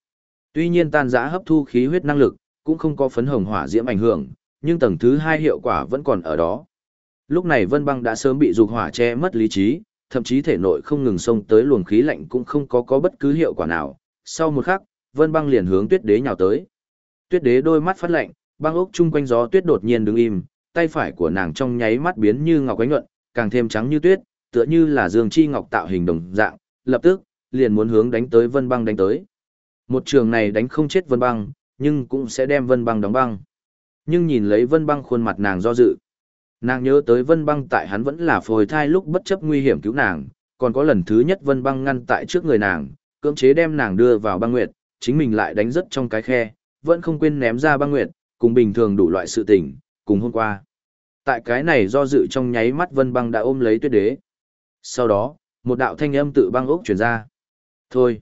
Tuy nhiên tan dã hấp thu khí huyết năng lực, cũng không có phấn hồng hỏa diễm ảnh hưởng, nhưng tầng thứ hai hiệu quả vẫn còn ở đó. Lúc này vân băng đã sớm bị dục hỏa che mất lý trí, thậm chí thể nội không ngừng xông tới luồng khí lạnh cũng không có có bất cứ hiệu quả nào. Sau một khắc, vân băng liền hướng tuyết đế nhào tới. Tuyết đế đôi mắt phát lạnh, băng ốc chung quanh gió tuyết đột nhiên đứng im, tay phải của nàng trong nháy mắt biến như ngọc ánh nhuận, càng thêm trắng như tuyết, tựa như là dương chi ngọc tạo hình đồng dạng, lập tức liền muốn hướng đánh tới Vân Băng đánh tới. Một trường này đánh không chết Vân Băng, nhưng cũng sẽ đem Vân Băng đóng băng. Nhưng nhìn lấy Vân Băng khuôn mặt nàng do dự. Nàng nhớ tới Vân Băng tại hắn vẫn là phôi thai lúc bất chấp nguy hiểm cứu nàng, còn có lần thứ nhất Vân Băng ngăn tại trước người nàng, cưỡng chế đem nàng đưa vào băng nguyệt, chính mình lại đánh rất trong cái khe, vẫn không quên ném ra băng nguyệt, cùng bình thường đủ loại sự tình, cùng hôm qua. Tại cái này do dự trong nháy mắt Vân Băng đã ôm lấy tuyết đế. Sau đó, một đạo thanh âm tự băng ốc truyền ra. Thôi.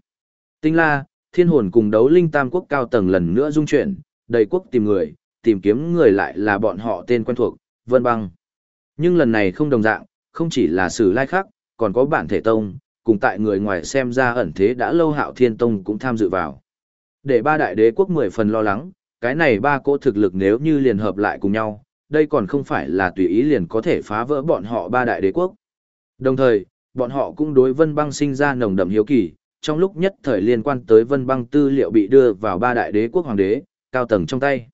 Tinh la, thiên hồn cùng đấu linh tam quốc cao tầng lần nữa dung chuyển, đầy quốc tìm người, tìm kiếm người lại là bọn họ tên quen thuộc, Vân Băng. Nhưng lần này không đồng dạng, không chỉ là sử lai khác, còn có bản thể tông, cùng tại người ngoài xem ra ẩn thế đã lâu hạo thiên tông cũng tham dự vào. Để ba đại đế quốc mười phần lo lắng, cái này ba cỗ thực lực nếu như liền hợp lại cùng nhau, đây còn không phải là tùy ý liền có thể phá vỡ bọn họ ba đại đế quốc. Đồng thời, bọn họ cũng đối Vân Băng sinh ra nồng đậm hiếu kỳ, trong lúc nhất thời liên quan tới Vân Băng tư liệu bị đưa vào ba đại đế quốc hoàng đế, cao tầng trong tay.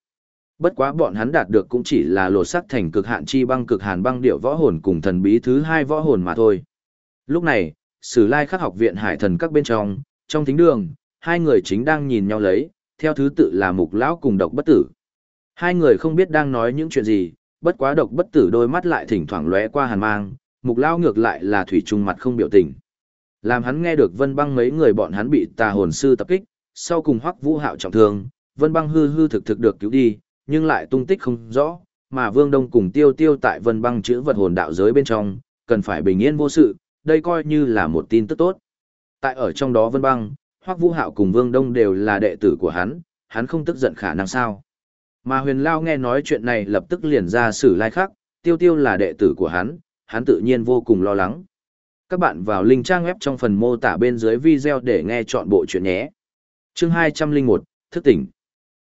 Bất quá bọn hắn đạt được cũng chỉ là lột sắc thành cực hạn chi băng cực hàn băng điệu võ hồn cùng thần bí thứ hai võ hồn mà thôi. Lúc này, Sử Lai Khắc học viện Hải Thần các bên trong, trong thính đường, hai người chính đang nhìn nhau lấy, theo thứ tự là Mục lão cùng Độc Bất Tử. Hai người không biết đang nói những chuyện gì, bất quá Độc Bất Tử đôi mắt lại thỉnh thoảng lóe qua hàn mang, Mục lão ngược lại là thủy trung mặt không biểu tình. Làm hắn nghe được Vân Băng mấy người bọn hắn bị tà hồn sư tập kích, sau cùng Hoắc Vũ Hạo trọng thương, Vân Băng hư hư thực thực được cứu đi, nhưng lại tung tích không rõ, mà Vương Đông cùng Tiêu Tiêu tại Vân Băng chữa vật hồn đạo giới bên trong, cần phải bình yên vô sự, đây coi như là một tin tức tốt. Tại ở trong đó Vân Băng, Hoắc Vũ Hạo cùng Vương Đông đều là đệ tử của hắn, hắn không tức giận khả năng sao? Mà Huyền Lao nghe nói chuyện này lập tức liền ra xử lai khác, Tiêu Tiêu là đệ tử của hắn, hắn tự nhiên vô cùng lo lắng. Các bạn vào link trang web trong phần mô tả bên dưới video để nghe chọn bộ chuyện nhé. Chương 201, thức tỉnh.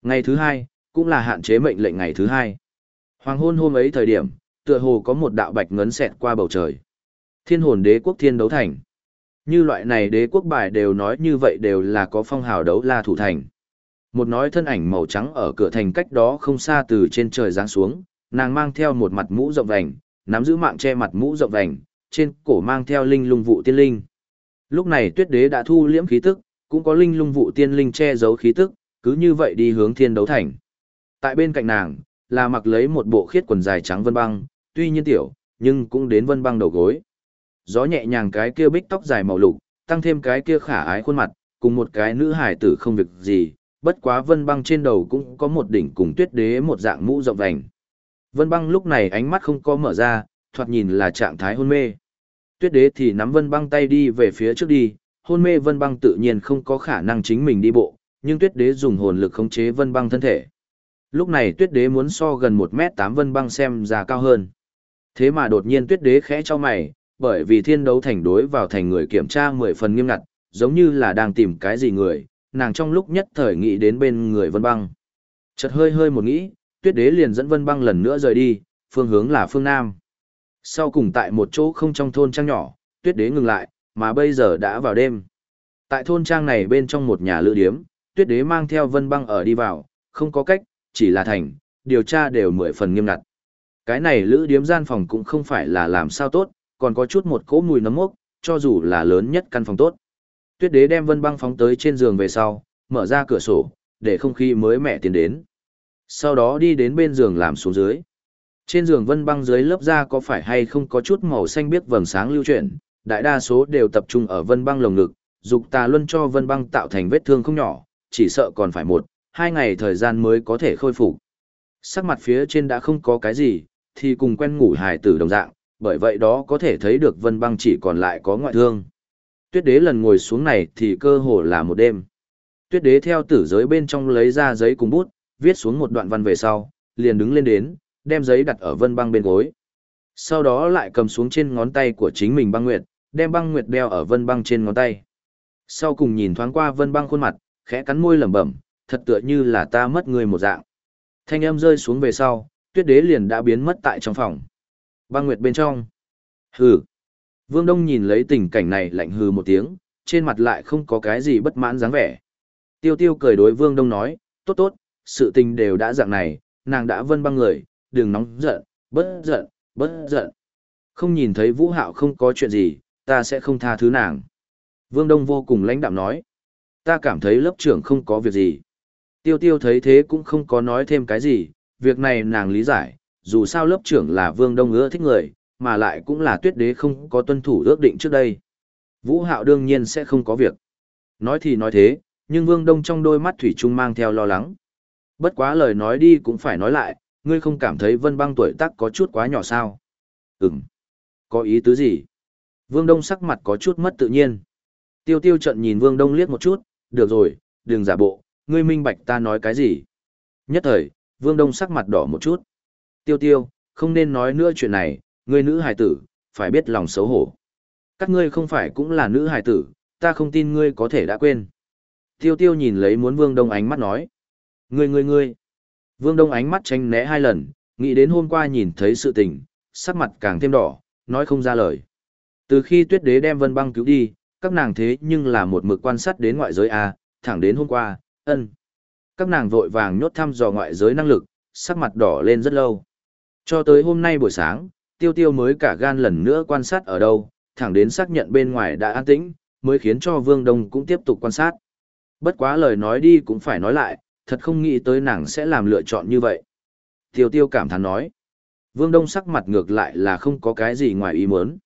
Ngày thứ hai, cũng là hạn chế mệnh lệnh ngày thứ hai. Hoàng hôn hôm ấy thời điểm, tựa hồ có một đạo bạch ngấn xẹt qua bầu trời. Thiên hồn đế quốc thiên đấu thành. Như loại này đế quốc bài đều nói như vậy đều là có phong hào đấu la thủ thành. Một nói thân ảnh màu trắng ở cửa thành cách đó không xa từ trên trời giáng xuống, nàng mang theo một mặt mũ rộng vành, nắm giữ mạng che mặt mũ rộng vành, trên cổ mang theo linh lung vụ tiên linh. Lúc này tuyết đế đã thu liễm khí tức, cũng có linh lung vụ tiên linh che giấu khí tức, cứ như vậy đi hướng thiên đấu thành. Tại bên cạnh nàng, là mặc lấy một bộ khiết quần dài trắng vân băng, tuy nhiên tiểu, nhưng cũng đến vân băng đầu gối. Gió nhẹ nhàng cái kia bích tóc dài màu lục, tăng thêm cái kia khả ái khuôn mặt, cùng một cái nữ hải tử không việc gì, bất quá vân băng trên đầu cũng có một đỉnh cùng tuyết đế một dạng mũ rộng vành. Vân băng lúc này ánh mắt không có mở ra, thoạt nhìn là trạng thái hôn mê. Tuyết đế thì nắm vân băng tay đi về phía trước đi, hôn mê vân băng tự nhiên không có khả năng chính mình đi bộ, nhưng tuyết đế dùng hồn lực khống chế vân băng thân thể. Lúc này tuyết đế muốn so gần một mét tám vân băng xem ra cao hơn. Thế mà đột nhiên tuyết đế khẽ cho mày, bởi vì thiên đấu thành đối vào thành người kiểm tra 10 phần nghiêm ngặt, giống như là đang tìm cái gì người, nàng trong lúc nhất thời nghĩ đến bên người vân băng. Chợt hơi hơi một nghĩ, tuyết đế liền dẫn vân băng lần nữa rời đi, phương hướng là phương Nam. Sau cùng tại một chỗ không trong thôn trang nhỏ, tuyết đế ngừng lại, mà bây giờ đã vào đêm. Tại thôn trang này bên trong một nhà lữ điếm, tuyết đế mang theo vân băng ở đi vào, không có cách, chỉ là thành, điều tra đều mười phần nghiêm ngặt. Cái này lữ điếm gian phòng cũng không phải là làm sao tốt, còn có chút một cỗ mùi nấm mốc, cho dù là lớn nhất căn phòng tốt. Tuyết đế đem vân băng phóng tới trên giường về sau, mở ra cửa sổ, để không khí mới mẻ tiến đến. Sau đó đi đến bên giường làm xuống dưới. Trên giường vân băng dưới lớp da có phải hay không có chút màu xanh biếc vầng sáng lưu chuyển, đại đa số đều tập trung ở vân băng lồng ngực, dục tà luân cho vân băng tạo thành vết thương không nhỏ, chỉ sợ còn phải một, hai ngày thời gian mới có thể khôi phục. Sắc mặt phía trên đã không có cái gì, thì cùng quen ngủ hài tử đồng dạng, bởi vậy đó có thể thấy được vân băng chỉ còn lại có ngoại thương. Tuyết đế lần ngồi xuống này thì cơ hồ là một đêm. Tuyết đế theo tử giới bên trong lấy ra giấy cùng bút, viết xuống một đoạn văn về sau, liền đứng lên đến, đem giấy đặt ở vân băng bên gối. Sau đó lại cầm xuống trên ngón tay của chính mình băng nguyệt, đem băng nguyệt đeo ở vân băng trên ngón tay. Sau cùng nhìn thoáng qua vân băng khuôn mặt, khẽ cắn môi lẩm bẩm, thật tựa như là ta mất người một dạng. Thanh âm rơi xuống về sau, tuyết đế liền đã biến mất tại trong phòng. Băng nguyệt bên trong. Hừ. Vương Đông nhìn lấy tình cảnh này lạnh hừ một tiếng, trên mặt lại không có cái gì bất mãn dáng vẻ. Tiêu tiêu cười đối Vương Đông nói, tốt tốt, sự tình đều đã dạng này, nàng đã vân băng người, đừng nóng giận, bất giận, bất giận. Không nhìn thấy Vũ Hạo không có chuyện gì, ta sẽ không tha thứ nàng. Vương Đông vô cùng lãnh đạm nói, ta cảm thấy lớp trưởng không có việc gì. Tiêu tiêu thấy thế cũng không có nói thêm cái gì, việc này nàng lý giải, dù sao lớp trưởng là Vương Đông ưa thích người, mà lại cũng là tuyết đế không có tuân thủ ước định trước đây. Vũ Hạo đương nhiên sẽ không có việc. Nói thì nói thế, nhưng Vương Đông trong đôi mắt Thủy Trung mang theo lo lắng. Bất quá lời nói đi cũng phải nói lại, ngươi không cảm thấy vân băng tuổi tác có chút quá nhỏ sao? Ừm. Có ý tứ gì? Vương Đông sắc mặt có chút mất tự nhiên. Tiêu tiêu trận nhìn Vương Đông liếc một chút, được rồi, đừng giả bộ, ngươi minh bạch ta nói cái gì. Nhất thời, Vương Đông sắc mặt đỏ một chút. Tiêu tiêu, không nên nói nữa chuyện này, ngươi nữ hài tử, phải biết lòng xấu hổ. Các ngươi không phải cũng là nữ hài tử, ta không tin ngươi có thể đã quên. Tiêu tiêu nhìn lấy muốn Vương Đông ánh mắt nói. Ngươi ngươi ngươi. Vương Đông ánh mắt tranh né hai lần, nghĩ đến hôm qua nhìn thấy sự tình, sắc mặt càng thêm đỏ, nói không ra lời. Từ khi tuyết đế đem vân băng cứu đi, các nàng thế nhưng là một mực quan sát đến ngoại giới A, thẳng đến hôm qua, ân. Các nàng vội vàng nhốt thăm dò ngoại giới năng lực, sắc mặt đỏ lên rất lâu. Cho tới hôm nay buổi sáng, tiêu tiêu mới cả gan lần nữa quan sát ở đâu, thẳng đến xác nhận bên ngoài đã an tĩnh, mới khiến cho Vương Đông cũng tiếp tục quan sát. Bất quá lời nói đi cũng phải nói lại, thật không nghĩ tới nàng sẽ làm lựa chọn như vậy. Tiêu tiêu cảm thán nói. Vương Đông sắc mặt ngược lại là không có cái gì ngoài ý muốn.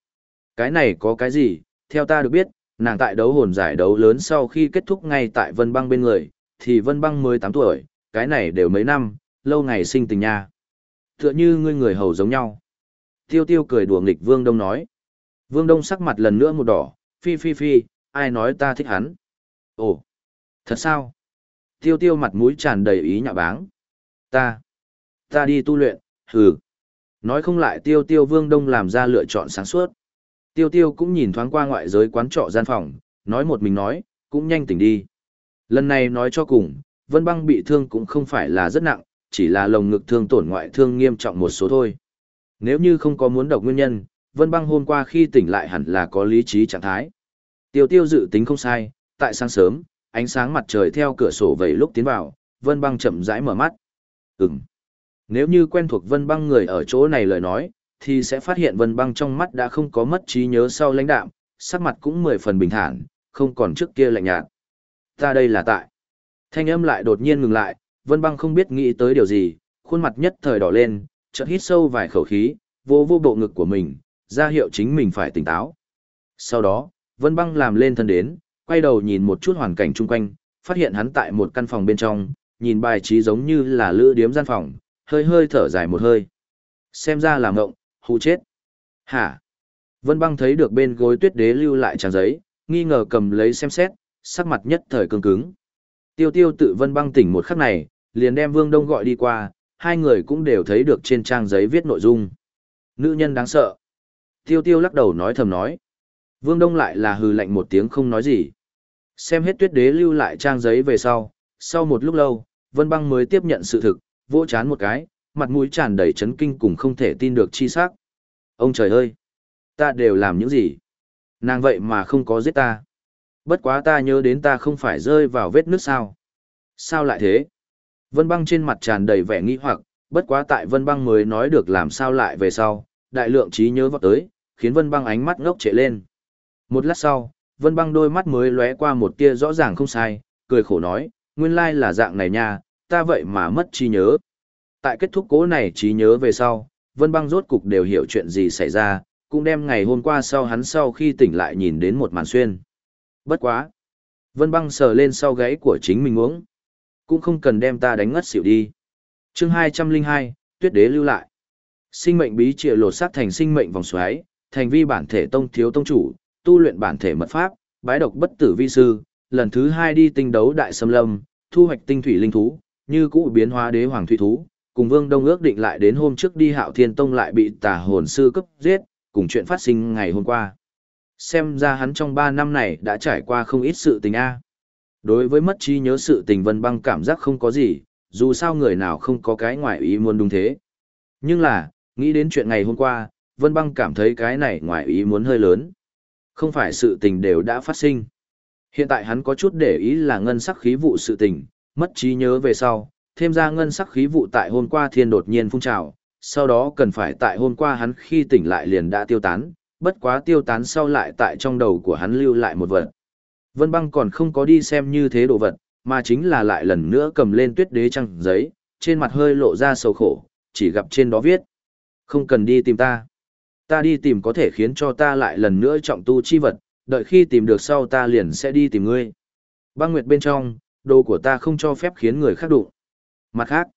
Cái này có cái gì, theo ta được biết, nàng tại đấu hồn giải đấu lớn sau khi kết thúc ngay tại Vân Băng bên người, thì Vân Băng mới 8 tuổi, cái này đều mấy năm, lâu ngày sinh tình nha. Tựa như ngươi người hầu giống nhau. Tiêu tiêu cười đùa nghịch Vương Đông nói. Vương Đông sắc mặt lần nữa một đỏ, phi phi phi, ai nói ta thích hắn. Ồ, thật sao? Tiêu tiêu mặt mũi tràn đầy ý nhạ báng. Ta, ta đi tu luyện, hừ. Nói không lại tiêu tiêu Vương Đông làm ra lựa chọn sáng suốt. Tiêu tiêu cũng nhìn thoáng qua ngoại giới quán trọ gian phòng, nói một mình nói, cũng nhanh tỉnh đi. Lần này nói cho cùng, Vân Băng bị thương cũng không phải là rất nặng, chỉ là lồng ngực thương tổn ngoại thương nghiêm trọng một số thôi. Nếu như không có muốn độc nguyên nhân, Vân Băng hôm qua khi tỉnh lại hẳn là có lý trí trạng thái. Tiêu tiêu dự tính không sai, tại sáng sớm, ánh sáng mặt trời theo cửa sổ vẩy lúc tiến vào, Vân Băng chậm rãi mở mắt. Ừm. Nếu như quen thuộc Vân Băng người ở chỗ này lời nói, thì sẽ phát hiện Vân Băng trong mắt đã không có mất trí nhớ sau lãnh đạm, sắc mặt cũng mười phần bình thản, không còn trước kia lạnh nhạt. Ta đây là tại. Thanh âm lại đột nhiên ngừng lại, Vân Băng không biết nghĩ tới điều gì, khuôn mặt nhất thời đỏ lên, chợt hít sâu vài khẩu khí, vô vô bộ ngực của mình, ra hiệu chính mình phải tỉnh táo. Sau đó, Vân Băng làm lên thân đến, quay đầu nhìn một chút hoàn cảnh chung quanh, phát hiện hắn tại một căn phòng bên trong, nhìn bài trí giống như là lữ điếm gian phòng, hơi hơi thở dài một hơi. Xem ra là ngộng, hù chết. Hả? Vân Băng thấy được bên gối tuyết đế lưu lại trang giấy, nghi ngờ cầm lấy xem xét, sắc mặt nhất thời cứng cứng. Tiêu tiêu tự Vân Băng tỉnh một khắc này, liền đem Vương Đông gọi đi qua, hai người cũng đều thấy được trên trang giấy viết nội dung. Nữ nhân đáng sợ. Tiêu tiêu lắc đầu nói thầm nói. Vương Đông lại là hừ lạnh một tiếng không nói gì. Xem hết tuyết đế lưu lại trang giấy về sau, sau một lúc lâu, Vân Băng mới tiếp nhận sự thực, vỗ chán một cái, mặt mũi tràn đầy chấn kinh cùng không thể tin được chi sắc. Ông trời ơi! Ta đều làm những gì? Nàng vậy mà không có giết ta. Bất quá ta nhớ đến ta không phải rơi vào vết nước sao. Sao lại thế? Vân băng trên mặt tràn đầy vẻ nghi hoặc, bất quá tại vân băng mới nói được làm sao lại về sau, đại lượng trí nhớ vọt tới, khiến vân băng ánh mắt ngốc trệ lên. Một lát sau, vân băng đôi mắt mới lóe qua một tia rõ ràng không sai, cười khổ nói, nguyên lai là dạng này nha, ta vậy mà mất trí nhớ. Tại kết thúc cố này trí nhớ về sau, vân băng rốt cục đều hiểu chuyện gì xảy ra, cũng đem ngày hôm qua sau hắn sau khi tỉnh lại nhìn đến một màn xuyên. Bất quá. Vân băng sờ lên sau gáy của chính mình uống. Cũng không cần đem ta đánh ngất xỉu đi. chương 202, tuyết đế lưu lại. Sinh mệnh bí trịa lột xác thành sinh mệnh vòng xoáy, thành vi bản thể tông thiếu tông chủ, tu luyện bản thể mật pháp, bái độc bất tử vi sư, lần thứ hai đi tinh đấu đại xâm lâm, thu hoạch tinh thủy linh thú, như cũ biến hóa đế hoàng thủy thú, cùng Vương Đông ước định lại đến hôm trước đi Hạo Thiên Tông lại bị tà hồn sư cấp giết, cùng chuyện phát sinh ngày hôm qua. Xem ra hắn trong 3 năm này đã trải qua không ít sự tình a. Đối với mất trí nhớ sự tình Vân Băng cảm giác không có gì, dù sao người nào không có cái ngoại ý muốn đúng thế. Nhưng là, nghĩ đến chuyện ngày hôm qua, Vân Băng cảm thấy cái này ngoại ý muốn hơi lớn. Không phải sự tình đều đã phát sinh. Hiện tại hắn có chút để ý là ngân sắc khí vụ sự tình, mất trí nhớ về sau, thêm ra ngân sắc khí vụ tại hôm qua thiên đột nhiên phun trào, sau đó cần phải tại hôm qua hắn khi tỉnh lại liền đã tiêu tán, bất quá tiêu tán sau lại tại trong đầu của hắn lưu lại một vật. Vân băng còn không có đi xem như thế đồ vật, mà chính là lại lần nữa cầm lên tuyết đế trăng giấy, trên mặt hơi lộ ra sầu khổ, chỉ gặp trên đó viết. Không cần đi tìm ta. Ta đi tìm có thể khiến cho ta lại lần nữa trọng tu chi vật, đợi khi tìm được sau ta liền sẽ đi tìm ngươi. Băng nguyệt bên trong, đồ của ta không cho phép khiến người khác đụng. Mặt khác,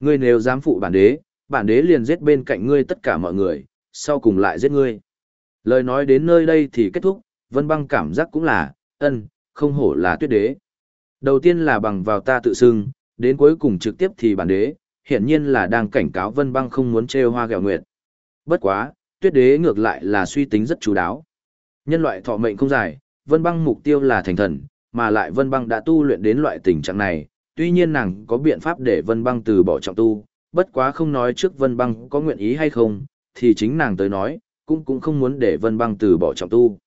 ngươi nếu dám phụ bản đế, bản đế liền giết bên cạnh ngươi tất cả mọi người, sau cùng lại giết ngươi. Lời nói đến nơi đây thì kết thúc, vân băng cảm giác cũng là, ân, không hổ là tuyết đế. Đầu tiên là bằng vào ta tự xưng, đến cuối cùng trực tiếp thì bản đế, hiển nhiên là đang cảnh cáo vân băng không muốn trêu hoa gẹo nguyệt. Bất quá, tuyết đế ngược lại là suy tính rất chú đáo. Nhân loại thọ mệnh không dài, vân băng mục tiêu là thành thần, mà lại vân băng đã tu luyện đến loại tình trạng này, tuy nhiên nàng có biện pháp để vân băng từ bỏ trọng tu, bất quá không nói trước vân băng có nguyện ý hay không, thì chính nàng tới nói, cũng cũng không muốn để vân băng từ bỏ trọng tu.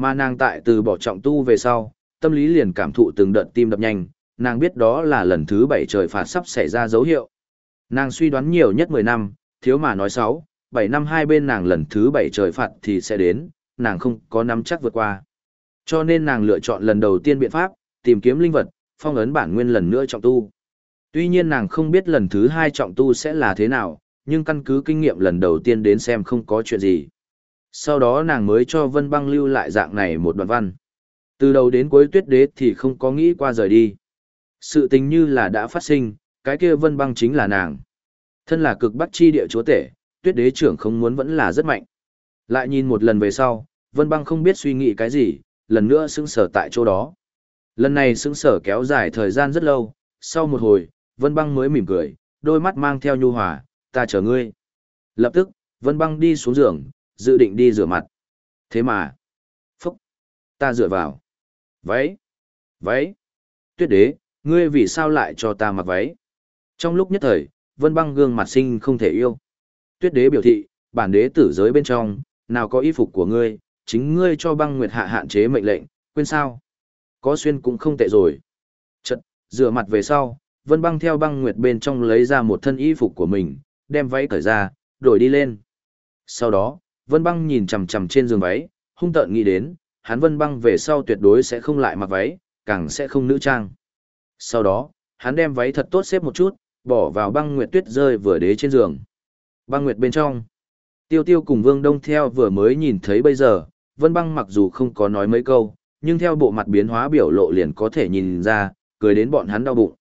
Mà nàng tại từ bỏ trọng tu về sau, tâm lý liền cảm thụ từng đợt tim đập nhanh, nàng biết đó là lần thứ bảy trời phạt sắp xảy ra dấu hiệu. Nàng suy đoán nhiều nhất 10 năm, thiếu mà nói 6, 7 năm hai bên nàng lần thứ bảy trời phạt thì sẽ đến, nàng không có nắm chắc vượt qua. Cho nên nàng lựa chọn lần đầu tiên biện pháp, tìm kiếm linh vật, phong ấn bản nguyên lần nữa trọng tu. Tuy nhiên nàng không biết lần thứ hai trọng tu sẽ là thế nào, nhưng căn cứ kinh nghiệm lần đầu tiên đến xem không có chuyện gì. Sau đó nàng mới cho Vân Băng lưu lại dạng này một đoạn văn. Từ đầu đến cuối tuyết đế thì không có nghĩ qua rời đi. Sự tình như là đã phát sinh, cái kia Vân Băng chính là nàng. Thân là cực bắc chi địa chúa tể, tuyết đế trưởng không muốn vẫn là rất mạnh. Lại nhìn một lần về sau, Vân Băng không biết suy nghĩ cái gì, lần nữa sững sờ tại chỗ đó. Lần này sững sờ kéo dài thời gian rất lâu, sau một hồi, Vân Băng mới mỉm cười, đôi mắt mang theo nhu hòa, ta chờ ngươi. Lập tức, Vân Băng đi xuống giường, dự định đi rửa mặt. Thế mà, phúc, ta dựa vào. Váy, váy, tuyết đế, ngươi vì sao lại cho ta mặc váy? Trong lúc nhất thời, Vân Băng gương mặt sinh không thể yêu. Tuyết đế biểu thị, bản đế tử giới bên trong, nào có y phục của ngươi, chính ngươi cho băng nguyệt hạ hạn chế mệnh lệnh, quên sao? Có xuyên cũng không tệ rồi. Chật, rửa mặt về sau, Vân băng theo băng nguyệt bên trong lấy ra một thân y phục của mình, đem váy cởi ra, đổi đi lên. Sau đó, Vân băng nhìn chằm chằm trên giường váy, hung tợn nghĩ đến, hắn Vân băng về sau tuyệt đối sẽ không lại mặc váy, càng sẽ không nữ trang. Sau đó, hắn đem váy thật tốt xếp một chút, bỏ vào băng nguyệt tuyết rơi vừa đế trên giường. Băng nguyệt bên trong, tiêu tiêu cùng vương đông theo vừa mới nhìn thấy bây giờ, Vân băng mặc dù không có nói mấy câu, nhưng theo bộ mặt biến hóa biểu lộ liền có thể nhìn ra, cười đến bọn hắn đau bụng.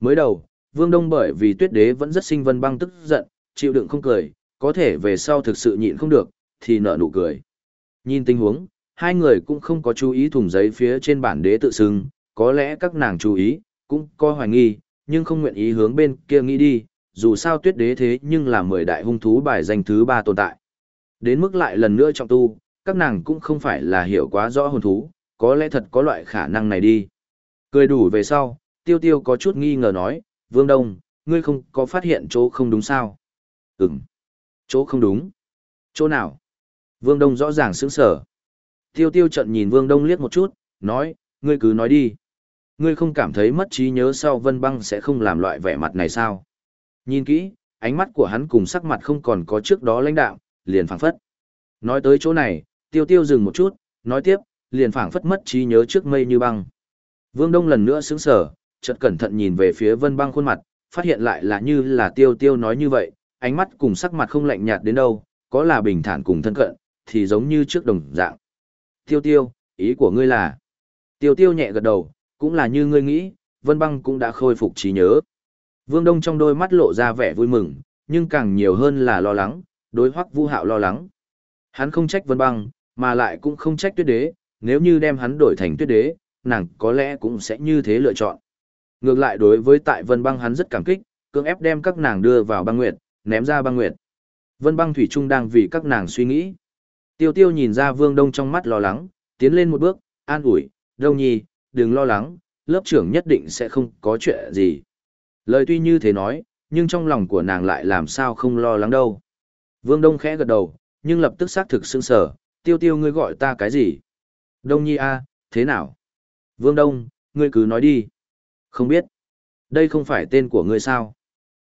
Mới đầu, Vương Đông bởi vì tuyết đế vẫn rất sinh vân băng tức giận, chịu đựng không cười, có thể về sau thực sự nhịn không được, thì nở nụ cười. Nhìn tình huống, hai người cũng không có chú ý thùng giấy phía trên bản đế tự xưng, có lẽ các nàng chú ý, cũng có hoài nghi, nhưng không nguyện ý hướng bên kia nghĩ đi, dù sao tuyết đế thế nhưng là mười đại hung thú bài danh thứ ba tồn tại. Đến mức lại lần nữa trọng tu, các nàng cũng không phải là hiểu quá rõ hồn thú, có lẽ thật có loại khả năng này đi. Cười đủ về sau, tiêu tiêu có chút nghi ngờ nói, Vương Đông, ngươi không có phát hiện chỗ không đúng sao? Ừm. Chỗ không đúng. Chỗ nào? Vương Đông rõ ràng sững sở. Tiêu tiêu trận nhìn Vương Đông liếc một chút, nói, ngươi cứ nói đi. Ngươi không cảm thấy mất trí nhớ sau vân băng sẽ không làm loại vẻ mặt này sao? Nhìn kỹ, ánh mắt của hắn cùng sắc mặt không còn có trước đó lãnh đạo, liền phảng phất. Nói tới chỗ này, tiêu tiêu dừng một chút, nói tiếp, liền phảng phất mất trí nhớ trước mây như băng. Vương Đông lần nữa sững sờ, chợt cẩn thận nhìn về phía Vân Băng khuôn mặt, phát hiện lại là như là Tiêu Tiêu nói như vậy, ánh mắt cùng sắc mặt không lạnh nhạt đến đâu, có là bình thản cùng thân cận, thì giống như trước đồng dạng. Tiêu Tiêu, ý của ngươi là? Tiêu Tiêu nhẹ gật đầu, cũng là như ngươi nghĩ, Vân Băng cũng đã khôi phục trí nhớ. Vương Đông trong đôi mắt lộ ra vẻ vui mừng, nhưng càng nhiều hơn là lo lắng, đối Hoắc Vu Hạo lo lắng. Hắn không trách Vân Băng, mà lại cũng không trách Tuyết Đế, nếu như đem hắn đổi thành tuyết đế, nàng có lẽ cũng sẽ như thế lựa chọn. Ngược lại đối với tại Vân Băng hắn rất cảm kích, cưỡng ép đem các nàng đưa vào băng nguyệt, ném ra băng nguyệt. Vân Băng Thủy Trung đang vì các nàng suy nghĩ. Tiêu Tiêu nhìn ra Vương Đông trong mắt lo lắng, tiến lên một bước, an ủi, Đông Nhi, đừng lo lắng, lớp trưởng nhất định sẽ không có chuyện gì. Lời tuy như thế nói, nhưng trong lòng của nàng lại làm sao không lo lắng đâu. Vương Đông khẽ gật đầu, nhưng lập tức xác thực sững sờ, tiêu tiêu ngươi gọi ta cái gì? Đông Nhi a, thế nào? Vương Đông, ngươi cứ nói đi. Không biết. Đây không phải tên của ngươi sao?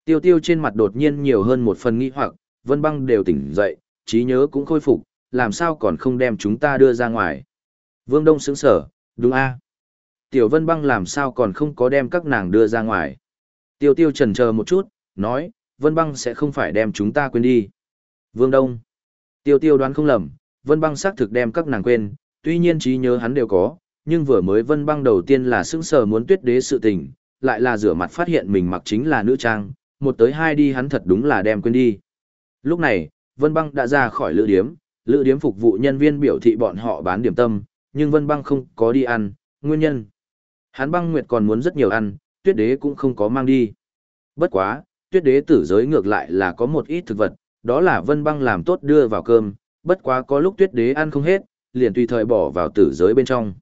Tiêu tiêu trên mặt đột nhiên nhiều hơn một phần nghi hoặc, vân băng đều tỉnh dậy, trí nhớ cũng khôi phục, làm sao còn không đem chúng ta đưa ra ngoài. Vương Đông sững sở, đúng a Tiểu vân băng làm sao còn không có đem các nàng đưa ra ngoài. Tiêu tiêu trần chờ một chút, nói, vân băng sẽ không phải đem chúng ta quên đi. Vương Đông. Tiêu tiêu đoán không lầm, vân băng xác thực đem các nàng quên, tuy nhiên trí nhớ hắn đều có, nhưng vừa mới vân băng đầu tiên là sững sờ muốn tuyết đế sự tình, lại là rửa mặt phát hiện mình mặc chính là nữ trang, một tới hai đi hắn thật đúng là đem quên đi. Lúc này, vân băng đã ra khỏi lữ điếm, lữ điếm phục vụ nhân viên biểu thị bọn họ bán điểm tâm, nhưng vân băng không có đi ăn, nguyên nhân. Hắn băng nguyệt còn muốn rất nhiều ăn, tuyết đế cũng không có mang đi. Bất quá, tuyết đế tử giới ngược lại là có một ít thực vật, đó là vân băng làm tốt đưa vào cơm, bất quá có lúc tuyết đế ăn không hết, liền tùy thời bỏ vào tử giới bên trong.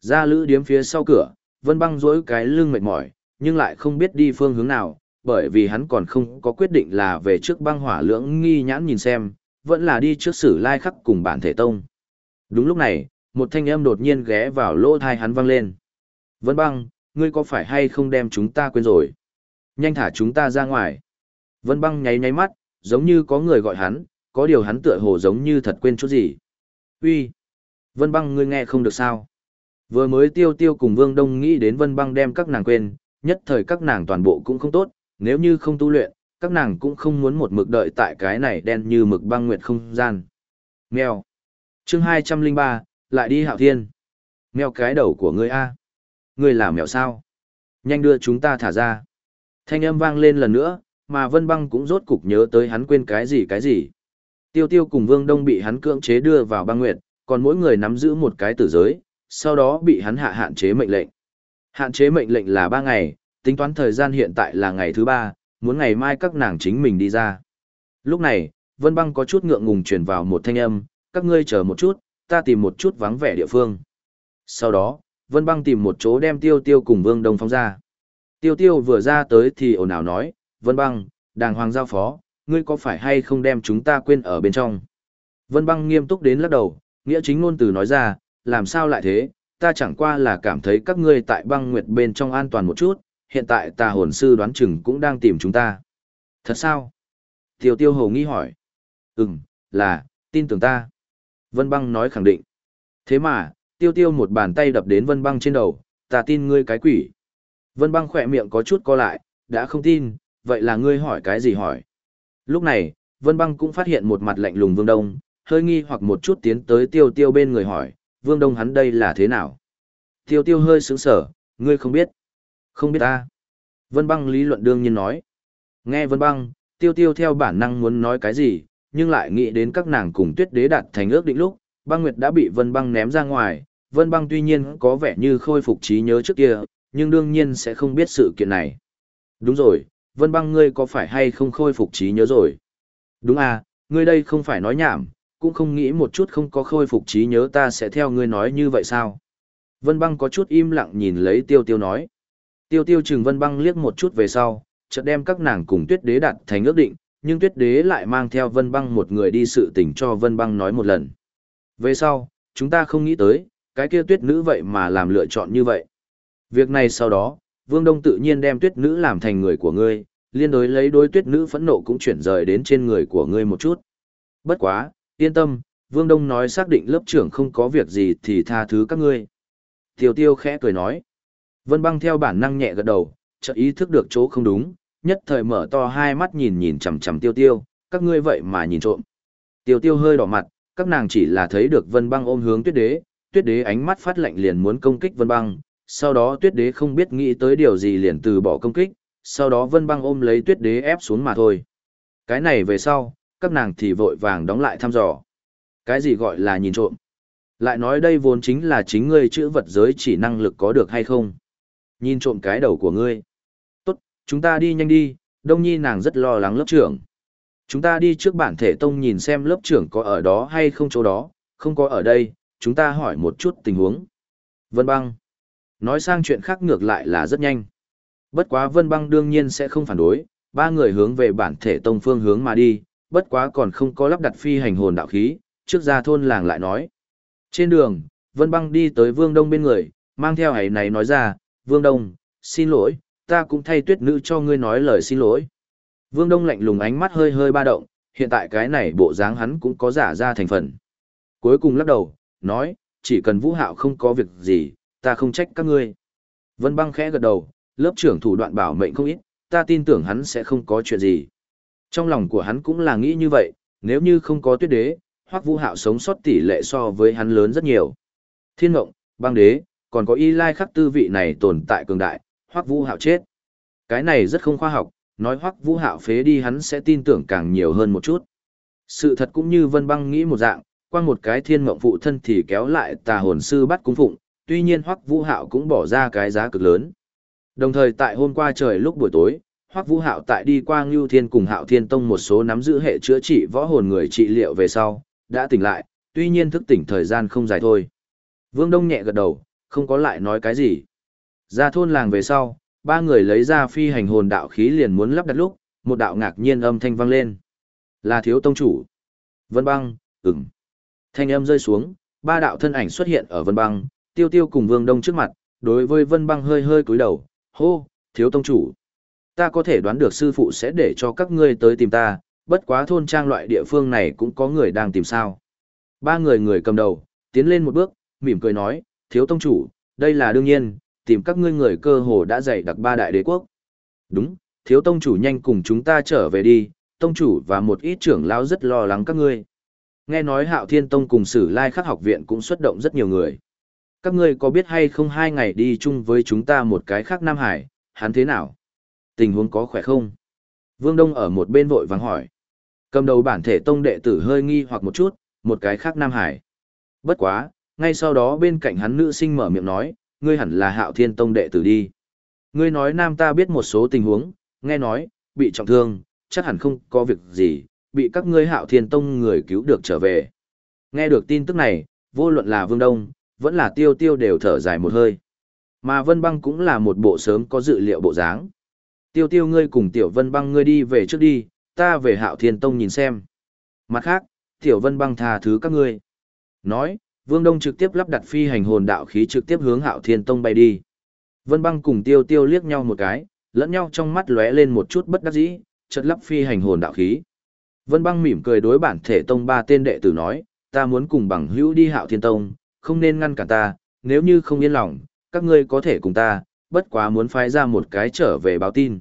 Ra lữ điếm phía sau cửa, vân băng dỗi cái lưng mệt mỏi, nhưng lại không biết đi phương hướng nào, bởi vì hắn còn không có quyết định là về trước băng hỏa lưỡng nghi nhãn nhìn xem, vẫn là đi trước sử lai khắc cùng bản thể tông. Đúng lúc này, một thanh âm đột nhiên ghé vào lỗ thai hắn vang lên. Vân băng, ngươi có phải hay không đem chúng ta quên rồi? Nhanh thả chúng ta ra ngoài. Vân băng nháy nháy mắt, giống như có người gọi hắn, có điều hắn tựa hồ giống như thật quên chút gì. Uy, Vân băng ngươi nghe không được sao? Vừa mới tiêu tiêu cùng Vương Đông nghĩ đến Vân băng đem các nàng quên, nhất thời các nàng toàn bộ cũng không tốt, nếu như không tu luyện, các nàng cũng không muốn một mực đợi tại cái này đen như mực băng nguyệt không gian. Mèo. Chương hai trăm linh ba lại đi hạo thiên. Mèo cái đầu của ngươi A. Ngươi làm mèo sao? Nhanh đưa chúng ta thả ra. Thanh âm vang lên lần nữa, mà Vân Băng cũng rốt cục nhớ tới hắn quên cái gì cái gì. Tiêu Tiêu cùng Vương Đông bị hắn cưỡng chế đưa vào băng nguyệt, còn mỗi người nắm giữ một cái tử giới, sau đó bị hắn hạ hạn chế mệnh lệnh. Hạn chế mệnh lệnh là ba ngày, tính toán thời gian hiện tại là ngày thứ ba, muốn ngày mai các nàng chính mình đi ra. Lúc này, Vân Băng có chút ngượng ngùng truyền vào một thanh âm, các ngươi chờ một chút, ta tìm một chút vắng vẻ địa phương. Sau đó, Vân Băng tìm một chỗ đem Tiêu Tiêu cùng Vương Đông phóng ra. Tiêu Tiêu vừa ra tới thì ồn ào nói, Vân Băng, đàng hoàng giao phó, ngươi có phải hay không đem chúng ta quên ở bên trong? Vân Băng nghiêm túc đến lắc đầu, nghĩa chính ngôn từ nói ra, làm sao lại thế, ta chẳng qua là cảm thấy các ngươi tại băng nguyệt bên trong an toàn một chút, hiện tại tà hồn sư đoán chừng cũng đang tìm chúng ta. Thật sao? Tiêu tiêu hồ nghi hỏi. Ừm, là, tin tưởng ta. Vân băng nói khẳng định. Thế mà, tiêu tiêu một bàn tay đập đến vân băng trên đầu, ta tin ngươi cái quỷ. Vân băng khỏe miệng có chút co lại, đã không tin, vậy là ngươi hỏi cái gì hỏi. Lúc này, vân băng cũng phát hiện một mặt lạnh lùng vương đông, hơi nghi hoặc một chút tiến tới tiêu tiêu bên người hỏi, vương đông hắn đây là thế nào? Tiêu tiêu hơi sững sở, ngươi không biết. Không biết ta. Vân băng lý luận đương nhiên nói. Nghe vân băng, tiêu tiêu theo bản năng muốn nói cái gì, nhưng lại nghĩ đến các nàng cùng tuyết đế đạt thành ước định lúc, băng nguyệt đã bị vân băng ném ra ngoài. Vân băng tuy nhiên có vẻ như khôi phục trí nhớ trước kia, nhưng đương nhiên sẽ không biết sự kiện này. Đúng rồi, vân băng ngươi có phải hay không khôi phục trí nhớ rồi? Đúng à, ngươi đây không phải nói nhảm, cũng không nghĩ một chút không có khôi phục trí nhớ ta sẽ theo ngươi nói như vậy sao? Vân băng có chút im lặng nhìn lấy tiêu tiêu nói. Tiêu tiêu trừng vân băng liếc một chút về sau, chợt đem các nàng cùng tuyết đế đặt thành ước định, nhưng tuyết đế lại mang theo vân băng một người đi sự tình cho vân băng nói một lần. Về sau, chúng ta không nghĩ tới, cái kia tuyết nữ vậy mà làm lựa chọn như vậy. Việc này sau đó, Vương Đông tự nhiên đem tuyết nữ làm thành người của ngươi, liên đối lấy đối tuyết nữ phẫn nộ cũng chuyển rời đến trên người của ngươi một chút. Bất quá, yên tâm, Vương Đông nói xác định lớp trưởng không có việc gì thì tha thứ các ngươi. Tiêu tiêu khẽ cười nói. Vân băng theo bản năng nhẹ gật đầu, chợt ý thức được chỗ không đúng, nhất thời mở to hai mắt nhìn nhìn chằm chằm tiêu tiêu, các ngươi vậy mà nhìn trộm. Tiêu tiêu hơi đỏ mặt, các nàng chỉ là thấy được vân băng ôm hướng tuyết đế, tuyết đế ánh mắt phát lạnh liền muốn công kích vân băng, sau đó tuyết đế không biết nghĩ tới điều gì liền từ bỏ công kích, sau đó vân băng ôm lấy tuyết đế ép xuống mà thôi. Cái này về sau, các nàng thì vội vàng đóng lại thăm dò. Cái gì gọi là nhìn trộm? Lại nói đây vốn chính là chính ngươi chữ vật giới chỉ năng lực có được hay không. Nhìn trộm cái đầu của ngươi. Tốt, chúng ta đi nhanh đi, đông nhi nàng rất lo lắng lớp trưởng. Chúng ta đi trước bản thể tông nhìn xem lớp trưởng có ở đó hay không chỗ đó, không có ở đây, chúng ta hỏi một chút tình huống. Vân băng. Nói sang chuyện khác ngược lại là rất nhanh. Bất quá Vân băng đương nhiên sẽ không phản đối, ba người hướng về bản thể tông phương hướng mà đi, bất quá còn không có lắp đặt phi hành hồn đạo khí, trước ra thôn làng lại nói. Trên đường, Vân băng đi tới Vương Đông bên người, mang theo ấy này nói ra, Vương Đông, xin lỗi, ta cũng thay tuyết nữ cho ngươi nói lời xin lỗi. Vương Đông lạnh lùng ánh mắt hơi hơi ba động, hiện tại cái này bộ dáng hắn cũng có giả ra thành phần. Cuối cùng lắc đầu, nói, chỉ cần vũ hạo không có việc gì, ta không trách các ngươi. Vân băng khẽ gật đầu, lớp trưởng thủ đoạn bảo mệnh không ít, ta tin tưởng hắn sẽ không có chuyện gì. Trong lòng của hắn cũng là nghĩ như vậy, nếu như không có tuyết đế, hoặc vũ hạo sống sót tỷ lệ so với hắn lớn rất nhiều. Thiên mộng, băng đế, còn có y lai khắc tư vị này tồn tại cường đại, hoắc vũ hạo chết. Cái này rất không khoa học, nói hoắc vũ hạo phế đi hắn sẽ tin tưởng càng nhiều hơn một chút. Sự thật cũng như vân băng nghĩ một dạng, qua một cái thiên mộng phụ thân thì kéo lại tà hồn sư bắt cung phụng, tuy nhiên Hoắc Vũ Hạo cũng bỏ ra cái giá cực lớn. Đồng thời tại hôm qua trời lúc buổi tối, Hoắc Vũ Hạo tại đi qua Ngưu Thiên cùng Hạo Thiên Tông một số nắm giữ hệ chữa trị võ hồn người trị liệu về sau, đã tỉnh lại, tuy nhiên thức tỉnh thời gian không dài thôi. Vương Đông nhẹ gật đầu, không có lại nói cái gì. Ra thôn làng về sau, ba người lấy ra phi hành hồn đạo khí liền muốn lắp đặt lúc, một đạo ngạc nhiên âm thanh vang lên. Là thiếu tông chủ. Vân băng, ừm. Thanh âm rơi xuống, ba đạo thân ảnh xuất hiện ở Vân băng, tiêu tiêu cùng vương đông trước mặt, đối với Vân băng hơi hơi cúi đầu, hô, thiếu tông chủ. Ta có thể đoán được sư phụ sẽ để cho các ngươi tới tìm ta, bất quá thôn trang loại địa phương này cũng có người đang tìm sao. Ba người người cầm đầu, tiến lên một bước, mỉm cười nói, thiếu tông chủ, đây là đương nhiên, tìm các ngươi người cơ hồ đã dạy đặc ba đại đế quốc. Đúng, thiếu tông chủ nhanh cùng chúng ta trở về đi, tông chủ và một ít trưởng lão rất lo lắng các ngươi. Nghe nói hạo thiên tông cùng sử lai khắc học viện cũng xuất động rất nhiều người. Các ngươi có biết hay không hai ngày đi chung với chúng ta một cái khác Nam Hải, hắn thế nào? Tình huống có khỏe không? Vương Đông ở một bên vội vàng hỏi. Cầm đầu bản thể tông đệ tử hơi nghi hoặc một chút, một cái khác Nam Hải. Bất quá, ngay sau đó bên cạnh hắn nữ sinh mở miệng nói, ngươi hẳn là hạo thiên tông đệ tử đi. Ngươi nói nam ta biết một số tình huống, nghe nói, bị trọng thương, chắc hẳn không có việc gì, bị các ngươi hạo thiên tông người cứu được trở về. Nghe được tin tức này, vô luận là Vương Đông, vẫn là tiêu tiêu đều thở dài một hơi. Mà Vân Băng cũng là một bộ sớm có dự liệu bộ dáng. Tiêu tiêu ngươi cùng Tiểu Vân Băng ngươi đi về trước đi, ta về hạo thiên tông nhìn xem. Mặt khác, Tiểu Vân Băng tha thứ các ngươi. Nói, Vương Đông trực tiếp lắp đặt phi hành hồn đạo khí trực tiếp hướng Hạo Thiên Tông bay đi. Vân Băng cùng Tiêu Tiêu liếc nhau một cái, lẫn nhau trong mắt lóe lên một chút bất đắc dĩ, chợt lắp phi hành hồn đạo khí. Vân Băng mỉm cười đối bản thể tông ba tên đệ tử nói, ta muốn cùng bằng hữu đi Hạo Thiên Tông, không nên ngăn cản ta, nếu như không yên lòng, các ngươi có thể cùng ta, bất quá muốn phái ra một cái trở về báo tin.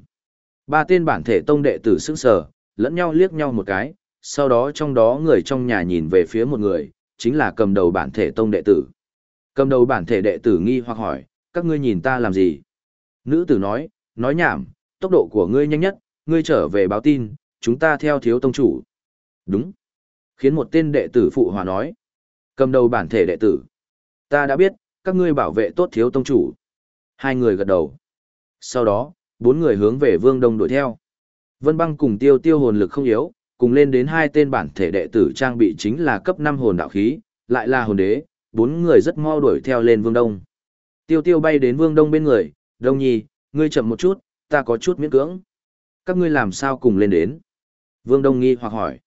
Ba tên bản thể tông đệ tử sững sờ, lẫn nhau liếc nhau một cái, sau đó trong đó người trong nhà nhìn về phía một người, chính là cầm đầu bản thể tông đệ tử. Cầm đầu bản thể đệ tử nghi hoặc hỏi, các ngươi nhìn ta làm gì? Nữ tử nói, nói nhảm, tốc độ của ngươi nhanh nhất, ngươi trở về báo tin, chúng ta theo thiếu tông chủ. Đúng. Khiến một tên đệ tử phụ hòa nói. Cầm đầu bản thể đệ tử. Ta đã biết, các ngươi bảo vệ tốt thiếu tông chủ. Hai người gật đầu. Sau đó, bốn người hướng về vương đông đuổi theo. Vân băng cùng tiêu tiêu hồn lực không yếu, cùng lên đến hai tên bản thể đệ tử trang bị chính là cấp 5 hồn đạo khí, lại là hồn đế, bốn người rất mau đuổi theo lên Vương Đông. Tiêu Tiêu bay đến Vương Đông bên người, "Đông Nhi, ngươi chậm một chút, ta có chút miễn cưỡng." "Các ngươi làm sao cùng lên đến?" Vương Đông nghi hoặc hỏi.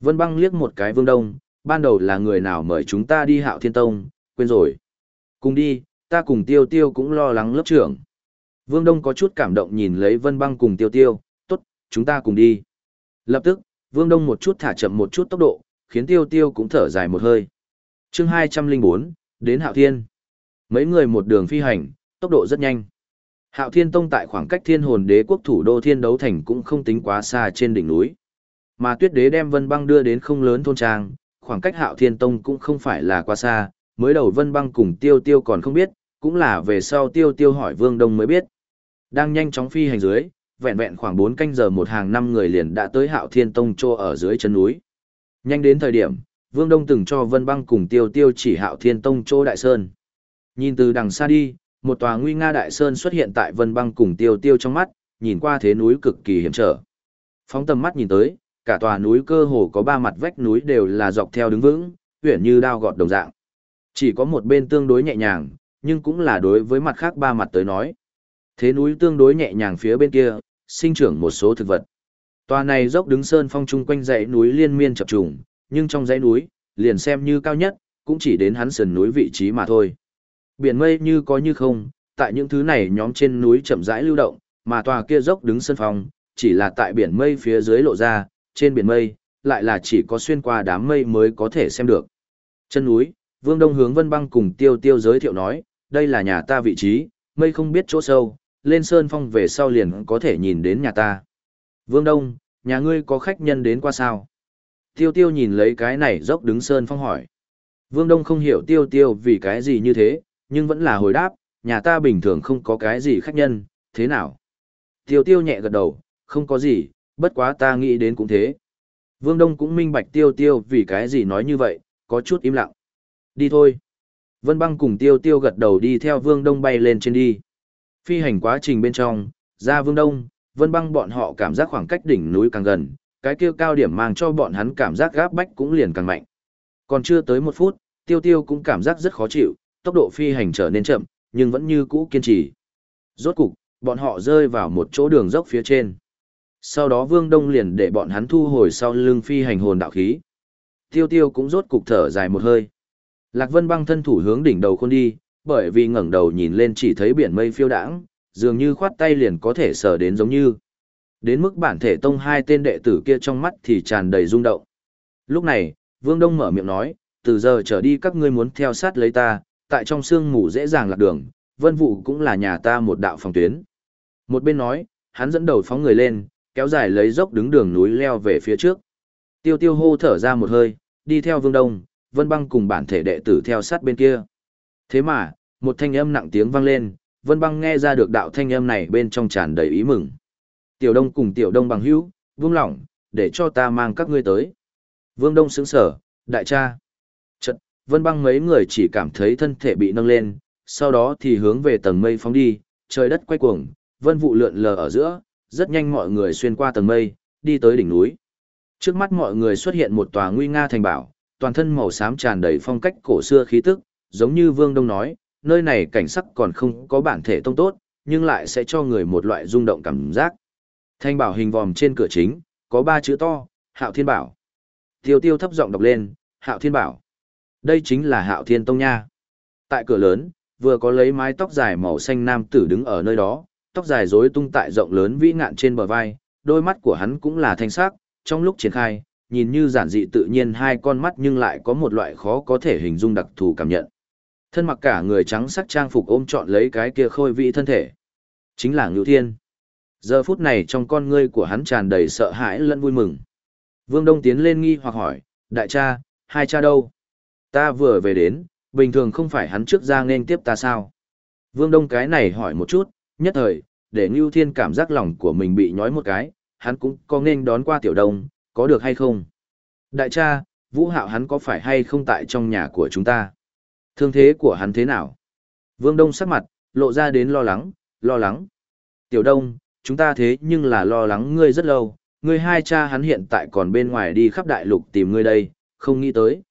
Vân Băng liếc một cái Vương Đông, ban đầu là người nào mời chúng ta đi Hạo Thiên Tông, quên rồi. Cùng đi, ta cùng Tiêu Tiêu cũng lo lắng lớp trưởng. Vương Đông có chút cảm động nhìn lấy Vân Băng cùng Tiêu Tiêu, tốt, chúng ta cùng đi. Lập tức, Vương Đông một chút thả chậm một chút tốc độ, khiến Tiêu Tiêu cũng thở dài một hơi. chương 204, đến Hạo Thiên. Mấy người một đường phi hành, tốc độ rất nhanh. Hạo Thiên Tông tại khoảng cách thiên hồn đế quốc thủ đô thiên đấu thành cũng không tính quá xa trên đỉnh núi. Mà tuyết đế đem vân băng đưa đến không lớn thôn trang, khoảng cách Hạo Thiên Tông cũng không phải là quá xa, mới đầu vân băng cùng tiêu tiêu còn không biết, cũng là về sau tiêu tiêu hỏi Vương Đông mới biết. Đang nhanh chóng phi hành dưới, vẹn vẹn khoảng 4 canh giờ một hàng năm người liền đã tới Hạo Thiên Tông Chô ở dưới chân núi. Nhanh đến thời điểm, Vương Đông từng cho Vân Băng cùng Tiêu Tiêu chỉ Hạo Thiên Tông chô Đại Sơn. Nhìn từ đằng xa đi, một tòa nguy nga Đại Sơn xuất hiện tại Vân Băng cùng Tiêu Tiêu trong mắt, nhìn qua thế núi cực kỳ hiểm trở. Phóng tầm mắt nhìn tới, cả tòa núi cơ hồ có ba mặt vách núi đều là dọc theo đứng vững, uyển như đao gọt đồng dạng. Chỉ có một bên tương đối nhẹ nhàng, nhưng cũng là đối với mặt khác ba mặt tới nói. Thế núi tương đối nhẹ nhàng phía bên kia, sinh trưởng một số thực vật. Tòa này dốc đứng sơn phong chung quanh dãy núi liên miên chập trùng, nhưng trong dãy núi, liền xem như cao nhất, cũng chỉ đến hắn sườn núi vị trí mà thôi. Biển mây như có như không, tại những thứ này nhóm trên núi chậm rãi lưu động, mà tòa kia dốc đứng sơn phong, chỉ là tại biển mây phía dưới lộ ra, trên biển mây, lại là chỉ có xuyên qua đám mây mới có thể xem được. Chân núi, Vương Đông hướng Vân Băng cùng Tiêu Tiêu giới thiệu nói, đây là nhà ta vị trí, mây không biết chỗ sâu, lên sơn phong về sau liền có thể nhìn đến nhà ta. Vương Đông, nhà ngươi có khách nhân đến qua sao? Tiêu Tiêu nhìn lấy cái này dốc đứng sơn phong hỏi. Vương Đông không hiểu Tiêu Tiêu vì cái gì như thế, nhưng vẫn là hồi đáp, nhà ta bình thường không có cái gì khách nhân, thế nào? Tiêu Tiêu nhẹ gật đầu, không có gì, bất quá ta nghĩ đến cũng thế. Vương Đông cũng minh bạch Tiêu Tiêu vì cái gì nói như vậy, có chút im lặng. Đi thôi. Vân băng cùng Tiêu Tiêu gật đầu đi theo Vương Đông bay lên trên đi. Phi hành quá trình bên trong, ra Vương Đông, Vân băng bọn họ cảm giác khoảng cách đỉnh núi càng gần, cái kia cao điểm mang cho bọn hắn cảm giác gáp bách cũng liền càng mạnh. Còn chưa tới một phút, Tiêu Tiêu cũng cảm giác rất khó chịu, tốc độ phi hành trở nên chậm, nhưng vẫn như cũ kiên trì. Rốt cục, bọn họ rơi vào một chỗ đường dốc phía trên. Sau đó Vương Đông liền để bọn hắn thu hồi sau lưng phi hành hồn đạo khí. Tiêu Tiêu cũng rốt cục thở dài một hơi. Lạc Vân băng thân thủ hướng đỉnh đầu khôn đi, bởi vì ngẩng đầu nhìn lên chỉ thấy biển mây phiêu đãng, dường như khoát tay liền có thể sờ đến giống như. Đến mức bản thể tông hai tên đệ tử kia trong mắt thì tràn đầy rung động. Lúc này, Vương Đông mở miệng nói, từ giờ trở đi các ngươi muốn theo sát lấy ta, tại trong sương mù dễ dàng lạc đường, vân vụ cũng là nhà ta một đạo phòng tuyến. Một bên nói, hắn dẫn đầu phóng người lên, kéo dài lấy dốc đứng đường núi leo về phía trước. Tiêu tiêu hô thở ra một hơi, đi theo Vương Đông, Vân Băng cùng bản thể đệ tử theo sát bên kia. Thế mà, một thanh âm nặng tiếng vang lên, Vân Băng nghe ra được đạo thanh âm này bên trong tràn đầy ý mừng. Tiểu Đông cùng Tiểu Đông bằng hữu, vương lỏng, để cho ta mang các ngươi tới. Vương Đông sững sở, đại cha. Chật, Vân Băng mấy người chỉ cảm thấy thân thể bị nâng lên, sau đó thì hướng về tầng mây phóng đi, trời đất quay cuồng, vân vụ lượn lờ ở giữa, rất nhanh mọi người xuyên qua tầng mây, đi tới đỉnh núi. Trước mắt mọi người xuất hiện một tòa nguy nga thành bảo, toàn thân màu xám tràn đầy phong cách cổ xưa khí tức, giống như Vương Đông nói, nơi này cảnh sắc còn không có bản thể tông tốt, nhưng lại sẽ cho người một loại rung động cảm giác. Thanh bảo hình vòm trên cửa chính, có ba chữ to, Hạo Thiên Bảo. Tiêu tiêu thấp giọng đọc lên, Hạo Thiên Bảo. Đây chính là Hạo Thiên Tông nha. Tại cửa lớn, vừa có lấy mái tóc dài màu xanh nam tử đứng ở nơi đó, tóc dài rối tung tại rộng lớn vĩ ngạn trên bờ vai, đôi mắt của hắn cũng là thanh sắc, trong lúc triển khai, nhìn như giản dị tự nhiên hai con mắt nhưng lại có một loại khó có thể hình dung đặc thù cảm nhận. Thân mặc cả người trắng sắc trang phục ôm trọn lấy cái kia khôi vị thân thể. Chính là Ngưu Thiên. Giờ phút này trong con ngươi của hắn tràn đầy sợ hãi lẫn vui mừng. Vương Đông tiến lên nghi hoặc hỏi, đại cha, hai cha đâu? Ta vừa về đến, bình thường không phải hắn trước ra nên tiếp ta sao? Vương Đông cái này hỏi một chút, nhất thời, để Ngưu Thiên cảm giác lòng của mình bị nhói một cái, hắn cũng có nên đón qua tiểu đông, có được hay không? Đại cha, Vũ Hạo hắn có phải hay không tại trong nhà của chúng ta? Thương thế của hắn thế nào? Vương Đông sắc mặt, lộ ra đến lo lắng, lo lắng. Tiểu Đông, chúng ta thế nhưng là lo lắng ngươi rất lâu, ngươi hai cha hắn hiện tại còn bên ngoài đi khắp đại lục tìm ngươi đây, không nghĩ tới.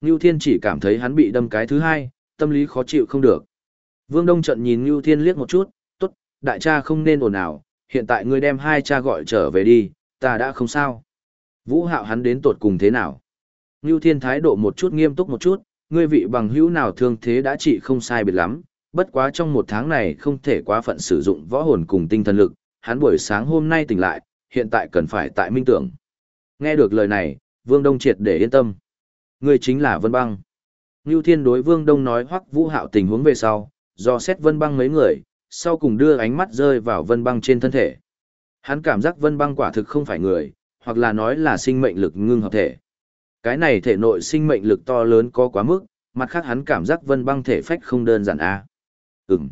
Ngưu Thiên chỉ cảm thấy hắn bị đâm cái thứ hai, tâm lý khó chịu không được. Vương Đông trận nhìn Ngưu Thiên liếc một chút, tốt, đại cha không nên ồn ào, hiện tại ngươi đem hai cha gọi trở về đi, ta đã không sao. Vũ hạo hắn đến tột cùng thế nào? Ngưu Thiên thái độ một chút nghiêm túc một chút, ngươi vị bằng hữu nào thương thế đã trị không sai biệt lắm, bất quá trong một tháng này không thể quá phận sử dụng võ hồn cùng tinh thần lực, hắn buổi sáng hôm nay tỉnh lại, hiện tại cần phải tại minh tưởng. Nghe được lời này, Vương Đông triệt để yên tâm. Ngươi chính là Vân Băng. Ngưu Thiên đối Vương Đông nói hoắc Vũ Hạo tình huống về sau, do xét Vân Băng mấy người, sau cùng đưa ánh mắt rơi vào Vân Băng trên thân thể. Hắn cảm giác Vân Băng quả thực không phải người, hoặc là nói là sinh mệnh lực ngưng hợp thể. Cái này thể nội sinh mệnh lực to lớn có quá mức, mặt khác hắn cảm giác Vân Băng thể phách không đơn giản a. À? Ừm.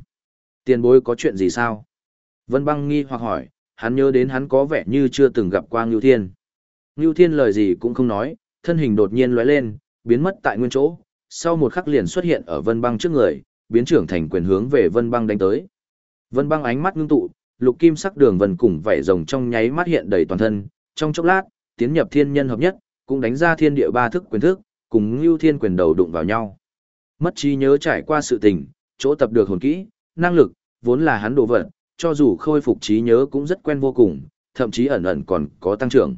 Tiền bối có chuyện gì sao? Vân Băng nghi hoặc hỏi, hắn nhớ đến hắn có vẻ như chưa từng gặp qua Ngưu Thiên. Ngưu Thiên lời gì cũng không nói, thân hình đột nhiên lóe lên, biến mất tại nguyên chỗ, sau một khắc liền xuất hiện ở Vân Băng trước người, biến trưởng thành quyền hướng về Vân Băng đánh tới. Vân Băng ánh mắt ngưng tụ, lục kim sắc đường vân cùng vảy rồng trong nháy mắt hiện đầy toàn thân, trong chốc lát, tiến nhập thiên nhân hợp nhất, cũng đánh ra thiên địa ba thức quyền thức, cùng Lưu Thiên quyền đầu đụng vào nhau. Mất trí nhớ trải qua sự tình, chỗ tập được hồn kỹ, năng lực, vốn là hắn đồ vật, cho dù khôi phục trí nhớ cũng rất quen vô cùng, thậm chí ẩn ẩn còn có tăng trưởng.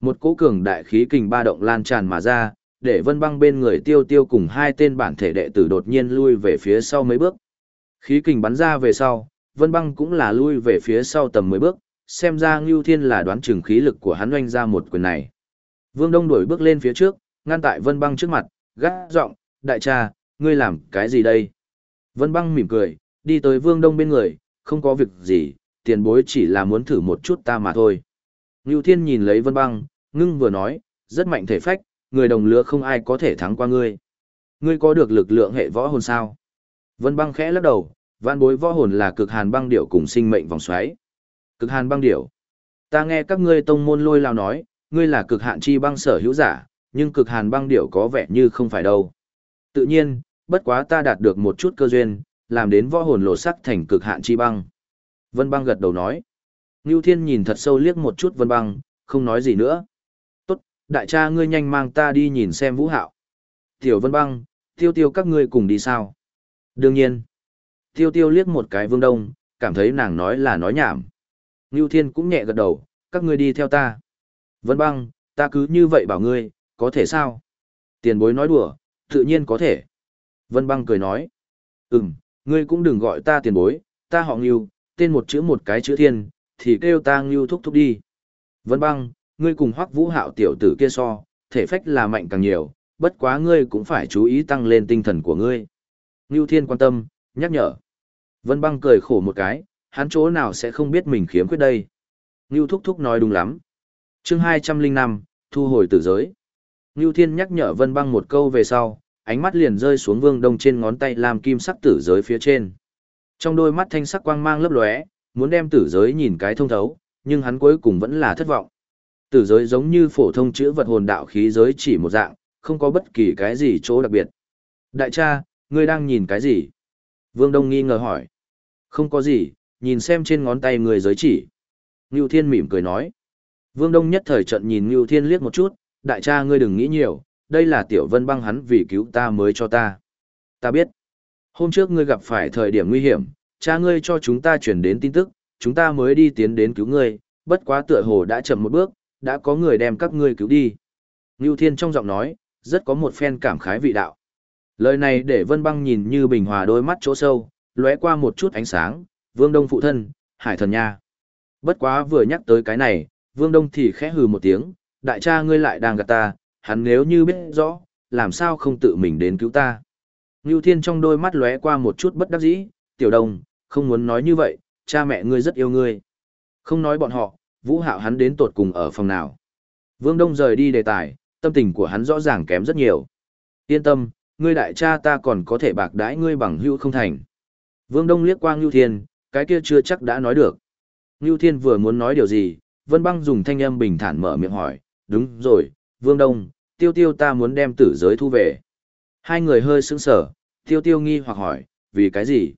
Một cỗ cường đại khí kình ba động lan tràn mà ra, để vân băng bên người tiêu tiêu cùng hai tên bản thể đệ tử đột nhiên lui về phía sau mấy bước. Khí kình bắn ra về sau, vân băng cũng là lui về phía sau tầm mấy bước, xem ra Ngưu Thiên là đoán chừng khí lực của hắn oanh ra một quyền này. Vương Đông đuổi bước lên phía trước, ngăn tại vân băng trước mặt, gắt giọng, đại cha, ngươi làm cái gì đây? Vân băng mỉm cười, đi tới Vương Đông bên người, không có việc gì, tiền bối chỉ là muốn thử một chút ta mà thôi. Ngưu Thiên nhìn lấy Vân băng, ngưng vừa nói, rất mạnh thể phách, người đồng lứa không ai có thể thắng qua ngươi. Ngươi có được lực lượng hệ võ hồn sao? Vân băng khẽ lắc đầu, vạn bối võ hồn là cực hàn băng điểu cùng sinh mệnh vòng xoáy. Cực hàn băng điểu, Ta nghe các ngươi tông môn lôi lao nói, ngươi là cực hạn chi băng sở hữu giả, nhưng cực hàn băng điệu có vẻ như không phải đâu. Tự nhiên, bất quá ta đạt được một chút cơ duyên, làm đến võ hồn lộ sắc thành cực hạn chi băng. Vân băng gật đầu nói. Ngưu Thiên nhìn thật sâu liếc một chút Vân băng, không nói gì nữa Tốt, đại cha ngươi nhanh mang ta đi nhìn xem vũ hạo. Tiểu vân băng, tiêu tiêu các ngươi cùng đi sao? Đương nhiên. Tiêu tiêu liếc một cái vương đông, cảm thấy nàng nói là nói nhảm. Ngưu thiên cũng nhẹ gật đầu, các ngươi đi theo ta. Vân băng, ta cứ như vậy bảo ngươi, có thể sao? Tiền bối nói đùa, tự nhiên có thể. Vân băng cười nói. Ừm, ngươi cũng đừng gọi ta tiền bối, ta họ Ngưu, tên một chữ một cái chữ thiên, thì kêu ta Ngưu thúc thúc đi. Vân băng, ngươi cùng hoắc vũ hạo tiểu tử kia so, thể phách là mạnh càng nhiều, bất quá ngươi cũng phải chú ý tăng lên tinh thần của ngươi. Ngưu Thiên quan tâm, nhắc nhở. Vân băng cười khổ một cái, hắn chỗ nào sẽ không biết mình khiếm khuyết đây. Ngưu Thúc Thúc nói đúng lắm chương 205, thu hồi tử giới. Ngưu Thiên nhắc nhở Vân băng một câu về sau, ánh mắt liền rơi xuống vương đông trên ngón tay làm kim sắc tử giới phía trên. Trong đôi mắt thanh sắc quang mang lấp lóe, muốn đem tử giới nhìn cái thông thấu, nhưng hắn cuối cùng vẫn là thất vọng. Tử giới giống như phổ thông chữ vật hồn đạo khí giới chỉ một dạng, không có bất kỳ cái gì chỗ đặc biệt. Đại cha, ngươi đang nhìn cái gì? Vương Đông nghi ngờ hỏi. Không có gì, nhìn xem trên ngón tay người giới chỉ. Ngưu Thiên mỉm cười nói. Vương Đông nhất thời trận nhìn Ngưu Thiên liếc một chút, đại cha ngươi đừng nghĩ nhiều, đây là tiểu vân băng hắn vì cứu ta mới cho ta. Ta biết. Hôm trước ngươi gặp phải thời điểm nguy hiểm, cha ngươi cho chúng ta chuyển đến tin tức, chúng ta mới đi tiến đến cứu ngươi, bất quá tựa hồ đã chậm một bước, đã có người đem các ngươi cứu đi. Ngưu Thiên trong giọng nói, rất có một phen cảm khái vị đạo. Lời này để Vân Băng nhìn như bình hòa đôi mắt chỗ sâu, lóe qua một chút ánh sáng, Vương Đông phụ thân, Hải thần nha. Bất quá vừa nhắc tới cái này, Vương Đông thì khẽ hừ một tiếng, đại cha ngươi lại đang gạt ta, hắn nếu như biết rõ, làm sao không tự mình đến cứu ta. Ngưu Thiên trong đôi mắt lóe qua một chút bất đắc dĩ, tiểu đồng, không muốn nói như vậy, cha mẹ ngươi rất yêu ngươi. Không nói bọn họ, Vũ Hạo hắn đến tột cùng ở phòng nào. Vương Đông rời đi đề tài, tâm tình của hắn rõ ràng kém rất nhiều. Yên tâm, ngươi đại cha ta còn có thể bạc đãi ngươi bằng hữu không thành. Vương Đông liếc qua Ngưu Thiên, cái kia chưa chắc đã nói được. Ngưu Thiên vừa muốn nói điều gì, Vân Băng dùng thanh âm bình thản mở miệng hỏi, đúng rồi, Vương Đông, tiêu tiêu ta muốn đem tử giới thu về. Hai người hơi sững sờ, tiêu tiêu nghi hoặc hỏi, vì cái gì?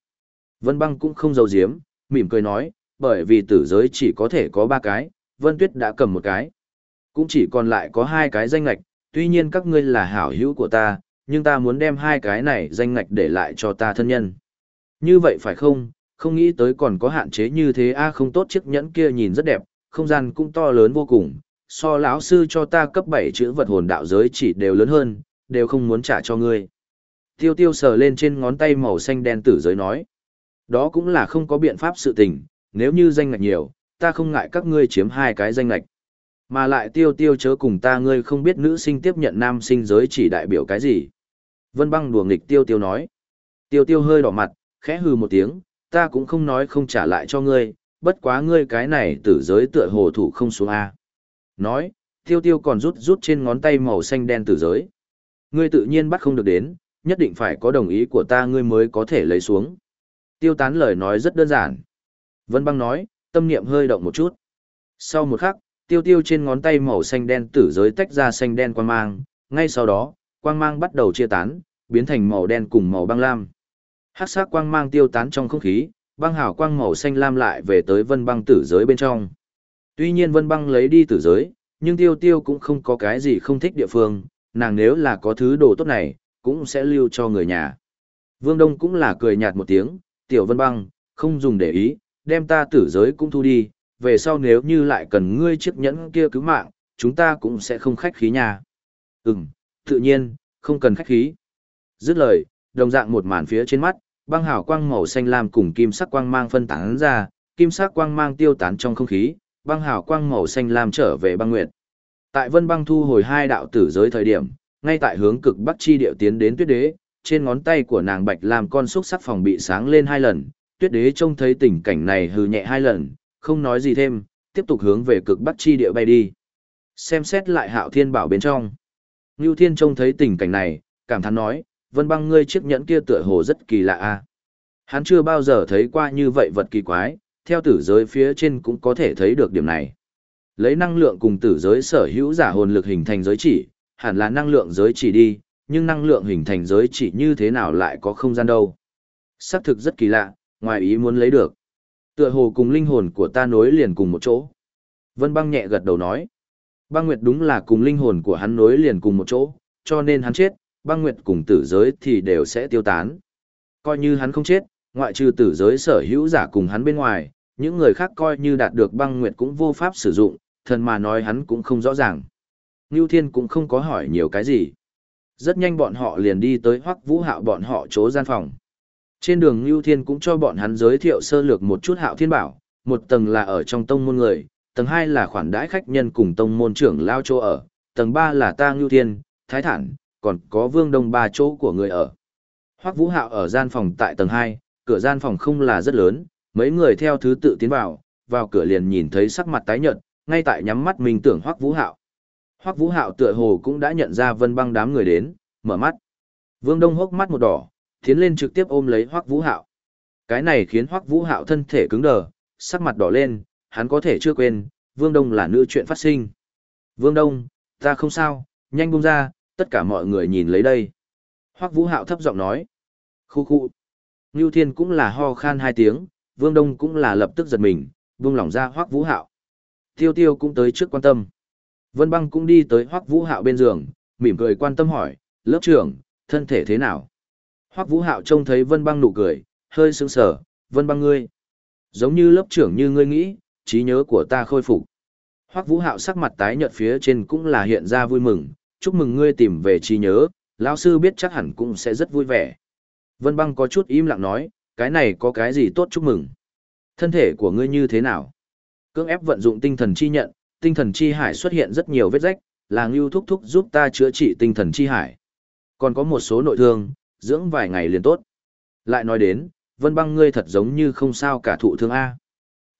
Vân Băng cũng không giấu giếm, mỉm cười nói, bởi vì tử giới chỉ có thể có ba cái, Vân Tuyết đã cầm một cái. Cũng chỉ còn lại có hai cái danh lạch, tuy nhiên các ngươi là hảo hữu của ta, nhưng ta muốn đem hai cái này danh ngạch để lại cho ta thân nhân. Như vậy phải không, không nghĩ tới còn có hạn chế như thế a không tốt chiếc nhẫn kia nhìn rất đẹp, không gian cũng to lớn vô cùng, so lão sư cho ta cấp 7 chữ vật hồn đạo giới chỉ đều lớn hơn, đều không muốn trả cho ngươi. Tiêu tiêu sờ lên trên ngón tay màu xanh đen tử giới nói. Đó cũng là không có biện pháp sự tình, nếu như danh ngạch nhiều, ta không ngại các ngươi chiếm hai cái danh ngạch. Mà lại tiêu tiêu chớ cùng ta ngươi không biết nữ sinh tiếp nhận nam sinh giới chỉ đại biểu cái gì. Vân băng đùa nghịch tiêu tiêu nói. Tiêu tiêu hơi đỏ mặt, khẽ hừ một tiếng, ta cũng không nói không trả lại cho ngươi, bất quá ngươi cái này tử giới tựa hồ thủ không xuống A. Nói, tiêu tiêu còn rút rút trên ngón tay màu xanh đen tử giới. Ngươi tự nhiên bắt không được đến, nhất định phải có đồng ý của ta ngươi mới có thể lấy xuống. Tiêu tán lời nói rất đơn giản. Vân băng nói, tâm niệm hơi động một chút. Sau một khắc, tiêu tiêu trên ngón tay màu xanh đen tử giới tách ra xanh đen quan mang, ngay sau đó, quang mang bắt đầu chia tán, biến thành màu đen cùng màu băng lam. Hắc sắc quang mang tiêu tán trong không khí, băng hào quang màu xanh lam lại về tới vân băng tử giới bên trong. Tuy nhiên vân băng lấy đi tử giới, nhưng tiêu tiêu cũng không có cái gì không thích địa phương, nàng nếu là có thứ đồ tốt này, cũng sẽ lưu cho người nhà. Vương Đông cũng là cười nhạt một tiếng, tiểu vân băng, không dùng để ý, đem ta tử giới cũng thu đi, về sau nếu như lại cần ngươi chiếc nhẫn kia cứu mạng, chúng ta cũng sẽ không khách khí nhà. Ừm, tự nhiên, không cần khách khí. Dứt lời, đồng dạng một màn phía trên mắt, băng hào quang màu xanh lam cùng kim sắc quang mang phân tán ra, kim sắc quang mang tiêu tán trong không khí, băng hào quang màu xanh lam trở về băng nguyệt. Tại Vân Băng thu hồi hai đạo tử giới thời điểm, ngay tại hướng cực bắc chi điệu tiến đến Tuyết Đế, trên ngón tay của nàng bạch làm con xúc sắc phòng bị sáng lên hai lần, Tuyết Đế trông thấy tình cảnh này hừ nhẹ hai lần, không nói gì thêm, tiếp tục hướng về cực bắc chi địa bay đi. Xem xét lại Hạo Thiên Bảo bên trong. Ngưu Thiên trông thấy tình cảnh này, cảm thán nói, Vân Băng ngươi chiếc nhẫn kia tựa hồ rất kỳ lạ a. Hắn chưa bao giờ thấy qua như vậy vật kỳ quái, theo tử giới phía trên cũng có thể thấy được điểm này. Lấy năng lượng cùng tử giới sở hữu giả hồn lực hình thành giới chỉ, hẳn là năng lượng giới chỉ đi, nhưng năng lượng hình thành giới chỉ như thế nào lại có không gian đâu. Xác thực rất kỳ lạ, ngoài ý muốn lấy được. Tựa hồ cùng linh hồn của ta nối liền cùng một chỗ. Vân băng nhẹ gật đầu nói. Băng Nguyệt đúng là cùng linh hồn của hắn nối liền cùng một chỗ, cho nên hắn chết, băng Nguyệt cùng tử giới thì đều sẽ tiêu tán. Coi như hắn không chết, ngoại trừ tử giới sở hữu giả cùng hắn bên ngoài, những người khác coi như đạt được băng Nguyệt cũng vô pháp sử dụng, thần mà nói hắn cũng không rõ ràng. Ngưu Thiên cũng không có hỏi nhiều cái gì. Rất nhanh bọn họ liền đi tới Hoắc Vũ Hạo bọn họ chỗ gian phòng. Trên đường Ngưu Thiên cũng cho bọn hắn giới thiệu sơ lược một chút Hạo Thiên Bảo, một tầng là ở trong tông môn người, tầng hai là khoản đãi khách nhân cùng tông môn trưởng lao chỗ ở, tầng ba là ta Ngưu Thiên, Thái Thản, còn có Vương Đông ba chỗ của người ở. Hoắc Vũ Hạo ở gian phòng tại tầng hai, cửa gian phòng không là rất lớn, mấy người theo thứ tự tiến vào, vào cửa liền nhìn thấy sắc mặt tái nhợt, ngay tại nhắm mắt mình tưởng Hoắc Vũ Hạo. Hoắc Vũ Hạo tựa hồ cũng đã nhận ra Vân Băng đám người đến, mở mắt. Vương Đông hốc mắt một đỏ, tiến lên trực tiếp ôm lấy Hoắc Vũ Hạo. Cái này khiến Hoắc Vũ Hạo thân thể cứng đờ, sắc mặt đỏ lên, hắn có thể chưa quên, Vương Đông là nữ chuyện phát sinh. Vương Đông, ta không sao, nhanh buông ra, tất cả mọi người nhìn lấy đây. Hoắc Vũ Hạo thấp giọng nói. Khu khu. Ngưu Thiên cũng là ho khan hai tiếng, Vương Đông cũng là lập tức giật mình, vung lỏng ra Hoắc Vũ Hạo. Tiêu Tiêu cũng tới trước quan tâm. Vân Băng cũng đi tới Hoắc Vũ Hạo bên giường, mỉm cười quan tâm hỏi, lớp trưởng, thân thể thế nào? Hoắc Vũ Hạo trông thấy Vân Băng nụ cười, hơi sững sờ, Vân Băng ngươi. Giống như lớp trưởng như ngươi nghĩ, trí nhớ của ta khôi phục. Hoắc Vũ Hạo sắc mặt tái nhợt phía trên cũng là hiện ra vui mừng, chúc mừng ngươi tìm về trí nhớ, lão sư biết chắc hẳn cũng sẽ rất vui vẻ. Vân Băng có chút im lặng nói, cái này có cái gì tốt chúc mừng? Thân thể của ngươi như thế nào? Cưỡng ép vận dụng tinh thần chi nhận, tinh thần chi hải xuất hiện rất nhiều vết rách, là Ngưu Thúc Thúc giúp ta chữa trị tinh thần chi hải. Còn có một số nội thương, dưỡng vài ngày liền tốt. Lại nói đến, Vân Băng ngươi thật giống như không sao cả thụ thương A.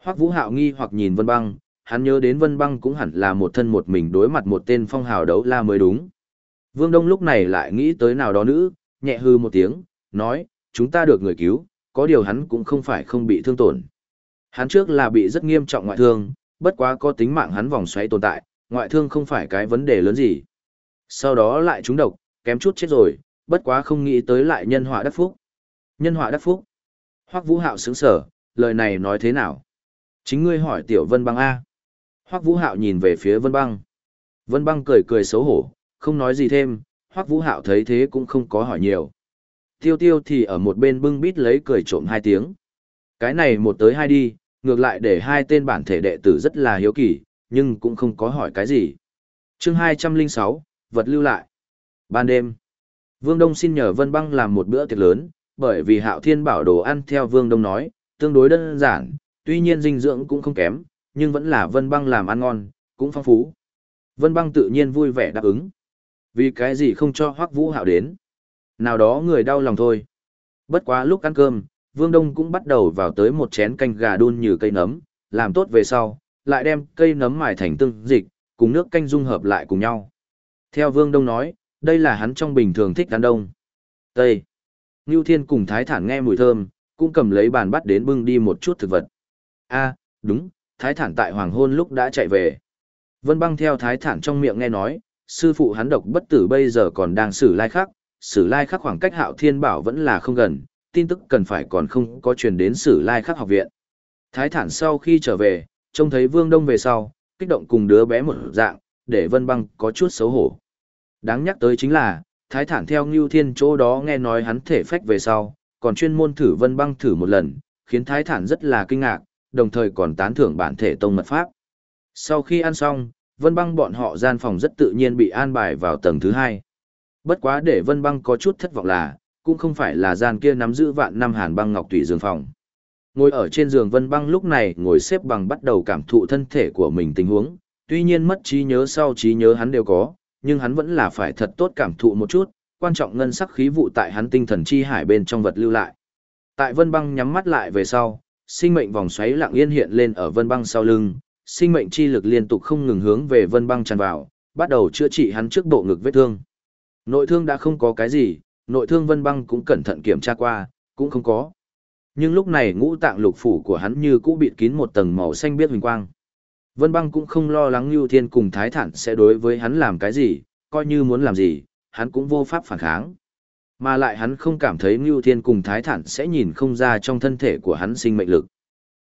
Hoắc Vũ Hạo nghi hoặc nhìn Vân Băng, hắn nhớ đến Vân Băng cũng hẳn là một thân một mình đối mặt một tên phong hào đấu la mới đúng. Vương Đông lúc này lại nghĩ tới nào đó nữ, nhẹ hư một tiếng, nói, chúng ta được người cứu, có điều hắn cũng không phải không bị thương tổn. Hắn trước là bị rất nghiêm trọng ngoại thương, bất quá có tính mạng hắn vòng xoáy tồn tại, ngoại thương không phải cái vấn đề lớn gì. Sau đó lại trúng độc, kém chút chết rồi, bất quá không nghĩ tới lại nhân họa đắc phúc. Nhân họa đắc phúc. Hoắc Vũ Hạo sững sở, lời này nói thế nào? Chính ngươi hỏi Tiểu Vân Băng A. Hoắc Vũ Hạo nhìn về phía Vân Băng. Vân Băng cười cười xấu hổ, không nói gì thêm, Hoắc Vũ Hạo thấy thế cũng không có hỏi nhiều. Tiêu tiêu thì ở một bên bưng bít lấy cười trộm hai tiếng. Cái này một tới hai đi, ngược lại để hai tên bản thể đệ tử rất là hiếu kỳ, nhưng cũng không có hỏi cái gì. chương 206, vật lưu lại. Ban đêm, Vương Đông xin nhờ Vân Băng làm một bữa tiệc lớn, bởi vì Hạo Thiên bảo đồ ăn theo Vương Đông nói, tương đối đơn giản, tuy nhiên dinh dưỡng cũng không kém, nhưng vẫn là Vân Băng làm ăn ngon, cũng phong phú. Vân Băng tự nhiên vui vẻ đáp ứng. Vì cái gì không cho Hoắc Vũ Hạo đến? Nào đó người đau lòng thôi. Bất quá lúc ăn cơm, Vương Đông cũng bắt đầu vào tới một chén canh gà đun như cây nấm, làm tốt về sau, lại đem cây nấm mài thành tương dịch, cùng nước canh dung hợp lại cùng nhau. Theo Vương Đông nói, đây là hắn trong bình thường thích ăn đông. Tây. Ngưu Thiên cùng Thái Thản nghe mùi thơm, cũng cầm lấy bàn bắt đến bưng đi một chút thực vật. a đúng, Thái Thản tại hoàng hôn lúc đã chạy về. Vân băng theo Thái Thản trong miệng nghe nói, sư phụ hắn độc bất tử bây giờ còn đang xử lai khắc, xử lai khắc khoảng cách hạo thiên bảo vẫn là không gần, tin tức cần phải còn không có truyền đến sử lai khắc học viện. Thái thản sau khi trở về, trông thấy vương đông về sau, kích động cùng đứa bé một dạng, để vân băng có chút xấu hổ. Đáng nhắc tới chính là, thái thản theo ngưu thiên chỗ đó nghe nói hắn thể phách về sau, còn chuyên môn thử vân băng thử một lần, khiến thái thản rất là kinh ngạc, đồng thời còn tán thưởng bản thể tông mật pháp. Sau khi ăn xong, vân băng bọn họ gian phòng rất tự nhiên bị an bài vào tầng thứ hai. Bất quá để Vân Băng có chút thất vọng là, cũng không phải là gian kia nắm giữ vạn năm hàn băng ngọc tùy giường phòng. Ngồi ở trên giường Vân Băng lúc này ngồi xếp bằng bắt đầu cảm thụ thân thể của mình tình huống, tuy nhiên mất trí nhớ sau trí nhớ hắn đều có, nhưng hắn vẫn là phải thật tốt cảm thụ một chút, quan trọng ngân sắc khí vụ tại hắn tinh thần chi hải bên trong vật lưu lại. Tại Vân Băng nhắm mắt lại về sau, sinh mệnh vòng xoáy lặng yên hiện lên ở Vân Băng sau lưng, sinh mệnh chi lực liên tục không ngừng hướng về Vân Băng tràn vào, bắt đầu chữa trị hắn trước bộ ngực vết thương. Nội thương đã không có cái gì, nội thương vân băng cũng cẩn thận kiểm tra qua, cũng không có. Nhưng lúc này ngũ tạng lục phủ của hắn như cũ bịt kín một tầng màu xanh biết huỳnh quang. Vân băng cũng không lo lắng Lưu Thiên cùng Thái Thản sẽ đối với hắn làm cái gì, coi như muốn làm gì, hắn cũng vô pháp phản kháng. Mà lại hắn không cảm thấy Lưu Thiên cùng Thái Thản sẽ nhìn không ra trong thân thể của hắn sinh mệnh lực.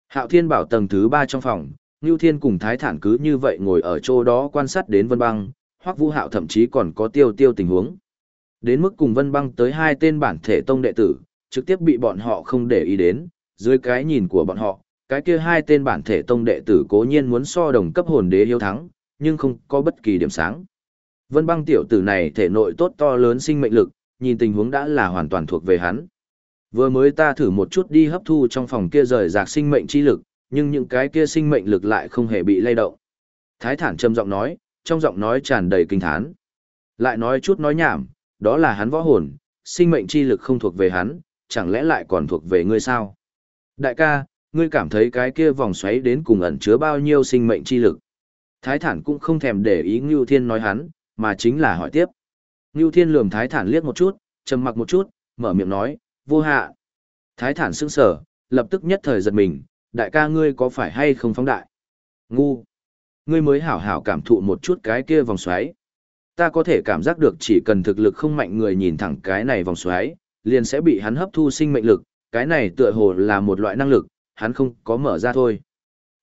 Hạo Thiên bảo tầng thứ ba trong phòng, Lưu Thiên cùng Thái Thản cứ như vậy ngồi ở chỗ đó quan sát đến Vân băng, Hoắc Vũ Hạo thậm chí còn có tiêu tiêu tình huống. Đến mức cùng Vân Băng tới hai tên bản thể tông đệ tử, trực tiếp bị bọn họ không để ý đến, dưới cái nhìn của bọn họ, cái kia hai tên bản thể tông đệ tử cố nhiên muốn so đồng cấp hồn đế hiếu thắng, nhưng không có bất kỳ điểm sáng. Vân Băng tiểu tử này thể nội tốt to lớn sinh mệnh lực, nhìn tình huống đã là hoàn toàn thuộc về hắn. Vừa mới ta thử một chút đi hấp thu trong phòng kia rời rạc sinh mệnh chi lực, nhưng những cái kia sinh mệnh lực lại không hề bị lay động. Thái thản trầm giọng nói, trong giọng nói tràn đầy kinh thán. Lại nói chút nói nhảm, đó là hắn võ hồn, sinh mệnh chi lực không thuộc về hắn, chẳng lẽ lại còn thuộc về ngươi sao? Đại ca, ngươi cảm thấy cái kia vòng xoáy đến cùng ẩn chứa bao nhiêu sinh mệnh chi lực? Thái thản cũng không thèm để ý Ngưu Thiên nói hắn, mà chính là hỏi tiếp. Ngưu Thiên lườm Thái thản liếc một chút, trầm mặc một chút, mở miệng nói, vô hạ. Thái thản sững sờ, lập tức nhất thời giật mình, đại ca ngươi có phải hay không phóng đại? Ngu ngươi mới hảo hảo cảm thụ một chút cái kia vòng xoáy. Ta có thể cảm giác được chỉ cần thực lực không mạnh người nhìn thẳng cái này vòng xoáy, liền sẽ bị hắn hấp thu sinh mệnh lực, cái này tựa hồ là một loại năng lực, hắn không có mở ra thôi.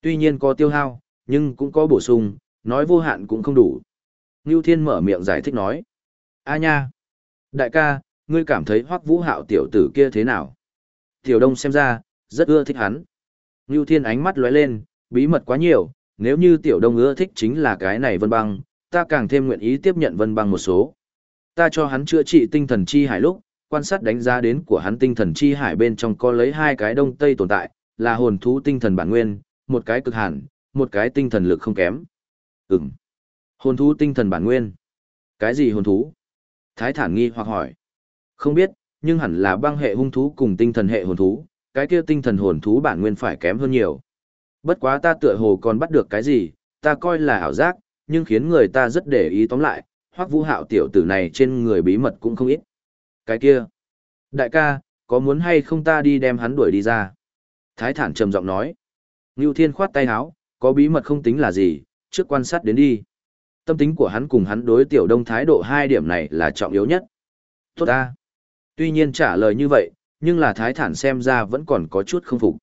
Tuy nhiên có tiêu hao, nhưng cũng có bổ sung, nói vô hạn cũng không đủ. Ngưu Thiên mở miệng giải thích nói. A nha! Đại ca, ngươi cảm thấy hoắc vũ hạo tiểu tử kia thế nào? Tiểu đông xem ra, rất ưa thích hắn. Ngưu Thiên ánh mắt lóe lên, bí mật quá nhiều, nếu như tiểu đông ưa thích chính là cái này vân băng, ta càng thêm nguyện ý tiếp nhận vân băng một số. Ta cho hắn chữa trị tinh thần chi hải lúc, quan sát đánh giá đến của hắn tinh thần chi hải bên trong có lấy hai cái đông tây tồn tại, là hồn thú tinh thần bản nguyên, một cái cực hẳn một cái tinh thần lực không kém. ừng Hồn thú tinh thần bản nguyên. Cái gì hồn thú? Thái thản nghi hoặc hỏi. Không biết, nhưng hẳn là băng hệ hung thú cùng tinh thần hệ hồn thú, cái kia tinh thần hồn thú bản nguyên phải kém hơn nhiều. Bất quá ta tựa hồ còn bắt được cái gì, ta coi là ảo giác, nhưng khiến người ta rất để ý tóm lại, hoắc vũ hạo tiểu tử này trên người bí mật cũng không ít. Cái kia, đại ca, có muốn hay không ta đi đem hắn đuổi đi ra? Thái thản trầm giọng nói. Ngưu Thiên khoát tay áo, có bí mật không tính là gì, trước quan sát đến đi. Tâm tính của hắn cùng hắn đối tiểu đông thái độ hai điểm này là trọng yếu nhất. Tốt ta. Tuy nhiên trả lời như vậy, nhưng là thái thản xem ra vẫn còn có chút không phục.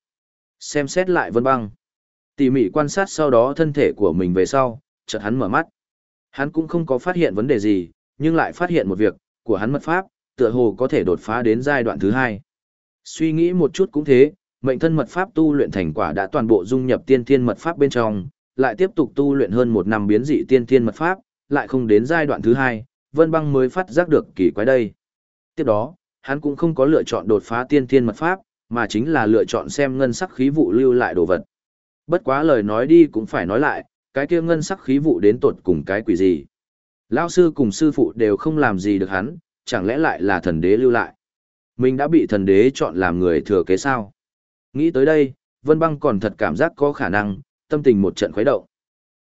Xem xét lại vân băng. Tỉ mỉ quan sát sau đó thân thể của mình về sau, chợt hắn mở mắt. Hắn cũng không có phát hiện vấn đề gì, nhưng lại phát hiện một việc, của hắn mật pháp, tựa hồ có thể đột phá đến giai đoạn thứ hai. Suy nghĩ một chút cũng thế, mệnh thân mật pháp tu luyện thành quả đã toàn bộ dung nhập tiên thiên mật pháp bên trong, lại tiếp tục tu luyện hơn một năm biến dị tiên thiên mật pháp, lại không đến giai đoạn thứ hai, Vân Băng mới phát giác được kỳ quái đây. Tiếp đó, hắn cũng không có lựa chọn đột phá tiên thiên mật pháp, mà chính là lựa chọn xem ngân sắc khí vụ lưu lại đồ vật. Bất quá lời nói đi cũng phải nói lại, cái kia ngân sắc khí vụ đến tột cùng cái quỷ gì. Lao sư cùng sư phụ đều không làm gì được hắn, chẳng lẽ lại là thần đế lưu lại. Mình đã bị thần đế chọn làm người thừa kế sao. Nghĩ tới đây, Vân Băng còn thật cảm giác có khả năng, tâm tình một trận khuấy động.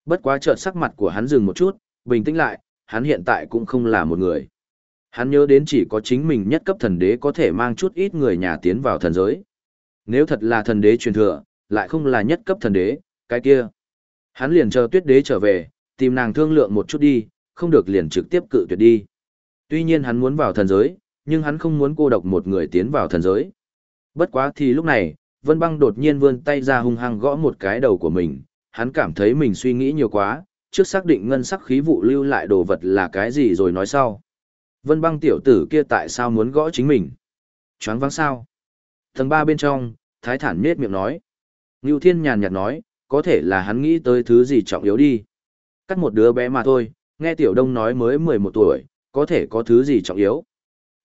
Bất quá chợt sắc mặt của hắn dừng một chút, bình tĩnh lại, hắn hiện tại cũng không là một người. Hắn nhớ đến chỉ có chính mình nhất cấp thần đế có thể mang chút ít người nhà tiến vào thần giới. Nếu thật là thần đế truyền thừa, lại không là nhất cấp thần đế, cái kia. Hắn liền chờ tuyết đế trở về, tìm nàng thương lượng một chút đi, không được liền trực tiếp cự tuyệt đi. Tuy nhiên hắn muốn vào thần giới, nhưng hắn không muốn cô độc một người tiến vào thần giới. Bất quá thì lúc này, Vân Băng đột nhiên vươn tay ra hung hăng gõ một cái đầu của mình, hắn cảm thấy mình suy nghĩ nhiều quá, trước xác định ngân sắc khí vụ lưu lại đồ vật là cái gì rồi nói sau. Vân Băng tiểu tử kia tại sao muốn gõ chính mình? Choáng váng sao? Tầng ba bên trong, Thái Thản nhếch miệng nói. Ngưu Thiên nhàn nhạt nói, có thể là hắn nghĩ tới thứ gì trọng yếu đi. Cắt một đứa bé mà thôi, nghe Tiểu Đông nói mới 11 tuổi, có thể có thứ gì trọng yếu.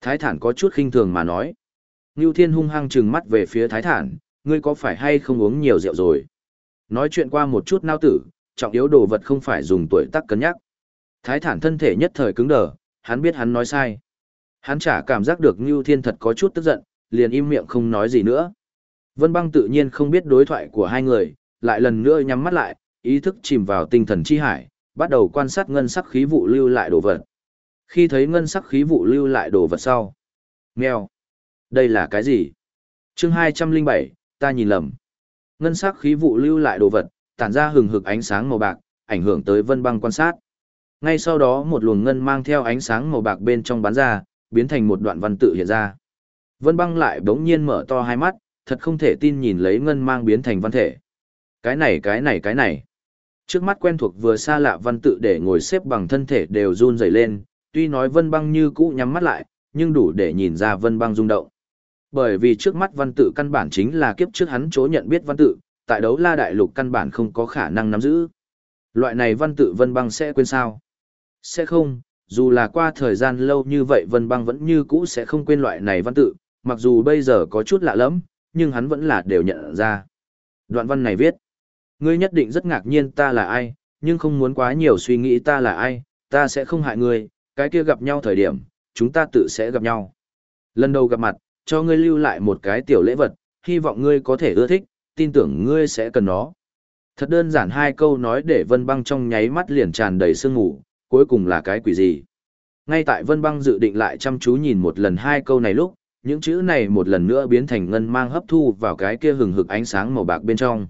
Thái Thản có chút khinh thường mà nói. Ngưu Thiên hung hăng trừng mắt về phía Thái Thản, ngươi có phải hay không uống nhiều rượu rồi? Nói chuyện qua một chút nao tử, trọng yếu đồ vật không phải dùng tuổi tác cân nhắc. Thái Thản thân thể nhất thời cứng đờ, hắn biết hắn nói sai. Hắn chả cảm giác được Ngưu Thiên thật có chút tức giận, liền im miệng không nói gì nữa. Vân băng tự nhiên không biết đối thoại của hai người, lại lần nữa nhắm mắt lại, ý thức chìm vào tinh thần chi hải, bắt đầu quan sát ngân sắc khí vụ lưu lại đồ vật. Khi thấy ngân sắc khí vụ lưu lại đồ vật sau. Mèo. Đây là cái gì? chương 207, ta nhìn lầm. Ngân sắc khí vụ lưu lại đồ vật, tản ra hừng hực ánh sáng màu bạc, ảnh hưởng tới vân băng quan sát. Ngay sau đó một luồng ngân mang theo ánh sáng màu bạc bên trong bắn ra, biến thành một đoạn văn tự hiện ra. Vân băng lại bỗng nhiên mở to hai mắt, thật không thể tin nhìn lấy ngân mang biến thành văn thể. Cái này cái này cái này. Trước mắt quen thuộc vừa xa lạ văn tự để ngồi xếp bằng thân thể đều run rẩy lên, tuy nói vân băng như cũ nhắm mắt lại, nhưng đủ để nhìn ra vân băng rung động. Bởi vì trước mắt văn tự căn bản chính là kiếp trước hắn chỗ nhận biết văn tự, tại đấu la đại lục căn bản không có khả năng nắm giữ. Loại này văn tự vân băng sẽ quên sao? Sẽ không, dù là qua thời gian lâu như vậy vân băng vẫn như cũ sẽ không quên loại này văn tự, mặc dù bây giờ có chút lạ lắm, nhưng hắn vẫn là đều nhận ra. Đoạn văn này viết, ngươi nhất định rất ngạc nhiên ta là ai, nhưng không muốn quá nhiều suy nghĩ ta là ai, ta sẽ không hại ngươi, cái kia gặp nhau thời điểm, chúng ta tự sẽ gặp nhau. Lần đầu gặp mặt, cho ngươi lưu lại một cái tiểu lễ vật, hy vọng ngươi có thể ưa thích, tin tưởng ngươi sẽ cần nó. Thật đơn giản hai câu nói để Vân Băng trong nháy mắt liền tràn đầy sương ngủ, cuối cùng là cái quỷ gì. Ngay tại Vân Băng dự định lại chăm chú nhìn một lần hai câu này lúc, những chữ này một lần nữa biến thành ngân mang hấp thu vào cái kia hừng hực ánh sáng màu bạc bên trong.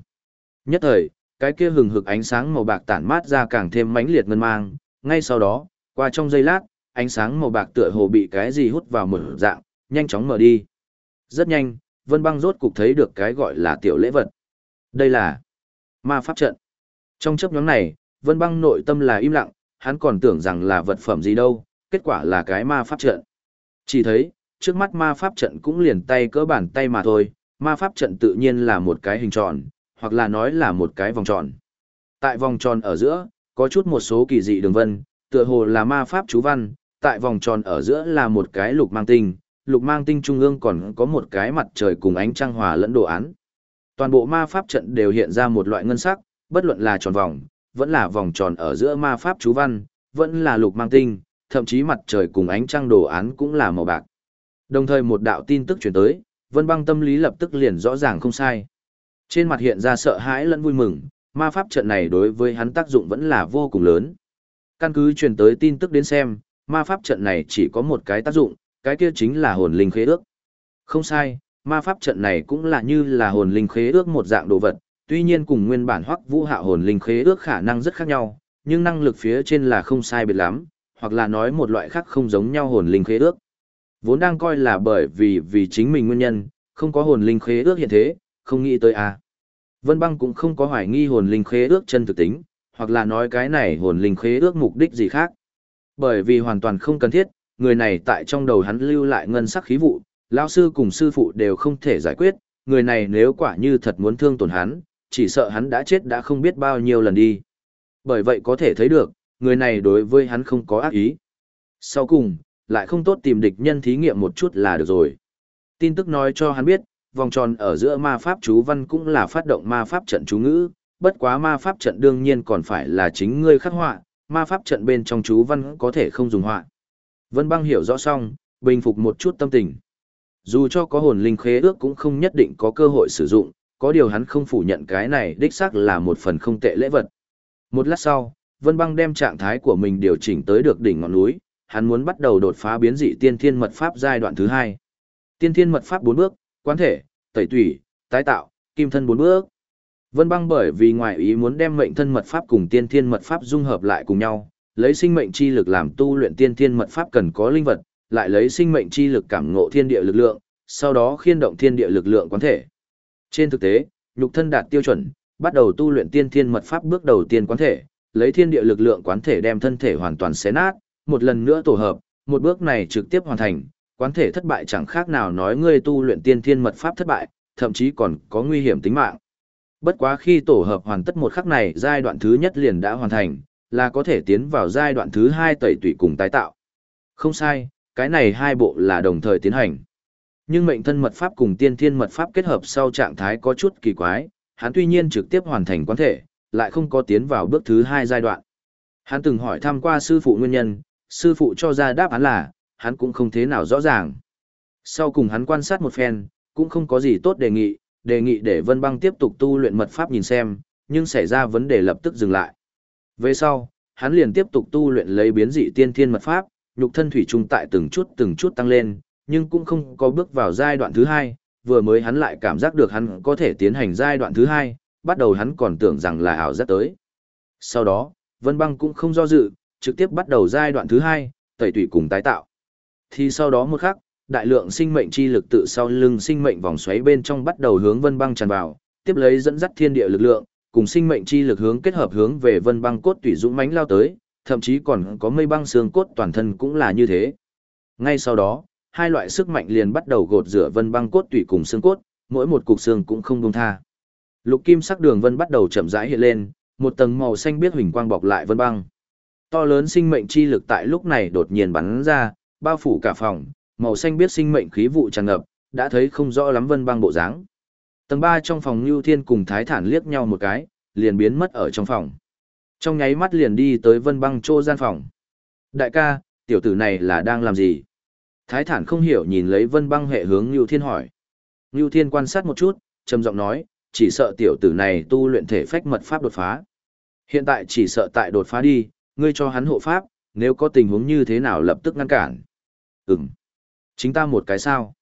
Nhất thời, cái kia hừng hực ánh sáng màu bạc tản mát ra càng thêm mãnh liệt ngân mang, ngay sau đó, qua trong giây lát, ánh sáng màu bạc tựa hồ bị cái gì hút vào mở dạng, nhanh chóng mở đi. Rất nhanh, Vân Băng rốt cục thấy được cái gọi là tiểu lễ vật. Đây là ma pháp trận. Trong chấp nhóm này, Vân Băng nội tâm là im lặng, hắn còn tưởng rằng là vật phẩm gì đâu, kết quả là cái ma pháp trận. Chỉ thấy, trước mắt ma pháp trận cũng liền tay cỡ bản tay mà thôi, ma pháp trận tự nhiên là một cái hình tròn, hoặc là nói là một cái vòng tròn. Tại vòng tròn ở giữa, có chút một số kỳ dị đường vân, tựa hồ là ma pháp chú văn, tại vòng tròn ở giữa là một cái lục mang tinh, lục mang tinh trung ương còn có một cái mặt trời cùng ánh trăng hòa lẫn đồ án. Toàn bộ ma pháp trận đều hiện ra một loại ngân sắc, bất luận là tròn vòng, vẫn là vòng tròn ở giữa ma pháp chú văn, vẫn là lục mang tinh, thậm chí mặt trời cùng ánh trăng đồ án cũng là màu bạc. Đồng thời một đạo tin tức chuyển tới, Vân Băng tâm lý lập tức liền rõ ràng không sai. Trên mặt hiện ra sợ hãi lẫn vui mừng, ma pháp trận này đối với hắn tác dụng vẫn là vô cùng lớn. Căn cứ truyền tới tin tức đến xem, ma pháp trận này chỉ có một cái tác dụng, cái kia chính là hồn linh khế ước. Không sai, ma pháp trận này cũng là như là hồn linh khế ước một dạng đồ vật, tuy nhiên cùng nguyên bản hoắc vũ hạ hồn linh khế ước khả năng rất khác nhau, nhưng năng lực phía trên là không sai biệt lắm, hoặc là nói một loại khác không giống nhau hồn linh khế ước. Vốn đang coi là bởi vì vì chính mình nguyên nhân, không có hồn linh khế ước hiện thế, không nghĩ tới à. Vân băng cũng không có hoài nghi hồn linh khế ước chân thực tính, hoặc là nói cái này hồn linh khế ước mục đích gì khác. Bởi vì hoàn toàn không cần thiết, người này tại trong đầu hắn lưu lại ngân sắc khí vụ, lão sư cùng sư phụ đều không thể giải quyết, người này nếu quả như thật muốn thương tổn hắn, chỉ sợ hắn đã chết đã không biết bao nhiêu lần đi. Bởi vậy có thể thấy được, người này đối với hắn không có ác ý. Sau cùng, lại không tốt tìm địch nhân thí nghiệm một chút là được rồi. Tin tức nói cho hắn biết, vòng tròn ở giữa ma pháp chú văn cũng là phát động ma pháp trận chú ngữ, bất quá ma pháp trận đương nhiên còn phải là chính ngươi khắc họa, ma pháp trận bên trong chú văn có thể không dùng họa. Vân băng hiểu rõ xong, bình phục một chút tâm tình. Dù cho có hồn linh khế ước cũng không nhất định có cơ hội sử dụng, có điều hắn không phủ nhận cái này đích xác là một phần không tệ lễ vật. Một lát sau, Vân băng đem trạng thái của mình điều chỉnh tới được đỉnh ngọn núi, hắn muốn bắt đầu đột phá biến dị tiên thiên mật pháp giai đoạn thứ hai. Tiên thiên mật pháp bốn bước, quán thể, tẩy tủy, tái tạo, kim thân bốn bước. Vân băng bởi vì ngoại ý muốn đem mệnh thân mật pháp cùng tiên thiên mật pháp dung hợp lại cùng nhau, lấy sinh mệnh chi lực làm tu luyện tiên thiên mật pháp cần có linh vật, lại lấy sinh mệnh chi lực cảm ngộ thiên địa lực lượng, sau đó khiên động thiên địa lực lượng quán thể. Trên thực tế, nhục thân đạt tiêu chuẩn, bắt đầu tu luyện tiên thiên mật pháp bước đầu tiên quán thể, lấy thiên địa lực lượng quán thể đem thân thể hoàn toàn xé nát, một lần nữa tổ hợp, một bước này trực tiếp hoàn thành, quán thể thất bại chẳng khác nào nói ngươi tu luyện tiên thiên mật pháp thất bại, thậm chí còn có nguy hiểm tính mạng. Bất quá khi tổ hợp hoàn tất một khắc này, giai đoạn thứ nhất liền đã hoàn thành, là có thể tiến vào giai đoạn thứ hai tẩy tủy cùng tái tạo. Không sai, cái này hai bộ là đồng thời tiến hành. Nhưng mệnh thân mật pháp cùng tiên thiên mật pháp kết hợp sau trạng thái có chút kỳ quái, hắn tuy nhiên trực tiếp hoàn thành quán thể, lại không có tiến vào bước thứ hai giai đoạn. Hắn từng hỏi thăm qua sư phụ nguyên nhân, sư phụ cho ra đáp án là, hắn cũng không thế nào rõ ràng. Sau cùng hắn quan sát một phen, cũng không có gì tốt đề nghị, đề nghị để Vân Băng tiếp tục tu luyện mật pháp nhìn xem, nhưng xảy ra vấn đề lập tức dừng lại. Về sau, hắn liền tiếp tục tu luyện lấy biến dị tiên thiên mật pháp, nhục thân thủy trung tại từng chút từng chút tăng lên, nhưng cũng không có bước vào giai đoạn thứ hai, vừa mới hắn lại cảm giác được hắn có thể tiến hành giai đoạn thứ hai, bắt đầu hắn còn tưởng rằng là ảo giác tới. Sau đó, Vân Băng cũng không do dự, trực tiếp bắt đầu giai đoạn thứ hai, tẩy tủy cùng tái tạo. Thì sau đó một khắc, đại lượng sinh mệnh chi lực tự sau lưng sinh mệnh vòng xoáy bên trong bắt đầu hướng Vân Băng tràn vào, tiếp lấy dẫn dắt thiên địa lực lượng, cùng sinh mệnh chi lực hướng kết hợp hướng về Vân Băng cốt tủy dũng mãnh lao tới, thậm chí còn có mây băng xương cốt toàn thân cũng là như thế. Ngay sau đó, hai loại sức mạnh liền bắt đầu gột rửa Vân Băng cốt tủy cùng xương cốt, mỗi một cục xương cũng không buông tha. Lục kim sắc đường vân bắt đầu chậm rãi hiện lên, một tầng màu xanh biết huỳnh quang bọc lại Vân Băng. To lớn sinh mệnh chi lực tại lúc này đột nhiên bắn ra, bao phủ cả phòng, màu xanh biết sinh mệnh khí vụ tràn ngập, đã thấy không rõ lắm Vân Băng bộ dáng. Tầng 3 trong phòng Nưu Thiên cùng Thái Thản liếc nhau một cái, liền biến mất ở trong phòng. Trong nháy mắt liền đi tới Vân Băng trô gian phòng. Đại ca, tiểu tử này là đang làm gì? Thái Thản không hiểu nhìn lấy Vân Băng hệ hướng Nưu Thiên hỏi. Nưu Thiên quan sát một chút, trầm giọng nói, chỉ sợ tiểu tử này tu luyện thể phách mật pháp đột phá. Hiện tại chỉ sợ tại đột phá đi, ngươi cho hắn hộ pháp, nếu có tình huống như thế nào lập tức ngăn cản. Ừm. Chính ta một cái sao?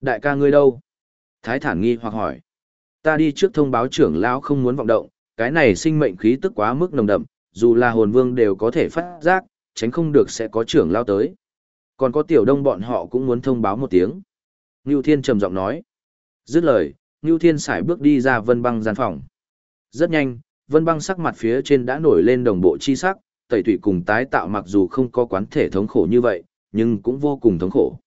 Đại ca ngươi đâu? Thái thản nghi hoặc hỏi. Ta đi trước thông báo trưởng lão không muốn vọng động, cái này sinh mệnh khí tức quá mức nồng đậm, dù là hồn vương đều có thể phát giác, tránh không được sẽ có trưởng lão tới. Còn có tiểu đông bọn họ cũng muốn thông báo một tiếng. Ngưu Thiên trầm giọng nói. Dứt lời, Ngưu Thiên sải bước đi ra vân băng gian phòng. Rất nhanh, vân băng sắc mặt phía trên đã nổi lên đồng bộ chi sắc, tẩy tủy cùng tái tạo mặc dù không có quán thể thống khổ như vậy, nhưng cũng vô cùng thống khổ.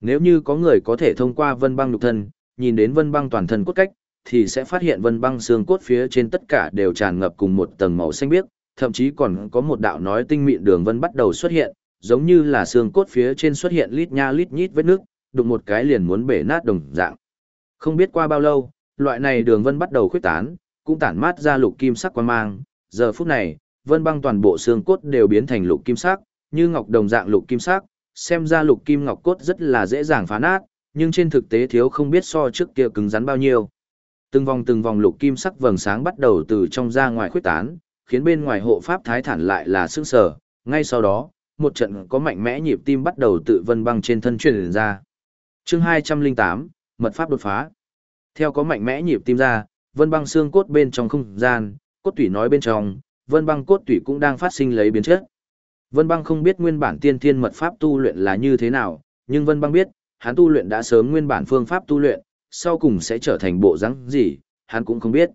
Nếu như có người có thể thông qua vân băng nhục thân, nhìn đến vân băng toàn thân cốt cách, thì sẽ phát hiện vân băng xương cốt phía trên tất cả đều tràn ngập cùng một tầng màu xanh biếc, thậm chí còn có một đạo nói tinh mịn đường vân bắt đầu xuất hiện, giống như là xương cốt phía trên xuất hiện lít nha lít nhít vết nước, đụng một cái liền muốn bể nát đồng dạng. Không biết qua bao lâu, loại này đường vân bắt đầu khuyết tán, cũng tản mát ra lục kim sắc quang mang, giờ phút này, vân băng toàn bộ xương cốt đều biến thành lục kim sắc, như ngọc đồng dạng lục kim sắc, xem ra lục kim ngọc cốt rất là dễ dàng phá nát, nhưng trên thực tế thiếu không biết so trước kia cứng rắn bao nhiêu. Từng vòng từng vòng lục kim sắc vầng sáng bắt đầu từ trong ra ngoài khuyết tán, khiến bên ngoài hộ pháp thái thản lại là sức sở, ngay sau đó, một trận có mạnh mẽ nhịp tim bắt đầu tự vân băng trên thân truyền ra. Chương 208, mật pháp đột phá. Theo có mạnh mẽ nhịp tim ra, vân băng xương cốt bên trong không gian, cốt tủy nói bên trong, vân băng cốt tủy cũng đang phát sinh lấy biến chất. Vân băng không biết nguyên bản tiên thiên mật pháp tu luyện là như thế nào, nhưng vân băng biết, hắn tu luyện đã sớm nguyên bản phương pháp tu luyện, sau cùng sẽ trở thành bộ rắn gì, hắn cũng không biết.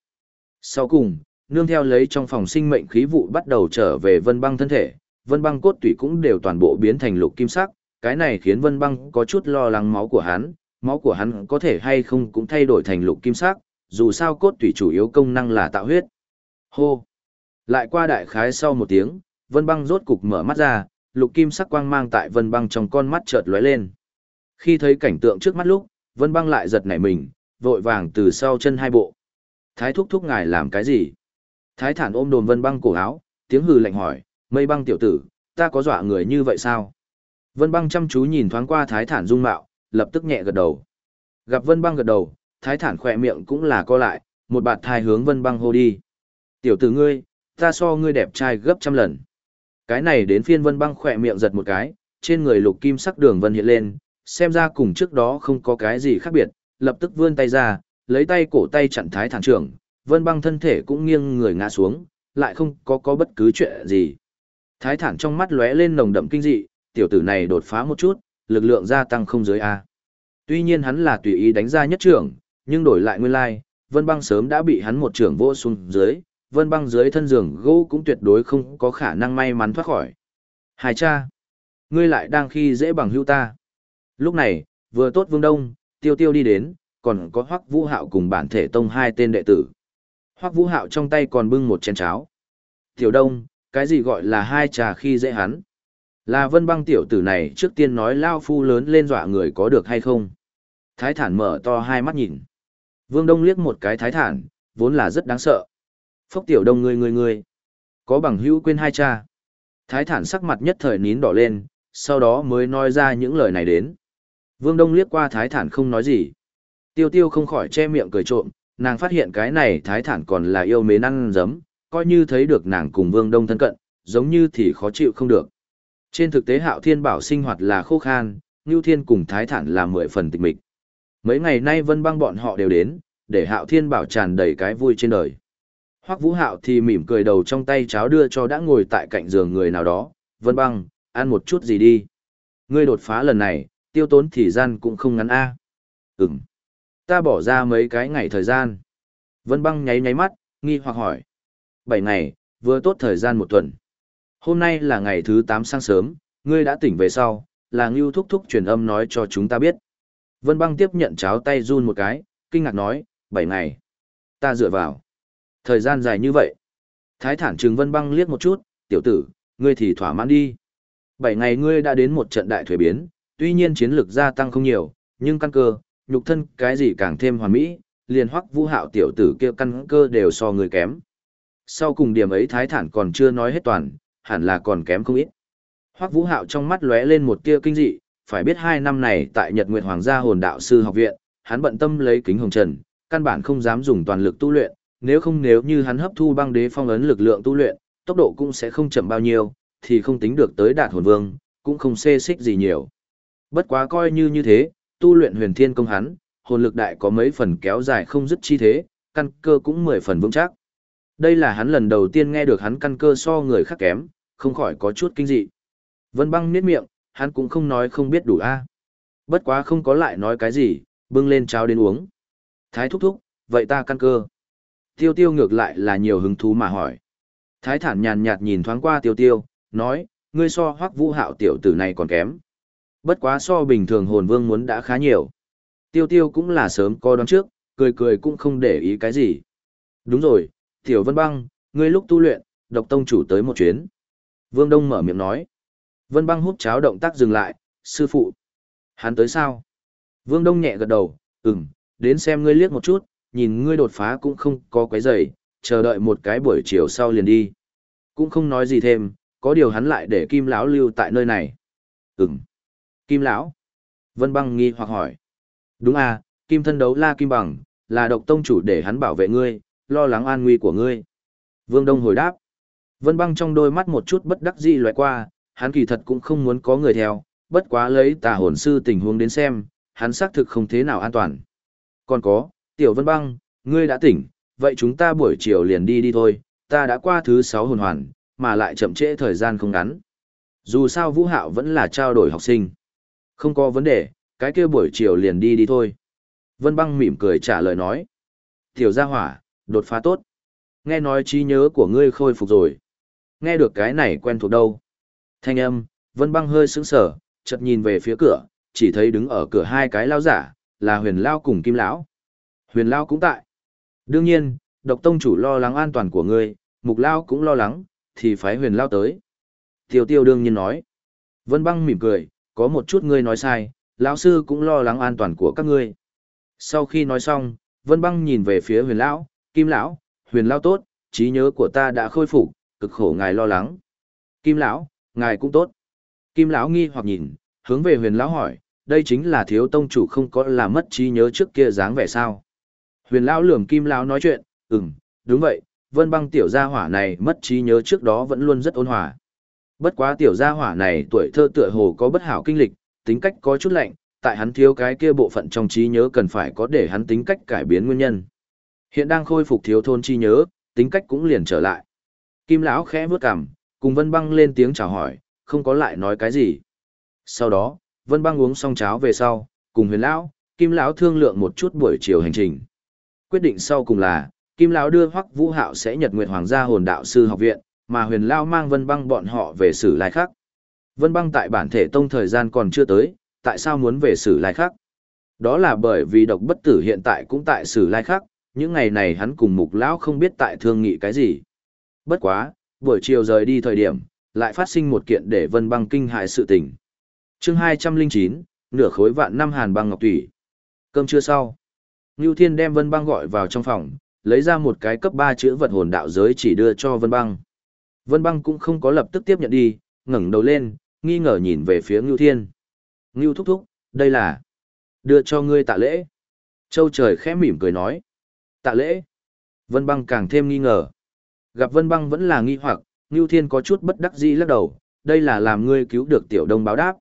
Sau cùng, nương theo lấy trong phòng sinh mệnh khí vụ bắt đầu trở về vân băng thân thể, vân băng cốt tủy cũng đều toàn bộ biến thành lục kim sắc, cái này khiến vân băng có chút lo lắng máu của hắn, máu của hắn có thể hay không cũng thay đổi thành lục kim sắc, dù sao cốt tủy chủ yếu công năng là tạo huyết. Hô! Lại qua đại khái sau một tiếng, vân băng rốt cục mở mắt ra, lục kim sắc quang mang tại vân băng trong con mắt chợt lóe lên. Khi thấy cảnh tượng trước mắt lúc, vân băng lại giật nảy mình, vội vàng từ sau chân hai bộ. Thái thúc thúc ngài làm cái gì? Thái thản ôm đồn vân băng cổ áo, tiếng hừ lạnh hỏi, mây băng tiểu tử, ta có dọa người như vậy sao? Vân băng chăm chú nhìn thoáng qua thái thản dung mạo, lập tức nhẹ gật đầu. Gặp vân băng gật đầu, thái thản khỏe miệng cũng là co lại, một bạt thai hướng vân băng hô đi. Tiểu tử ngươi, ta so ngươi đẹp trai gấp trăm lần. Cái này đến phiên vân băng khỏe miệng giật một cái, trên người lục kim sắc đường vân hiện lên, xem ra cùng trước đó không có cái gì khác biệt, lập tức vươn tay ra, lấy tay cổ tay chặn thái thản trưởng, vân băng thân thể cũng nghiêng người ngã xuống, lại không có có bất cứ chuyện gì. Thái thản trong mắt lóe lên nồng đậm kinh dị, tiểu tử này đột phá một chút, lực lượng gia tăng không dưới A. Tuy nhiên hắn là tùy ý đánh ra nhất trưởng, nhưng đổi lại nguyên lai, Vân Băng sớm đã bị hắn một trưởng vô xuống dưới, Vân Băng dưới thân giường gỗ cũng tuyệt đối không có khả năng may mắn thoát khỏi. hải cha, ngươi lại đang khi dễ bằng hữu ta. Lúc này, vừa tốt Vương Đông, Tiêu Tiêu đi đến, còn có Hoắc Vũ Hạo cùng bản thể tông hai tên đệ tử. Hoắc Vũ Hạo trong tay còn bưng một chén cháo. Tiểu Đông, cái gì gọi là hai trà khi dễ hắn? Là Vân Băng tiểu tử này trước tiên nói lao phu lớn lên dọa người có được hay không? Thái thản mở to hai mắt nhìn. Vương Đông liếc một cái thái thản, vốn là rất đáng sợ. Phốc tiểu đông ngươi ngươi ngươi. Có bằng hữu quên hai cha. Thái thản sắc mặt nhất thời nín đỏ lên, sau đó mới nói ra những lời này đến. Vương Đông liếc qua thái thản không nói gì. Tiêu tiêu không khỏi che miệng cười trộm, nàng phát hiện cái này thái thản còn là yêu mến ăn dấm, coi như thấy được nàng cùng Vương Đông thân cận, giống như thì khó chịu không được. Trên thực tế Hạo Thiên Bảo sinh hoạt là khô khan, Ngưu Thiên cùng Thái Thản là mười phần tịch mịch. Mấy ngày nay Vân Băng bọn họ đều đến, để Hạo Thiên Bảo tràn đầy cái vui trên đời. Hoắc Vũ Hạo thì mỉm cười đầu trong tay cháo đưa cho đã ngồi tại cạnh giường người nào đó, "Vân Băng, ăn một chút gì đi. Ngươi đột phá lần này, tiêu tốn thì gian cũng không ngắn a." ừng Ta bỏ ra mấy cái ngày thời gian." Vân Băng nháy nháy mắt, nghi hoặc hỏi. "Bảy ngày, vừa tốt thời gian một tuần. Hôm nay là ngày thứ tám sáng sớm, ngươi đã tỉnh về sau, là Ngưu Thúc Thúc truyền âm nói cho chúng ta biết." Vân băng tiếp nhận cháo tay run một cái, kinh ngạc nói, bảy ngày. Ta dựa vào. Thời gian dài như vậy. Thái thản trừng vân băng liếc một chút, tiểu tử, ngươi thì thỏa mãn đi. Bảy ngày ngươi đã đến một trận đại thuế biến, tuy nhiên chiến lược gia tăng không nhiều, nhưng căn cơ, nhục thân cái gì càng thêm hoàn mỹ, liền hoắc vũ hạo tiểu tử kia căn cơ đều so người kém. Sau cùng điểm ấy thái thản còn chưa nói hết toàn, hẳn là còn kém không ít. Hoắc vũ hạo trong mắt lóe lên một tia kinh dị, phải biết hai năm này tại Nhật Nguyệt Hoàng gia hồn đạo sư học viện, hắn bận tâm lấy kính hồng trần, căn bản không dám dùng toàn lực tu luyện, nếu không nếu như hắn hấp thu băng đế phong ấn lực lượng tu luyện, tốc độ cũng sẽ không chậm bao nhiêu, thì không tính được tới đạt hồn vương, cũng không xê xích gì nhiều. Bất quá coi như như thế, tu luyện huyền thiên công hắn, hồn lực đại có mấy phần kéo dài không dứt chi thế, căn cơ cũng mười phần vững chắc. Đây là hắn lần đầu tiên nghe được hắn căn cơ so người khác kém, không khỏi có chút kinh dị. Vân băng niết miệng, hắn cũng không nói không biết đủ a. Bất quá không có lại nói cái gì, bưng lên cháo đến uống. Thái thúc thúc, vậy ta căn cơ. Tiêu tiêu ngược lại là nhiều hứng thú mà hỏi. Thái thản nhàn nhạt nhìn thoáng qua tiêu tiêu, nói, ngươi so hoắc vũ hạo tiểu tử này còn kém. Bất quá so bình thường hồn vương muốn đã khá nhiều. Tiêu tiêu cũng là sớm co đoán trước, cười cười cũng không để ý cái gì. Đúng rồi, tiểu vân băng, ngươi lúc tu luyện, độc tông chủ tới một chuyến. Vương Đông mở miệng nói. Vân băng hút cháo động tác dừng lại, sư phụ. Hắn tới sao? Vương Đông nhẹ gật đầu, ừm, đến xem ngươi liếc một chút, nhìn ngươi đột phá cũng không có quấy giày, chờ đợi một cái buổi chiều sau liền đi. Cũng không nói gì thêm, có điều hắn lại để Kim lão lưu tại nơi này. Ừm. Kim lão? Vân băng nghi hoặc hỏi. Đúng à, Kim thân đấu la Kim bằng, là độc tông chủ để hắn bảo vệ ngươi, lo lắng an nguy của ngươi. Vương Đông hồi đáp. Vân băng trong đôi mắt một chút bất đắc dĩ loại qua, hắn kỳ thật cũng không muốn có người theo, bất quá lấy tà hồn sư tình huống đến xem, hắn xác thực không thế nào an toàn. Còn có, Tiểu Vân Băng, ngươi đã tỉnh, vậy chúng ta buổi chiều liền đi đi thôi, ta đã qua thứ 6 hồn hoàn, mà lại chậm trễ thời gian không ngắn. Dù sao Vũ Hạo vẫn là trao đổi học sinh. Không có vấn đề, cái kia buổi chiều liền đi đi thôi. Vân Băng mỉm cười trả lời nói. Tiểu gia hỏa, đột phá tốt. Nghe nói trí nhớ của ngươi khôi phục rồi. Nghe được cái này quen thuộc đâu. Thanh âm, Vân Băng hơi sững sờ, chợt nhìn về phía cửa, chỉ thấy đứng ở cửa hai cái lao giả, là Huyền Lao cùng Kim Lão. Huyền Lao cũng tại. Đương nhiên, độc tông chủ lo lắng an toàn của ngươi, Mục Lao cũng lo lắng, thì phái Huyền Lao tới. Tiêu Tiêu đương nhiên nói. Vân Băng mỉm cười, có một chút ngươi nói sai, lão sư cũng lo lắng an toàn của các ngươi. Sau khi nói xong, Vân Băng nhìn về phía Huyền Lão, Kim Lão, Huyền Lão tốt, trí nhớ của ta đã khôi phục, cực khổ ngài lo lắng. Kim Lão, ngài cũng tốt. Kim lão nghi hoặc nhìn, hướng về huyền lão hỏi, đây chính là thiếu tông chủ không có làm mất trí nhớ trước kia dáng vẻ sao. Huyền lão lườm kim lão nói chuyện, ừm, đúng vậy, vân băng tiểu gia hỏa này mất trí nhớ trước đó vẫn luôn rất ôn hòa. Bất quá tiểu gia hỏa này tuổi thơ tựa hồ có bất hảo kinh lịch, tính cách có chút lạnh, tại hắn thiếu cái kia bộ phận trong trí nhớ cần phải có để hắn tính cách cải biến nguyên nhân. Hiện đang khôi phục thiếu thôn trí nhớ, tính cách cũng liền trở lại. Kim lão khẽ bước cằm, Cùng Vân Băng lên tiếng chào hỏi, không có lại nói cái gì. Sau đó, Vân Băng uống xong cháo về sau, cùng huyền lão, Kim lão thương lượng một chút buổi chiều hành trình. Quyết định sau cùng là, Kim lão đưa Hoắc Vũ Hạo sẽ Nhật Nguyệt Hoàng gia hồn đạo sư học viện, mà Huyền lão mang Vân Băng bọn họ về Sử Lai Khắc. Vân Băng tại bản thể tông thời gian còn chưa tới, tại sao muốn về Sử Lai Khắc? Đó là bởi vì độc bất tử hiện tại cũng tại Sử Lai Khắc, những ngày này hắn cùng Mục lão không biết tại thương nghị cái gì. Bất quá, buổi chiều rời đi thời điểm, lại phát sinh một kiện để Vân Băng kinh hại sự tình. Chương 209, nửa khối vạn năm hàn băng ngọc thủy. Cơm trưa sau, Ngưu Thiên đem Vân Băng gọi vào trong phòng, lấy ra một cái cấp ba chữ vật hồn đạo giới chỉ đưa cho Vân Băng. Vân Băng cũng không có lập tức tiếp nhận đi, ngẩng đầu lên, nghi ngờ nhìn về phía Ngưu Thiên. Ngưu thúc thúc, đây là đưa cho ngươi tạ lễ. Châu trời khẽ mỉm cười nói. Tạ lễ. Vân Băng càng thêm nghi ngờ. Gặp Vân Băng vẫn là nghi hoặc, Ngưu Thiên có chút bất đắc dĩ lắc đầu, đây là làm ngươi cứu được tiểu đông báo đáp.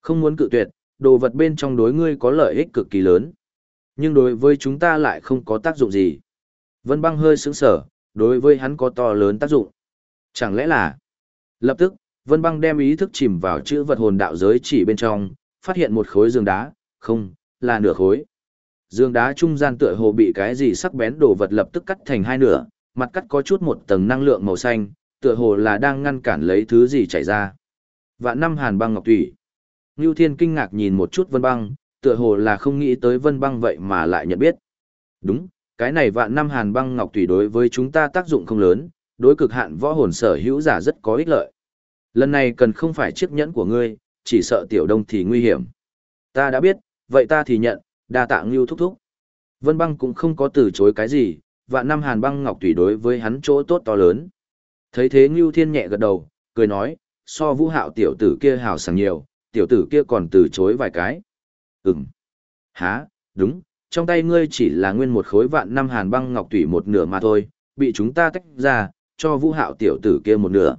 Không muốn cự tuyệt, đồ vật bên trong đối ngươi có lợi ích cực kỳ lớn. Nhưng đối với chúng ta lại không có tác dụng gì. Vân băng hơi sững sở, đối với hắn có to lớn tác dụng. Chẳng lẽ là... Lập tức, Vân băng đem ý thức chìm vào chữ vật hồn đạo giới chỉ bên trong, phát hiện một khối dương đá, không, là nửa khối. Dương đá trung gian tựa hồ bị cái gì sắc bén đồ vật lập tức cắt thành hai nửa, mặt cắt có chút một tầng năng lượng màu xanh, tựa hồ là đang ngăn cản lấy thứ gì chảy ra. Vạn năm hàn băng ngọc thủy. Ngưu Thiên kinh ngạc nhìn một chút Vân Băng, tựa hồ là không nghĩ tới Vân Băng vậy mà lại nhận biết. Đúng, cái này vạn năm hàn băng ngọc thủy đối với chúng ta tác dụng không lớn, đối cực hạn võ hồn sở hữu giả rất có ích lợi. Lần này cần không phải chiếc nhẫn của ngươi, chỉ sợ tiểu đông thì nguy hiểm. Ta đã biết, vậy ta thì nhận, đa tạ Ngưu thúc thúc. Vân Băng cũng không có từ chối cái gì, vạn năm hàn băng ngọc tùy đối với hắn chỗ tốt to lớn. Thấy thế Ngưu Thiên nhẹ gật đầu, cười nói, so vũ hạo tiểu tử kia hào sảng nhiều, tiểu tử kia còn từ chối vài cái. Ừm. Hả, đúng, trong tay ngươi chỉ là nguyên một khối vạn năm hàn băng ngọc tùy một nửa mà thôi, bị chúng ta tách ra, cho vũ hạo tiểu tử kia một nửa.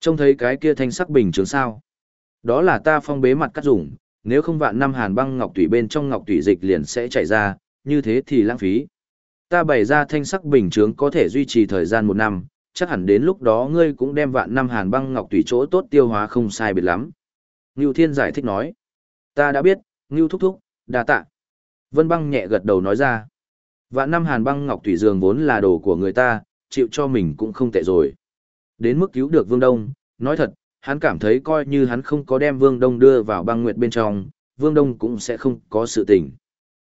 Trông thấy cái kia thanh sắc bình trường sao. Đó là ta phong bế mặt cắt dùng, nếu không vạn năm hàn băng ngọc tủy bên trong ngọc tủy dịch liền sẽ chảy ra, như thế thì lãng phí. Ta bày ra thanh sắc bình trướng có thể duy trì thời gian một năm, chắc hẳn đến lúc đó ngươi cũng đem vạn năm hàn băng ngọc thủy chỗ tốt tiêu hóa không sai biệt lắm. Ngưu Thiên giải thích nói. Ta đã biết, Ngưu thúc thúc, đa tạ. Vân băng nhẹ gật đầu nói ra. Vạn năm hàn băng ngọc thủy dường vốn là đồ của người ta, chịu cho mình cũng không tệ rồi. Đến mức cứu được Vương Đông, nói thật, hắn cảm thấy coi như hắn không có đem Vương Đông đưa vào băng nguyệt bên trong, Vương Đông cũng sẽ không có sự tình.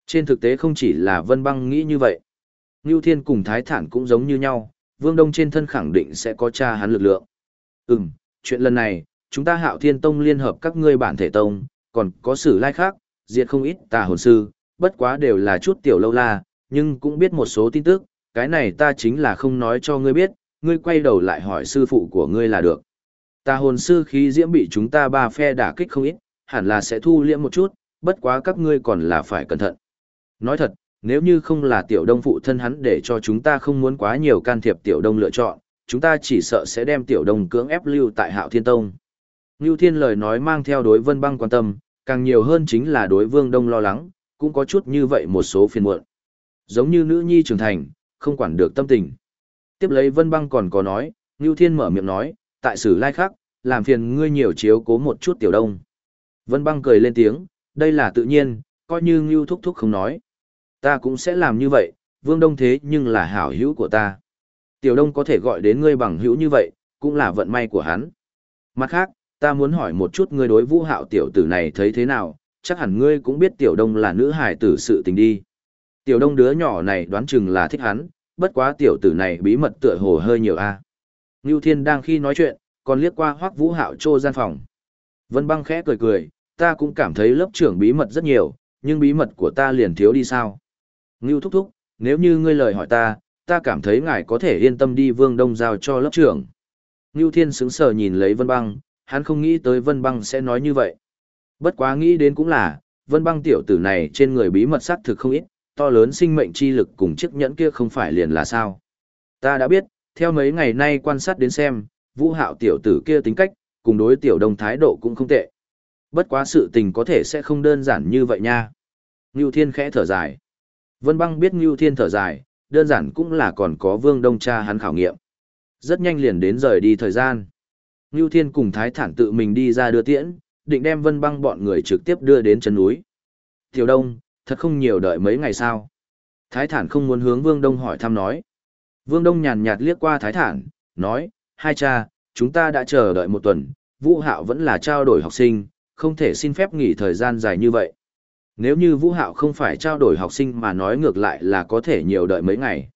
Trên thực tế không chỉ là Vân băng nghĩ như vậy. Ngưu Thiên cùng Thái Thản cũng giống như nhau, Vương Đông trên thân khẳng định sẽ có cha hắn lực lượng. Ừm, chuyện lần này, chúng ta hạo thiên tông liên hợp các ngươi bản thể tông, còn có sử lai khác, diệt không ít tà hồn sư, bất quá đều là chút tiểu lâu la, nhưng cũng biết một số tin tức, cái này ta chính là không nói cho ngươi biết, ngươi quay đầu lại hỏi sư phụ của ngươi là được. ta hồn sư khí diễm bị chúng ta ba phe đả kích không ít, hẳn là sẽ thu liễm một chút, bất quá các ngươi còn là phải cẩn thận. Nói thật, nếu như không là tiểu đông phụ thân hắn để cho chúng ta không muốn quá nhiều can thiệp tiểu đông lựa chọn, chúng ta chỉ sợ sẽ đem tiểu đông cưỡng ép lưu tại hạo thiên tông. Ngưu Thiên lời nói mang theo đối Vân Băng quan tâm, càng nhiều hơn chính là đối Vương Đông lo lắng, cũng có chút như vậy một số phiền muộn. Giống như nữ nhi trưởng thành, không quản được tâm tình. Tiếp lấy Vân Băng còn có nói, Ngưu Thiên mở miệng nói, tại sử lai khác, làm phiền ngươi nhiều chiếu cố một chút tiểu đông. Vân Băng cười lên tiếng, đây là tự nhiên, coi như Ngưu thúc thúc không nói. Ta cũng sẽ làm như vậy, Vương Đông thế nhưng là hảo hữu của ta. Tiểu Đông có thể gọi đến ngươi bằng hữu như vậy, cũng là vận may của hắn. Mặt khác, ta muốn hỏi một chút ngươi đối vũ hạo tiểu tử này thấy thế nào, chắc hẳn ngươi cũng biết tiểu đông là nữ hài tử sự tình đi. Tiểu đông đứa nhỏ này đoán chừng là thích hắn, bất quá tiểu tử này bí mật tựa hồ hơi nhiều a. À. Ngưu Thiên đang khi nói chuyện, còn liếc qua hoắc vũ hạo trô gian phòng. Vân băng khẽ cười cười, ta cũng cảm thấy lớp trưởng bí mật rất nhiều, nhưng bí mật của ta liền thiếu đi sao. Ngưu thúc thúc, nếu như ngươi lời hỏi ta, ta cảm thấy ngài có thể yên tâm đi vương đông giao cho lớp trưởng. Ngưu Thiên sững sờ nhìn lấy Vân băng, hắn không nghĩ tới Vân Băng sẽ nói như vậy. Bất quá nghĩ đến cũng là, Vân Băng tiểu tử này trên người bí mật xác thực không ít, to lớn sinh mệnh chi lực cùng chiếc nhẫn kia không phải liền là sao. Ta đã biết, theo mấy ngày nay quan sát đến xem, Vũ Hạo tiểu tử kia tính cách, cùng đối tiểu đồng thái độ cũng không tệ. Bất quá sự tình có thể sẽ không đơn giản như vậy nha. Ngưu Thiên khẽ thở dài. Vân Băng biết Ngưu Thiên thở dài, đơn giản cũng là còn có Vương Đông cha hắn khảo nghiệm. Rất nhanh liền đến rời đi thời gian. Ngưu Thiên cùng Thái Thản tự mình đi ra đưa tiễn, định đem Vân Băng bọn người trực tiếp đưa đến chân núi. Tiểu Đông, thật không nhiều đợi mấy ngày sao? Thái Thản không muốn hướng Vương Đông hỏi thăm nói. Vương Đông nhàn nhạt liếc qua Thái Thản, nói, hai cha, chúng ta đã chờ đợi một tuần, Vũ Hạo vẫn là trao đổi học sinh, không thể xin phép nghỉ thời gian dài như vậy. Nếu như Vũ Hạo không phải trao đổi học sinh mà nói ngược lại là có thể nhiều đợi mấy ngày.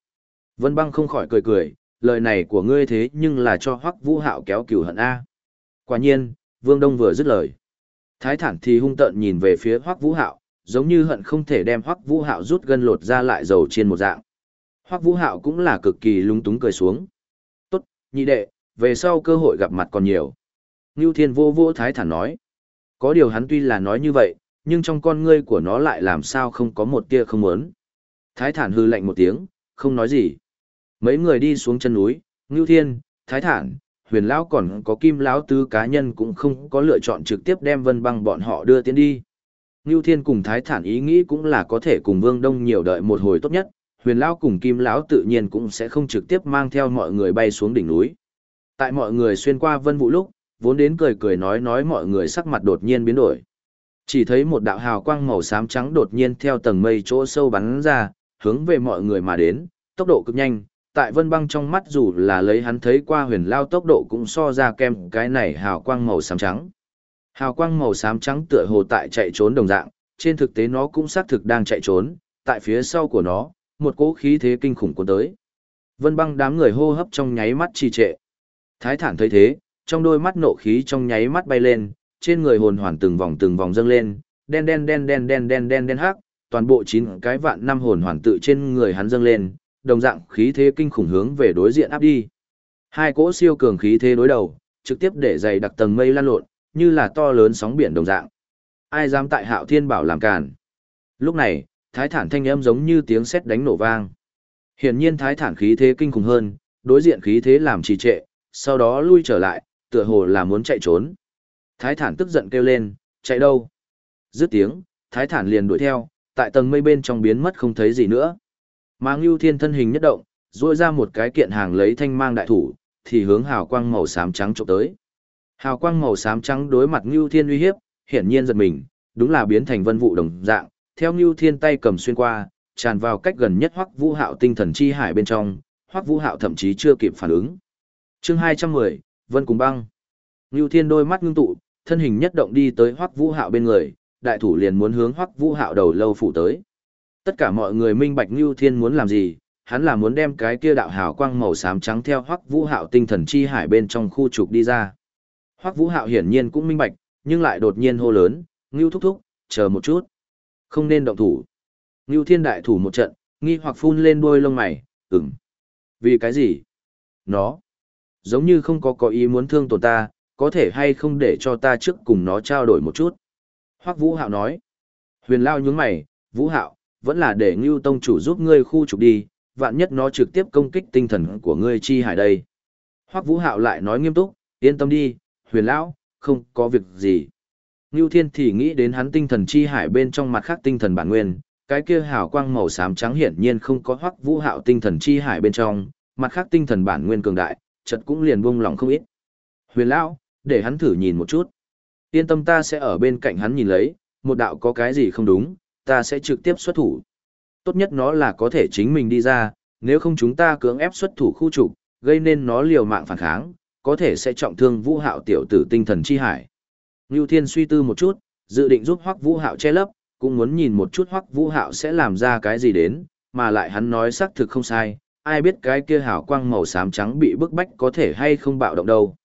Vân Băng không khỏi cười cười, lời này của ngươi thế nhưng là cho Hoắc Vũ Hạo kéo cừu hận a. Quả nhiên, Vương Đông vừa dứt lời. Thái thản thì hung tợn nhìn về phía Hoắc Vũ Hạo, giống như hận không thể đem Hoắc Vũ Hạo rút gân lột ra lại dầu trên một dạng. Hoắc Vũ Hạo cũng là cực kỳ lúng túng cười xuống. "Tốt, nhị đệ, về sau cơ hội gặp mặt còn nhiều." Nưu Thiên vô vô thái thản nói. Có điều hắn tuy là nói như vậy, nhưng trong con ngươi của nó lại làm sao không có một tia không muốn. Thái thản hư lạnh một tiếng, không nói gì. Mấy người đi xuống chân núi, Ngưu Thiên, Thái thản, huyền lão còn có kim lão tứ cá nhân cũng không có lựa chọn trực tiếp đem vân băng bọn họ đưa tiến đi. Ngưu Thiên cùng Thái thản ý nghĩ cũng là có thể cùng Vương Đông nhiều đợi một hồi tốt nhất, huyền lão cùng kim lão tự nhiên cũng sẽ không trực tiếp mang theo mọi người bay xuống đỉnh núi. Tại mọi người xuyên qua vân vụ lúc, vốn đến cười cười nói nói mọi người sắc mặt đột nhiên biến đổi. Chỉ thấy một đạo hào quang màu xám trắng đột nhiên theo tầng mây chỗ sâu bắn ra, hướng về mọi người mà đến, tốc độ cực nhanh, tại vân băng trong mắt dù là lấy hắn thấy qua huyền lao tốc độ cũng so ra kem cái này hào quang màu xám trắng. Hào quang màu xám trắng tựa hồ tại chạy trốn đồng dạng, trên thực tế nó cũng xác thực đang chạy trốn, tại phía sau của nó, một cỗ khí thế kinh khủng cuốn tới. Vân băng đám người hô hấp trong nháy mắt trì trệ. Thái thản thấy thế, trong đôi mắt nộ khí trong nháy mắt bay lên, trên người hồn hoàn từng vòng từng vòng dâng lên, đen đen đen đen đen đen đen đen hắc, toàn bộ chín cái vạn năm hồn hoàn tự trên người hắn dâng lên, đồng dạng khí thế kinh khủng hướng về đối diện áp đi. Hai cỗ siêu cường khí thế đối đầu, trực tiếp để dày đặc tầng mây lan lộn, như là to lớn sóng biển đồng dạng. Ai dám tại Hạo Thiên Bảo làm cản? Lúc này, thái thản thanh âm giống như tiếng sét đánh nổ vang. Hiển nhiên thái thản khí thế kinh khủng hơn, đối diện khí thế làm trì trệ, sau đó lui trở lại, tựa hồ là muốn chạy trốn. Thái thản tức giận kêu lên, chạy đâu? Dứt tiếng, thái thản liền đuổi theo, tại tầng mây bên trong biến mất không thấy gì nữa. Mang Lưu Thiên thân hình nhất động, duỗi ra một cái kiện hàng lấy thanh mang đại thủ, thì hướng hào quang màu xám trắng chụp tới. Hào quang màu xám trắng đối mặt Lưu Thiên uy hiếp, hiển nhiên giật mình, đúng là biến thành vân vụ đồng dạng, theo Lưu Thiên tay cầm xuyên qua, tràn vào cách gần nhất Hoắc Vũ Hạo tinh thần chi hải bên trong, Hoắc Vũ Hạo thậm chí chưa kịp phản ứng. Chương 210, Vân cùng băng. Ngưu Thiên đôi mắt ngưng tụ, thân hình nhất động đi tới Hoắc Vũ Hạo bên người, đại thủ liền muốn hướng Hoắc Vũ Hạo đầu lâu phủ tới. Tất cả mọi người minh bạch Ngưu Thiên muốn làm gì, hắn là muốn đem cái kia đạo hào quang màu xám trắng theo Hoắc Vũ Hạo tinh thần chi hải bên trong khu trục đi ra. Hoắc Vũ Hạo hiển nhiên cũng minh bạch, nhưng lại đột nhiên hô lớn, "Ngưu thúc thúc, chờ một chút, không nên động thủ." Ngưu Thiên đại thủ một trận, nghi hoặc phun lên đuôi lông mày, "Ừm, vì cái gì?" Nó giống như không có có ý muốn thương tổn ta, có thể hay không để cho ta trước cùng nó trao đổi một chút. Hoắc Vũ Hạo nói. Huyền Lao nhướng mày, Vũ Hạo, vẫn là để Ngưu Tông chủ giúp ngươi khu trục đi, vạn nhất nó trực tiếp công kích tinh thần của ngươi chi hải đây. Hoắc Vũ Hạo lại nói nghiêm túc, yên tâm đi, Huyền Lão, không có việc gì. Ngưu Thiên thì nghĩ đến hắn tinh thần chi hải bên trong mặt khác tinh thần bản nguyên, cái kia hào quang màu xám trắng hiển nhiên không có Hoắc Vũ Hạo tinh thần chi hải bên trong, mặt khác tinh thần bản nguyên cường đại, chợt cũng liền buông lòng không ít. Huyền lão, để hắn thử nhìn một chút. Yên tâm ta sẽ ở bên cạnh hắn nhìn lấy, một đạo có cái gì không đúng, ta sẽ trực tiếp xuất thủ. Tốt nhất nó là có thể chính mình đi ra, nếu không chúng ta cưỡng ép xuất thủ khu trục, gây nên nó liều mạng phản kháng, có thể sẽ trọng thương Vũ Hạo tiểu tử tinh thần chi hải. Ngưu Thiên suy tư một chút, dự định giúp Hoắc Vũ Hạo che lấp, cũng muốn nhìn một chút Hoắc Vũ Hạo sẽ làm ra cái gì đến, mà lại hắn nói xác thực không sai, ai biết cái kia hào quang màu xám trắng bị bức bách có thể hay không bạo động đâu.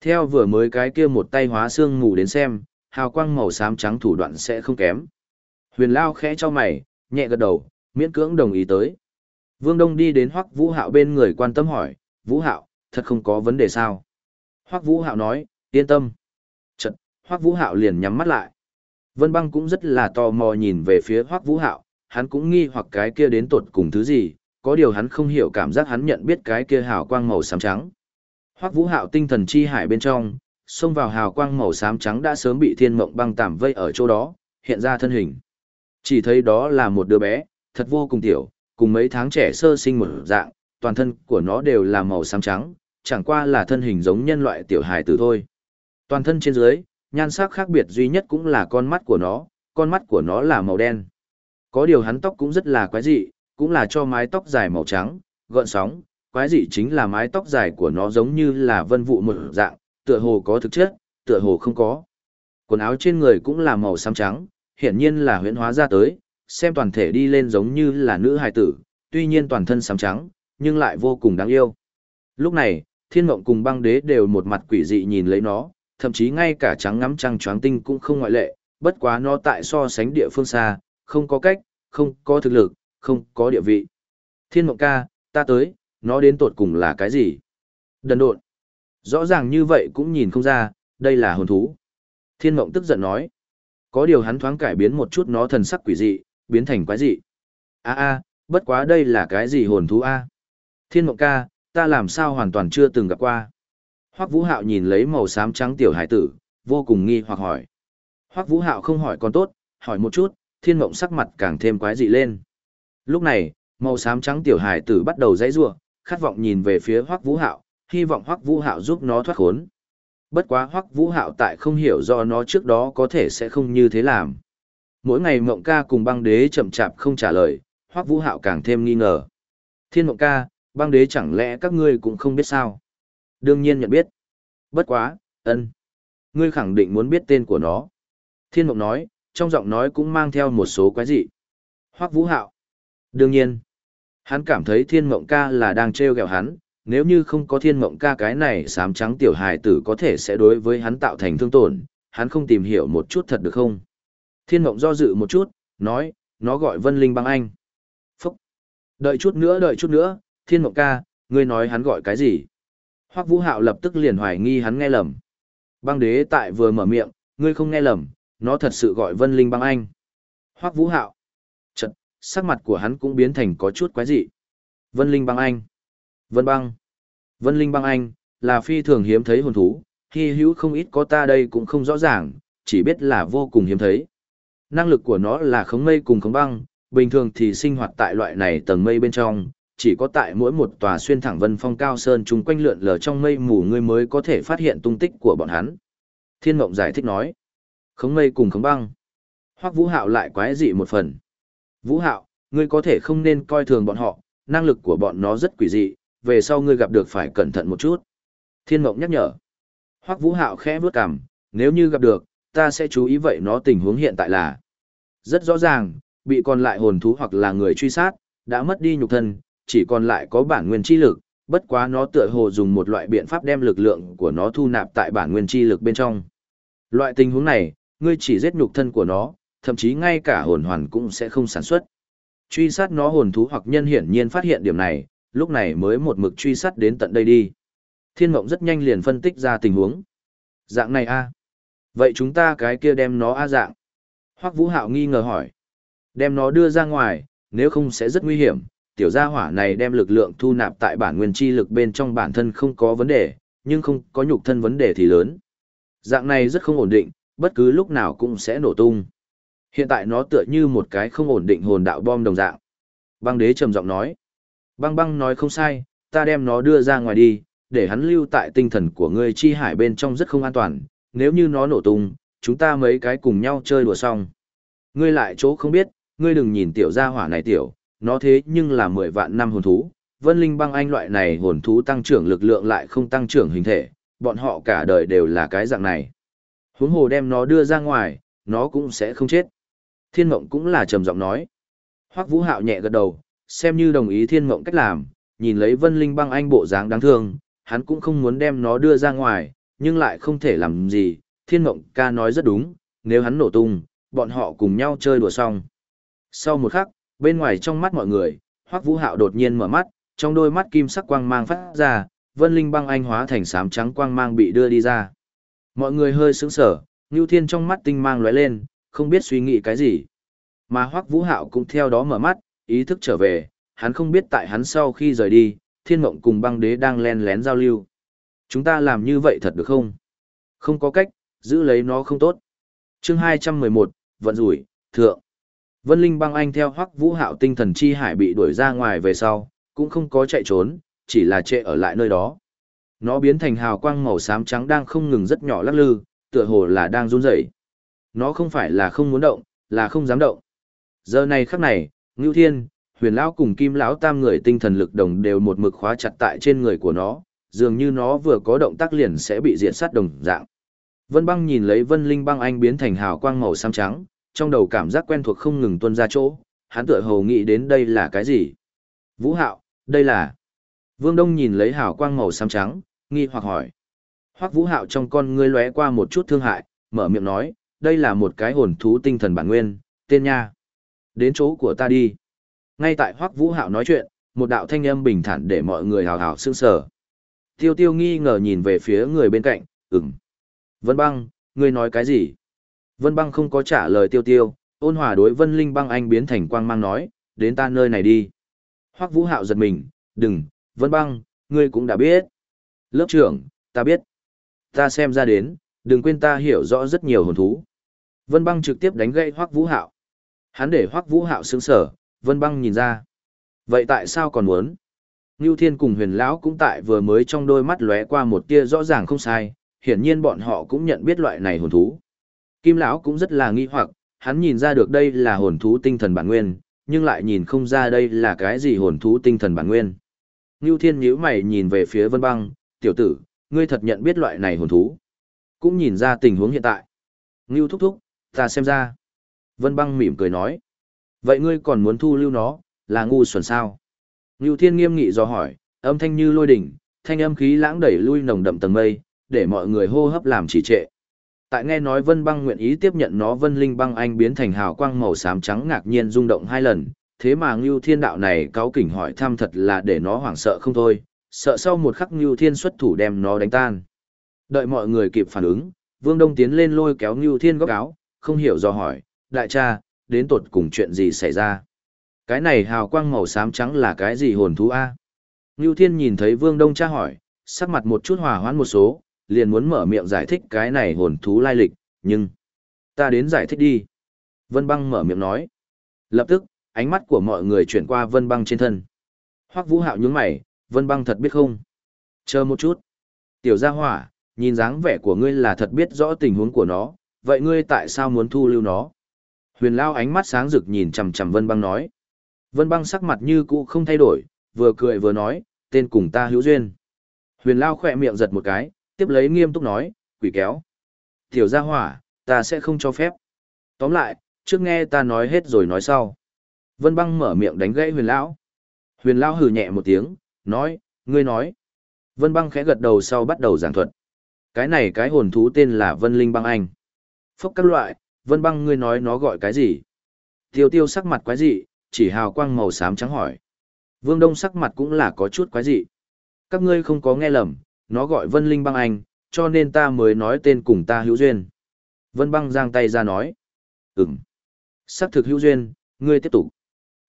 Theo vừa mới cái kia một tay hóa xương ngủ đến xem, hào quang màu xám trắng thủ đoạn sẽ không kém. Huyền Lao khẽ cho mày, nhẹ gật đầu, miễn cưỡng đồng ý tới. Vương Đông đi đến Hoắc Vũ Hạo bên người quan tâm hỏi, Vũ Hạo, thật không có vấn đề sao? Hoắc Vũ Hạo nói, yên tâm. Chật, Hoắc Vũ Hạo liền nhắm mắt lại. Vân Băng cũng rất là tò mò nhìn về phía Hoắc Vũ Hạo, hắn cũng nghi hoặc cái kia đến tột cùng thứ gì, có điều hắn không hiểu cảm giác hắn nhận biết cái kia hào quang màu xám trắng. Hoắc Vũ Hạo tinh thần chi hải bên trong, xông vào hào quang màu xám trắng đã sớm bị Thiên Mộng Băng tạm vây ở chỗ đó, hiện ra thân hình. Chỉ thấy đó là một đứa bé, thật vô cùng tiểu, cùng mấy tháng trẻ sơ sinh một dạng, toàn thân của nó đều là màu xám trắng, chẳng qua là thân hình giống nhân loại tiểu hài tử thôi. Toàn thân trên dưới, nhan sắc khác biệt duy nhất cũng là con mắt của nó, con mắt của nó là màu đen. Có điều hắn tóc cũng rất là quái dị, cũng là cho mái tóc dài màu trắng, gợn sóng, quái dị chính là mái tóc dài của nó giống như là vân vụ một dạng, tựa hồ có thực chất, tựa hồ không có. Quần áo trên người cũng là màu xám trắng, hiển nhiên là huyễn hóa ra tới, xem toàn thể đi lên giống như là nữ hài tử, tuy nhiên toàn thân xám trắng, nhưng lại vô cùng đáng yêu. Lúc này, thiên mộng cùng băng đế đều một mặt quỷ dị nhìn lấy nó, thậm chí ngay cả trắng ngắm trăng choáng tinh cũng không ngoại lệ, bất quá nó tại so sánh địa phương xa, không có cách, không có thực lực, không có địa vị. Thiên mộng ca, ta tới, nó đến tột cùng là cái gì? Đần độn. Rõ ràng như vậy cũng nhìn không ra, đây là hồn thú. Thiên mộng tức giận nói. Có điều hắn thoáng cải biến một chút nó thần sắc quỷ dị, biến thành quái dị. a a bất quá đây là cái gì hồn thú a Thiên mộng ca, ta làm sao hoàn toàn chưa từng gặp qua. Hoắc Vũ Hạo nhìn lấy màu xám trắng tiểu hải tử, vô cùng nghi hoặc hỏi. Hoắc Vũ Hạo không hỏi còn tốt, hỏi một chút, thiên mộng sắc mặt càng thêm quái dị lên. Lúc này, màu xám trắng tiểu hải tử bắt đầu dãy rủa, khát vọng nhìn về phía Hoắc Vũ Hạo, hy vọng Hoắc Vũ Hạo giúp nó thoát khốn. Bất quá Hoắc Vũ Hạo tại không hiểu do nó trước đó có thể sẽ không như thế làm. Mỗi ngày Mộng Ca cùng Băng Đế chậm chạp không trả lời, Hoắc Vũ Hạo càng thêm nghi ngờ. Thiên Mộng Ca, Băng Đế chẳng lẽ các ngươi cũng không biết sao? Đương nhiên nhận biết. Bất quá, ân, ngươi khẳng định muốn biết tên của nó. Thiên Mộng nói, trong giọng nói cũng mang theo một số quái dị. Hoắc Vũ Hạo. Đương nhiên, hắn cảm thấy Thiên Mộng ca là đang trêu ghẹo hắn, nếu như không có Thiên Mộng ca cái này sám trắng tiểu hài tử có thể sẽ đối với hắn tạo thành thương tổn, hắn không tìm hiểu một chút thật được không? Thiên Mộng do dự một chút, nói, nó gọi Vân Linh băng anh. Phúc! Đợi chút nữa đợi chút nữa, Thiên Mộng ca, ngươi nói hắn gọi cái gì? Hoắc Vũ Hạo lập tức liền hoài nghi hắn nghe lầm. Băng đế tại vừa mở miệng, ngươi không nghe lầm, nó thật sự gọi Vân Linh băng anh. Hoắc Vũ Hạo. Chật, sắc mặt của hắn cũng biến thành có chút quái dị. Vân Linh băng anh. Vân băng. Vân Linh băng anh, là phi thường hiếm thấy hồn thú, hy hữu không ít có ta đây cũng không rõ ràng, chỉ biết là vô cùng hiếm thấy. Năng lực của nó là khống mây cùng khống băng, bình thường thì sinh hoạt tại loại này tầng mây bên trong, chỉ có tại mỗi một tòa xuyên thẳng vân phong cao sơn chung quanh lượn lờ trong mây mù ngươi mới có thể phát hiện tung tích của bọn hắn. Thiên Mộng giải thích nói. Khống mây cùng khống băng. Hoắc Vũ Hạo lại quái dị một phần. Vũ Hạo, ngươi có thể không nên coi thường bọn họ, năng lực của bọn nó rất quỷ dị, về sau ngươi gặp được phải cẩn thận một chút. Thiên Mộng nhắc nhở. Hoắc Vũ Hạo khẽ vuốt cằm, nếu như gặp được, ta sẽ chú ý vậy nó tình huống hiện tại là. Rất rõ ràng, bị còn lại hồn thú hoặc là người truy sát, đã mất đi nhục thân, chỉ còn lại có bản nguyên chi lực, bất quá nó tựa hồ dùng một loại biện pháp đem lực lượng của nó thu nạp tại bản nguyên chi lực bên trong. Loại tình huống này, ngươi chỉ giết nhục thân của nó, thậm chí ngay cả hồn hoàn cũng sẽ không sản xuất. Truy sát nó hồn thú hoặc nhân hiển nhiên phát hiện điểm này, lúc này mới một mực truy sát đến tận đây đi. Thiên Mộng rất nhanh liền phân tích ra tình huống. Dạng này a Vậy chúng ta cái kia đem nó a dạng. Hoắc Vũ Hạo nghi ngờ hỏi. Đem nó đưa ra ngoài, nếu không sẽ rất nguy hiểm. Tiểu gia hỏa này đem lực lượng thu nạp tại bản nguyên chi lực bên trong bản thân không có vấn đề, nhưng không có nhục thân vấn đề thì lớn. Dạng này rất không ổn định, bất cứ lúc nào cũng sẽ nổ tung. Hiện tại nó tựa như một cái không ổn định hồn đạo bom đồng dạng. Băng đế trầm giọng nói. Băng băng nói không sai, ta đem nó đưa ra ngoài đi, để hắn lưu tại tinh thần của ngươi chi hải bên trong rất không an toàn, nếu như nó nổ tung, chúng ta mấy cái cùng nhau chơi đùa xong. Ngươi lại chỗ không biết, ngươi đừng nhìn tiểu gia hỏa này tiểu, nó thế nhưng là mười vạn năm hồn thú, vân linh băng anh loại này hồn thú tăng trưởng lực lượng lại không tăng trưởng hình thể, bọn họ cả đời đều là cái dạng này. Huống hồ đem nó đưa ra ngoài, nó cũng sẽ không chết. Thiên mộng cũng là trầm giọng nói. Hoắc Vũ Hạo nhẹ gật đầu, xem như đồng ý thiên mộng cách làm, nhìn lấy vân linh băng anh bộ dáng đáng thương, hắn cũng không muốn đem nó đưa ra ngoài, nhưng lại không thể làm gì. Thiên mộng ca nói rất đúng, nếu hắn nổ tung, bọn họ cùng nhau chơi đùa xong. Sau một khắc, bên ngoài trong mắt mọi người, Hoắc Vũ Hạo đột nhiên mở mắt, trong đôi mắt kim sắc quang mang phát ra, vân linh băng anh hóa thành sám trắng quang mang bị đưa đi ra. Mọi người hơi sững sờ, Nưu Thiên trong mắt tinh mang lóe lên, không biết suy nghĩ cái gì. Mà Hoắc Vũ Hạo cũng theo đó mở mắt, ý thức trở về, hắn không biết tại hắn sau khi rời đi, Thiên Mộng cùng băng đế đang lén lén giao lưu. Chúng ta làm như vậy thật được không? Không có cách, giữ lấy nó không tốt. Chương 211, vận rủi, thượng. Vân Linh băng anh theo Hoắc Vũ Hạo tinh thần chi hải bị đuổi ra ngoài về sau, cũng không có chạy trốn, chỉ là trệ ở lại nơi đó. Nó biến thành hào quang màu xám trắng đang không ngừng rất nhỏ lắc lư, tựa hồ là đang run rẩy. Nó không phải là không muốn động, là không dám động. Giờ này khắc này, Ngưu Thiên, Huyền lão cùng Kim lão tam người tinh thần lực đồng đều một mực khóa chặt tại trên người của nó, dường như nó vừa có động tác liền sẽ bị diệt sát đồng dạng. Vân Băng nhìn lấy Vân Linh băng anh biến thành hào quang màu xám trắng, trong đầu cảm giác quen thuộc không ngừng tuôn ra chỗ, hắn tựa hồ nghĩ đến đây là cái gì? Vũ Hạo, đây là Vương Đông nhìn lấy hào quang màu xám trắng, nghi hoặc hỏi. Hoắc Vũ Hạo trong con ngươi lóe qua một chút thương hại, mở miệng nói, đây là một cái hồn thú tinh thần bản nguyên, tên nha. Đến chỗ của ta đi. Ngay tại Hoắc Vũ Hạo nói chuyện, một đạo thanh âm bình thản để mọi người hào hào sững sờ. Tiêu Tiêu nghi ngờ nhìn về phía người bên cạnh, ừm. Vân Băng, ngươi nói cái gì? Vân Băng không có trả lời Tiêu Tiêu, ôn hòa đối Vân Linh Băng anh biến thành quang mang nói, đến ta nơi này đi. Hoắc Vũ Hạo giật mình, đừng, Vân Băng, ngươi cũng đã biết. Lớp trưởng, ta biết. Ta xem ra đến, đừng quên ta hiểu rõ rất nhiều hồn thú. Vân Băng trực tiếp đánh gậy Hoắc Vũ Hạo. Hắn để Hoắc Vũ Hạo sững sờ, Vân Băng nhìn ra. Vậy tại sao còn muốn? Ngưu Thiên cùng Huyền lão cũng tại vừa mới trong đôi mắt lóe qua một tia rõ ràng không sai, hiển nhiên bọn họ cũng nhận biết loại này hồn thú. Kim lão cũng rất là nghi hoặc, hắn nhìn ra được đây là hồn thú tinh thần bản nguyên, nhưng lại nhìn không ra đây là cái gì hồn thú tinh thần bản nguyên. Ngưu Thiên nhíu mày nhìn về phía Vân Băng, "Tiểu tử, ngươi thật nhận biết loại này hồn thú?" Cũng nhìn ra tình huống hiện tại. Ngưu thúc thúc, ta xem ra. Vân Băng mỉm cười nói, "Vậy ngươi còn muốn thu lưu nó, là ngu xuẩn sao?" Ngưu Thiên nghiêm nghị do hỏi, âm thanh như lôi đỉnh, thanh âm khí lãng đẩy lui nồng đậm tầng mây, để mọi người hô hấp làm trì trệ. Tại nghe nói Vân Băng nguyện ý tiếp nhận nó Vân Linh Băng Anh biến thành hào quang màu xám trắng ngạc nhiên rung động hai lần, thế mà Ngưu Thiên đạo này cáo kỉnh hỏi thăm thật là để nó hoảng sợ không thôi, sợ sau một khắc Ngưu Thiên xuất thủ đem nó đánh tan. Đợi mọi người kịp phản ứng, Vương Đông tiến lên lôi kéo Ngưu Thiên góc áo, không hiểu do hỏi, đại cha, đến tột cùng chuyện gì xảy ra. Cái này hào quang màu xám trắng là cái gì hồn thú A? Ngưu Thiên nhìn thấy Vương Đông tra hỏi, sắc mặt một chút hòa hoãn một số, liền muốn mở miệng giải thích cái này hồn thú lai lịch, nhưng... Ta đến giải thích đi. Vân Băng mở miệng nói. Lập tức, ánh mắt của mọi người chuyển qua Vân Băng trên thân. Hoắc Vũ Hạo nhướng mày, Vân Băng thật biết không? Chờ một chút. Tiểu gia hỏa, nhìn dáng vẻ của ngươi là thật biết rõ tình huống của nó, vậy ngươi tại sao muốn thu lưu nó? Huyền Lao ánh mắt sáng rực nhìn chằm chằm Vân Băng nói. Vân băng sắc mặt như cũ không thay đổi, vừa cười vừa nói, tên cùng ta hữu duyên. Huyền Lao khỏe miệng giật một cái, tiếp lấy nghiêm túc nói, quỷ kéo. Tiểu gia hỏa, ta sẽ không cho phép. Tóm lại, trước nghe ta nói hết rồi nói sau. Vân băng mở miệng đánh gãy huyền lão. Huyền lão hừ nhẹ một tiếng, nói, ngươi nói. Vân băng khẽ gật đầu sau bắt đầu giảng thuật. Cái này cái hồn thú tên là Vân Linh băng anh. Phốc các loại, Vân băng ngươi nói nó gọi cái gì? Tiêu tiêu sắc mặt quái dị, chỉ hào quang màu xám trắng hỏi. Vương Đông sắc mặt cũng là có chút quái dị. Các ngươi không có nghe lầm, nó gọi Vân Linh băng anh, cho nên ta mới nói tên cùng ta hữu duyên. Vân băng giang tay ra nói. Ừm. Sắc thực hữu duyên, ngươi tiếp tục.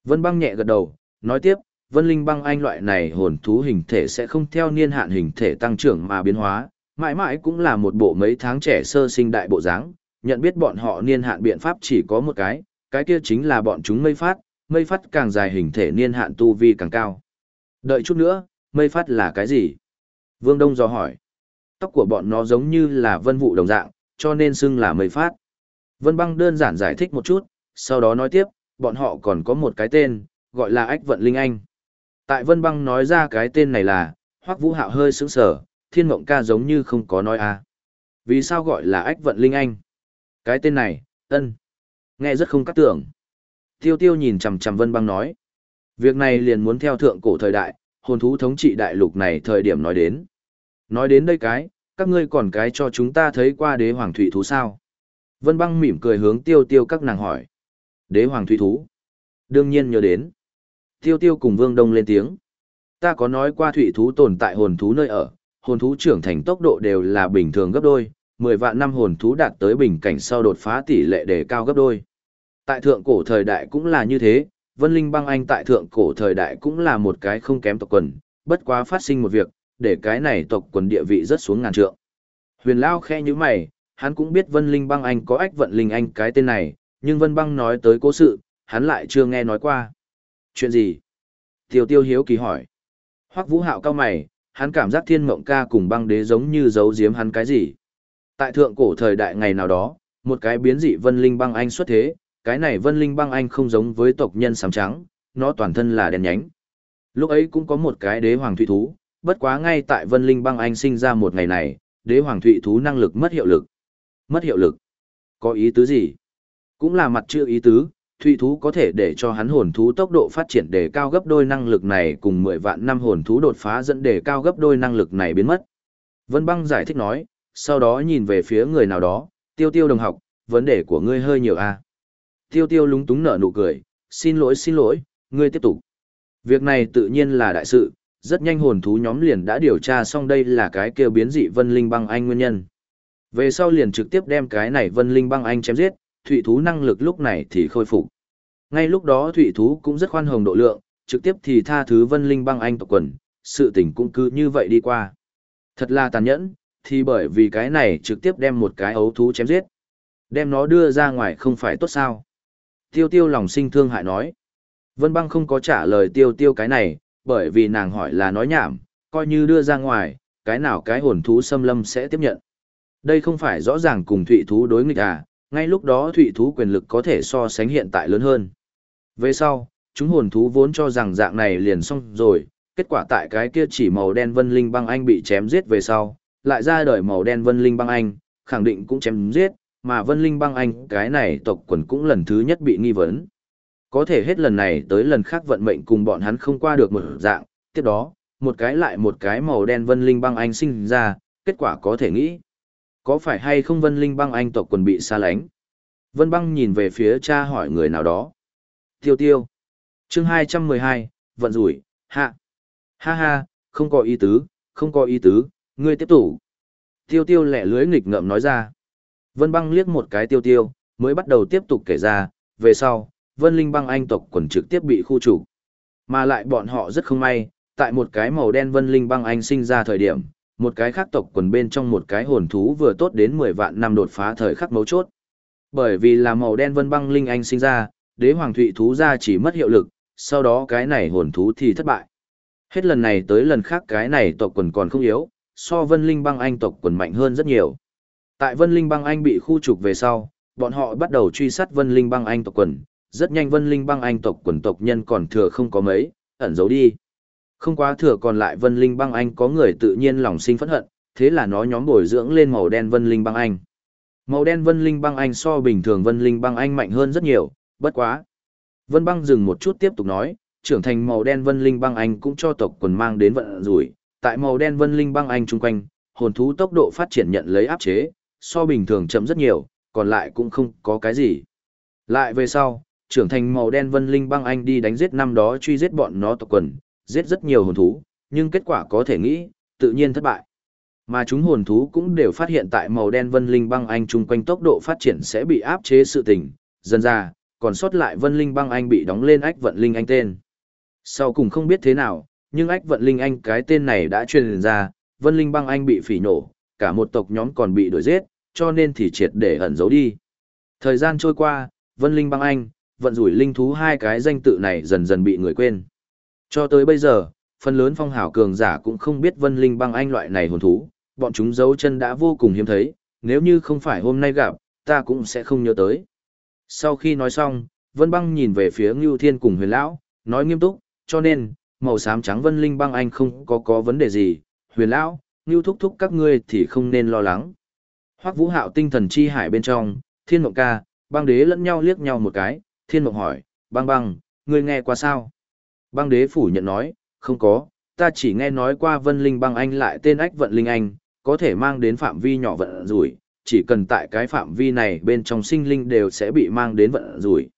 Vân băng nhẹ gật đầu, nói tiếp, Vân Linh băng anh loại này hồn thú hình thể sẽ không theo niên hạn hình thể tăng trưởng mà biến hóa, mãi mãi cũng là một bộ mấy tháng trẻ sơ sinh đại bộ dáng, nhận biết bọn họ niên hạn biện pháp chỉ có một cái, cái kia chính là bọn chúng mây phát, mây phát càng dài hình thể niên hạn tu vi càng cao. Đợi chút nữa, mây phát là cái gì? Vương Đông dò hỏi. Tóc của bọn nó giống như là vân vụ đồng dạng, cho nên xưng là mây phát. Vân băng đơn giản giải thích một chút, sau đó nói tiếp, bọn họ còn có một cái tên, gọi là ách vận linh anh. Tại vân băng nói ra cái tên này là, hoắc vũ hạo hơi sững sờ, thiên mộng ca giống như không có nói à. Vì sao gọi là ách vận linh anh? Cái tên này, ân. Nghe rất không cắt tưởng. Tiêu tiêu nhìn chằm chằm vân băng nói. Việc này liền muốn theo thượng cổ thời đại, hồn thú thống trị đại lục này thời điểm nói đến. Nói đến đây cái, các ngươi còn cái cho chúng ta thấy qua đế hoàng thủy thú sao? Vân băng mỉm cười hướng tiêu tiêu các nàng hỏi. Đế hoàng thủy thú? Đương nhiên nhớ đến. Tiêu tiêu cùng vương đông lên tiếng. Ta có nói qua thủy thú tồn tại hồn thú nơi ở, hồn thú trưởng thành tốc độ đều là bình thường gấp đôi, 10 vạn năm hồn thú đạt tới bình cảnh sau đột phá tỷ lệ đề cao gấp đôi. Tại thượng cổ thời đại cũng là như thế, Vân Linh băng anh tại thượng cổ thời đại cũng là một cái không kém tộc quần, bất quá phát sinh một việc, để cái này tộc quần địa vị rất xuống ngàn trượng. Huyền Lao khe như mày, hắn cũng biết Vân Linh băng anh có ách vận linh anh cái tên này, nhưng Vân băng nói tới cố sự, hắn lại chưa nghe nói qua. Chuyện gì? Tiêu tiêu hiếu kỳ hỏi. Hoắc Vũ Hạo cao mày, hắn cảm giác thiên mộng ca cùng băng đế giống như giấu giếm hắn cái gì. Tại thượng cổ thời đại ngày nào đó, một cái biến dị vân linh băng anh xuất thế, cái này vân linh băng anh không giống với tộc nhân sám trắng, nó toàn thân là đen nhánh. Lúc ấy cũng có một cái đế hoàng thủy thú, bất quá ngay tại vân linh băng anh sinh ra một ngày này, đế hoàng thủy thú năng lực mất hiệu lực. Mất hiệu lực? Có ý tứ gì? Cũng là mặt chưa ý tứ, thủy thú có thể để cho hắn hồn thú tốc độ phát triển để cao gấp đôi năng lực này cùng 10 vạn năm hồn thú đột phá dẫn để cao gấp đôi năng lực này biến mất. Vân băng giải thích nói, sau đó nhìn về phía người nào đó, tiêu tiêu đồng học, vấn đề của ngươi hơi nhiều a à? Tiêu tiêu lúng túng nở nụ cười, xin lỗi xin lỗi, ngươi tiếp tục. Việc này tự nhiên là đại sự, rất nhanh hồn thú nhóm liền đã điều tra xong đây là cái kêu biến dị vân linh băng anh nguyên nhân. Về sau liền trực tiếp đem cái này vân linh băng anh chém giết, thủy thú năng lực lúc này thì khôi phục. Ngay lúc đó thủy thú cũng rất khoan hồng độ lượng, trực tiếp thì tha thứ vân linh băng anh tộc quần, sự tình cũng cứ như vậy đi qua. Thật là tàn nhẫn, thì bởi vì cái này trực tiếp đem một cái ấu thú chém giết. Đem nó đưa ra ngoài không phải tốt sao. Tiêu tiêu lòng sinh thương hại nói. Vân băng không có trả lời tiêu tiêu cái này, bởi vì nàng hỏi là nói nhảm, coi như đưa ra ngoài, cái nào cái hồn thú xâm lâm sẽ tiếp nhận. Đây không phải rõ ràng cùng thụy thú đối nghịch à, ngay lúc đó thụy thú quyền lực có thể so sánh hiện tại lớn hơn. Về sau, chúng hồn thú vốn cho rằng dạng này liền xong rồi, kết quả tại cái kia chỉ màu đen vân linh băng anh bị chém giết về sau, lại ra đời màu đen vân linh băng anh, khẳng định cũng chém giết, mà vân linh băng anh cái này tộc quần cũng lần thứ nhất bị nghi vấn. Có thể hết lần này tới lần khác vận mệnh cùng bọn hắn không qua được một dạng, tiếp đó, một cái lại một cái màu đen vân linh băng anh sinh ra, kết quả có thể nghĩ. Có phải hay không vân linh băng anh tộc quần bị xa lánh? Vân băng nhìn về phía cha hỏi người nào đó. Tiêu tiêu. chương 212, vận rủi, hạ. Ha ha, không có ý tứ, không có ý tứ, ngươi tiếp tục. Tiêu tiêu lẻ lưới nghịch ngợm nói ra. Vân băng liếc một cái tiêu tiêu, mới bắt đầu tiếp tục kể ra, về sau, vân linh băng anh tộc quần trực tiếp bị khu trục. Mà lại bọn họ rất không may, tại một cái màu đen vân linh băng anh sinh ra thời điểm, một cái khác tộc quần bên trong một cái hồn thú vừa tốt đến 10 vạn năm đột phá thời khắc mấu chốt. Bởi vì là màu đen vân băng linh anh sinh ra, đế hoàng thụy thú ra chỉ mất hiệu lực, sau đó cái này hồn thú thì thất bại. Hết lần này tới lần khác cái này tộc quần còn không yếu, so vân linh băng anh tộc quần mạnh hơn rất nhiều. Tại vân linh băng anh bị khu trục về sau, bọn họ bắt đầu truy sát vân linh băng anh tộc quần, rất nhanh vân linh băng anh tộc quần tộc nhân còn thừa không có mấy, ẩn giấu đi. Không quá thừa còn lại vân linh băng anh có người tự nhiên lòng sinh phẫn hận, thế là nó nhóm bồi dưỡng lên màu đen vân linh băng anh. Màu đen vân linh băng anh so bình thường vân linh băng anh mạnh hơn rất nhiều, bất quá. Vân băng dừng một chút tiếp tục nói, trưởng thành màu đen vân linh băng anh cũng cho tộc quần mang đến vận rủi. Tại màu đen vân linh băng anh chung quanh, hồn thú tốc độ phát triển nhận lấy áp chế, so bình thường chậm rất nhiều, còn lại cũng không có cái gì. Lại về sau, trưởng thành màu đen vân linh băng anh đi đánh giết năm đó truy giết bọn nó tộc quần, giết rất nhiều hồn thú, nhưng kết quả có thể nghĩ, tự nhiên thất bại. Mà chúng hồn thú cũng đều phát hiện tại màu đen vân linh băng anh chung quanh tốc độ phát triển sẽ bị áp chế sự tình, dần ra, còn sót lại vân linh băng anh bị đóng lên ách vận linh anh tên. Sau cùng không biết thế nào, nhưng ách vận linh anh cái tên này đã truyền ra, vân linh băng anh bị phỉ nổ, cả một tộc nhóm còn bị đuổi giết, cho nên thì triệt để ẩn giấu đi. Thời gian trôi qua, vân linh băng anh, vận rủi linh thú hai cái danh tự này dần dần bị người quên. Cho tới bây giờ, phần lớn phong hào cường giả cũng không biết vân linh băng anh loại này hồn thú, bọn chúng giấu chân đã vô cùng hiếm thấy, nếu như không phải hôm nay gặp, ta cũng sẽ không nhớ tới. Sau khi nói xong, Vân Băng nhìn về phía Ngưu Thiên cùng Huyền Lão, nói nghiêm túc, cho nên, màu xám trắng Vân Linh Băng Anh không có có vấn đề gì, Huyền Lão, Ngưu thúc thúc các ngươi thì không nên lo lắng. Hoắc Vũ Hạo tinh thần chi hải bên trong, Thiên Mộng Ca, Băng Đế lẫn nhau liếc nhau một cái, Thiên Mộng hỏi, Băng Băng, ngươi nghe qua sao? Băng Đế phủ nhận nói, không có, ta chỉ nghe nói qua Vân Linh Băng Anh lại tên ách vận Linh Anh, có thể mang đến phạm vi nhỏ vận rủi, chỉ cần tại cái phạm vi này bên trong sinh linh đều sẽ bị mang đến vận rủi.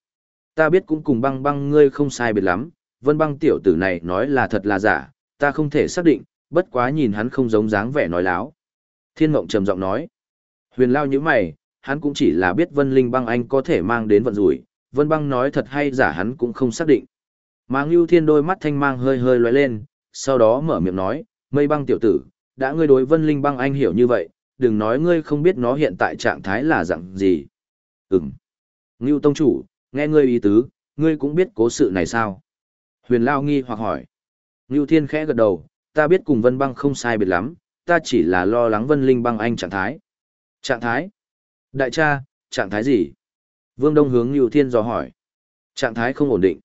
Ta biết cũng cùng băng băng ngươi không sai biệt lắm, vân băng tiểu tử này nói là thật là giả, ta không thể xác định, bất quá nhìn hắn không giống dáng vẻ nói láo. Thiên mộng trầm giọng nói, huyền lao như mày, hắn cũng chỉ là biết vân linh băng anh có thể mang đến vận rủi, vân băng nói thật hay giả hắn cũng không xác định. Mang lưu thiên đôi mắt thanh mang hơi hơi lóe lên, sau đó mở miệng nói, mây băng tiểu tử, đã ngươi đối vân linh băng anh hiểu như vậy, đừng nói ngươi không biết nó hiện tại trạng thái là dạng gì. Ừm. Ngưu Tông Chủ, nghe ngươi ý tứ, ngươi cũng biết cố sự này sao? Huyền Lao nghi hoặc hỏi. Ngưu Thiên khẽ gật đầu, ta biết cùng Vân Băng không sai biệt lắm, ta chỉ là lo lắng Vân Linh Băng anh trạng thái. Trạng thái? Đại cha, trạng thái gì? Vương Đông hướng Nưu Thiên dò hỏi. Trạng thái không ổn định.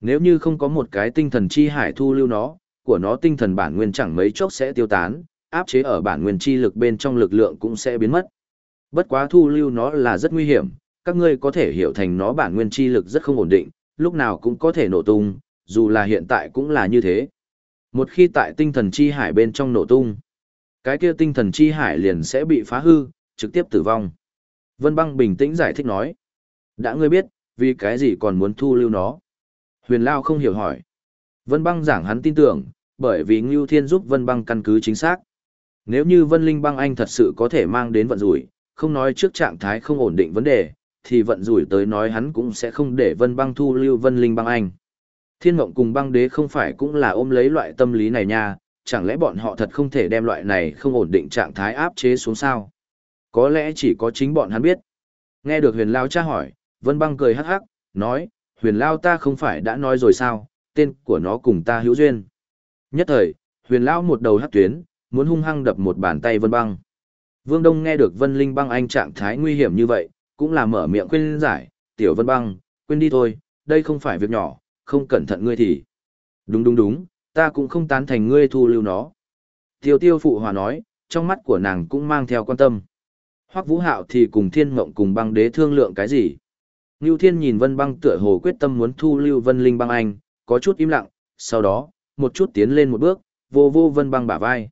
Nếu như không có một cái tinh thần chi hải thu lưu nó, của nó tinh thần bản nguyên chẳng mấy chốc sẽ tiêu tán, áp chế ở bản nguyên chi lực bên trong lực lượng cũng sẽ biến mất. Bất quá thu lưu nó là rất nguy hiểm, các ngươi có thể hiểu thành nó bản nguyên chi lực rất không ổn định, lúc nào cũng có thể nổ tung, dù là hiện tại cũng là như thế. Một khi tại tinh thần chi hải bên trong nổ tung, cái kia tinh thần chi hải liền sẽ bị phá hư, trực tiếp tử vong. Vân băng bình tĩnh giải thích nói. Đã ngươi biết, vì cái gì còn muốn thu lưu nó? Huyền Lao không hiểu hỏi. Vân băng giảng hắn tin tưởng, bởi vì Ngưu Thiên giúp Vân băng căn cứ chính xác. Nếu như Vân Linh băng anh thật sự có thể mang đến vận rủi, không nói trước trạng thái không ổn định vấn đề, thì vận rủi tới nói hắn cũng sẽ không để Vân băng thu lưu Vân Linh băng anh. Thiên Mộng cùng băng đế không phải cũng là ôm lấy loại tâm lý này nha, chẳng lẽ bọn họ thật không thể đem loại này không ổn định trạng thái áp chế xuống sao? Có lẽ chỉ có chính bọn hắn biết. Nghe được huyền lao tra hỏi, Vân băng cười hắc hắc, nói, huyền lao ta không phải đã nói rồi sao, tên của nó cùng ta hữu duyên. Nhất thời, huyền lao một đầu hắc tuyến, muốn hung hăng đập một bàn tay Vân băng. Vương Đông nghe được Vân Linh băng anh trạng thái nguy hiểm như vậy, cũng là mở miệng khuyên giải, tiểu Vân băng, quên đi thôi, đây không phải việc nhỏ, không cẩn thận ngươi thì. Đúng đúng đúng, ta cũng không tán thành ngươi thu lưu nó. Tiêu tiêu phụ hòa nói, trong mắt của nàng cũng mang theo quan tâm. Hoắc Vũ Hạo thì cùng Thiên Mộng cùng băng đế thương lượng cái gì? Ngưu Thiên nhìn Vân Băng tựa hồ quyết tâm muốn thu lưu Vân Linh băng anh, có chút im lặng, sau đó, một chút tiến lên một bước, vô vô Vân Băng bả vai.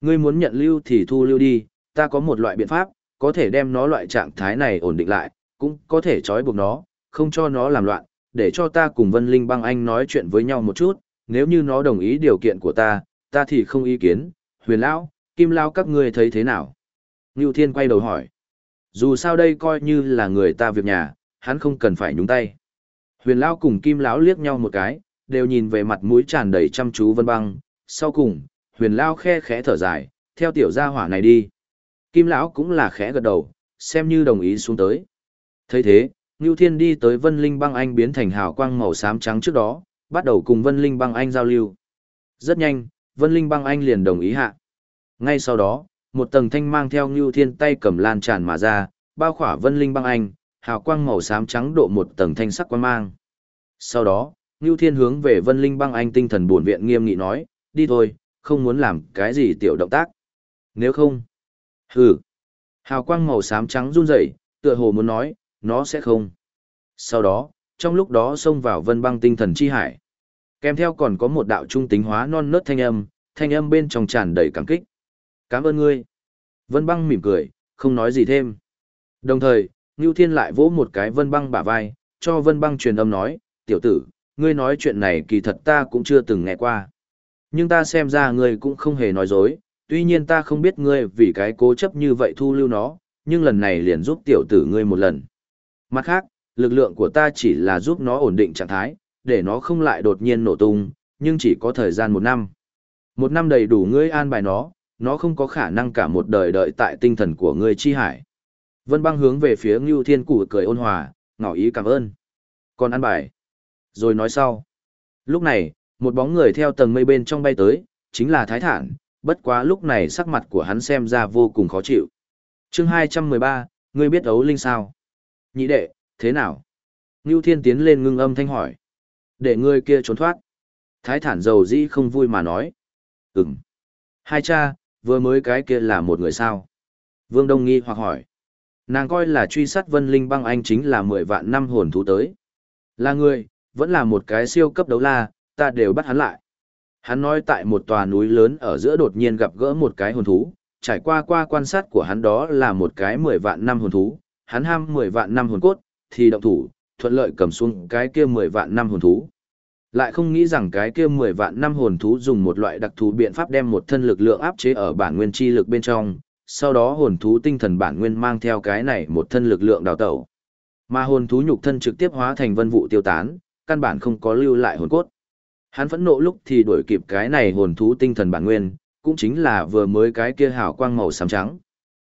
Ngươi muốn nhận lưu thì thu lưu đi, ta có một loại biện pháp, có thể đem nó loại trạng thái này ổn định lại, cũng có thể trói buộc nó, không cho nó làm loạn, để cho ta cùng Vân Linh băng anh nói chuyện với nhau một chút, nếu như nó đồng ý điều kiện của ta, ta thì không ý kiến, huyền lão, kim lão các ngươi thấy thế nào? Ngưu Thiên quay đầu hỏi. Dù sao đây coi như là người ta việc nhà, hắn không cần phải nhúng tay. Huyền lão cùng kim lão liếc nhau một cái, đều nhìn về mặt mũi tràn đầy chăm chú vân băng, sau cùng, huyền lão khe khẽ thở dài, theo tiểu gia hỏa này đi. Kim lão cũng là khẽ gật đầu, xem như đồng ý xuống tới. thấy thế, Ngưu Thiên đi tới Vân Linh băng anh biến thành hào quang màu xám trắng trước đó, bắt đầu cùng Vân Linh băng anh giao lưu. Rất nhanh, Vân Linh băng anh liền đồng ý hạ. Ngay sau đó, một tầng thanh mang theo Ngưu Thiên tay cầm lan tràn mà ra, bao khỏa Vân Linh băng anh, hào quang màu xám trắng độ một tầng thanh sắc quang mang. Sau đó, Ngưu Thiên hướng về Vân Linh băng anh tinh thần buồn viện nghiêm nghị nói, đi thôi, không muốn làm cái gì tiểu động tác. Nếu không, hừ. Hào quang màu xám trắng run rẩy, tựa hồ muốn nói, nó sẽ không. Sau đó, trong lúc đó xông vào vân băng tinh thần chi hải. Kèm theo còn có một đạo trung tính hóa non nớt thanh âm, thanh âm bên trong tràn đầy cảm kích. Cảm ơn ngươi. Vân băng mỉm cười, không nói gì thêm. Đồng thời, Ngưu Thiên lại vỗ một cái vân băng bả vai, cho vân băng truyền âm nói, tiểu tử, ngươi nói chuyện này kỳ thật ta cũng chưa từng nghe qua. Nhưng ta xem ra ngươi cũng không hề nói dối, tuy nhiên ta không biết ngươi vì cái cố chấp như vậy thu lưu nó, nhưng lần này liền giúp tiểu tử ngươi một lần. Mặt khác, lực lượng của ta chỉ là giúp nó ổn định trạng thái, để nó không lại đột nhiên nổ tung, nhưng chỉ có thời gian một năm. Một năm đầy đủ ngươi an bài nó, nó không có khả năng cả một đời đợi tại tinh thần của ngươi chi hải. Vân băng hướng về phía Ngưu Thiên Củ cười ôn hòa, ngỏ ý cảm ơn. Còn an bài. Rồi nói sau. Lúc này, một bóng người theo tầng mây bên trong bay tới, chính là Thái Thản, bất quá lúc này sắc mặt của hắn xem ra vô cùng khó chịu. chương 213, ngươi biết ấu linh sao? Nhị đệ, thế nào? Ngưu Thiên tiến lên ngưng âm thanh hỏi. Để ngươi kia trốn thoát. Thái thản dầu dĩ không vui mà nói. Ừm. Hai cha, vừa mới cái kia là một người sao? Vương Đông nghi hoặc hỏi. Nàng coi là truy sát vân linh băng anh chính là mười vạn năm hồn thú tới. Là người, vẫn là một cái siêu cấp đấu la, ta đều bắt hắn lại. Hắn nói tại một tòa núi lớn ở giữa đột nhiên gặp gỡ một cái hồn thú, trải qua qua quan sát của hắn đó là một cái mười vạn năm hồn thú, hắn ham mười vạn năm hồn cốt, thì động thủ, thuận lợi cầm xuống cái kia mười vạn năm hồn thú. Lại không nghĩ rằng cái kia mười vạn năm hồn thú dùng một loại đặc thù biện pháp đem một thân lực lượng áp chế ở bản nguyên chi lực bên trong, sau đó hồn thú tinh thần bản nguyên mang theo cái này một thân lực lượng đào tẩu. Mà hồn thú nhục thân trực tiếp hóa thành vân vụ tiêu tán, căn bản không có lưu lại hồn cốt. Hắn phẫn nộ lúc thì đuổi kịp cái này hồn thú tinh thần bản nguyên, cũng chính là vừa mới cái kia hào quang màu xám trắng.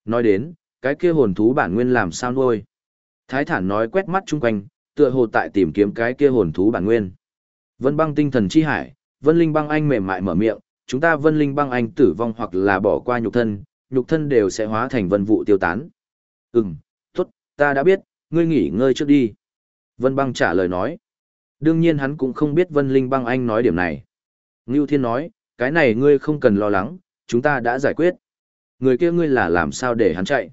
Nói đến, cái kia hồn thú bản nguyên làm sao nuôi? Thái thản nói quét mắt chung quanh, tựa hồ tại tìm kiếm cái kia hồn thú bản nguyên. Vân băng tinh thần chi hải, vân linh băng anh mềm mại mở miệng, chúng ta vân linh băng anh tử vong hoặc là bỏ qua nhục thân, nhục thân đều sẽ hóa thành vân vụ tiêu tán. Ừm, tốt, ta đã biết, ngươi nghỉ ngơi trước đi. Vân băng trả lời nói. Đương nhiên hắn cũng không biết vân linh băng anh nói điểm này. Ngưu Thiên nói, cái này ngươi không cần lo lắng, chúng ta đã giải quyết. Người kia ngươi là làm sao để hắn chạy.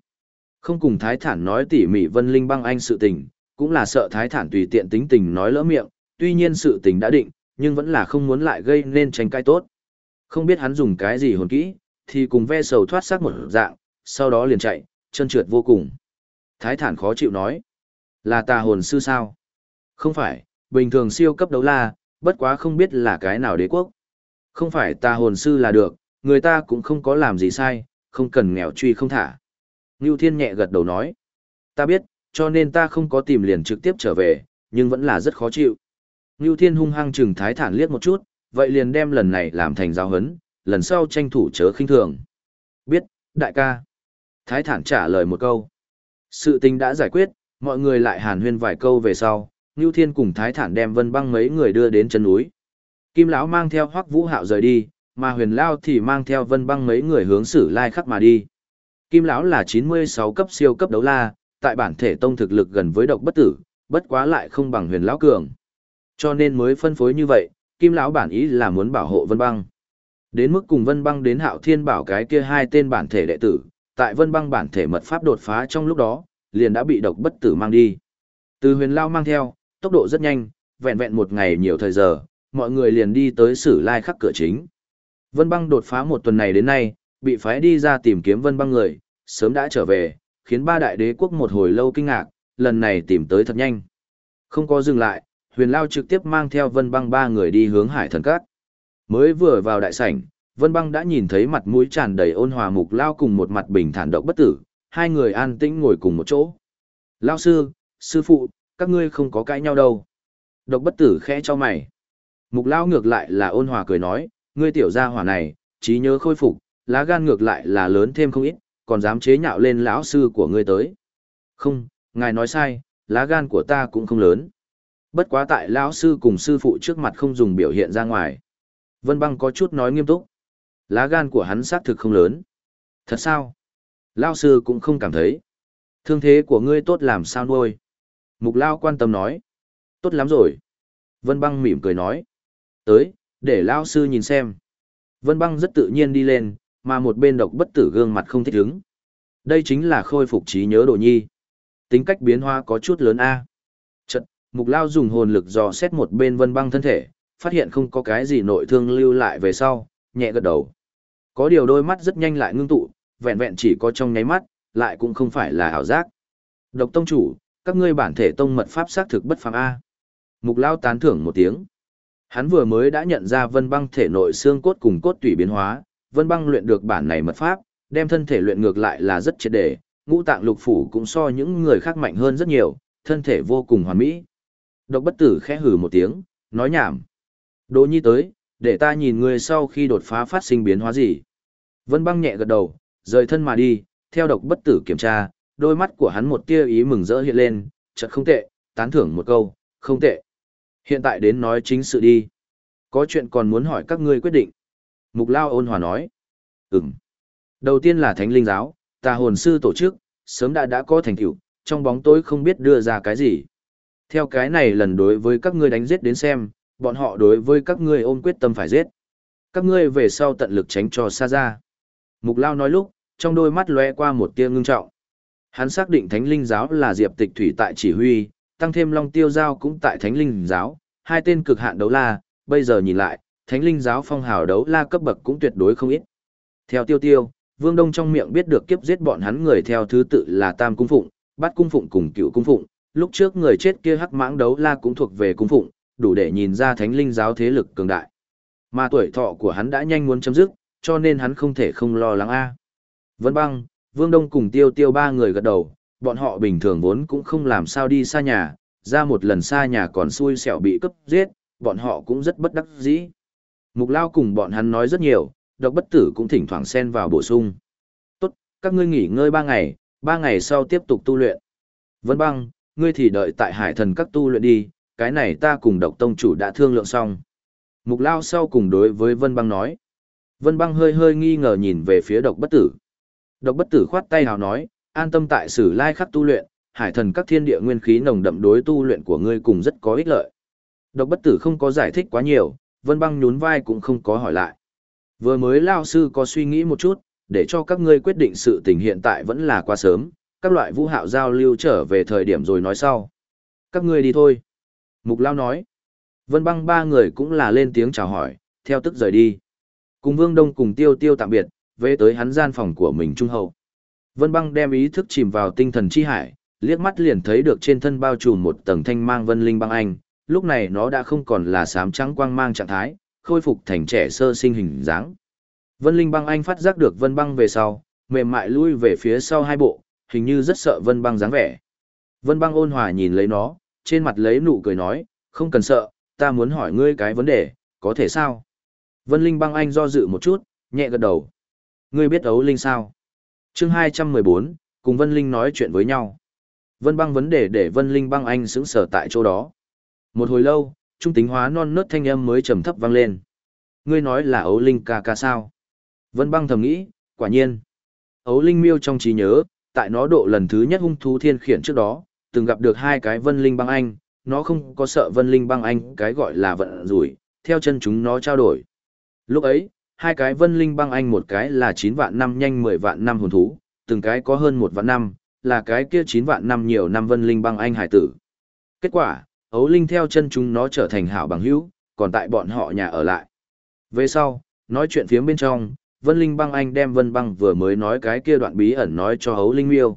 Không cùng Thái Thản nói tỉ mỉ vân linh băng anh sự tình, cũng là sợ Thái Thản tùy tiện tính tình nói lỡ miệng, tuy nhiên sự tình đã định, nhưng vẫn là không muốn lại gây nên tranh cãi tốt. Không biết hắn dùng cái gì hồn kỹ, thì cùng ve sầu thoát xác một dạng, sau đó liền chạy, chân trượt vô cùng. Thái thản khó chịu nói, là tà hồn sư sao? Không phải, bình thường siêu cấp đấu la, bất quá không biết là cái nào đế quốc. Không phải tà hồn sư là được, người ta cũng không có làm gì sai, không cần nghèo truy không thả. Ngưu Thiên nhẹ gật đầu nói, ta biết, cho nên ta không có tìm liền trực tiếp trở về, nhưng vẫn là rất khó chịu. Ngưu Thiên hung hăng chừng Thái Thản liếc một chút, vậy liền đem lần này làm thành giáo hấn, lần sau tranh thủ chớ khinh thường. Biết, đại ca. Thái Thản trả lời một câu. Sự tình đã giải quyết, mọi người lại hàn huyên vài câu về sau, Ngưu Thiên cùng Thái Thản đem Vân Băng mấy người đưa đến chân núi. Kim lão mang theo Hoắc Vũ Hạo rời đi, mà Huyền Lao thì mang theo Vân Băng mấy người hướng Sử Lai Khắc mà đi. Kim lão là 96 cấp siêu cấp đấu la, tại bản thể tông thực lực gần với độc bất tử, bất quá lại không bằng Huyền lão cường. Cho nên mới phân phối như vậy, Kim lão bản ý là muốn bảo hộ Vân Băng. Đến mức cùng Vân Băng đến Hạo Thiên bảo cái kia hai tên bản thể đệ tử, tại Vân Băng bản thể mật pháp đột phá trong lúc đó, liền đã bị độc bất tử mang đi. Từ huyền lao mang theo, tốc độ rất nhanh, vẹn vẹn một ngày nhiều thời giờ, mọi người liền đi tới sử lai khắc cửa chính. Vân Băng đột phá một tuần này đến nay, bị phái đi ra tìm kiếm Vân Băng người, sớm đã trở về, khiến ba đại đế quốc một hồi lâu kinh ngạc, lần này tìm tới thật nhanh. Không có dừng lại, huyền lao trực tiếp mang theo vân băng ba người đi hướng hải thần cát mới vừa vào đại sảnh vân băng đã nhìn thấy mặt mũi tràn đầy ôn hòa mục lao cùng một mặt bình thản độc bất tử hai người an tĩnh ngồi cùng một chỗ. Lao sư sư phụ các ngươi không có cãi nhau đâu. Độc bất tử khẽ cho mày. Mục lao ngược lại là ôn hòa cười nói ngươi tiểu gia hỏa này trí nhớ khôi phục lá gan ngược lại là lớn thêm không ít còn dám chế nhạo lên lão sư của ngươi tới không ngài nói sai lá gan của ta cũng không lớn Bất quá tại lão sư cùng sư phụ trước mặt không dùng biểu hiện ra ngoài. Vân băng có chút nói nghiêm túc. Lá gan của hắn xác thực không lớn. Thật sao? Lão sư cũng không cảm thấy. Thương thế của ngươi tốt làm sao nuôi? Mục Lao quan tâm nói. Tốt lắm rồi. Vân băng mỉm cười nói. Tới, để Lão sư nhìn xem. Vân băng rất tự nhiên đi lên, mà một bên độc bất tử gương mặt không thích ứng. Đây chính là khôi phục trí nhớ đồ nhi. Tính cách biến hóa có chút lớn A. Mục Lao dùng hồn lực dò xét một bên vân băng thân thể, phát hiện không có cái gì nội thương lưu lại về sau, nhẹ gật đầu. Có điều đôi mắt rất nhanh lại ngưng tụ, vẹn vẹn chỉ có trong nháy mắt, lại cũng không phải là ảo giác. Độc tông chủ, các ngươi bản thể tông mật pháp xác thực bất phàm A. Mục Lao tán thưởng một tiếng. Hắn vừa mới đã nhận ra vân băng thể nội xương cốt cùng cốt tủy biến hóa, vân băng luyện được bản này mật pháp, đem thân thể luyện ngược lại là rất triệt đề, ngũ tạng lục phủ cũng so những người khác mạnh hơn rất nhiều, thân thể vô cùng hoàn mỹ. Độc bất tử khẽ hử một tiếng, nói nhảm. Đỗ nhi tới, để ta nhìn ngươi sau khi đột phá phát sinh biến hóa gì. Vân băng nhẹ gật đầu, rời thân mà đi, theo độc bất tử kiểm tra, đôi mắt của hắn một tia ý mừng rỡ hiện lên, chợt không tệ, tán thưởng một câu, không tệ. Hiện tại đến nói chính sự đi. Có chuyện còn muốn hỏi các ngươi quyết định. Mục Lao ôn hòa nói. Ừm. Đầu tiên là Thánh Linh Giáo, tà hồn sư tổ chức, sớm đã đã có thành tựu, trong bóng tối không biết đưa ra cái gì. Theo cái này lần đối với các ngươi đánh giết đến xem, bọn họ đối với các ngươi ôm quyết tâm phải giết. Các ngươi về sau tận lực tránh cho xa ra. Mục Lao nói lúc, trong đôi mắt lóe qua một tia ngưng trọng. Hắn xác định Thánh Linh Giáo là Diệp Tịch Thủy tại chỉ huy, tăng thêm Long Tiêu Giao cũng tại Thánh Linh Giáo, hai tên cực hạn đấu la, bây giờ nhìn lại, Thánh Linh Giáo phong hào đấu la cấp bậc cũng tuyệt đối không ít. Theo Tiêu Tiêu, Vương Đông trong miệng biết được kiếp giết bọn hắn người theo thứ tự là Tam Cung Phụng, Bát Cung Phụng cùng Cựu Cung Phụng, lúc trước người chết kia hắc mãng đấu la cũng thuộc về cung phụng, đủ để nhìn ra thánh linh giáo thế lực cường đại. Mà tuổi thọ của hắn đã nhanh muốn chấm dứt, cho nên hắn không thể không lo lắng a. Vân Băng, Vương Đông cùng Tiêu Tiêu ba người gật đầu, bọn họ bình thường vốn cũng không làm sao đi xa nhà, ra một lần xa nhà còn xui xẻo bị cướp giết, bọn họ cũng rất bất đắc dĩ. Mục Lao cùng bọn hắn nói rất nhiều, độc bất tử cũng thỉnh thoảng xen vào bổ sung. Tốt, các ngươi nghỉ ngơi ba ngày, ba ngày sau tiếp tục tu luyện. Vân Băng, ngươi thì đợi tại hải thần các tu luyện đi, cái này ta cùng độc tông chủ đã thương lượng xong. Mục Lao sau cùng đối với Vân Băng nói. Vân băng hơi hơi nghi ngờ nhìn về phía độc bất tử. Độc bất tử khoát tay hào nói, an tâm tại sử lai khắc tu luyện, hải thần các thiên địa nguyên khí nồng đậm đối tu luyện của ngươi cùng rất có ích lợi. Độc bất tử không có giải thích quá nhiều, vân băng nhún vai cũng không có hỏi lại. Vừa mới lao sư có suy nghĩ một chút, để cho các ngươi quyết định sự tình hiện tại vẫn là quá sớm, các loại vũ hạo giao lưu trở về thời điểm rồi nói sau. Các ngươi đi thôi. Mục lao nói. Vân băng ba người cũng là lên tiếng chào hỏi, theo tức rời đi. Cùng Vương Đông cùng Tiêu Tiêu tạm biệt, về tới hắn gian phòng của mình trung hậu. Vân băng đem ý thức chìm vào tinh thần chi hải, liếc mắt liền thấy được trên thân bao trùm một tầng thanh mang vân linh băng anh, lúc này nó đã không còn là sám trắng quang mang trạng thái, khôi phục thành trẻ sơ sinh hình dáng. Vân linh băng anh phát giác được vân băng về sau, mềm mại lui về phía sau hai bộ, hình như rất sợ vân băng dáng vẻ. Vân băng ôn hòa nhìn lấy nó, trên mặt lấy nụ cười nói, không cần sợ, ta muốn hỏi ngươi cái vấn đề, có thể sao? Vân linh băng anh do dự một chút, nhẹ gật đầu. Ngươi biết ấu linh sao? chương 214, cùng Vân Linh nói chuyện với nhau. Vân băng vấn đề để Vân Linh băng anh sững sở tại chỗ đó. Một hồi lâu, trung tính hóa non nớt thanh âm mới trầm thấp vang lên. Ngươi nói là ấu linh ca ca sao? Vân băng thầm nghĩ, quả nhiên. Ấu linh miêu trong trí nhớ, tại nó độ lần thứ nhất hung thú thiên khiển trước đó, từng gặp được hai cái Vân Linh băng anh, nó không có sợ Vân Linh băng anh cái gọi là vận rủi, theo chân chúng nó trao đổi. Lúc ấy, hai cái vân linh băng anh một cái là 9 vạn năm nhanh 10 vạn năm hồn thú, từng cái có hơn một vạn năm, là cái kia 9 vạn năm nhiều năm vân linh băng anh hải tử. Kết quả, ấu linh theo chân chúng nó trở thành hảo bằng hữu, còn tại bọn họ nhà ở lại. Về sau, nói chuyện phía bên trong, vân linh băng anh đem vân băng vừa mới nói cái kia đoạn bí ẩn nói cho ấu linh miêu.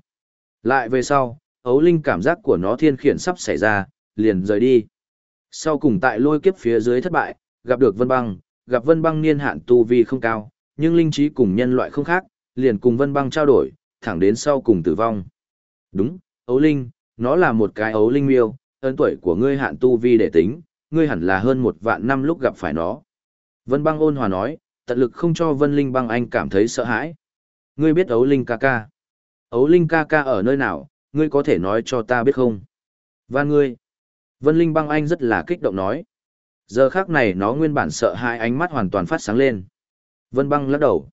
Lại về sau, ấu linh cảm giác của nó thiên khiển sắp xảy ra, liền rời đi. Sau cùng tại lôi kiếp phía dưới thất bại, gặp được vân băng, gặp Vân Băng niên hạn tu vi không cao, nhưng linh trí cùng nhân loại không khác, liền cùng Vân Băng trao đổi, thẳng đến sau cùng tử vong. Đúng, ấu linh, nó là một cái ấu linh miêu, ấn tuổi của ngươi hạn tu vi để tính, ngươi hẳn là hơn một vạn năm lúc gặp phải nó. Vân Băng ôn hòa nói, tận lực không cho Vân Linh Băng Anh cảm thấy sợ hãi. Ngươi biết ấu linh ca ca. Ấu linh ca ca ở nơi nào, ngươi có thể nói cho ta biết không? Và ngươi. Vân Linh Băng Anh rất là kích động nói. Giờ khác này nó nguyên bản sợ hai ánh mắt hoàn toàn phát sáng lên. Vân băng lắc đầu.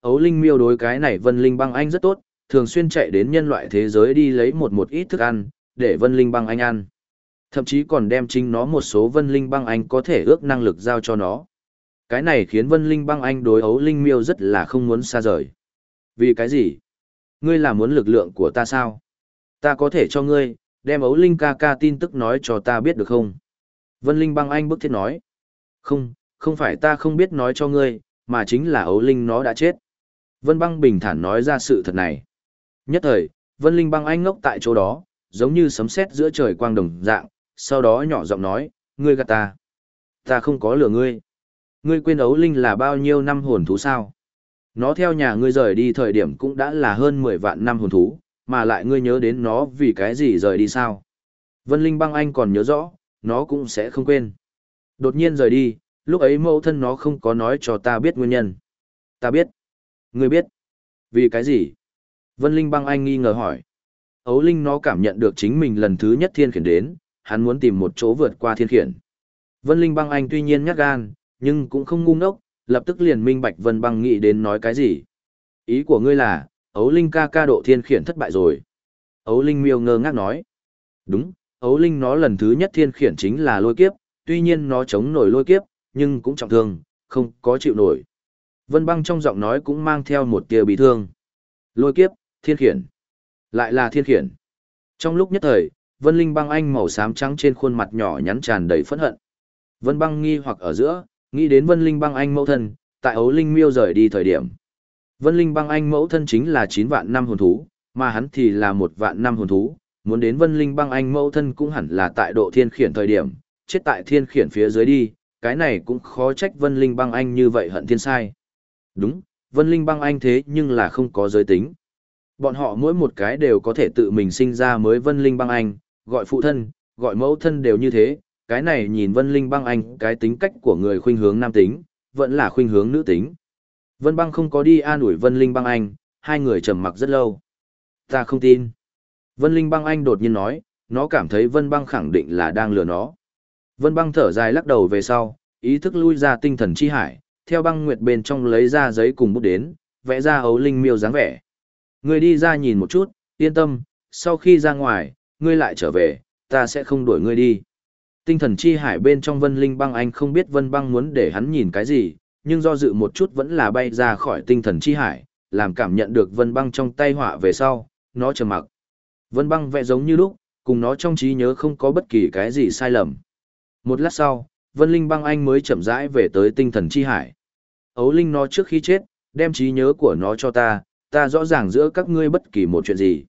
Ấu Linh miêu đối cái này Vân Linh băng anh rất tốt, thường xuyên chạy đến nhân loại thế giới đi lấy một một ít thức ăn, để Vân Linh băng anh ăn. Thậm chí còn đem chính nó một số Vân Linh băng anh có thể ước năng lực giao cho nó. Cái này khiến Vân Linh băng anh đối Ấu Linh miêu rất là không muốn xa rời. Vì cái gì? Ngươi là muốn lực lượng của ta sao? Ta có thể cho ngươi, đem Ấu Linh ca ca tin tức nói cho ta biết được không? Vân Linh băng anh bức thiết nói. Không, không phải ta không biết nói cho ngươi, mà chính là ấu linh nó đã chết. Vân băng bình thản nói ra sự thật này. Nhất thời, Vân Linh băng anh ngốc tại chỗ đó, giống như sấm sét giữa trời quang đồng dạng, sau đó nhỏ giọng nói, ngươi gạt ta. Ta không có lừa ngươi. Ngươi quên ấu linh là bao nhiêu năm hồn thú sao? Nó theo nhà ngươi rời đi thời điểm cũng đã là hơn 10 vạn năm hồn thú, mà lại ngươi nhớ đến nó vì cái gì rời đi sao? Vân Linh băng anh còn nhớ rõ, nó cũng sẽ không quên. Đột nhiên rời đi, lúc ấy mẫu thân nó không có nói cho ta biết nguyên nhân. Ta biết. Ngươi biết. Vì cái gì? Vân Linh băng anh nghi ngờ hỏi. Ấu Linh nó cảm nhận được chính mình lần thứ nhất thiên khiển đến, hắn muốn tìm một chỗ vượt qua thiên khiển. Vân Linh băng anh tuy nhiên nhát gan, nhưng cũng không ngu ngốc, lập tức liền minh bạch Vân băng nghĩ đến nói cái gì. Ý của ngươi là, Ấu Linh ca ca độ thiên khiển thất bại rồi. Ấu Linh miêu ngơ ngác nói. Đúng, ấu linh nó lần thứ nhất thiên khiển chính là lôi kiếp, tuy nhiên nó chống nổi lôi kiếp, nhưng cũng trọng thương, không có chịu nổi. Vân băng trong giọng nói cũng mang theo một tia bị thương. Lôi kiếp, thiên khiển. Lại là thiên khiển. Trong lúc nhất thời, Vân Linh băng anh màu xám trắng trên khuôn mặt nhỏ nhắn tràn đầy phẫn hận. Vân băng nghi hoặc ở giữa, nghĩ đến Vân Linh băng anh mẫu thân, tại ấu linh miêu rời đi thời điểm. Vân Linh băng anh mẫu thân chính là 9 vạn năm hồn thú, mà hắn thì là một vạn năm hồn thú, muốn đến vân linh băng anh mẫu thân cũng hẳn là tại độ thiên khiển thời điểm, chết tại thiên khiển phía dưới đi, cái này cũng khó trách vân linh băng anh như vậy hận thiên sai. Đúng, vân linh băng anh thế nhưng là không có giới tính. Bọn họ mỗi một cái đều có thể tự mình sinh ra mới vân linh băng anh, gọi phụ thân, gọi mẫu thân đều như thế, cái này nhìn vân linh băng anh cái tính cách của người khuynh hướng nam tính, vẫn là khuynh hướng nữ tính. Vân băng không có đi an ủi vân linh băng anh, hai người trầm mặc rất lâu. Ta không tin. Vân Linh băng anh đột nhiên nói, nó cảm thấy Vân băng khẳng định là đang lừa nó. Vân băng thở dài lắc đầu về sau, ý thức lui ra tinh thần chi hải, theo băng nguyệt bên trong lấy ra giấy cùng bút đến, vẽ ra ấu linh miêu dáng vẻ. người đi ra nhìn một chút, yên tâm, sau khi ra ngoài, ngươi lại trở về, ta sẽ không đuổi ngươi đi. Tinh thần chi hải bên trong vân linh băng anh không biết vân băng muốn để hắn nhìn cái gì, nhưng do dự một chút vẫn là bay ra khỏi tinh thần chi hải, làm cảm nhận được vân băng trong tay họa về sau, nó trầm mặc. Vân băng vẽ giống như lúc, cùng nó trong trí nhớ không có bất kỳ cái gì sai lầm. Một lát sau, vân linh băng anh mới chậm rãi về tới tinh thần chi hải. Ấu linh nó trước khi chết, đem trí nhớ của nó cho ta, ta rõ ràng giữa các ngươi bất kỳ một chuyện gì.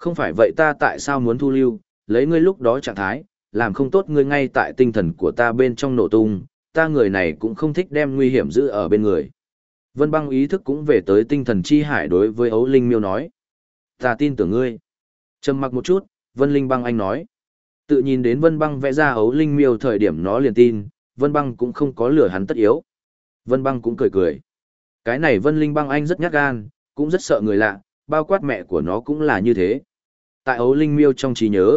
Không phải vậy ta tại sao muốn thu lưu, lấy ngươi lúc đó trạng thái, làm không tốt ngươi ngay tại tinh thần của ta bên trong nổ tung, ta người này cũng không thích đem nguy hiểm giữ ở bên người. Vân băng ý thức cũng về tới tinh thần chi hải đối với ấu linh miêu nói. Ta tin tưởng ngươi. Trầm mặc một chút, Vân Linh băng anh nói. Tự nhìn đến Vân băng vẽ ra ấu linh miêu thời điểm nó liền tin, Vân băng cũng không có lửa hắn tất yếu. Vân băng cũng cười cười. Cái này Vân Linh băng anh rất nhát gan, cũng rất sợ người lạ, bao quát mẹ của nó cũng là như thế. Tại ấu linh miêu trong trí nhớ,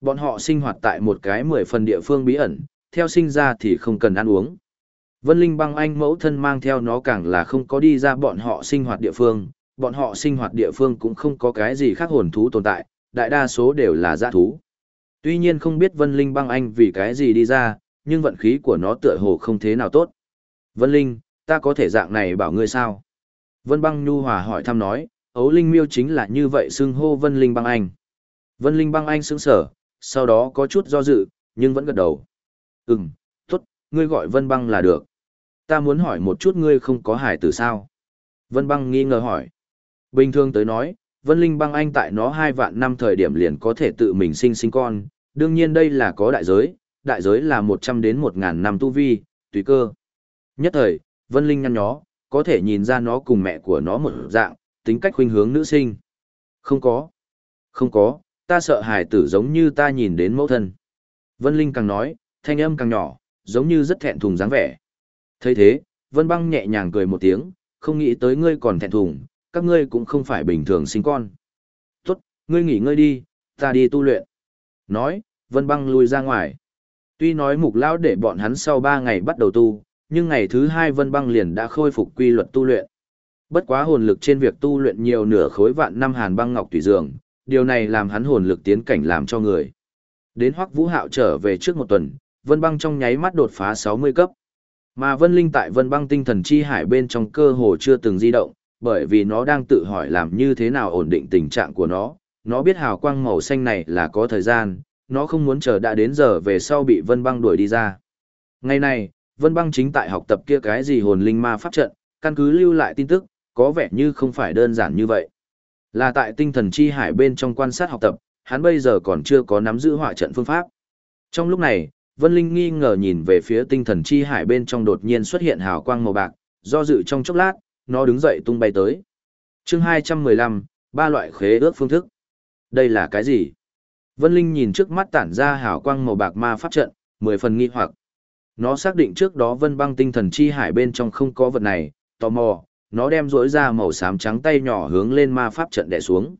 bọn họ sinh hoạt tại một cái mười phần địa phương bí ẩn, theo sinh ra thì không cần ăn uống. Vân Linh băng anh mẫu thân mang theo nó càng là không có đi ra bọn họ sinh hoạt địa phương, bọn họ sinh hoạt địa phương cũng không có cái gì khác hồn thú tồn tại, đại đa số đều là dã thú. Tuy nhiên không biết Vân Linh băng anh vì cái gì đi ra, nhưng vận khí của nó tựa hồ không thế nào tốt. Vân Linh, ta có thể dạng này bảo ngươi sao? Vân băng nhu hòa hỏi thăm nói, ấu linh miêu chính là như vậy xưng hô Vân Linh băng anh. Vân Linh băng anh xứng sở, sau đó có chút do dự, nhưng vẫn gật đầu. Ừm, tốt, ngươi gọi Vân băng là được. Ta muốn hỏi một chút ngươi không có hải tử sao? Vân băng nghi ngờ hỏi. Bình thường tới nói, Vân Linh băng anh tại nó hai vạn năm thời điểm liền có thể tự mình sinh sinh con, đương nhiên đây là có đại giới, đại giới là một trăm đến một ngàn năm tu vi, tùy cơ. Nhất thời, Vân Linh nhăn nhó, có thể nhìn ra nó cùng mẹ của nó một dạng, tính cách khuynh hướng nữ sinh. Không có. Không có, ta sợ hài tử giống như ta nhìn đến mẫu thân. Vân Linh càng nói, thanh âm càng nhỏ, giống như rất thẹn thùng dáng vẻ. thấy thế, Vân Băng nhẹ nhàng cười một tiếng, không nghĩ tới ngươi còn thẹn thùng, các ngươi cũng không phải bình thường sinh con. Tốt, ngươi nghỉ ngơi đi, ta đi tu luyện. Nói, Vân Băng lui ra ngoài. Tuy nói mục lão để bọn hắn sau 3 ngày bắt đầu tu, nhưng ngày thứ 2 Vân Băng liền đã khôi phục quy luật tu luyện. Bất quá hồn lực trên việc tu luyện nhiều nửa khối vạn năm hàn băng ngọc tùy dường, điều này làm hắn hồn lực tiến cảnh làm cho người. Đến Hoắc Vũ Hạo trở về trước một tuần, Vân Băng trong nháy mắt đột phá 60 cấp. Mà Vân Linh tại Vân Băng tinh thần chi hải bên trong cơ hồ chưa từng di động, bởi vì nó đang tự hỏi làm như thế nào ổn định tình trạng của nó. Nó biết hào quang màu xanh này là có thời gian, nó không muốn chờ đã đến giờ về sau bị Vân Băng đuổi đi ra. Ngày này, Vân Băng chính tại học tập kia cái gì hồn linh ma pháp trận, căn cứ lưu lại tin tức, có vẻ như không phải đơn giản như vậy. Là tại tinh thần chi hải bên trong quan sát học tập, hắn bây giờ còn chưa có nắm giữ họa trận phương pháp. Trong lúc này, Vân Linh nghi ngờ nhìn về phía tinh thần chi hải bên trong đột nhiên xuất hiện hào quang màu bạc, do dự trong chốc lát, nó đứng dậy tung bay tới. chương 215, ba loại khế ước phương thức. Đây là cái gì? Vân Linh nhìn trước mắt tản ra hào quang màu bạc ma pháp trận, mười phần nghi hoặc. Nó xác định trước đó vân băng tinh thần chi hải bên trong không có vật này, tò mò, nó đem rỗi ra màu xám trắng tay nhỏ hướng lên ma pháp trận đè xuống.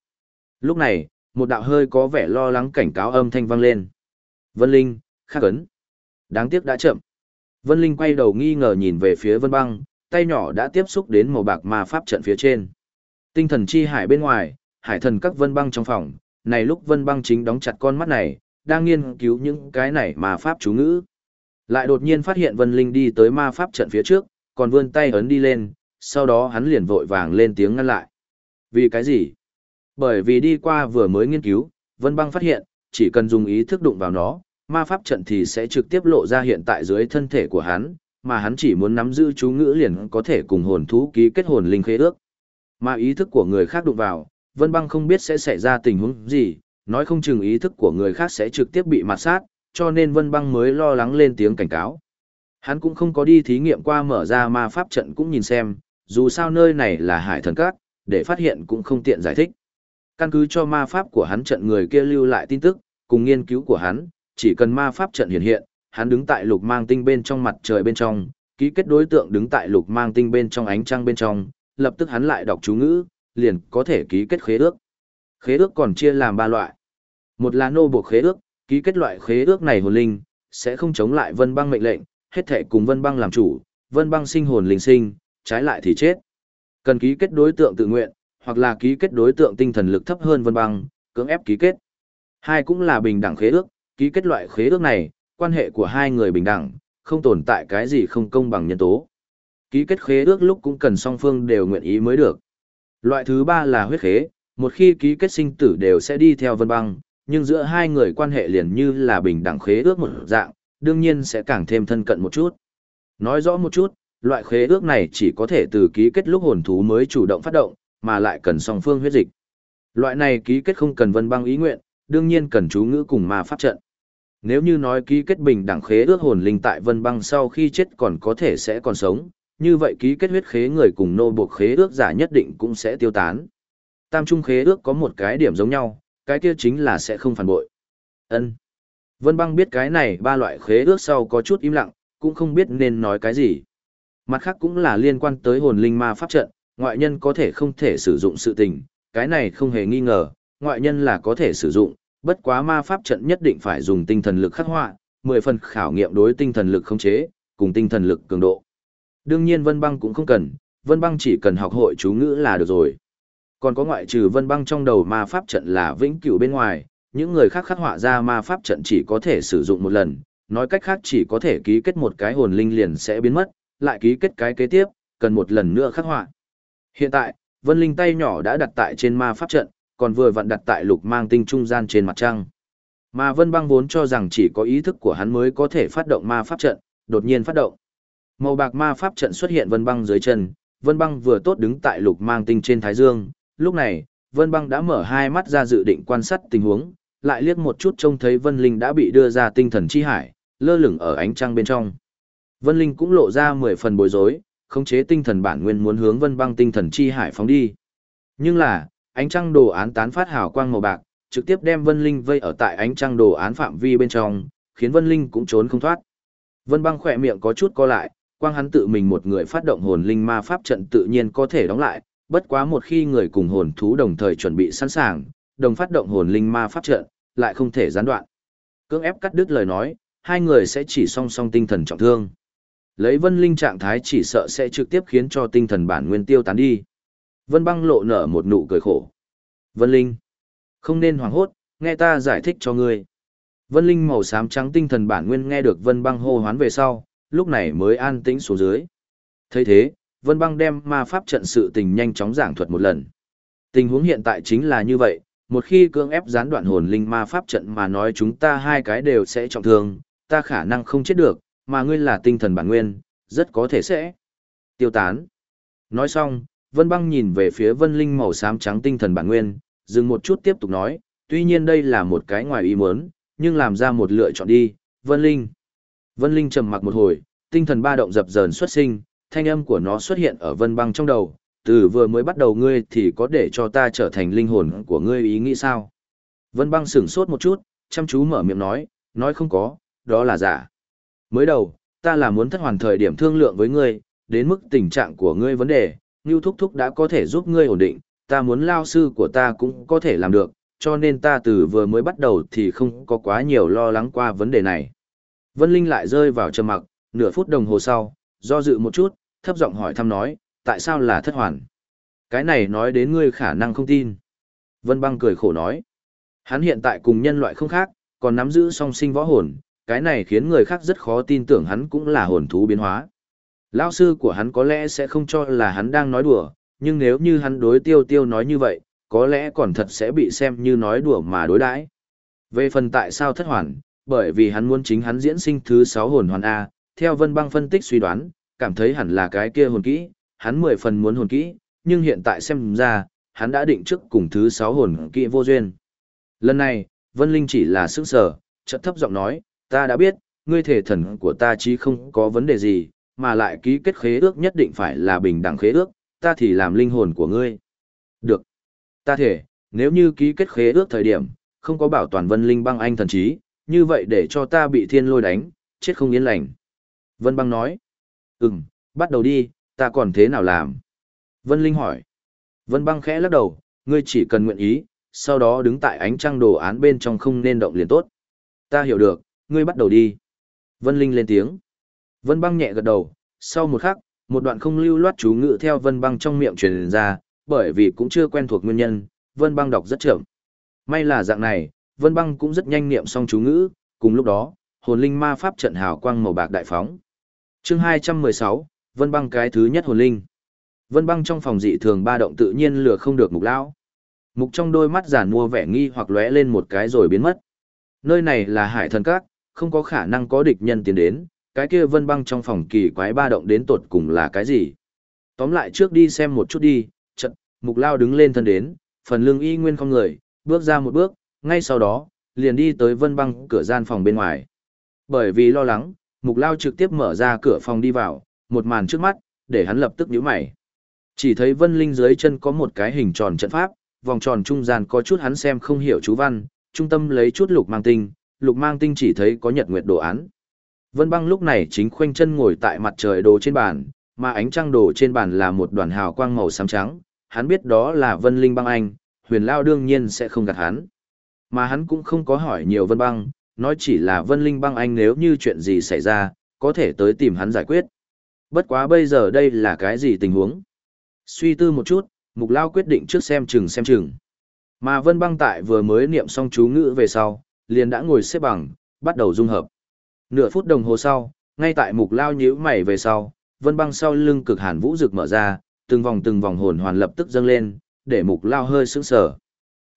Lúc này, một đạo hơi có vẻ lo lắng cảnh cáo âm thanh vang lên. Vân Linh, khắc ấn. Đáng tiếc đã chậm. Vân Linh quay đầu nghi ngờ nhìn về phía Vân Băng, tay nhỏ đã tiếp xúc đến màu bạc ma pháp trận phía trên. Tinh thần chi hải bên ngoài, hải thần các Vân Băng trong phòng, này lúc Vân Băng chính đóng chặt con mắt này, đang nghiên cứu những cái này ma pháp chú ngữ. Lại đột nhiên phát hiện Vân Linh đi tới ma pháp trận phía trước, còn vươn tay ấn đi lên, sau đó hắn liền vội vàng lên tiếng ngăn lại. Vì cái gì? Bởi vì đi qua vừa mới nghiên cứu, Vân Băng phát hiện, chỉ cần dùng ý thức đụng vào nó, ma pháp trận thì sẽ trực tiếp lộ ra hiện tại dưới thân thể của hắn, mà hắn chỉ muốn nắm giữ chú ngữ liền có thể cùng hồn thú ký kết hồn linh khế ước. Mà ý thức của người khác đụng vào, Vân Băng không biết sẽ xảy ra tình huống gì, nói không chừng ý thức của người khác sẽ trực tiếp bị mạt sát, cho nên Vân Băng mới lo lắng lên tiếng cảnh cáo. Hắn cũng không có đi thí nghiệm qua mở ra ma pháp trận cũng nhìn xem, dù sao nơi này là hải thần các, để phát hiện cũng không tiện giải thích. Căn cứ cho ma pháp của hắn trận người kia lưu lại tin tức, cùng nghiên cứu của hắn, chỉ cần ma pháp trận hiện hiện, hắn đứng tại lục mang tinh bên trong mặt trời bên trong, ký kết đối tượng đứng tại lục mang tinh bên trong ánh trăng bên trong, lập tức hắn lại đọc chú ngữ, liền có thể ký kết khế ước. Khế ước còn chia làm ba loại. Một là nô buộc khế ước, ký kết loại khế ước này hồn linh, sẽ không chống lại vân băng mệnh lệnh, hết thể cùng vân băng làm chủ, Vân Băng sinh hồn linh sinh, trái lại thì chết. Cần ký kết đối tượng tự nguyện, hoặc là ký kết đối tượng tinh thần lực thấp hơn Vân Băng, cưỡng ép ký kết. Hai cũng là bình đẳng khế ước, ký kết loại khế ước này, quan hệ của hai người bình đẳng, không tồn tại cái gì không công bằng nhân tố. Ký kết khế ước lúc cũng cần song phương đều nguyện ý mới được. Loại thứ ba là huyết khế, một khi ký kết sinh tử đều sẽ đi theo vân băng, nhưng giữa hai người quan hệ liền như là bình đẳng khế ước một dạng, đương nhiên sẽ càng thêm thân cận một chút. Nói rõ một chút, loại khế ước này chỉ có thể từ ký kết lúc hồn thú mới chủ động phát động, mà lại cần song phương huyết dịch. Loại này ký kết không cần vân băng ý nguyện, đương nhiên cần chú ngữ cùng ma pháp trận. Nếu như nói ký kết bình đẳng khế ước hồn linh tại vân băng sau khi chết còn có thể sẽ còn sống, như vậy ký kết huyết khế người cùng nô buộc khế ước giả nhất định cũng sẽ tiêu tán. Tam trung khế ước có một cái điểm giống nhau, cái kia chính là sẽ không phản bội. Ân. Vân băng biết cái này ba loại khế ước sau có chút im lặng, cũng không biết nên nói cái gì. Mặt khác cũng là liên quan tới hồn linh ma pháp trận, ngoại nhân có thể không thể sử dụng sự tình, cái này không hề nghi ngờ, ngoại nhân là có thể sử dụng, bất quá ma pháp trận nhất định phải dùng tinh thần lực khắc họa, 10 phần khảo nghiệm đối tinh thần lực khống chế, cùng tinh thần lực cường độ. Đương nhiên Vân Băng cũng không cần, Vân Băng chỉ cần học hội chú ngữ là được rồi. Còn có ngoại trừ Vân Băng trong đầu ma pháp trận là vĩnh cửu bên ngoài, những người khác khắc họa ra ma pháp trận chỉ có thể sử dụng một lần, nói cách khác chỉ có thể ký kết một cái hồn linh liền sẽ biến mất, lại ký kết cái kế tiếp, cần một lần nữa khắc họa. Hiện tại, Vân Linh tay nhỏ đã đặt tại trên ma pháp trận, còn vừa vặn đặt tại lục mang tinh trung gian trên mặt trăng. Mà Vân Băng vốn cho rằng chỉ có ý thức của hắn mới có thể phát động ma pháp trận, đột nhiên phát động. Màu bạc ma pháp trận xuất hiện Vân Băng dưới chân, Vân Băng vừa tốt đứng tại lục mang tinh trên thái dương, lúc này, Vân Băng đã mở hai mắt ra dự định quan sát tình huống, lại liếc một chút trông thấy Vân Linh đã bị đưa ra tinh thần chi hải, lơ lửng ở ánh trăng bên trong. Vân Linh cũng lộ ra mười phần bối rối, khống chế tinh thần bản nguyên muốn hướng Vân Băng tinh thần chi hải phóng đi. Nhưng là, ánh trăng đồ án tán phát hào quang màu bạc, trực tiếp đem Vân Linh vây ở tại ánh trăng đồ án phạm vi bên trong, khiến Vân Linh cũng trốn không thoát. Vân Băng khỏe miệng có chút co lại, quang hắn tự mình một người phát động hồn linh ma pháp trận tự nhiên có thể đóng lại, bất quá một khi người cùng hồn thú đồng thời chuẩn bị sẵn sàng, đồng phát động hồn linh ma pháp trận, lại không thể gián đoạn. Cưỡng ép cắt đứt lời nói, hai người sẽ chỉ song song tinh thần trọng thương. Lấy Vân Linh trạng thái chỉ sợ sẽ trực tiếp khiến cho tinh thần bản nguyên tiêu tán đi. Vân băng lộ nở một nụ cười khổ. Vân Linh, không nên hoảng hốt, nghe ta giải thích cho ngươi. Vân Linh màu xám trắng tinh thần bản nguyên nghe được Vân băng hô hoán về sau, lúc này mới an tĩnh xuống dưới. thấy thế, Vân băng đem ma pháp trận sự tình nhanh chóng giảng thuật một lần. Tình huống hiện tại chính là như vậy, một khi cưỡng ép gián đoạn hồn linh ma pháp trận mà nói chúng ta hai cái đều sẽ trọng thương, ta khả năng không chết được, mà ngươi là tinh thần bản nguyên, rất có thể sẽ tiêu tán. Nói xong, Vân Băng nhìn về phía Vân Linh màu xám trắng tinh thần bản nguyên, dừng một chút tiếp tục nói, tuy nhiên đây là một cái ngoài ý muốn, nhưng làm ra một lựa chọn đi, Vân Linh. Vân Linh trầm mặc một hồi, tinh thần ba động dập dờn xuất sinh, thanh âm của nó xuất hiện ở Vân Băng trong đầu, từ vừa mới bắt đầu ngươi thì có để cho ta trở thành linh hồn của ngươi ý nghĩ sao? Vân Băng sửng sốt một chút, chăm chú mở miệng nói, nói không có, đó là giả. Mới đầu, ta là muốn thất hoàn thời điểm thương lượng với ngươi, đến mức tình trạng của ngươi vấn đề, Ngưu Thúc Thúc đã có thể giúp ngươi ổn định, ta muốn lao sư của ta cũng có thể làm được, cho nên ta từ vừa mới bắt đầu thì không có quá nhiều lo lắng qua vấn đề này. Vân Linh lại rơi vào trầm mặc, nửa phút đồng hồ sau, do dự một chút, thấp giọng hỏi thăm nói, tại sao là thất hoàn? Cái này nói đến ngươi khả năng không tin. Vân Băng cười khổ nói, hắn hiện tại cùng nhân loại không khác, còn nắm giữ song sinh võ hồn, cái này khiến người khác rất khó tin tưởng hắn cũng là hồn thú biến hóa. Lão sư của hắn có lẽ sẽ không cho là hắn đang nói đùa, nhưng nếu như hắn đối tiêu tiêu nói như vậy, có lẽ còn thật sẽ bị xem như nói đùa mà đối đãi. Về phần tại sao thất hoàn, bởi vì hắn muốn chính hắn diễn sinh thứ 6 hồn hoàn A, theo vân băng phân tích suy đoán, cảm thấy hẳn là cái kia hồn kỹ, hắn 10 phần muốn hồn kỹ, nhưng hiện tại xem ra, hắn đã định trước cùng thứ 6 hồn kỹ vô duyên. Lần này, Vân Linh chỉ là sức sở, chợt thấp giọng nói, ta đã biết, ngươi thể thần của ta chí không có vấn đề gì, mà lại ký kết khế ước nhất định phải là bình đẳng khế ước, ta thì làm linh hồn của ngươi. Được. Ta thể, nếu như ký kết khế ước thời điểm, không có bảo toàn vân linh băng anh thần trí, như vậy để cho ta bị thiên lôi đánh, chết không yên lành. Vân băng nói. Ừm, bắt đầu đi, ta còn thế nào làm? Vân linh hỏi. Vân băng khẽ lắc đầu, ngươi chỉ cần nguyện ý, sau đó đứng tại ánh trăng đồ án bên trong không nên động liền tốt. Ta hiểu được, ngươi bắt đầu đi. Vân linh lên tiếng. Vân băng nhẹ gật đầu, sau một khắc, một đoạn không lưu loát chú ngữ theo Vân Băng trong miệng truyền ra, bởi vì cũng chưa quen thuộc nguyên nhân, Vân Băng đọc rất chậm. May là dạng này, Vân Băng cũng rất nhanh niệm xong chú ngữ, cùng lúc đó, hồn linh ma pháp trận hào quang màu bạc đại phóng. Chương 216, Vân Băng cái thứ nhất hồn linh. Vân Băng trong phòng dị thường ba động tự nhiên lừa không được Mục lão. Mục trong đôi mắt giản mua vẻ nghi hoặc lóe lên một cái rồi biến mất. Nơi này là Hải Thần Các, không có khả năng có địch nhân tiến đến, cái kia Vân Băng trong phòng kỳ quái ba động đến tột cùng là cái gì? Tóm lại trước đi xem một chút đi, trận, Mục Lao đứng lên thân đến, phần lưng y nguyên không người, bước ra một bước, ngay sau đó, liền đi tới Vân Băng cửa gian phòng bên ngoài. Bởi vì lo lắng, Mục Lao trực tiếp mở ra cửa phòng đi vào, một màn trước mắt, để hắn lập tức nhíu mày. Chỉ thấy Vân Linh dưới chân có một cái hình tròn trận pháp, vòng tròn trung gian có chút hắn xem không hiểu chú văn, trung tâm lấy chút lục mang tinh, lục mang tinh chỉ thấy có nhật nguyệt đồ án. Vân Băng lúc này chính khoanh chân ngồi tại mặt trời đồ trên bàn, mà ánh trăng đồ trên bàn là một đoàn hào quang màu xám trắng, hắn biết đó là Vân Linh Băng Anh, huyền lao đương nhiên sẽ không gạt hắn. Mà hắn cũng không có hỏi nhiều Vân Băng, nói chỉ là Vân Linh Băng Anh nếu như chuyện gì xảy ra, có thể tới tìm hắn giải quyết. Bất quá bây giờ đây là cái gì tình huống? Suy tư một chút, Mục Lao quyết định trước xem chừng xem chừng. Mà Vân Băng tại vừa mới niệm xong chú ngữ về sau, liền đã ngồi xếp bằng, bắt đầu dung hợp. Nửa phút đồng hồ sau, ngay tại Mục Lao nhíu mày về sau, Vân Băng sau lưng cực hàn vũ rực mở ra, từng vòng từng vòng hồn hoàn lập tức dâng lên, để Mục Lao hơi sững sờ.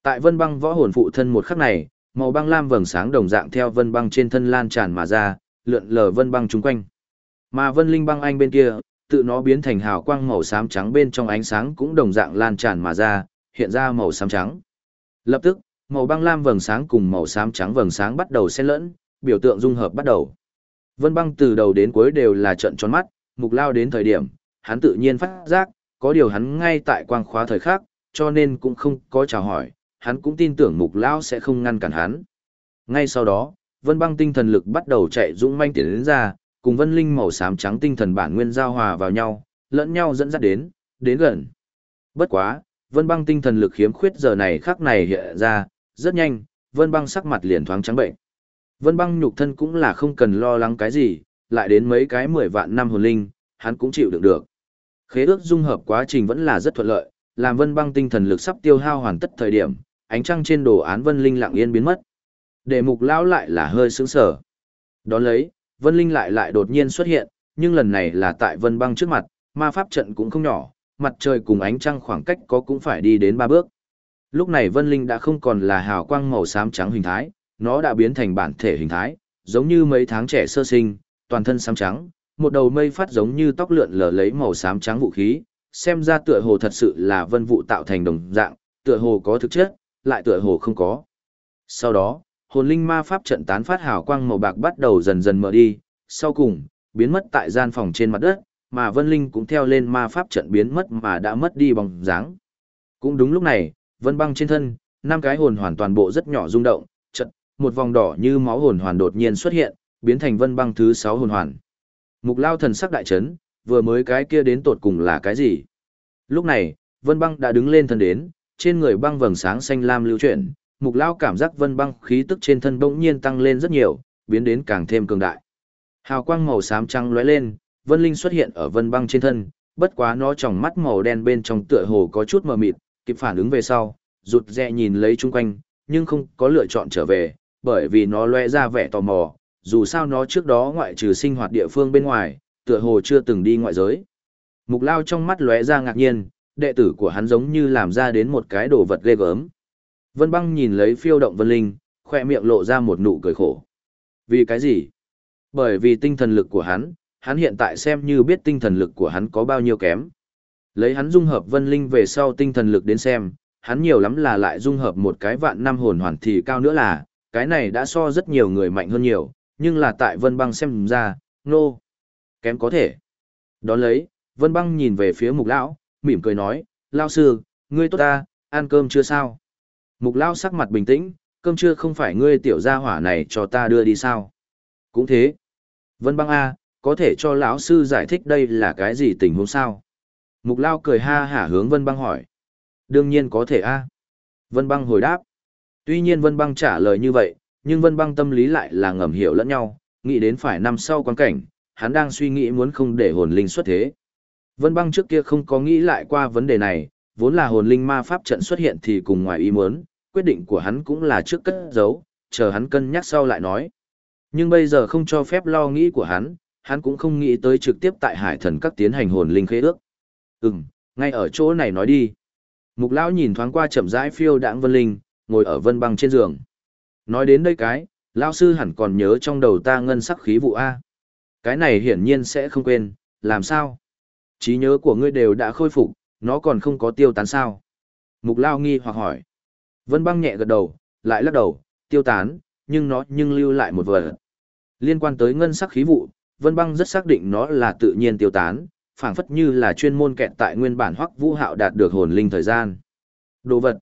Tại Vân Băng võ hồn phụ thân một khắc này, màu băng lam vầng sáng đồng dạng theo Vân Băng trên thân lan tràn mà ra, lượn lờ Vân Băng chúng quanh. Mà Vân Linh Băng Anh bên kia, tự nó biến thành hào quang màu xám trắng bên trong ánh sáng cũng đồng dạng lan tràn mà ra, hiện ra màu xám trắng. Lập tức, màu băng lam vầng sáng cùng màu xám trắng vầng sáng bắt đầu xen lẫn, biểu tượng dung hợp bắt đầu. Vân băng từ đầu đến cuối đều là trận tròn mắt, mục lao đến thời điểm, hắn tự nhiên phát giác, có điều hắn ngay tại quang khóa thời khắc, cho nên cũng không có chào hỏi, hắn cũng tin tưởng mục lao sẽ không ngăn cản hắn. Ngay sau đó, vân băng tinh thần lực bắt đầu chạy dũng manh tiến đến ra, cùng vân linh màu xám trắng tinh thần bản nguyên giao hòa vào nhau, lẫn nhau dẫn dắt đến, đến gần. Bất quá, vân băng tinh thần lực khiếm khuyết giờ này khắc này hiện ra, rất nhanh, vân băng sắc mặt liền thoáng trắng bệnh. Vân băng nhục thân cũng là không cần lo lắng cái gì, lại đến mấy cái mười vạn năm hồn linh, hắn cũng chịu đựng được. Khế ước dung hợp quá trình vẫn là rất thuận lợi, làm vân băng tinh thần lực sắp tiêu hao hoàn tất thời điểm, ánh trăng trên đồ án vân linh lặng yên biến mất. Để mục lão lại là hơi sững sở. Đón lấy, vân linh lại lại đột nhiên xuất hiện, nhưng lần này là tại vân băng trước mặt, ma pháp trận cũng không nhỏ, mặt trời cùng ánh trăng khoảng cách có cũng phải đi đến ba bước. Lúc này vân linh đã không còn là hào quang màu xám trắng hình thái, nó đã biến thành bản thể hình thái, giống như mấy tháng trẻ sơ sinh, toàn thân xám trắng, một đầu mây phát giống như tóc lượn lờ lấy màu xám trắng vũ khí, xem ra tựa hồ thật sự là vân vụ tạo thành đồng dạng, tựa hồ có thực chất, lại tựa hồ không có. Sau đó, hồn linh ma pháp trận tán phát hào quang màu bạc bắt đầu dần dần mở đi, sau cùng, biến mất tại gian phòng trên mặt đất, mà vân linh cũng theo lên ma pháp trận biến mất mà đã mất đi bóng dáng. Cũng đúng lúc này, vân băng trên thân, năm cái hồn hoàn toàn bộ rất nhỏ rung động, chật, một vòng đỏ như máu hồn hoàn đột nhiên xuất hiện, biến thành vân băng thứ sáu hồn hoàn. Mục lao thần sắc đại chấn, vừa mới cái kia đến tột cùng là cái gì? Lúc này, vân băng đã đứng lên thân đến, trên người băng vầng sáng xanh lam lưu chuyển, mục lao cảm giác vân băng khí tức trên thân bỗng nhiên tăng lên rất nhiều, biến đến càng thêm cường đại. Hào quang màu xám trắng lóe lên, vân linh xuất hiện ở vân băng trên thân, bất quá nó tròng mắt màu đen bên trong tựa hồ có chút mờ mịt, kịp phản ứng về sau, rụt rè nhìn lấy chung quanh, nhưng không có lựa chọn trở về, bởi vì nó lóe ra vẻ tò mò, dù sao nó trước đó ngoại trừ sinh hoạt địa phương bên ngoài, tựa hồ chưa từng đi ngoại giới. Mục lao trong mắt lóe ra ngạc nhiên, đệ tử của hắn giống như làm ra đến một cái đồ vật ghê gớm. Vân băng nhìn lấy phiêu động vân linh, khoe miệng lộ ra một nụ cười khổ. Vì cái gì? Bởi vì tinh thần lực của hắn, hắn hiện tại xem như biết tinh thần lực của hắn có bao nhiêu kém. Lấy hắn dung hợp vân linh về sau tinh thần lực đến xem, hắn nhiều lắm là lại dung hợp một cái vạn năm hồn hoàn thì cao nữa là, cái này đã so rất nhiều người mạnh hơn nhiều, nhưng là tại Vân Băng xem ra, nô, no. kém có thể. Đón lấy, Vân Băng nhìn về phía Mục Lão, mỉm cười nói, Lão sư, ngươi tốt ta, ăn cơm chưa sao? Mục Lão sắc mặt bình tĩnh, cơm chưa không phải ngươi tiểu gia hỏa này cho ta đưa đi sao? Cũng thế. Vân Băng A, có thể cho lão sư giải thích đây là cái gì tình huống sao? Mục Lão cười ha hả hướng Vân Băng hỏi. Đương nhiên có thể A. Vân Băng hồi đáp. Tuy nhiên Vân Băng trả lời như vậy, nhưng Vân Băng tâm lý lại là ngầm hiểu lẫn nhau, nghĩ đến phải năm sau quan cảnh, hắn đang suy nghĩ muốn không để hồn linh xuất thế. Vân băng trước kia không có nghĩ lại qua vấn đề này, vốn là hồn linh ma pháp trận xuất hiện thì cùng ngoài ý muốn, quyết định của hắn cũng là trước cất giấu, chờ hắn cân nhắc sau lại nói. Nhưng bây giờ không cho phép lo nghĩ của hắn, hắn cũng không nghĩ tới trực tiếp tại hải thần các tiến hành hồn linh khế ước. Ừm, ngay ở chỗ này nói đi. Mục lão nhìn thoáng qua chậm rãi phiêu đãng vân linh, ngồi ở vân băng trên giường. Nói đến đây cái, lão sư hẳn còn nhớ trong đầu ta ngân sắc khí vụ A. Cái này hiển nhiên sẽ không quên, làm sao? trí nhớ của ngươi đều đã khôi phục, nó còn không có tiêu tán sao? Mục Lao nghi hoặc hỏi. Vân băng nhẹ gật đầu, lại lắc đầu, tiêu tán, nhưng nó nhưng lưu lại một vật. Liên quan tới ngân sắc khí vụ, Vân băng rất xác định nó là tự nhiên tiêu tán, phảng phất như là chuyên môn kẹt tại nguyên bản hoắc vũ hạo đạt được hồn linh thời gian. Đồ vật.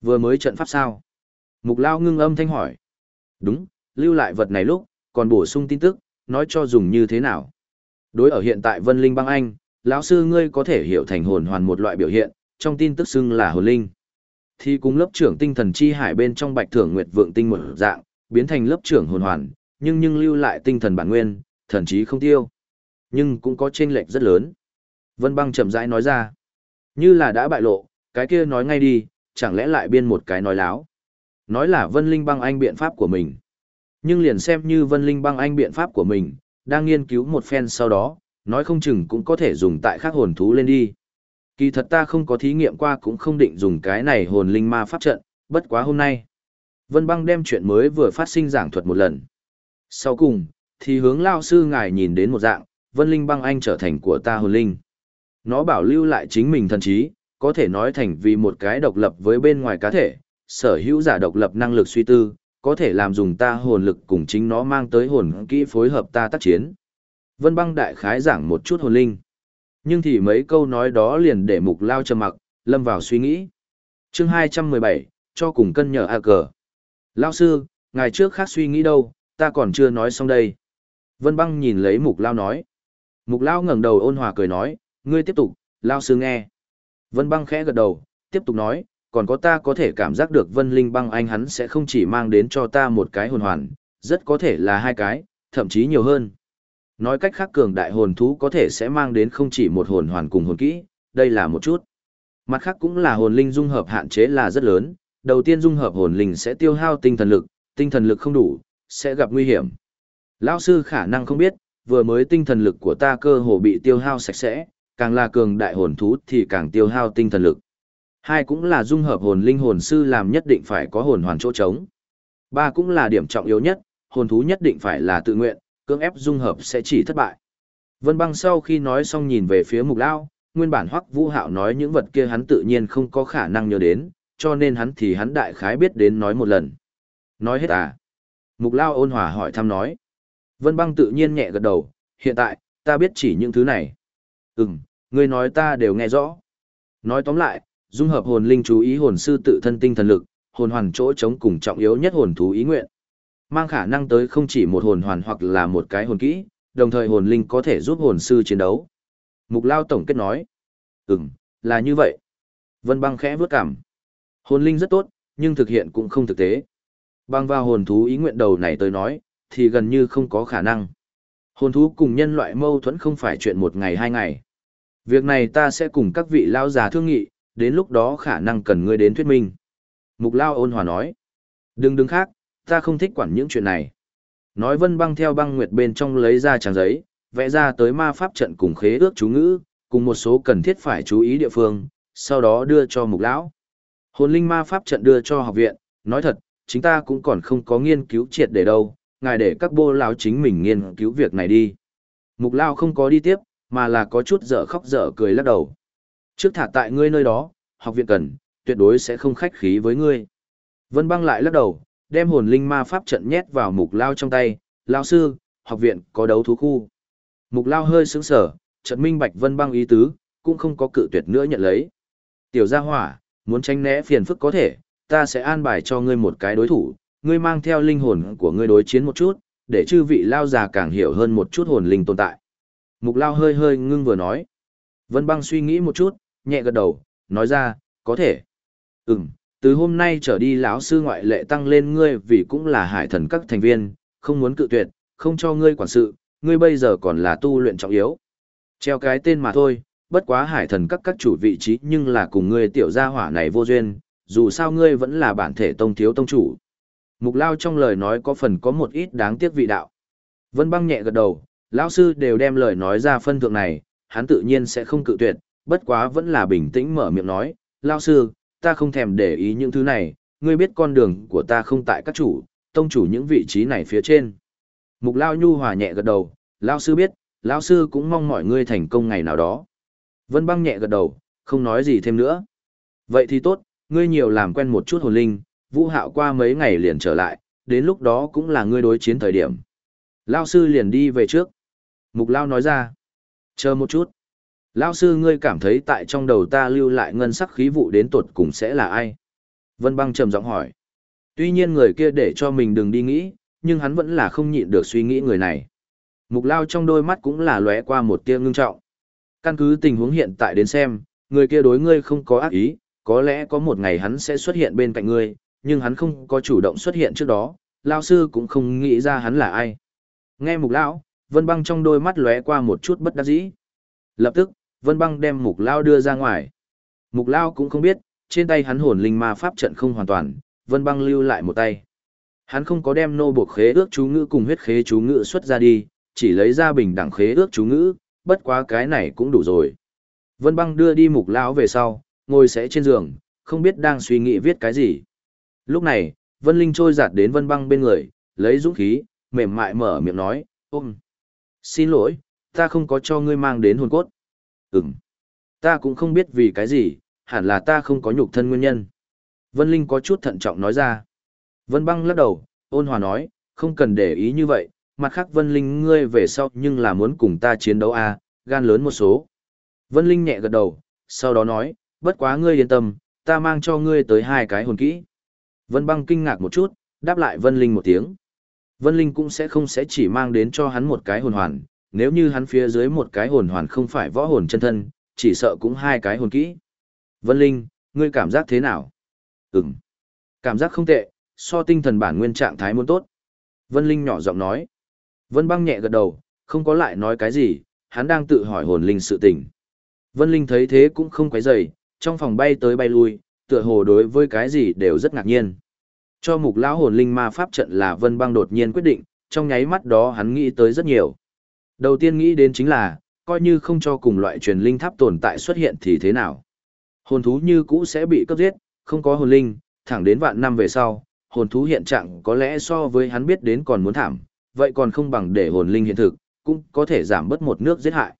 Vừa mới trận pháp sao? Mục Lao ngưng âm thanh hỏi. Đúng, lưu lại vật này lúc, còn bổ sung tin tức, nói cho dùng như thế nào. Đối ở hiện tại Vân Linh băng anh, lão sư ngươi có thể hiểu thành hồn hoàn một loại biểu hiện, trong tin tức xưng là hồn linh. Thì cùng lớp trưởng tinh thần chi hải bên trong bạch thưởng nguyệt vượng tinh một dạng, biến thành lớp trưởng hồn hoàn, nhưng nhưng lưu lại tinh thần bản nguyên, thần trí không tiêu. Nhưng cũng có chênh lệch rất lớn. Vân băng chậm rãi nói ra. Như là đã bại lộ, cái kia nói ngay đi, chẳng lẽ lại biên một cái nói láo. Nói là Vân Linh băng anh biện pháp của mình. Nhưng liền xem như Vân Linh băng anh biện pháp của mình, đang nghiên cứu một phen sau đó, nói không chừng cũng có thể dùng tại khác hồn thú lên đi. Kỳ thật ta không có thí nghiệm qua cũng không định dùng cái này hồn linh ma pháp trận, bất quá hôm nay. Vân băng đem chuyện mới vừa phát sinh giảng thuật một lần. Sau cùng, thì hướng lao sư ngài nhìn đến một dạng, vân linh băng anh trở thành của ta hồn linh. Nó bảo lưu lại chính mình thần trí, có thể nói thành vì một cái độc lập với bên ngoài cá thể, sở hữu giả độc lập năng lực suy tư, có thể làm dùng ta hồn lực cùng chính nó mang tới hồn kỹ phối hợp ta tác chiến. Vân băng đại khái giảng một chút hồn linh. Nhưng thì mấy câu nói đó liền để mục lao trầm mặc, lâm vào suy nghĩ. chương 217, cho cùng cân nhờ A cờ. Lao sư, ngày trước khác suy nghĩ đâu, ta còn chưa nói xong đây. Vân băng nhìn lấy mục lao nói. Mục lao ngẩng đầu ôn hòa cười nói, ngươi tiếp tục, lao sư nghe. Vân băng khẽ gật đầu, tiếp tục nói, còn có ta có thể cảm giác được vân linh băng anh hắn sẽ không chỉ mang đến cho ta một cái hồn hoàn, rất có thể là hai cái, thậm chí nhiều hơn. Nói cách khác cường đại hồn thú có thể sẽ mang đến không chỉ một hồn hoàn cùng hồn kỹ, đây là một chút. Mặt khác cũng là hồn linh dung hợp hạn chế là rất lớn, đầu tiên dung hợp hồn linh sẽ tiêu hao tinh thần lực, tinh thần lực không đủ, sẽ gặp nguy hiểm. Lão sư khả năng không biết, vừa mới tinh thần lực của ta cơ hồ bị tiêu hao sạch sẽ, càng là cường đại hồn thú thì càng tiêu hao tinh thần lực. Hai cũng là dung hợp hồn linh hồn sư làm nhất định phải có hồn hoàn chỗ trống. Ba cũng là điểm trọng yếu nhất, hồn thú nhất định phải là tự nguyện, cưỡng ép dung hợp sẽ chỉ thất bại. Vân băng sau khi nói xong nhìn về phía mục lao, nguyên bản hoắc vũ hạo nói những vật kia hắn tự nhiên không có khả năng nhớ đến, cho nên hắn thì hắn đại khái biết đến nói một lần. Nói hết à? Mục lao ôn hòa hỏi thăm nói. Vân băng tự nhiên nhẹ gật đầu, hiện tại, ta biết chỉ những thứ này. Ừm, ngươi nói ta đều nghe rõ. Nói tóm lại, dung hợp hồn linh chú ý hồn sư tự thân tinh thần lực, hồn hoàn chỗ chống cùng trọng yếu nhất hồn thú ý nguyện mang khả năng tới không chỉ một hồn hoàn hoặc là một cái hồn kỹ, đồng thời hồn linh có thể giúp hồn sư chiến đấu. Mục Lao tổng kết nói, ừm, là như vậy. Vân băng khẽ vướt cảm. Hồn linh rất tốt, nhưng thực hiện cũng không thực tế. Băng vào hồn thú ý nguyện đầu này tới nói, thì gần như không có khả năng. Hồn thú cùng nhân loại mâu thuẫn không phải chuyện một ngày hai ngày. Việc này ta sẽ cùng các vị lao già thương nghị, đến lúc đó khả năng cần ngươi đến thuyết minh. Mục Lao ôn hòa nói. Đừng đứng khác, ta không thích quản những chuyện này. Nói vân băng theo băng nguyệt bên trong lấy ra trang giấy, vẽ ra tới ma pháp trận cùng khế ước chú ngữ, cùng một số cần thiết phải chú ý địa phương, sau đó đưa cho mục lão. Hồn linh ma pháp trận đưa cho học viện, nói thật, chúng ta cũng còn không có nghiên cứu triệt để đâu, ngài để các bô lão chính mình nghiên cứu việc này đi. Mục lao không có đi tiếp, mà là có chút dở khóc dở cười lắc đầu. Trước thả tại ngươi nơi đó, học viện cần, tuyệt đối sẽ không khách khí với ngươi. Vân băng lại lắc đầu, đem hồn linh ma pháp trận nhét vào mục lao trong tay, lao sư, học viện có đấu thú khu. Mục lao hơi sững sở, trận minh bạch vân băng ý tứ, cũng không có cự tuyệt nữa nhận lấy. Tiểu gia hỏa, muốn tránh né phiền phức có thể, ta sẽ an bài cho ngươi một cái đối thủ, ngươi mang theo linh hồn của ngươi đối chiến một chút, để chư vị lao già càng hiểu hơn một chút hồn linh tồn tại. Mục lao hơi hơi ngưng vừa nói. Vân băng suy nghĩ một chút, nhẹ gật đầu, nói ra, có thể. Ừm, từ hôm nay trở đi lão sư ngoại lệ tăng lên ngươi vì cũng là hải thần các thành viên, không muốn cự tuyệt, không cho ngươi quản sự, ngươi bây giờ còn là tu luyện trọng yếu. Treo cái tên mà thôi, bất quá hải thần các các chủ vị trí nhưng là cùng ngươi tiểu gia hỏa này vô duyên, dù sao ngươi vẫn là bản thể tông thiếu tông chủ. Mục Lao trong lời nói có phần có một ít đáng tiếc vị đạo. Vân băng nhẹ gật đầu, lão sư đều đem lời nói ra phân thượng này, hắn tự nhiên sẽ không cự tuyệt, bất quá vẫn là bình tĩnh mở miệng nói, lão sư, ta không thèm để ý những thứ này, ngươi biết con đường của ta không tại các chủ, tông chủ những vị trí này phía trên. Mục Lao nhu hòa nhẹ gật đầu, lão sư biết, lão sư cũng mong mọi ngươi thành công ngày nào đó. Vân băng nhẹ gật đầu, không nói gì thêm nữa. Vậy thì tốt, ngươi nhiều làm quen một chút hồn linh, vũ hạo qua mấy ngày liền trở lại, đến lúc đó cũng là ngươi đối chiến thời điểm. Lao sư liền đi về trước. Mục Lao nói ra. Chờ một chút. Lao sư ngươi cảm thấy tại trong đầu ta lưu lại ngân sắc khí vụ đến tột cùng sẽ là ai? Vân băng trầm giọng hỏi. Tuy nhiên người kia để cho mình đừng đi nghĩ, nhưng hắn vẫn là không nhịn được suy nghĩ người này. Mục Lao trong đôi mắt cũng là lóe qua một tia ngưng trọng. Căn cứ tình huống hiện tại đến xem, người kia đối ngươi không có ác ý, có lẽ có một ngày hắn sẽ xuất hiện bên cạnh ngươi, nhưng hắn không có chủ động xuất hiện trước đó, Lao sư cũng không nghĩ ra hắn là ai. Nghe mục lão, Vân Băng trong đôi mắt lóe qua một chút bất đắc dĩ. Lập tức, Vân Băng đem mục lao đưa ra ngoài. Mục lao cũng không biết, trên tay hắn hồn linh ma pháp trận không hoàn toàn, Vân Băng lưu lại một tay. Hắn không có đem nô buộc khế ước chú ngữ cùng huyết khế chú ngữ xuất ra đi, chỉ lấy ra bình đẳng khế ước chú ngữ, bất quá cái này cũng đủ rồi. Vân Băng đưa đi mục lão về sau, ngồi sẽ trên giường, không biết đang suy nghĩ viết cái gì. Lúc này, Vân Linh trôi giạt đến Vân Băng bên người, lấy dũng khí, mềm mại mở miệng nói, ôm. Xin lỗi, ta không có cho ngươi mang đến hồn cốt. Ừm. Ta cũng không biết vì cái gì, hẳn là ta không có nhục thân nguyên nhân. Vân Linh có chút thận trọng nói ra. Vân Băng lắc đầu, ôn hòa nói, không cần để ý như vậy, mặt khác Vân Linh ngươi về sau nhưng là muốn cùng ta chiến đấu à, gan lớn một số. Vân Linh nhẹ gật đầu, sau đó nói, bất quá ngươi yên tâm, ta mang cho ngươi tới hai cái hồn kỹ. Vân Băng kinh ngạc một chút, đáp lại Vân Linh một tiếng. Vân Linh cũng sẽ không sẽ chỉ mang đến cho hắn một cái hồn hoàn, nếu như hắn phía dưới một cái hồn hoàn không phải võ hồn chân thân, chỉ sợ cũng hai cái hồn kỹ. Vân Linh, ngươi cảm giác thế nào? Ừm. Cảm giác không tệ, so tinh thần bản nguyên trạng thái muốn tốt. Vân Linh nhỏ giọng nói. Vân băng nhẹ gật đầu, không có lại nói cái gì, hắn đang tự hỏi hồn linh sự tình. Vân Linh thấy thế cũng không quấy rầy, trong phòng bay tới bay lui, tựa hồ đối với cái gì đều rất ngạc nhiên. Cho mục lão hồn linh ma pháp trận là Vân Băng đột nhiên quyết định, trong nháy mắt đó hắn nghĩ tới rất nhiều. Đầu tiên nghĩ đến chính là, coi như không cho cùng loại truyền linh tháp tồn tại xuất hiện thì thế nào. Hồn thú như cũ sẽ bị cấp giết, không có hồn linh, thẳng đến vạn năm về sau, hồn thú hiện trạng có lẽ so với hắn biết đến còn muốn thảm, vậy còn không bằng để hồn linh hiện thực, cũng có thể giảm bớt một nước giết hại.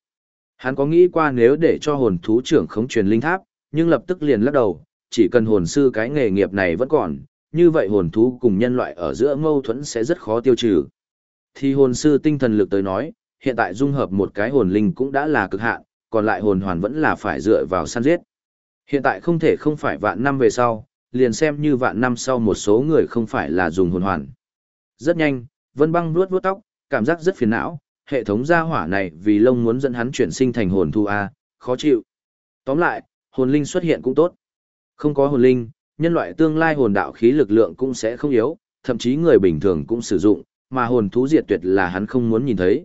Hắn có nghĩ qua nếu để cho hồn thú trưởng khống truyền linh tháp, nhưng lập tức liền lắc đầu, chỉ cần hồn sư cái nghề nghiệp này vẫn còn, như vậy hồn thú cùng nhân loại ở giữa mâu thuẫn sẽ rất khó tiêu trừ. Thì hồn sư tinh thần lực tới nói, hiện tại dung hợp một cái hồn linh cũng đã là cực hạn, còn lại hồn hoàn vẫn là phải dựa vào săn giết. Hiện tại không thể không phải vạn năm về sau, liền xem như vạn năm sau một số người không phải là dùng hồn hoàn. Rất nhanh, Vân Băng vuốt vuốt tóc, cảm giác rất phiền não, hệ thống gia hỏa này vì lông muốn dẫn hắn chuyển sinh thành hồn thu a, khó chịu. Tóm lại, hồn linh xuất hiện cũng tốt. Không có hồn linh, nhân loại tương lai hồn đạo khí lực lượng cũng sẽ không yếu, thậm chí người bình thường cũng sử dụng, mà hồn thú diệt tuyệt là hắn không muốn nhìn thấy.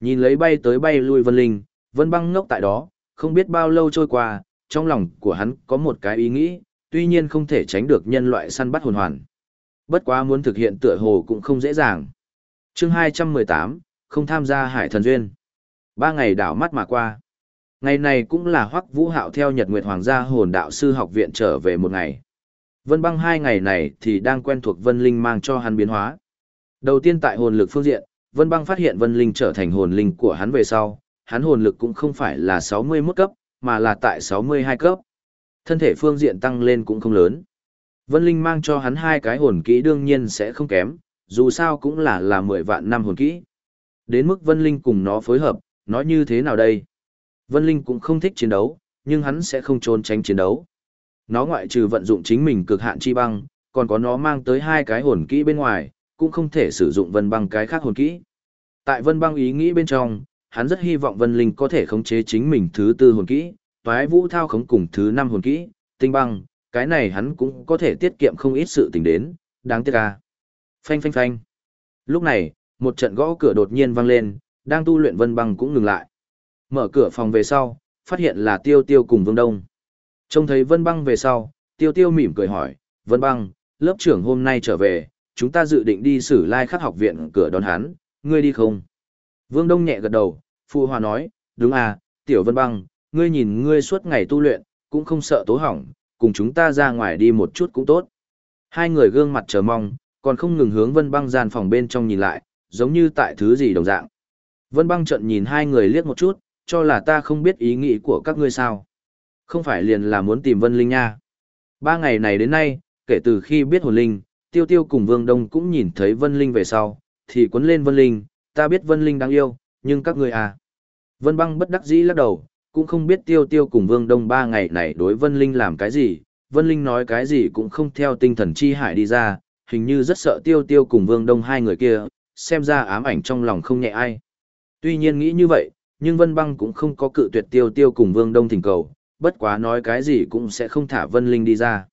Nhìn lấy bay tới bay lui Vân Linh, Vân Băng ngốc tại đó, không biết bao lâu trôi qua, trong lòng của hắn có một cái ý nghĩ, tuy nhiên không thể tránh được nhân loại săn bắt hồn hoàn. Bất quá muốn thực hiện tựa hồ cũng không dễ dàng. Chương 218, không tham gia Hải Thần Duyên. Ba ngày đảo mắt mà qua. Ngày này cũng là Hoắc Vũ Hạo theo Nhật Nguyệt Hoàng gia hồn đạo sư học viện trở về một ngày. Vân băng hai ngày này thì đang quen thuộc Vân Linh mang cho hắn biến hóa. Đầu tiên tại hồn lực phương diện, Vân băng phát hiện Vân Linh trở thành hồn linh của hắn về sau, hắn hồn lực cũng không phải là 61 cấp, mà là tại 62 cấp. Thân thể phương diện tăng lên cũng không lớn. Vân Linh mang cho hắn hai cái hồn kỹ đương nhiên sẽ không kém, dù sao cũng là là 10 vạn năm hồn kỹ. Đến mức Vân Linh cùng nó phối hợp, nói như thế nào đây? Vân Linh cũng không thích chiến đấu, nhưng hắn sẽ không trốn tránh chiến đấu. Nó ngoại trừ vận dụng chính mình cực hạn chi băng, còn có nó mang tới hai cái hồn kỹ bên ngoài, cũng không thể sử dụng vân băng cái khác hồn kỹ. Tại vân băng ý nghĩ bên trong, hắn rất hy vọng vân linh có thể khống chế chính mình thứ tư hồn kỹ, toái vũ thao khống cùng thứ năm hồn kỹ, tinh băng, cái này hắn cũng có thể tiết kiệm không ít sự tình đến, đáng tiếc à. Phanh phanh phanh. Lúc này, một trận gõ cửa đột nhiên vang lên, đang tu luyện Vân Băng cũng ngừng lại. Mở cửa phòng về sau, phát hiện là Tiêu Tiêu cùng Vương Đông. Trông thấy Vân Băng về sau, Tiêu Tiêu mỉm cười hỏi, Vân Băng, lớp trưởng hôm nay trở về, chúng ta dự định đi xử lai khắc học viện cửa đón hắn, ngươi đi không? Vương Đông nhẹ gật đầu, Phu Hòa nói, đúng à, Tiểu Vân Băng, ngươi nhìn ngươi suốt ngày tu luyện, cũng không sợ tố hỏng, cùng chúng ta ra ngoài đi một chút cũng tốt. Hai người gương mặt chờ mong, còn không ngừng hướng Vân Băng gian phòng bên trong nhìn lại, giống như tại thứ gì đồng dạng. Vân Băng trận nhìn hai người liếc một chút, cho là ta không biết ý nghĩ của các ngươi sao. Không phải liền là muốn tìm Vân Linh nha. Ba ngày này đến nay, kể từ khi biết hồn linh, Tiêu Tiêu cùng Vương Đông cũng nhìn thấy Vân Linh về sau, thì cuốn lên Vân Linh, ta biết Vân Linh đáng yêu, nhưng các ngươi à. Vân Băng bất đắc dĩ lắc đầu, cũng không biết Tiêu Tiêu cùng Vương Đông ba ngày này đối Vân Linh làm cái gì, Vân Linh nói cái gì cũng không theo tinh thần chi hải đi ra, hình như rất sợ Tiêu Tiêu cùng Vương Đông hai người kia, xem ra ám ảnh trong lòng không nhẹ ai. Tuy nhiên nghĩ như vậy, nhưng Vân Băng cũng không có cự tuyệt Tiêu Tiêu cùng Vương Đông thỉnh cầu, bất quá nói cái gì cũng sẽ không thả Vân Linh đi ra.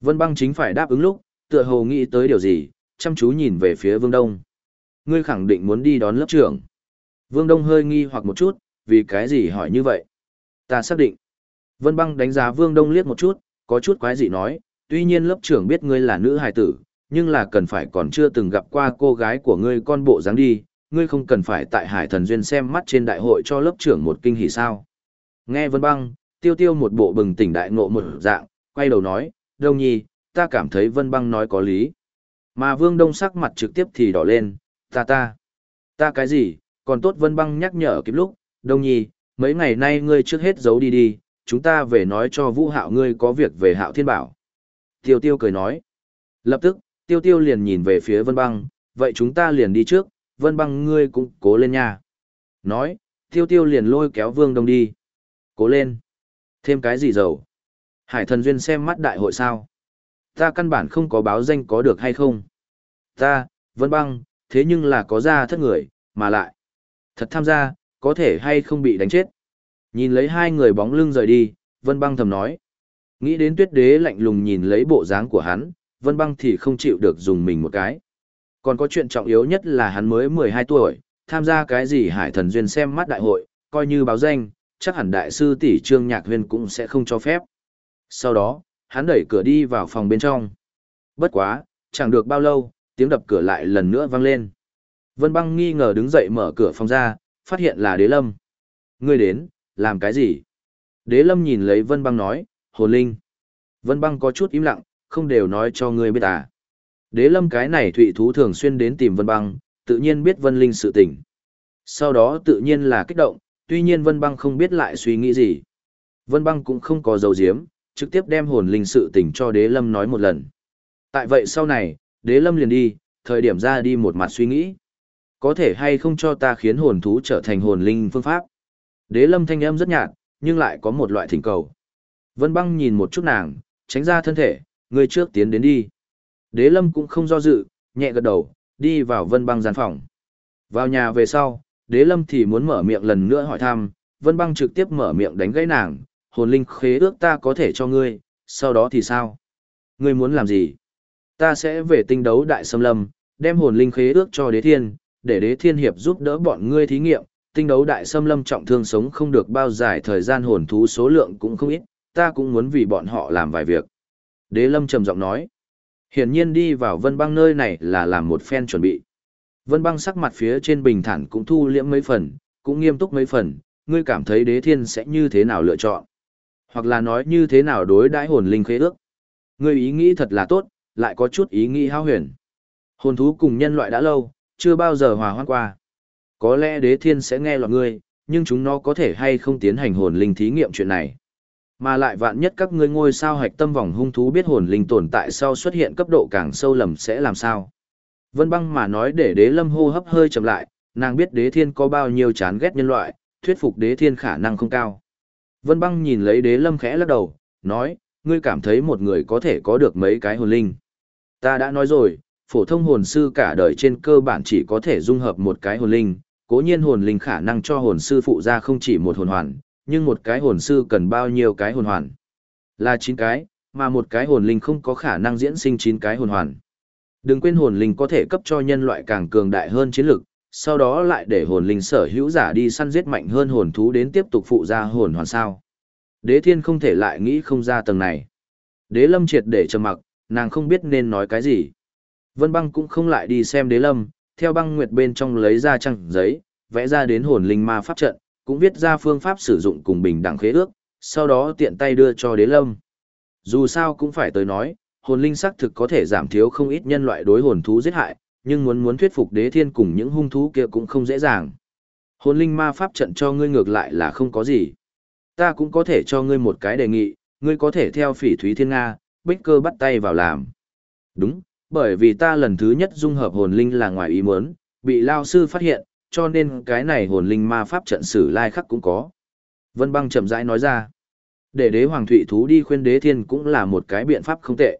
Vân Băng chính phải đáp ứng lúc, tựa hồ nghĩ tới điều gì, chăm chú nhìn về phía Vương Đông. Ngươi khẳng định muốn đi đón lớp trưởng. Vương Đông hơi nghi hoặc một chút, vì cái gì hỏi như vậy? Ta xác định. Vân Băng đánh giá Vương Đông liếc một chút, có chút quái dị nói, tuy nhiên lớp trưởng biết ngươi là nữ hài tử, nhưng là cần phải còn chưa từng gặp qua cô gái của ngươi con bộ dáng đi, ngươi không cần phải tại Hải Thần Duyên xem mắt trên đại hội cho lớp trưởng một kinh hỉ sao. Nghe Vân Băng, tiêu tiêu một bộ bừng tỉnh đại ngộ một dạng, quay đầu nói, Đông Nhi, ta cảm thấy Vân Băng nói có lý. Mà Vương Đông sắc mặt trực tiếp thì đỏ lên, ta ta, ta cái gì, còn tốt Vân Băng nhắc nhở kịp lúc, Đông Nhi, mấy ngày nay ngươi trước hết giấu đi đi, chúng ta về nói cho Vũ Hạo ngươi có việc về Hạo Thiên Bảo. Tiêu Tiêu cười nói. Lập tức, Tiêu Tiêu liền nhìn về phía Vân Băng, vậy chúng ta liền đi trước, Vân Băng ngươi cũng cố lên nha. Nói, Tiêu Tiêu liền lôi kéo Vương Đông đi. Cố lên. Thêm cái gì dầu? Hải thần duyên xem mắt đại hội sao? Ta căn bản không có báo danh có được hay không? Ta, Vân Băng, thế nhưng là có ra thất người, mà lại. Thật tham gia, có thể hay không bị đánh chết. Nhìn lấy hai người bóng lưng rời đi, Vân Băng thầm nói. Nghĩ đến tuyết đế lạnh lùng nhìn lấy bộ dáng của hắn, Vân Băng thì không chịu được dùng mình một cái. Còn có chuyện trọng yếu nhất là hắn mới 12 tuổi, tham gia cái gì hải thần duyên xem mắt đại hội, coi như báo danh, chắc hẳn đại sư tỷ trương nhạc huyên cũng sẽ không cho phép. Sau đó, hắn đẩy cửa đi vào phòng bên trong. Bất quá, chẳng được bao lâu, tiếng đập cửa lại lần nữa vang lên. Vân băng nghi ngờ đứng dậy mở cửa phòng ra, phát hiện là đế lâm. Ngươi đến, làm cái gì? Đế lâm nhìn lấy vân băng nói, hồn linh. Vân băng có chút im lặng, không đều nói cho ngươi biết à. Đế lâm cái này thụy thú thường xuyên đến tìm vân băng, tự nhiên biết vân linh sự tình. Sau đó tự nhiên là kích động, tuy nhiên vân băng không biết lại suy nghĩ gì. Vân băng cũng không có dấu diếm, trực tiếp đem hồn linh sự tình cho đế lâm nói một lần. Tại vậy sau này, đế lâm liền đi, thời điểm ra đi một mặt suy nghĩ. Có thể hay không cho ta khiến hồn thú trở thành hồn linh phương pháp. Đế lâm thanh âm rất nhạt, nhưng lại có một loại thỉnh cầu. Vân băng nhìn một chút nàng, tránh ra thân thể, người trước tiến đến đi. Đế lâm cũng không do dự, nhẹ gật đầu, đi vào vân băng gian phòng. Vào nhà về sau, đế lâm thì muốn mở miệng lần nữa hỏi thăm, vân băng trực tiếp mở miệng đánh gãy nàng, hồn linh khế ước ta có thể cho ngươi, sau đó thì sao? Ngươi muốn làm gì? Ta sẽ về tinh đấu đại xâm lâm, đem hồn linh khế ước cho đế thiên, để đế thiên hiệp giúp đỡ bọn ngươi thí nghiệm, tinh đấu đại xâm lâm trọng thương sống không được bao dài thời gian hồn thú số lượng cũng không ít, ta cũng muốn vì bọn họ làm vài việc. Đế lâm trầm giọng nói, hiển nhiên đi vào vân băng nơi này là làm một phen chuẩn bị. Vân băng sắc mặt phía trên bình thản cũng thu liễm mấy phần, cũng nghiêm túc mấy phần, ngươi cảm thấy đế thiên sẽ như thế nào lựa chọn. Hoặc là nói như thế nào đối đãi hồn linh khế ước. Ngươi ý nghĩ thật là tốt, lại có chút ý nghĩ hao huyền. Hồn thú cùng nhân loại đã lâu, chưa bao giờ hòa hoãn qua. Có lẽ đế thiên sẽ nghe lọt ngươi, nhưng chúng nó có thể hay không tiến hành hồn linh thí nghiệm chuyện này. Mà lại vạn nhất các ngươi ngôi sao hạch tâm vòng hung thú biết hồn linh tồn tại sau xuất hiện cấp độ càng sâu lầm sẽ làm sao. Vân băng mà nói để đế lâm hô hấp hơi chậm lại, nàng biết đế thiên có bao nhiêu chán ghét nhân loại, thuyết phục đế thiên khả năng không cao. Vân băng nhìn lấy đế lâm khẽ lắc đầu, nói, ngươi cảm thấy một người có thể có được mấy cái hồn linh. Ta đã nói rồi, phổ thông hồn sư cả đời trên cơ bản chỉ có thể dung hợp một cái hồn linh, cố nhiên hồn linh khả năng cho hồn sư phụ ra không chỉ một hồn hoàn, nhưng một cái hồn sư cần bao nhiêu cái hồn hoàn? Là 9 cái, mà một cái hồn linh không có khả năng diễn sinh 9 cái hồn hoàn. Đừng quên hồn linh có thể cấp cho nhân loại càng cường đại hơn chiến lực, sau đó lại để hồn linh sở hữu giả đi săn giết mạnh hơn hồn thú đến tiếp tục phụ ra hồn hoàn sao. Đế thiên không thể lại nghĩ không ra tầng này. Đế lâm triệt để trầm mặc, nàng không biết nên nói cái gì. Vân băng cũng không lại đi xem đế lâm, theo băng nguyệt bên trong lấy ra trăng giấy, vẽ ra đến hồn linh ma pháp trận, cũng viết ra phương pháp sử dụng cùng bình đẳng khế ước, sau đó tiện tay đưa cho đế lâm. Dù sao cũng phải tới nói, hồn linh xác thực có thể giảm thiếu không ít nhân loại đối hồn thú giết hại, nhưng muốn muốn thuyết phục đế thiên cùng những hung thú kia cũng không dễ dàng. Hồn linh ma pháp trận cho ngươi ngược lại là không có gì. Ta cũng có thể cho ngươi một cái đề nghị, ngươi có thể theo phỉ thúy thiên Nga, bích cơ bắt tay vào làm. Đúng, bởi vì ta lần thứ nhất dung hợp hồn linh là ngoài ý muốn, bị lao sư phát hiện, cho nên cái này hồn linh ma pháp trận sử lai khắc cũng có. Vân băng chậm rãi nói ra, để đế hoàng thụy thú đi khuyên đế thiên cũng là một cái biện pháp không tệ.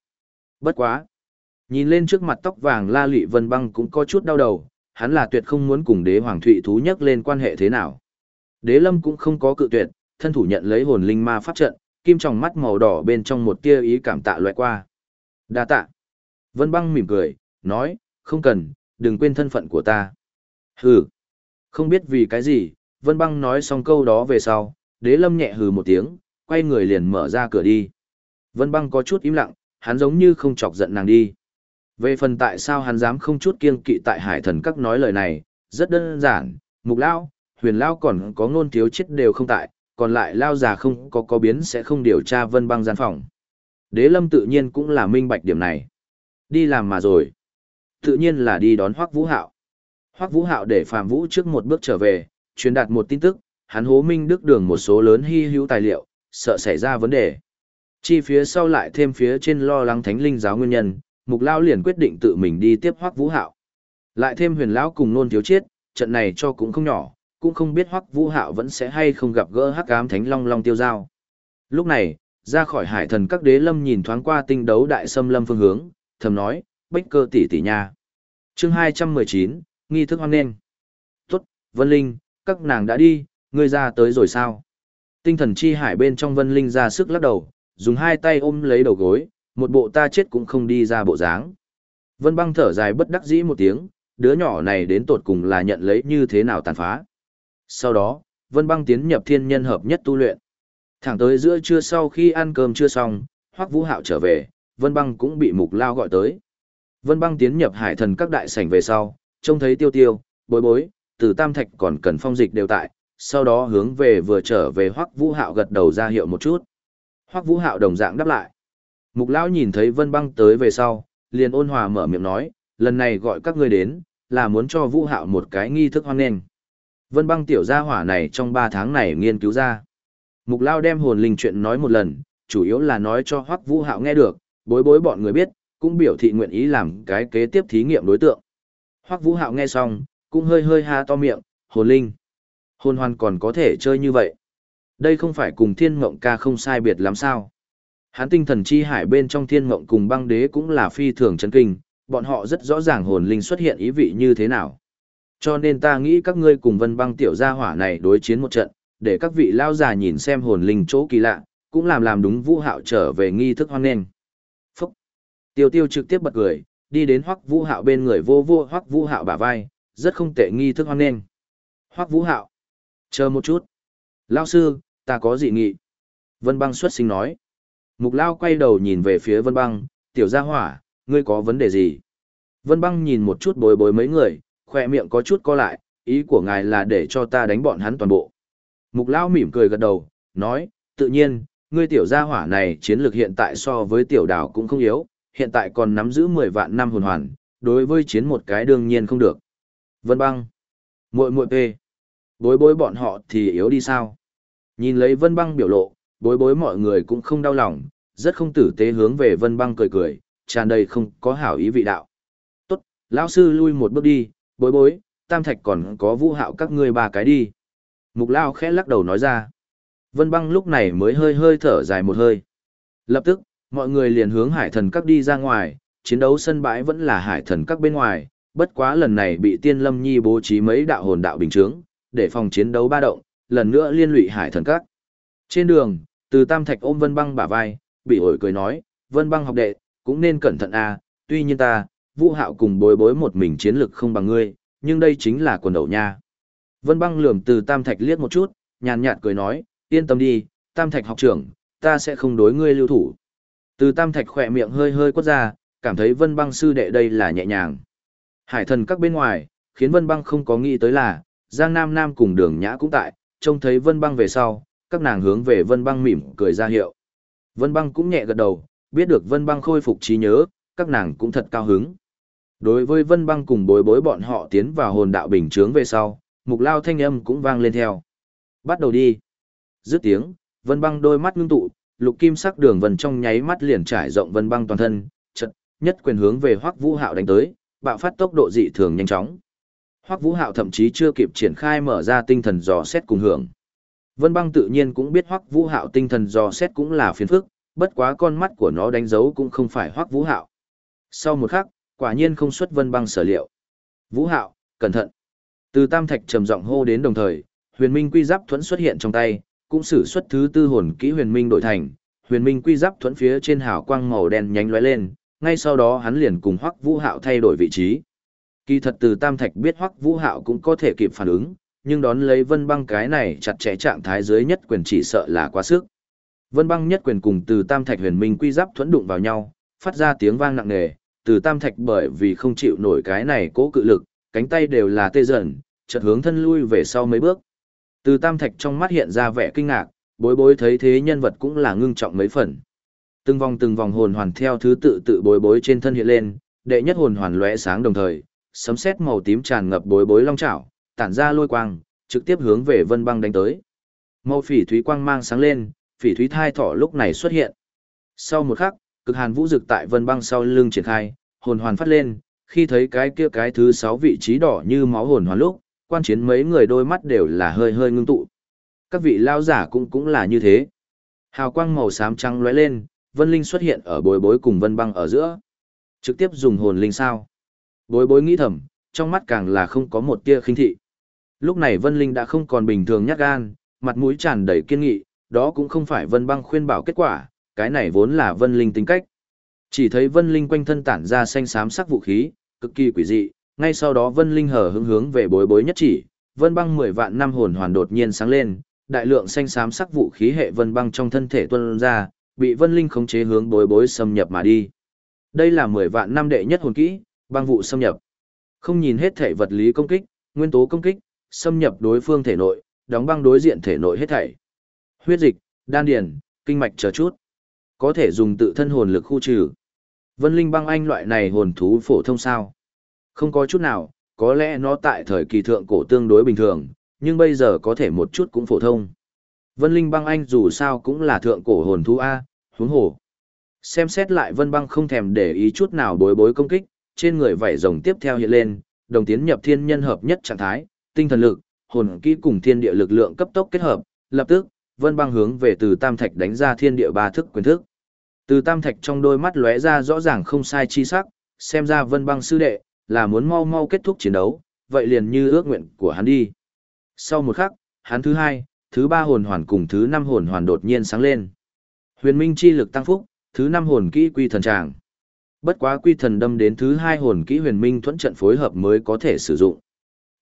Bất quá. Nhìn lên trước mặt tóc vàng la lị vân băng cũng có chút đau đầu, hắn là tuyệt không muốn cùng đế hoàng thụy thú nhắc lên quan hệ thế nào. Đế lâm cũng không có cự tuyệt, thân thủ nhận lấy hồn linh ma pháp trận, kim trong mắt màu đỏ bên trong một tia ý cảm tạ loại qua. Đa tạ. Vân băng mỉm cười, nói, không cần, đừng quên thân phận của ta. Hừ. Không biết vì cái gì, Vân băng nói xong câu đó về sau, đế lâm nhẹ hừ một tiếng, quay người liền mở ra cửa đi. Vân băng có chút im lặng, hắn giống như không chọc giận nàng đi. Về phần tại sao hắn dám không chút kiêng kỵ tại hải thần các nói lời này, rất đơn giản, mục lao, huyền lao còn có ngôn thiếu chết đều không tại, còn lại lao già không có có biến sẽ không điều tra vân băng gian phòng. Đế lâm tự nhiên cũng là minh bạch điểm này. Đi làm mà rồi. Tự nhiên là đi đón Hoắc Vũ Hạo. Hoắc Vũ Hạo để Phạm Vũ trước một bước trở về, truyền đạt một tin tức, hắn hố Minh Đức Đường một số lớn hy hữu tài liệu, sợ xảy ra vấn đề. Chi phía sau lại thêm phía trên lo lắng thánh linh giáo nguyên nhân, mục lao liền quyết định tự mình đi tiếp hoắc vũ hạo. Lại thêm huyền lão cùng nôn thiếu chiết, trận này cho cũng không nhỏ, cũng không biết hoắc vũ hạo vẫn sẽ hay không gặp gỡ hắc ám thánh long long tiêu giao. Lúc này, ra khỏi hải thần các đế lâm nhìn thoáng qua tinh đấu đại xâm lâm phương hướng, thầm nói, bách cơ tỷ tỷ nha. chương 219, nghi thức hoan nên. Tốt, Vân Linh, các nàng đã đi, ngươi ra tới rồi sao? Tinh thần chi hải bên trong Vân Linh ra sức lắc đầu, dùng hai tay ôm lấy đầu gối, một bộ ta chết cũng không đi ra bộ dáng. Vân băng thở dài bất đắc dĩ một tiếng, đứa nhỏ này đến tột cùng là nhận lấy như thế nào tàn phá. Sau đó, Vân băng tiến nhập thiên nhân hợp nhất tu luyện. Thẳng tới giữa trưa sau khi ăn cơm chưa xong, Hoắc Vũ Hạo trở về, Vân băng cũng bị mục lao gọi tới. Vân băng tiến nhập hải thần các đại sảnh về sau, trông thấy tiêu tiêu, bối bối, từ tam thạch còn cần phong dịch đều tại, sau đó hướng về vừa trở về Hoắc Vũ Hạo gật đầu ra hiệu một chút. Hoắc Vũ Hạo đồng dạng đáp lại. Mục lão nhìn thấy Vân Băng tới về sau, liền ôn hòa mở miệng nói, lần này gọi các ngươi đến, là muốn cho Vũ Hạo một cái nghi thức hoan nghênh. Vân Băng tiểu gia hỏa này trong 3 tháng này nghiên cứu ra. Mục lão đem hồn linh chuyện nói một lần, chủ yếu là nói cho Hoắc Vũ Hạo nghe được, bối bối bọn người biết, cũng biểu thị nguyện ý làm cái kế tiếp thí nghiệm đối tượng. Hoắc Vũ Hạo nghe xong, cũng hơi hơi ha to miệng, hồn linh. Hồn hoàn còn có thể chơi như vậy. Đây không phải cùng thiên mộng ca không sai biệt lắm sao. Hán tinh thần chi hải bên trong thiên mộng cùng băng đế cũng là phi thường chấn kinh, bọn họ rất rõ ràng hồn linh xuất hiện ý vị như thế nào. Cho nên ta nghĩ các ngươi cùng vân băng tiểu gia hỏa này đối chiến một trận, để các vị lao già nhìn xem hồn linh chỗ kỳ lạ, cũng làm làm đúng vũ hạo trở về nghi thức hoan nghênh. Phúc! Tiêu tiêu trực tiếp bật cười, đi đến hoắc vũ hạo bên người vô vô hoắc vũ hạo bả vai, rất không tệ nghi thức hoan nghênh. Hoắc vũ hạo! Chờ một chút! Lao sư, ta có dị nghị. Vân băng xuất sinh nói. Mục Lao quay đầu nhìn về phía Vân băng, tiểu gia hỏa, ngươi có vấn đề gì? Vân băng nhìn một chút bối bối mấy người, khoe miệng có chút co lại, ý của ngài là để cho ta đánh bọn hắn toàn bộ. Mục Lao mỉm cười gật đầu, nói, tự nhiên, ngươi tiểu gia hỏa này chiến lược hiện tại so với tiểu đảo cũng không yếu, hiện tại còn nắm giữ 10 vạn năm hồn hoàn, đối với chiến một cái đương nhiên không được. Vân băng, muội muội p, bối bối bọn họ thì yếu đi sao? Nhìn lấy vân băng biểu lộ, bối bối mọi người cũng không đau lòng, rất không tử tế hướng về vân băng cười cười, tràn đầy không có hảo ý vị đạo. Tốt, lão sư lui một bước đi, bối bối, tam thạch còn có vũ hạo các ngươi ba cái đi. Mục lao khẽ lắc đầu nói ra. Vân băng lúc này mới hơi hơi thở dài một hơi. Lập tức, mọi người liền hướng hải thần các đi ra ngoài, chiến đấu sân bãi vẫn là hải thần các bên ngoài, bất quá lần này bị tiên lâm nhi bố trí mấy đạo hồn đạo bình chướng, để phòng chiến đấu ba động, lần nữa liên lụy hải thần các. Trên đường, từ tam thạch ôm vân băng bả vai, bị ổi cười nói, vân băng học đệ, cũng nên cẩn thận à, tuy nhiên ta, vũ hạo cùng bối bối một mình chiến lực không bằng ngươi, nhưng đây chính là quần đầu nha. Vân băng lườm từ tam thạch liếc một chút, nhàn nhạt cười nói, yên tâm đi, tam thạch học trưởng, ta sẽ không đối ngươi lưu thủ. Từ tam thạch khỏe miệng hơi hơi quất ra, cảm thấy vân băng sư đệ đây là nhẹ nhàng. Hải thần các bên ngoài, khiến vân băng không có nghĩ tới là, Giang Nam Nam cùng đường nhã cũng tại, trông thấy vân băng về sau, các nàng hướng về vân băng mỉm cười ra hiệu. Vân băng cũng nhẹ gật đầu, biết được vân băng khôi phục trí nhớ, các nàng cũng thật cao hứng. Đối với vân băng cùng bối bối bọn họ tiến vào hồn đạo bình chướng về sau, mục lao thanh âm cũng vang lên theo. Bắt đầu đi. Dứt tiếng, vân băng đôi mắt ngưng tụ, lục kim sắc đường vân trong nháy mắt liền trải rộng vân băng toàn thân, chật, nhất quyền hướng về hoắc vũ hạo đánh tới, bạo phát tốc độ dị thường nhanh chóng. Hoắc vũ hạo thậm chí chưa kịp triển khai mở ra tinh thần dò xét cùng hưởng. Vân băng tự nhiên cũng biết Hoắc vũ hạo tinh thần dò xét cũng là phiền phức, bất quá con mắt của nó đánh dấu cũng không phải Hoắc vũ hạo. Sau một khắc, quả nhiên không xuất vân băng sở liệu. Vũ hạo, cẩn thận. Từ tam thạch trầm giọng hô đến đồng thời, huyền minh quy giáp thuẫn xuất hiện trong tay, cũng sử xuất thứ tư hồn kỹ huyền minh đổi thành, huyền minh quy giáp thuẫn phía trên hào quang màu đen nhánh lóe lên, ngay sau đó hắn liền cùng Hoắc Vũ Hạo thay đổi vị trí. Kỳ thật từ Tam Thạch biết Hoắc Vũ Hạo cũng có thể kịp phản ứng, nhưng đón lấy Vân Băng cái này chặt chẽ trạng thái dưới nhất quyền chỉ sợ là quá sức. Vân Băng nhất quyền cùng từ Tam Thạch huyền minh quy giáp thuẫn đụng vào nhau, phát ra tiếng vang nặng nề, từ Tam Thạch bởi vì không chịu nổi cái này cố cự lực, cánh tay đều là tê dần, chợt hướng thân lui về sau mấy bước. Từ Tam Thạch trong mắt hiện ra vẻ kinh ngạc, bối bối thấy thế nhân vật cũng là ngưng trọng mấy phần. Từng vòng từng vòng hồn hoàn theo thứ tự tự bối bối trên thân hiện lên, đệ nhất hồn hoàn lóe sáng đồng thời, sấm sét màu tím tràn ngập bối bối long chảo, tản ra lôi quang, trực tiếp hướng về Vân Băng đánh tới. Màu phỉ thúy quang mang sáng lên, phỉ thúy thai thỏ lúc này xuất hiện. Sau một khắc, cực hàn vũ dực tại Vân Băng sau lưng triển khai, hồn hoàn phát lên, khi thấy cái kia cái thứ sáu vị trí đỏ như máu hồn hoàn lúc, quan chiến mấy người đôi mắt đều là hơi hơi ngưng tụ. Các vị lao giả cũng cũng là như thế. Hào quang màu xám trắng lóe lên, Vân Linh xuất hiện ở bối bối cùng Vân Băng ở giữa. Trực tiếp dùng hồn linh sao. Bối bối nghĩ thầm, trong mắt càng là không có một tia khinh thị. Lúc này Vân Linh đã không còn bình thường nhát gan, mặt mũi tràn đầy kiên nghị, đó cũng không phải Vân Băng khuyên bảo kết quả, cái này vốn là Vân Linh tính cách. Chỉ thấy Vân Linh quanh thân tản ra xanh xám sắc vũ khí, cực kỳ quỷ dị, ngay sau đó Vân Linh hở hướng hướng về bối bối nhất chỉ, Vân Băng mười vạn năm hồn hoàn đột nhiên sáng lên, đại lượng xanh xám sắc vũ khí hệ Vân Băng trong thân thể tuôn ra, bị Vân Linh khống chế hướng bối bối xâm nhập mà đi. Đây là mười vạn năm đệ nhất hồn kỹ, băng vụ xâm nhập. Không nhìn hết thể vật lý công kích, nguyên tố công kích, xâm nhập đối phương thể nội, đóng băng đối diện thể nội hết thảy. Huyết dịch, đan điền, kinh mạch chờ chút. Có thể dùng tự thân hồn lực khu trừ. Vân Linh băng anh loại này hồn thú phổ thông sao? Không có chút nào, có lẽ nó tại thời kỳ thượng cổ tương đối bình thường, nhưng bây giờ có thể một chút cũng phổ thông. Vân Linh băng anh dù sao cũng là thượng cổ hồn thú A, huống hồ. Xem xét lại Vân băng không thèm để ý chút nào bối bối công kích, trên người vảy rồng tiếp theo hiện lên, đồng tiến nhập thiên nhân hợp nhất trạng thái, tinh thần lực, hồn kỹ cùng thiên địa lực lượng cấp tốc kết hợp, lập tức, Vân băng hướng về từ tam thạch đánh ra thiên địa ba thức quyền thức. Từ tam thạch trong đôi mắt lóe ra rõ ràng không sai chi sắc, xem ra Vân băng sư đệ, là muốn mau mau kết thúc chiến đấu, vậy liền như ước nguyện của hắn đi. Sau một khắc, hắn thứ hai, thứ ba hồn hoàn cùng thứ năm hồn hoàn đột nhiên sáng lên. Huyền minh chi lực tăng phúc, thứ năm hồn kỹ quy thần tràng. Bất quá quy thần đâm đến thứ hai hồn kỹ huyền minh thuẫn trận phối hợp mới có thể sử dụng.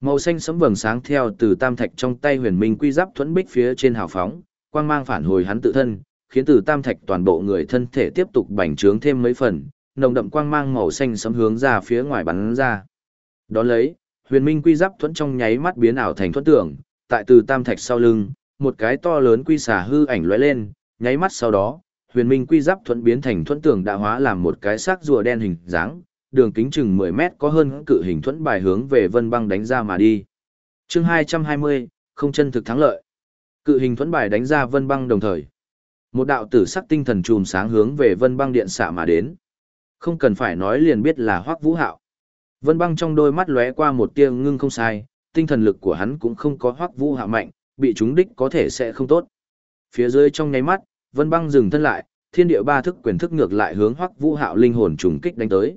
Màu xanh sẫm vầng sáng theo từ tam thạch trong tay huyền minh quy giáp thuẫn bích phía trên hào phóng, quang mang phản hồi hắn tự thân, khiến từ tam thạch toàn bộ người thân thể tiếp tục bành trướng thêm mấy phần, nồng đậm quang mang màu xanh sẫm hướng ra phía ngoài bắn ra. Đón lấy, huyền minh quy giáp thuẫn trong nháy mắt biến ảo thành thuẫn tưởng, tại từ tam thạch sau lưng, một cái to lớn quy xà hư ảnh lóe lên, nháy mắt sau đó, huyền minh quy giáp thuẫn biến thành thuẫn tưởng đã hóa làm một cái xác rùa đen hình dáng, đường kính chừng 10 mét có hơn cự hình thuẫn bài hướng về vân băng đánh ra mà đi. chương 220, không chân thực thắng lợi. Cự hình thuẫn bài đánh ra vân băng đồng thời. Một đạo tử sắc tinh thần trùm sáng hướng về vân băng điện xạ mà đến. Không cần phải nói liền biết là hoắc vũ hạo. Vân băng trong đôi mắt lóe qua một tia ngưng không sai, tinh thần lực của hắn cũng không có hoắc vũ hạo mạnh, bị chúng đích có thể sẽ không tốt. Phía dưới trong nháy mắt, Vân Băng dừng thân lại, thiên địa ba thức quyền thức ngược lại hướng Hoắc Vũ Hạo linh hồn trùng kích đánh tới.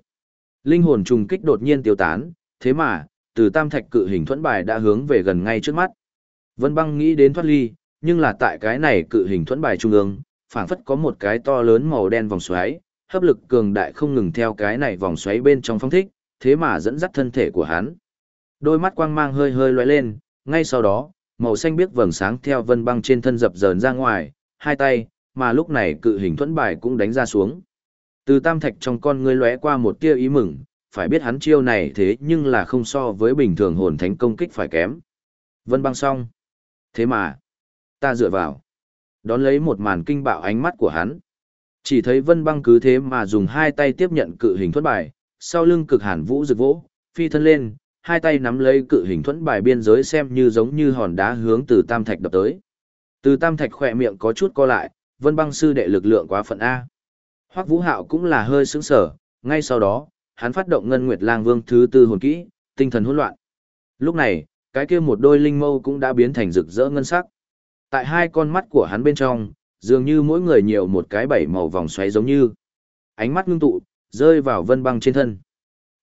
Linh hồn trùng kích đột nhiên tiêu tán, thế mà, từ tam thạch cự hình thuẫn bài đã hướng về gần ngay trước mắt. Vân Băng nghĩ đến thoát ly, nhưng là tại cái này cự hình thuẫn bài trung ương, phảng phất có một cái to lớn màu đen vòng xoáy, hấp lực cường đại không ngừng theo cái này vòng xoáy bên trong phong thích, thế mà dẫn dắt thân thể của hắn. Đôi mắt quang mang hơi hơi lóe lên, ngay sau đó, màu xanh biếc vầng sáng theo vân băng trên thân dập dờn ra ngoài, hai tay, mà lúc này cự hình thuẫn bài cũng đánh ra xuống. Từ tam thạch trong con ngươi lóe qua một tia ý mừng, phải biết hắn chiêu này thế nhưng là không so với bình thường hồn thánh công kích phải kém. Vân băng xong. Thế mà, ta dựa vào. Đón lấy một màn kinh bạo ánh mắt của hắn. Chỉ thấy vân băng cứ thế mà dùng hai tay tiếp nhận cự hình thuẫn bài, sau lưng cực hàn vũ rực vỗ, phi thân lên, hai tay nắm lấy cự hình thuẫn bài biên giới xem như giống như hòn đá hướng từ tam thạch đập tới. Từ tam thạch khỏe miệng có chút co lại, vân băng sư đệ lực lượng quá phận A. Hoắc vũ hạo cũng là hơi sững sở, ngay sau đó, hắn phát động ngân nguyệt lang vương thứ tư hồn kỹ, tinh thần hỗn loạn. Lúc này, cái kia một đôi linh mâu cũng đã biến thành rực rỡ ngân sắc. Tại hai con mắt của hắn bên trong, dường như mỗi người nhiều một cái bảy màu vòng xoáy giống như. Ánh mắt ngưng tụ, rơi vào vân băng trên thân.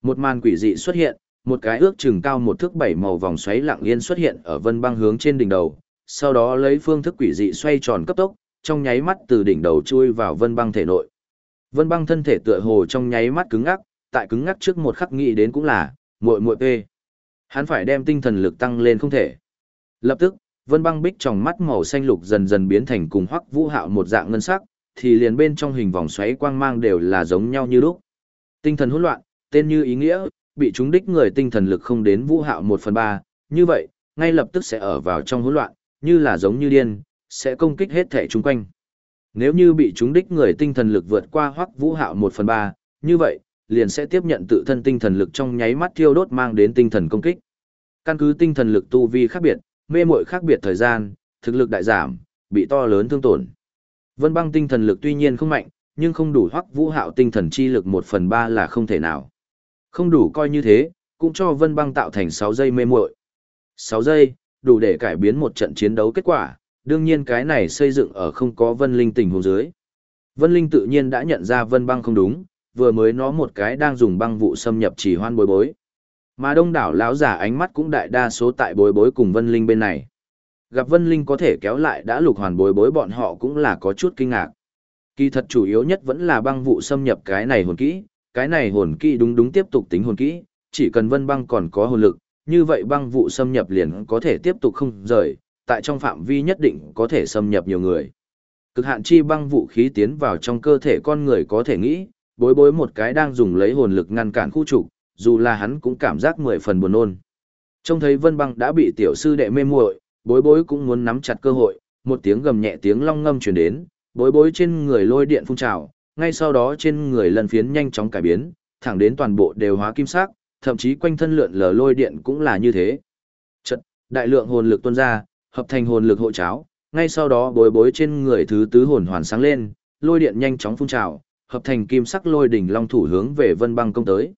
Một màn quỷ dị xuất hiện, một cái ước chừng cao một thước bảy màu vòng xoáy lặng yên xuất hiện ở vân băng hướng trên đỉnh đầu, sau đó lấy phương thức quỷ dị xoay tròn cấp tốc, trong nháy mắt từ đỉnh đầu chui vào vân băng thể nội. Vân băng thân thể tựa hồ trong nháy mắt cứng ngắc, tại cứng ngắc trước một khắc nghĩ đến cũng là, muội muội tê. Hắn phải đem tinh thần lực tăng lên không thể. Lập tức, vân băng bích trong mắt màu xanh lục dần dần biến thành cùng hoắc vũ hạo một dạng ngân sắc, thì liền bên trong hình vòng xoáy quang mang đều là giống nhau như lúc. Tinh thần hỗn loạn, tên như ý nghĩa, bị chúng đích người tinh thần lực không đến vũ hạo một phần ba, như vậy, ngay lập tức sẽ ở vào trong hỗn loạn, như là giống như điên, sẽ công kích hết thể chung quanh. Nếu như bị chúng đích người tinh thần lực vượt qua hoắc vũ hạo một phần ba, như vậy, liền sẽ tiếp nhận tự thân tinh thần lực trong nháy mắt thiêu đốt mang đến tinh thần công kích. Căn cứ tinh thần lực tu vi khác biệt, mê muội khác biệt thời gian, thực lực đại giảm, bị to lớn thương tổn. Vân băng tinh thần lực tuy nhiên không mạnh, nhưng không đủ hoắc vũ hạo tinh thần chi lực một phần ba là không thể nào. Không đủ coi như thế, cũng cho vân băng tạo thành 6 giây mê muội. 6 giây, đủ để cải biến một trận chiến đấu kết quả, đương nhiên cái này xây dựng ở không có vân linh tình huống dưới. Vân linh tự nhiên đã nhận ra vân băng không đúng, vừa mới nó một cái đang dùng băng vụ xâm nhập chỉ hoan bối bối. Mà đông đảo lão giả ánh mắt cũng đại đa số tại bối bối cùng vân linh bên này. Gặp vân linh có thể kéo lại đã lục hoàn bối bối bọn họ cũng là có chút kinh ngạc. Kỳ thật chủ yếu nhất vẫn là băng vụ xâm nhập cái này hồn kỹ, cái này hồn kỹ đúng đúng tiếp tục tính hồn kỹ, chỉ cần vân băng còn có hồn lực, như vậy băng vụ xâm nhập liền có thể tiếp tục không rời, tại trong phạm vi nhất định có thể xâm nhập nhiều người. Cực hạn chi băng vũ khí tiến vào trong cơ thể con người có thể nghĩ, bối bối một cái đang dùng lấy hồn lực ngăn cản khu trục, dù là hắn cũng cảm giác mười phần buồn nôn. Trông thấy Vân Băng đã bị tiểu sư đệ mê muội, bối bối cũng muốn nắm chặt cơ hội, một tiếng gầm nhẹ tiếng long ngâm truyền đến, bối bối trên người lôi điện phun trào, ngay sau đó trên người lần phiến nhanh chóng cải biến, thẳng đến toàn bộ đều hóa kim sắc, thậm chí quanh thân lượn lờ lôi điện cũng là như thế. Chật, đại lượng hồn lực tuôn ra, hợp thành hồn lực hộ cháo, ngay sau đó bối bối trên người thứ tứ hồn hoàn sáng lên, lôi điện nhanh chóng phun trào, hợp thành kim sắc lôi đỉnh long thủ hướng về Vân Băng công tới.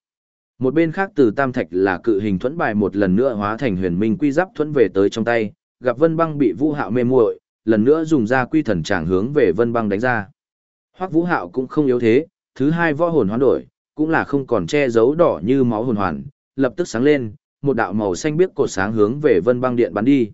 Một bên khác từ Tam Thạch là cự hình thuẫn bài một lần nữa hóa thành huyền minh quy giáp thuẫn về tới trong tay, gặp Vân Băng bị Vũ Hạo mê muội, lần nữa dùng ra quy thần tràng hướng về Vân Băng đánh ra. Hoắc Vũ Hạo cũng không yếu thế, thứ hai võ hồn hoán đổi, cũng là không còn che giấu đỏ như máu hồn hoàn, lập tức sáng lên, một đạo màu xanh biếc cột sáng hướng về Vân Băng điện bắn đi.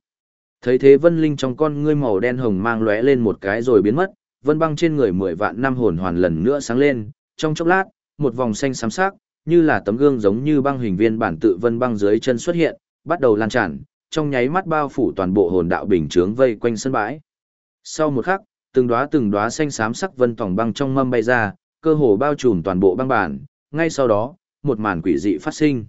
Thấy thế Vân Linh trong con ngươi màu đen hồng mang lóe lên một cái rồi biến mất, Vân Băng trên người mười vạn năm hồn hoàn lần nữa sáng lên, trong chốc lát, một vòng xanh xám sắc, như là tấm gương giống như băng hình viên bản tự Vân Băng dưới chân xuất hiện, bắt đầu lan tràn, trong nháy mắt bao phủ toàn bộ hồn đạo bình chướng vây quanh sân bãi. Sau một khắc, từng đóa từng đóa xanh xám sắc vân tòng băng trong mâm bay ra, cơ hồ bao trùm toàn bộ băng bản, ngay sau đó, một màn quỷ dị phát sinh.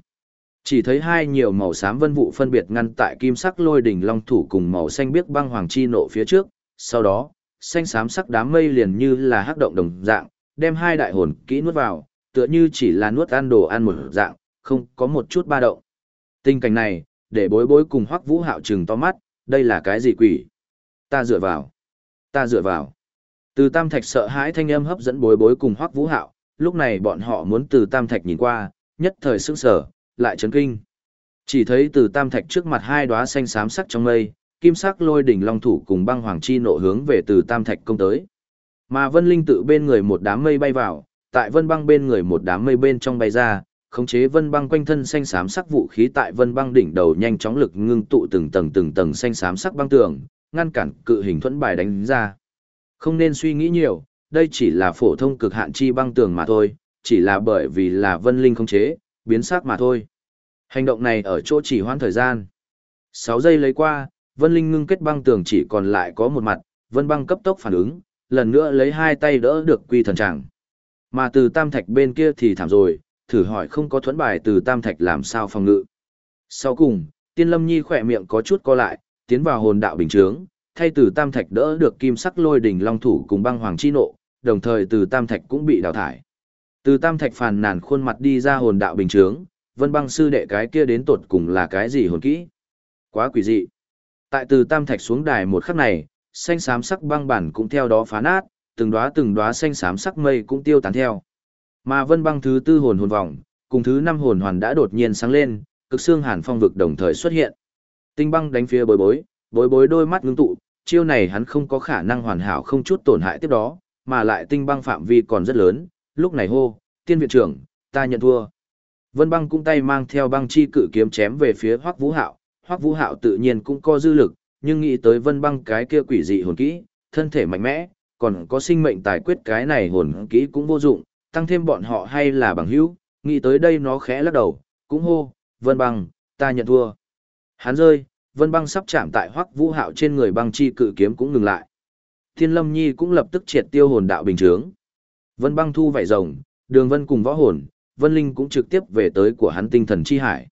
Chỉ thấy hai nhiều màu xám vân vụ phân biệt ngăn tại kim sắc lôi đỉnh long thủ cùng màu xanh biếc băng hoàng chi nộ phía trước, sau đó, xanh xám sắc đám mây liền như là hắc động đồng dạng, đem hai đại hồn kỹ nuốt vào, tựa như chỉ là nuốt ăn đồ ăn một dạng, không có một chút ba động. Tình cảnh này, để bối bối cùng hoắc vũ hạo trừng to mắt, đây là cái gì quỷ? Ta dựa vào. Ta dựa vào. Từ tam thạch sợ hãi thanh âm hấp dẫn bối bối cùng hoắc vũ hạo, lúc này bọn họ muốn từ tam thạch nhìn qua, nhất thời sững sở, lại chấn kinh. Chỉ thấy từ tam thạch trước mặt hai đóa xanh xám sắc trong mây, kim sắc lôi đỉnh long thủ cùng băng hoàng chi nộ hướng về từ tam thạch công tới. Mà vân linh tự bên người một đám mây bay vào, tại vân băng bên người một đám mây bên trong bay ra, khống chế vân băng quanh thân xanh xám sắc vũ khí tại vân băng đỉnh đầu nhanh chóng lực ngưng tụ từng tầng từng tầng xanh xám sắc băng tường, ngăn cản cự hình thuẫn bài đánh ra. Không nên suy nghĩ nhiều, đây chỉ là phổ thông cực hạn chi băng tường mà thôi, chỉ là bởi vì là vân linh khống chế, biến sắc mà thôi. Hành động này ở chỗ chỉ hoãn thời gian. 6 giây lấy qua, Vân Linh ngưng kết băng tường chỉ còn lại có một mặt, Vân băng cấp tốc phản ứng, lần nữa lấy hai tay đỡ được quy thần trạng. Mà từ tam thạch bên kia thì thảm rồi, thử hỏi không có thuẫn bài từ tam thạch làm sao phòng ngự. Sau cùng, tiên lâm nhi khỏe miệng có chút co lại, tiến vào hồn đạo bình trướng, thay từ tam thạch đỡ được kim sắc lôi đỉnh long thủ cùng băng hoàng chi nộ, đồng thời từ tam thạch cũng bị đào thải. Từ tam thạch phàn nàn khuôn mặt đi ra hồn đạo bình trướng, vân băng sư đệ cái kia đến tột cùng là cái gì hồn kỹ. Quá quỷ dị. Tại từ tam thạch xuống đài một khắc này, xanh xám sắc băng bản cũng theo đó phá nát, từng đóa từng đóa xanh xám sắc mây cũng tiêu tán theo. Mà vân băng thứ tư hồn hồn vòng, cùng thứ năm hồn hoàn đã đột nhiên sáng lên, cực xương hàn phong vực đồng thời xuất hiện. Tinh băng đánh phía bối bối, bối bối đôi mắt ngưng tụ, chiêu này hắn không có khả năng hoàn hảo không chút tổn hại tiếp đó, mà lại tinh băng phạm vi còn rất lớn, lúc này hô, tiên viện trưởng, ta nhận thua. Vân băng cũng tay mang theo băng chi cự kiếm chém về phía Hoắc Vũ Hạo, Hoắc Vũ Hạo tự nhiên cũng có dư lực, nhưng nghĩ tới Vân băng cái kia quỷ dị hồn kỹ, thân thể mạnh mẽ, còn có sinh mệnh tài quyết cái này hồn kỹ cũng vô dụng, tăng thêm bọn họ hay là bằng hữu, nghĩ tới đây nó khẽ lắc đầu, cũng hô, Vân băng, ta nhận thua. Hắn rơi, Vân băng sắp chạm tại Hoắc Vũ Hạo trên người băng chi cự kiếm cũng ngừng lại. Thiên Lâm Nhi cũng lập tức triệt tiêu hồn đạo bình trướng. Vân băng thu vảy rồng, đường vân cùng võ hồn, Vân Linh cũng trực tiếp về tới của hắn tinh thần chi hải.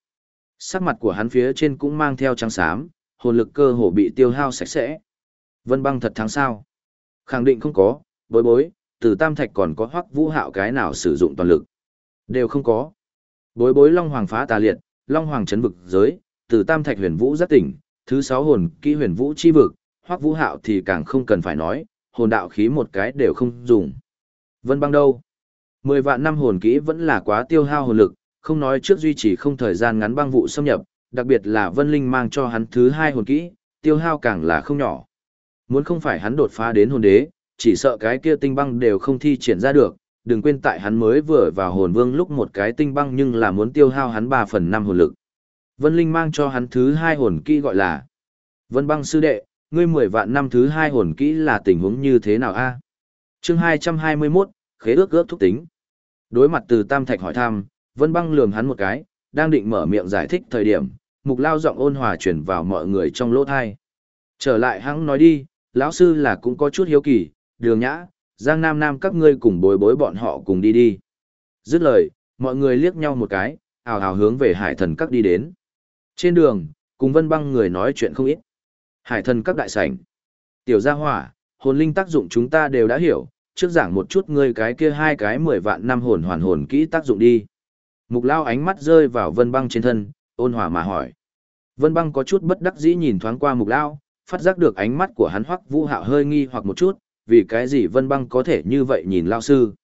Sắc mặt của hắn phía trên cũng mang theo trắng xám, hồn lực cơ hồ bị tiêu hao sạch sẽ. Vân băng thật thắng sao? Khẳng định không có, bối bối, từ tam thạch còn có hoắc vũ hạo cái nào sử dụng toàn lực. Đều không có. Bối bối Long Hoàng phá tà liệt, Long Hoàng chấn vực giới, từ tam thạch huyền vũ giác tỉnh, thứ sáu hồn kỹ huyền vũ chi vực, hoắc vũ hạo thì càng không cần phải nói, hồn đạo khí một cái đều không dùng. Vân băng đâu? Mười vạn năm hồn kỹ vẫn là quá tiêu hao hồn lực, không nói trước duy trì không thời gian ngắn băng vụ xâm nhập, đặc biệt là Vân Linh mang cho hắn thứ hai hồn kỹ, tiêu hao càng là không nhỏ. Muốn không phải hắn đột phá đến hồn đế, chỉ sợ cái kia tinh băng đều không thi triển ra được, đừng quên tại hắn mới vừa vào hồn vương lúc một cái tinh băng nhưng là muốn tiêu hao hắn 3 phần 5 hồn lực. Vân Linh mang cho hắn thứ hai hồn kỹ gọi là Vân băng sư đệ, ngươi 10 vạn năm thứ hai hồn kỹ là tình huống như thế nào a? Chương 221, khế ước ước thúc tính. Đối mặt từ Tam Thạch hỏi thăm, Vân băng lườm hắn một cái, đang định mở miệng giải thích thời điểm, mục lao giọng ôn hòa chuyển vào mọi người trong lỗ thai. Trở lại hắn nói đi, lão sư là cũng có chút hiếu kỳ, đường nhã, giang nam nam các ngươi cùng bối bối bọn họ cùng đi đi. Dứt lời, mọi người liếc nhau một cái, ào ào hướng về hải thần các đi đến. Trên đường, cùng vân băng người nói chuyện không ít. Hải thần các đại sảnh. Tiểu gia hỏa, hồn linh tác dụng chúng ta đều đã hiểu, trước giảng một chút ngươi cái kia hai cái mười vạn năm hồn hoàn hồn kỹ tác dụng đi. Mục lao ánh mắt rơi vào vân băng trên thân, ôn hòa mà hỏi. Vân băng có chút bất đắc dĩ nhìn thoáng qua mục lao, phát giác được ánh mắt của hắn hoắc vũ hạo hơi nghi hoặc một chút, vì cái gì vân băng có thể như vậy nhìn lao sư.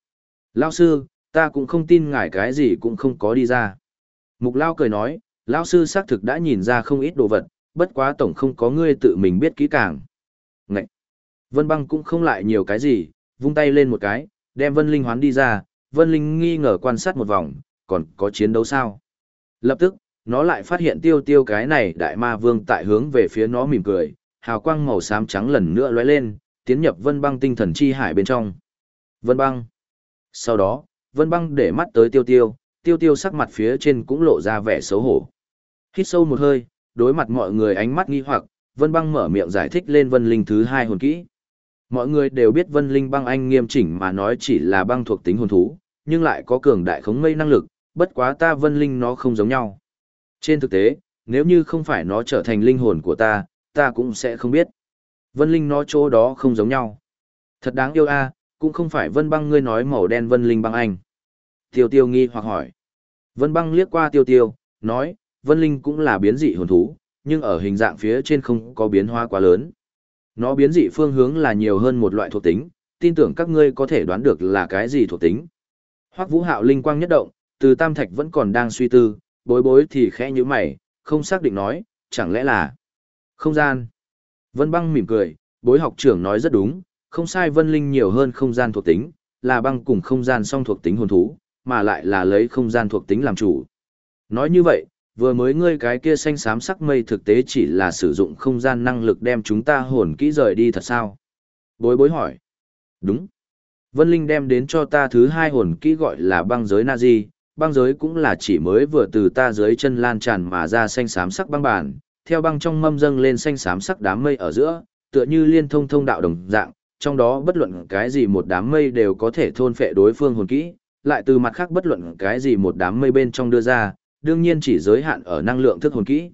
Lao sư, ta cũng không tin ngài cái gì cũng không có đi ra. Mục lao cười nói, lao sư xác thực đã nhìn ra không ít đồ vật, bất quá tổng không có ngươi tự mình biết kỹ càng. Ngậy! Vân băng cũng không lại nhiều cái gì, vung tay lên một cái, đem Vân Linh hoán đi ra, Vân Linh nghi ngờ quan sát một vòng, còn có chiến đấu sao? Lập tức, nó lại phát hiện tiêu tiêu cái này đại ma vương tại hướng về phía nó mỉm cười, hào quang màu xám trắng lần nữa lóe lên, tiến nhập vân băng tinh thần chi hải bên trong. Vân băng. Sau đó, vân băng để mắt tới tiêu tiêu, tiêu tiêu sắc mặt phía trên cũng lộ ra vẻ xấu hổ. Hít sâu một hơi, đối mặt mọi người ánh mắt nghi hoặc, vân băng mở miệng giải thích lên vân linh thứ hai hồn kỹ. Mọi người đều biết vân linh băng anh nghiêm chỉnh mà nói chỉ là băng thuộc tính hồn thú, nhưng lại có cường đại khống mây năng lực, bất quá ta vân linh nó không giống nhau. Trên thực tế, nếu như không phải nó trở thành linh hồn của ta, ta cũng sẽ không biết. Vân linh nó chỗ đó không giống nhau. Thật đáng yêu a, cũng không phải vân băng ngươi nói màu đen vân linh băng anh. Tiêu tiêu nghi hoặc hỏi. Vân băng liếc qua tiêu tiêu, nói, vân linh cũng là biến dị hồn thú, nhưng ở hình dạng phía trên không có biến hóa quá lớn. Nó biến dị phương hướng là nhiều hơn một loại thuộc tính, tin tưởng các ngươi có thể đoán được là cái gì thuộc tính. Hoắc Vũ Hạo linh quang nhất động, từ Tam Thạch vẫn còn đang suy tư, bối bối thì khẽ nhíu mày, không xác định nói, chẳng lẽ là không gian. Vân băng mỉm cười, bối học trưởng nói rất đúng, không sai vân linh nhiều hơn không gian thuộc tính, là băng cùng không gian song thuộc tính hồn thú, mà lại là lấy không gian thuộc tính làm chủ. Nói như vậy, vừa mới ngươi cái kia xanh xám sắc mây thực tế chỉ là sử dụng không gian năng lực đem chúng ta hồn kỹ rời đi thật sao? Bối bối hỏi. Đúng. Vân Linh đem đến cho ta thứ hai hồn kỹ gọi là băng giới Nazi, băng giới cũng là chỉ mới vừa từ ta dưới chân lan tràn mà ra xanh xám sắc băng bản, theo băng trong mâm dâng lên xanh xám sắc đám mây ở giữa, tựa như liên thông thông đạo đồng dạng, trong đó bất luận cái gì một đám mây đều có thể thôn phệ đối phương hồn kỹ, lại từ mặt khác bất luận cái gì một đám mây bên trong đưa ra, đương nhiên chỉ giới hạn ở năng lượng thức hồn kỹ.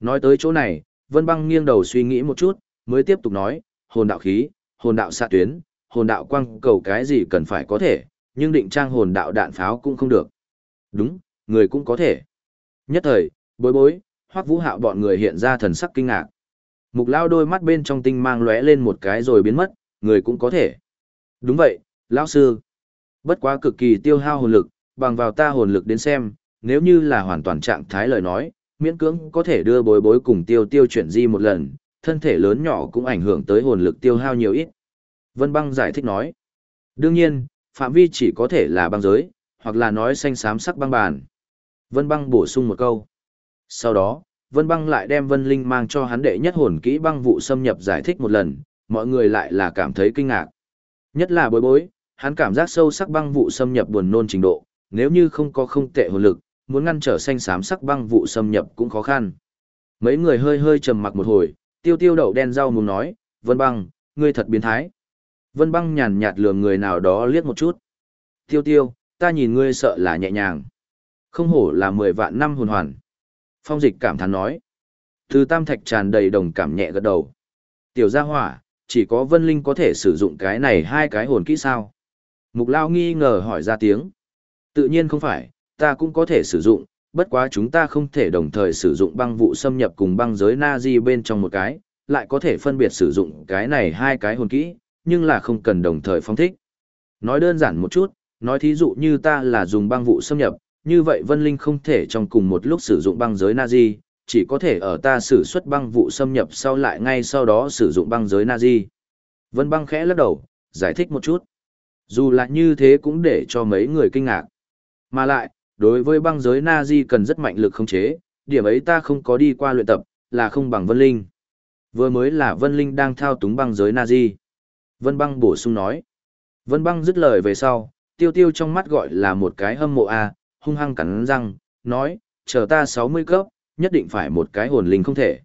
Nói tới chỗ này, Vân Băng nghiêng đầu suy nghĩ một chút, mới tiếp tục nói, hồn đạo khí, hồn đạo xạ tuyến, hồn đạo quang cầu cái gì cần phải có thể, nhưng định trang hồn đạo đạn pháo cũng không được. Đúng, người cũng có thể. Nhất thời, bối bối, hoắc vũ hạo bọn người hiện ra thần sắc kinh ngạc. Mục lao đôi mắt bên trong tinh mang lóe lên một cái rồi biến mất, người cũng có thể. Đúng vậy, lão sư. Bất quá cực kỳ tiêu hao hồn lực, bằng vào ta hồn lực đến xem, nếu như là hoàn toàn trạng thái lời nói, miễn cưỡng có thể đưa bối bối cùng tiêu tiêu chuyển di một lần, thân thể lớn nhỏ cũng ảnh hưởng tới hồn lực tiêu hao nhiều ít. Vân băng giải thích nói. Đương nhiên, phạm vi chỉ có thể là băng giới, hoặc là nói xanh xám sắc băng bàn. Vân băng bổ sung một câu. Sau đó, Vân băng lại đem Vân Linh mang cho hắn đệ nhất hồn kỹ băng vụ xâm nhập giải thích một lần, mọi người lại là cảm thấy kinh ngạc. Nhất là bối bối, hắn cảm giác sâu sắc băng vụ xâm nhập buồn nôn trình độ, nếu như không có không tệ hồn lực, muốn ngăn trở xanh xám sắc băng vụ xâm nhập cũng khó khăn. Mấy người hơi hơi trầm mặc một hồi, tiêu tiêu đậu đen rau muốn nói, Vân băng, ngươi thật biến thái. Vân băng nhàn nhạt lườm người nào đó liếc một chút. Tiêu tiêu, ta nhìn ngươi sợ là nhẹ nhàng. Không hổ là mười vạn năm hồn hoàn. Phong dịch cảm thán nói. Từ tam thạch tràn đầy đồng cảm nhẹ gật đầu. Tiểu gia hỏa, chỉ có vân linh có thể sử dụng cái này hai cái hồn kỹ sao. Mục lao nghi ngờ hỏi ra tiếng. Tự nhiên không phải, ta cũng có thể sử dụng, bất quá chúng ta không thể đồng thời sử dụng băng vụ xâm nhập cùng băng giới na-di bên trong một cái, lại có thể phân biệt sử dụng cái này hai cái hồn kỹ, nhưng là không cần đồng thời phong thích. Nói đơn giản một chút, nói thí dụ như ta là dùng băng vụ xâm nhập, như vậy Vân Linh không thể trong cùng một lúc sử dụng băng giới Nazi, chỉ có thể ở ta sử xuất băng vụ xâm nhập sau lại ngay sau đó sử dụng băng giới Nazi. Vân băng khẽ lắc đầu, giải thích một chút. Dù là như thế cũng để cho mấy người kinh ngạc. Mà lại, đối với băng giới Nazi cần rất mạnh lực khống chế, điểm ấy ta không có đi qua luyện tập, là không bằng Vân Linh. Vừa mới là Vân Linh đang thao túng băng giới Nazi. Vân băng bổ sung nói. Vân băng dứt lời về sau, tiêu tiêu trong mắt gọi là một cái hâm mộ a hung hăng cắn răng, nói, chờ ta 60 cấp, nhất định phải một cái hồn linh không thể.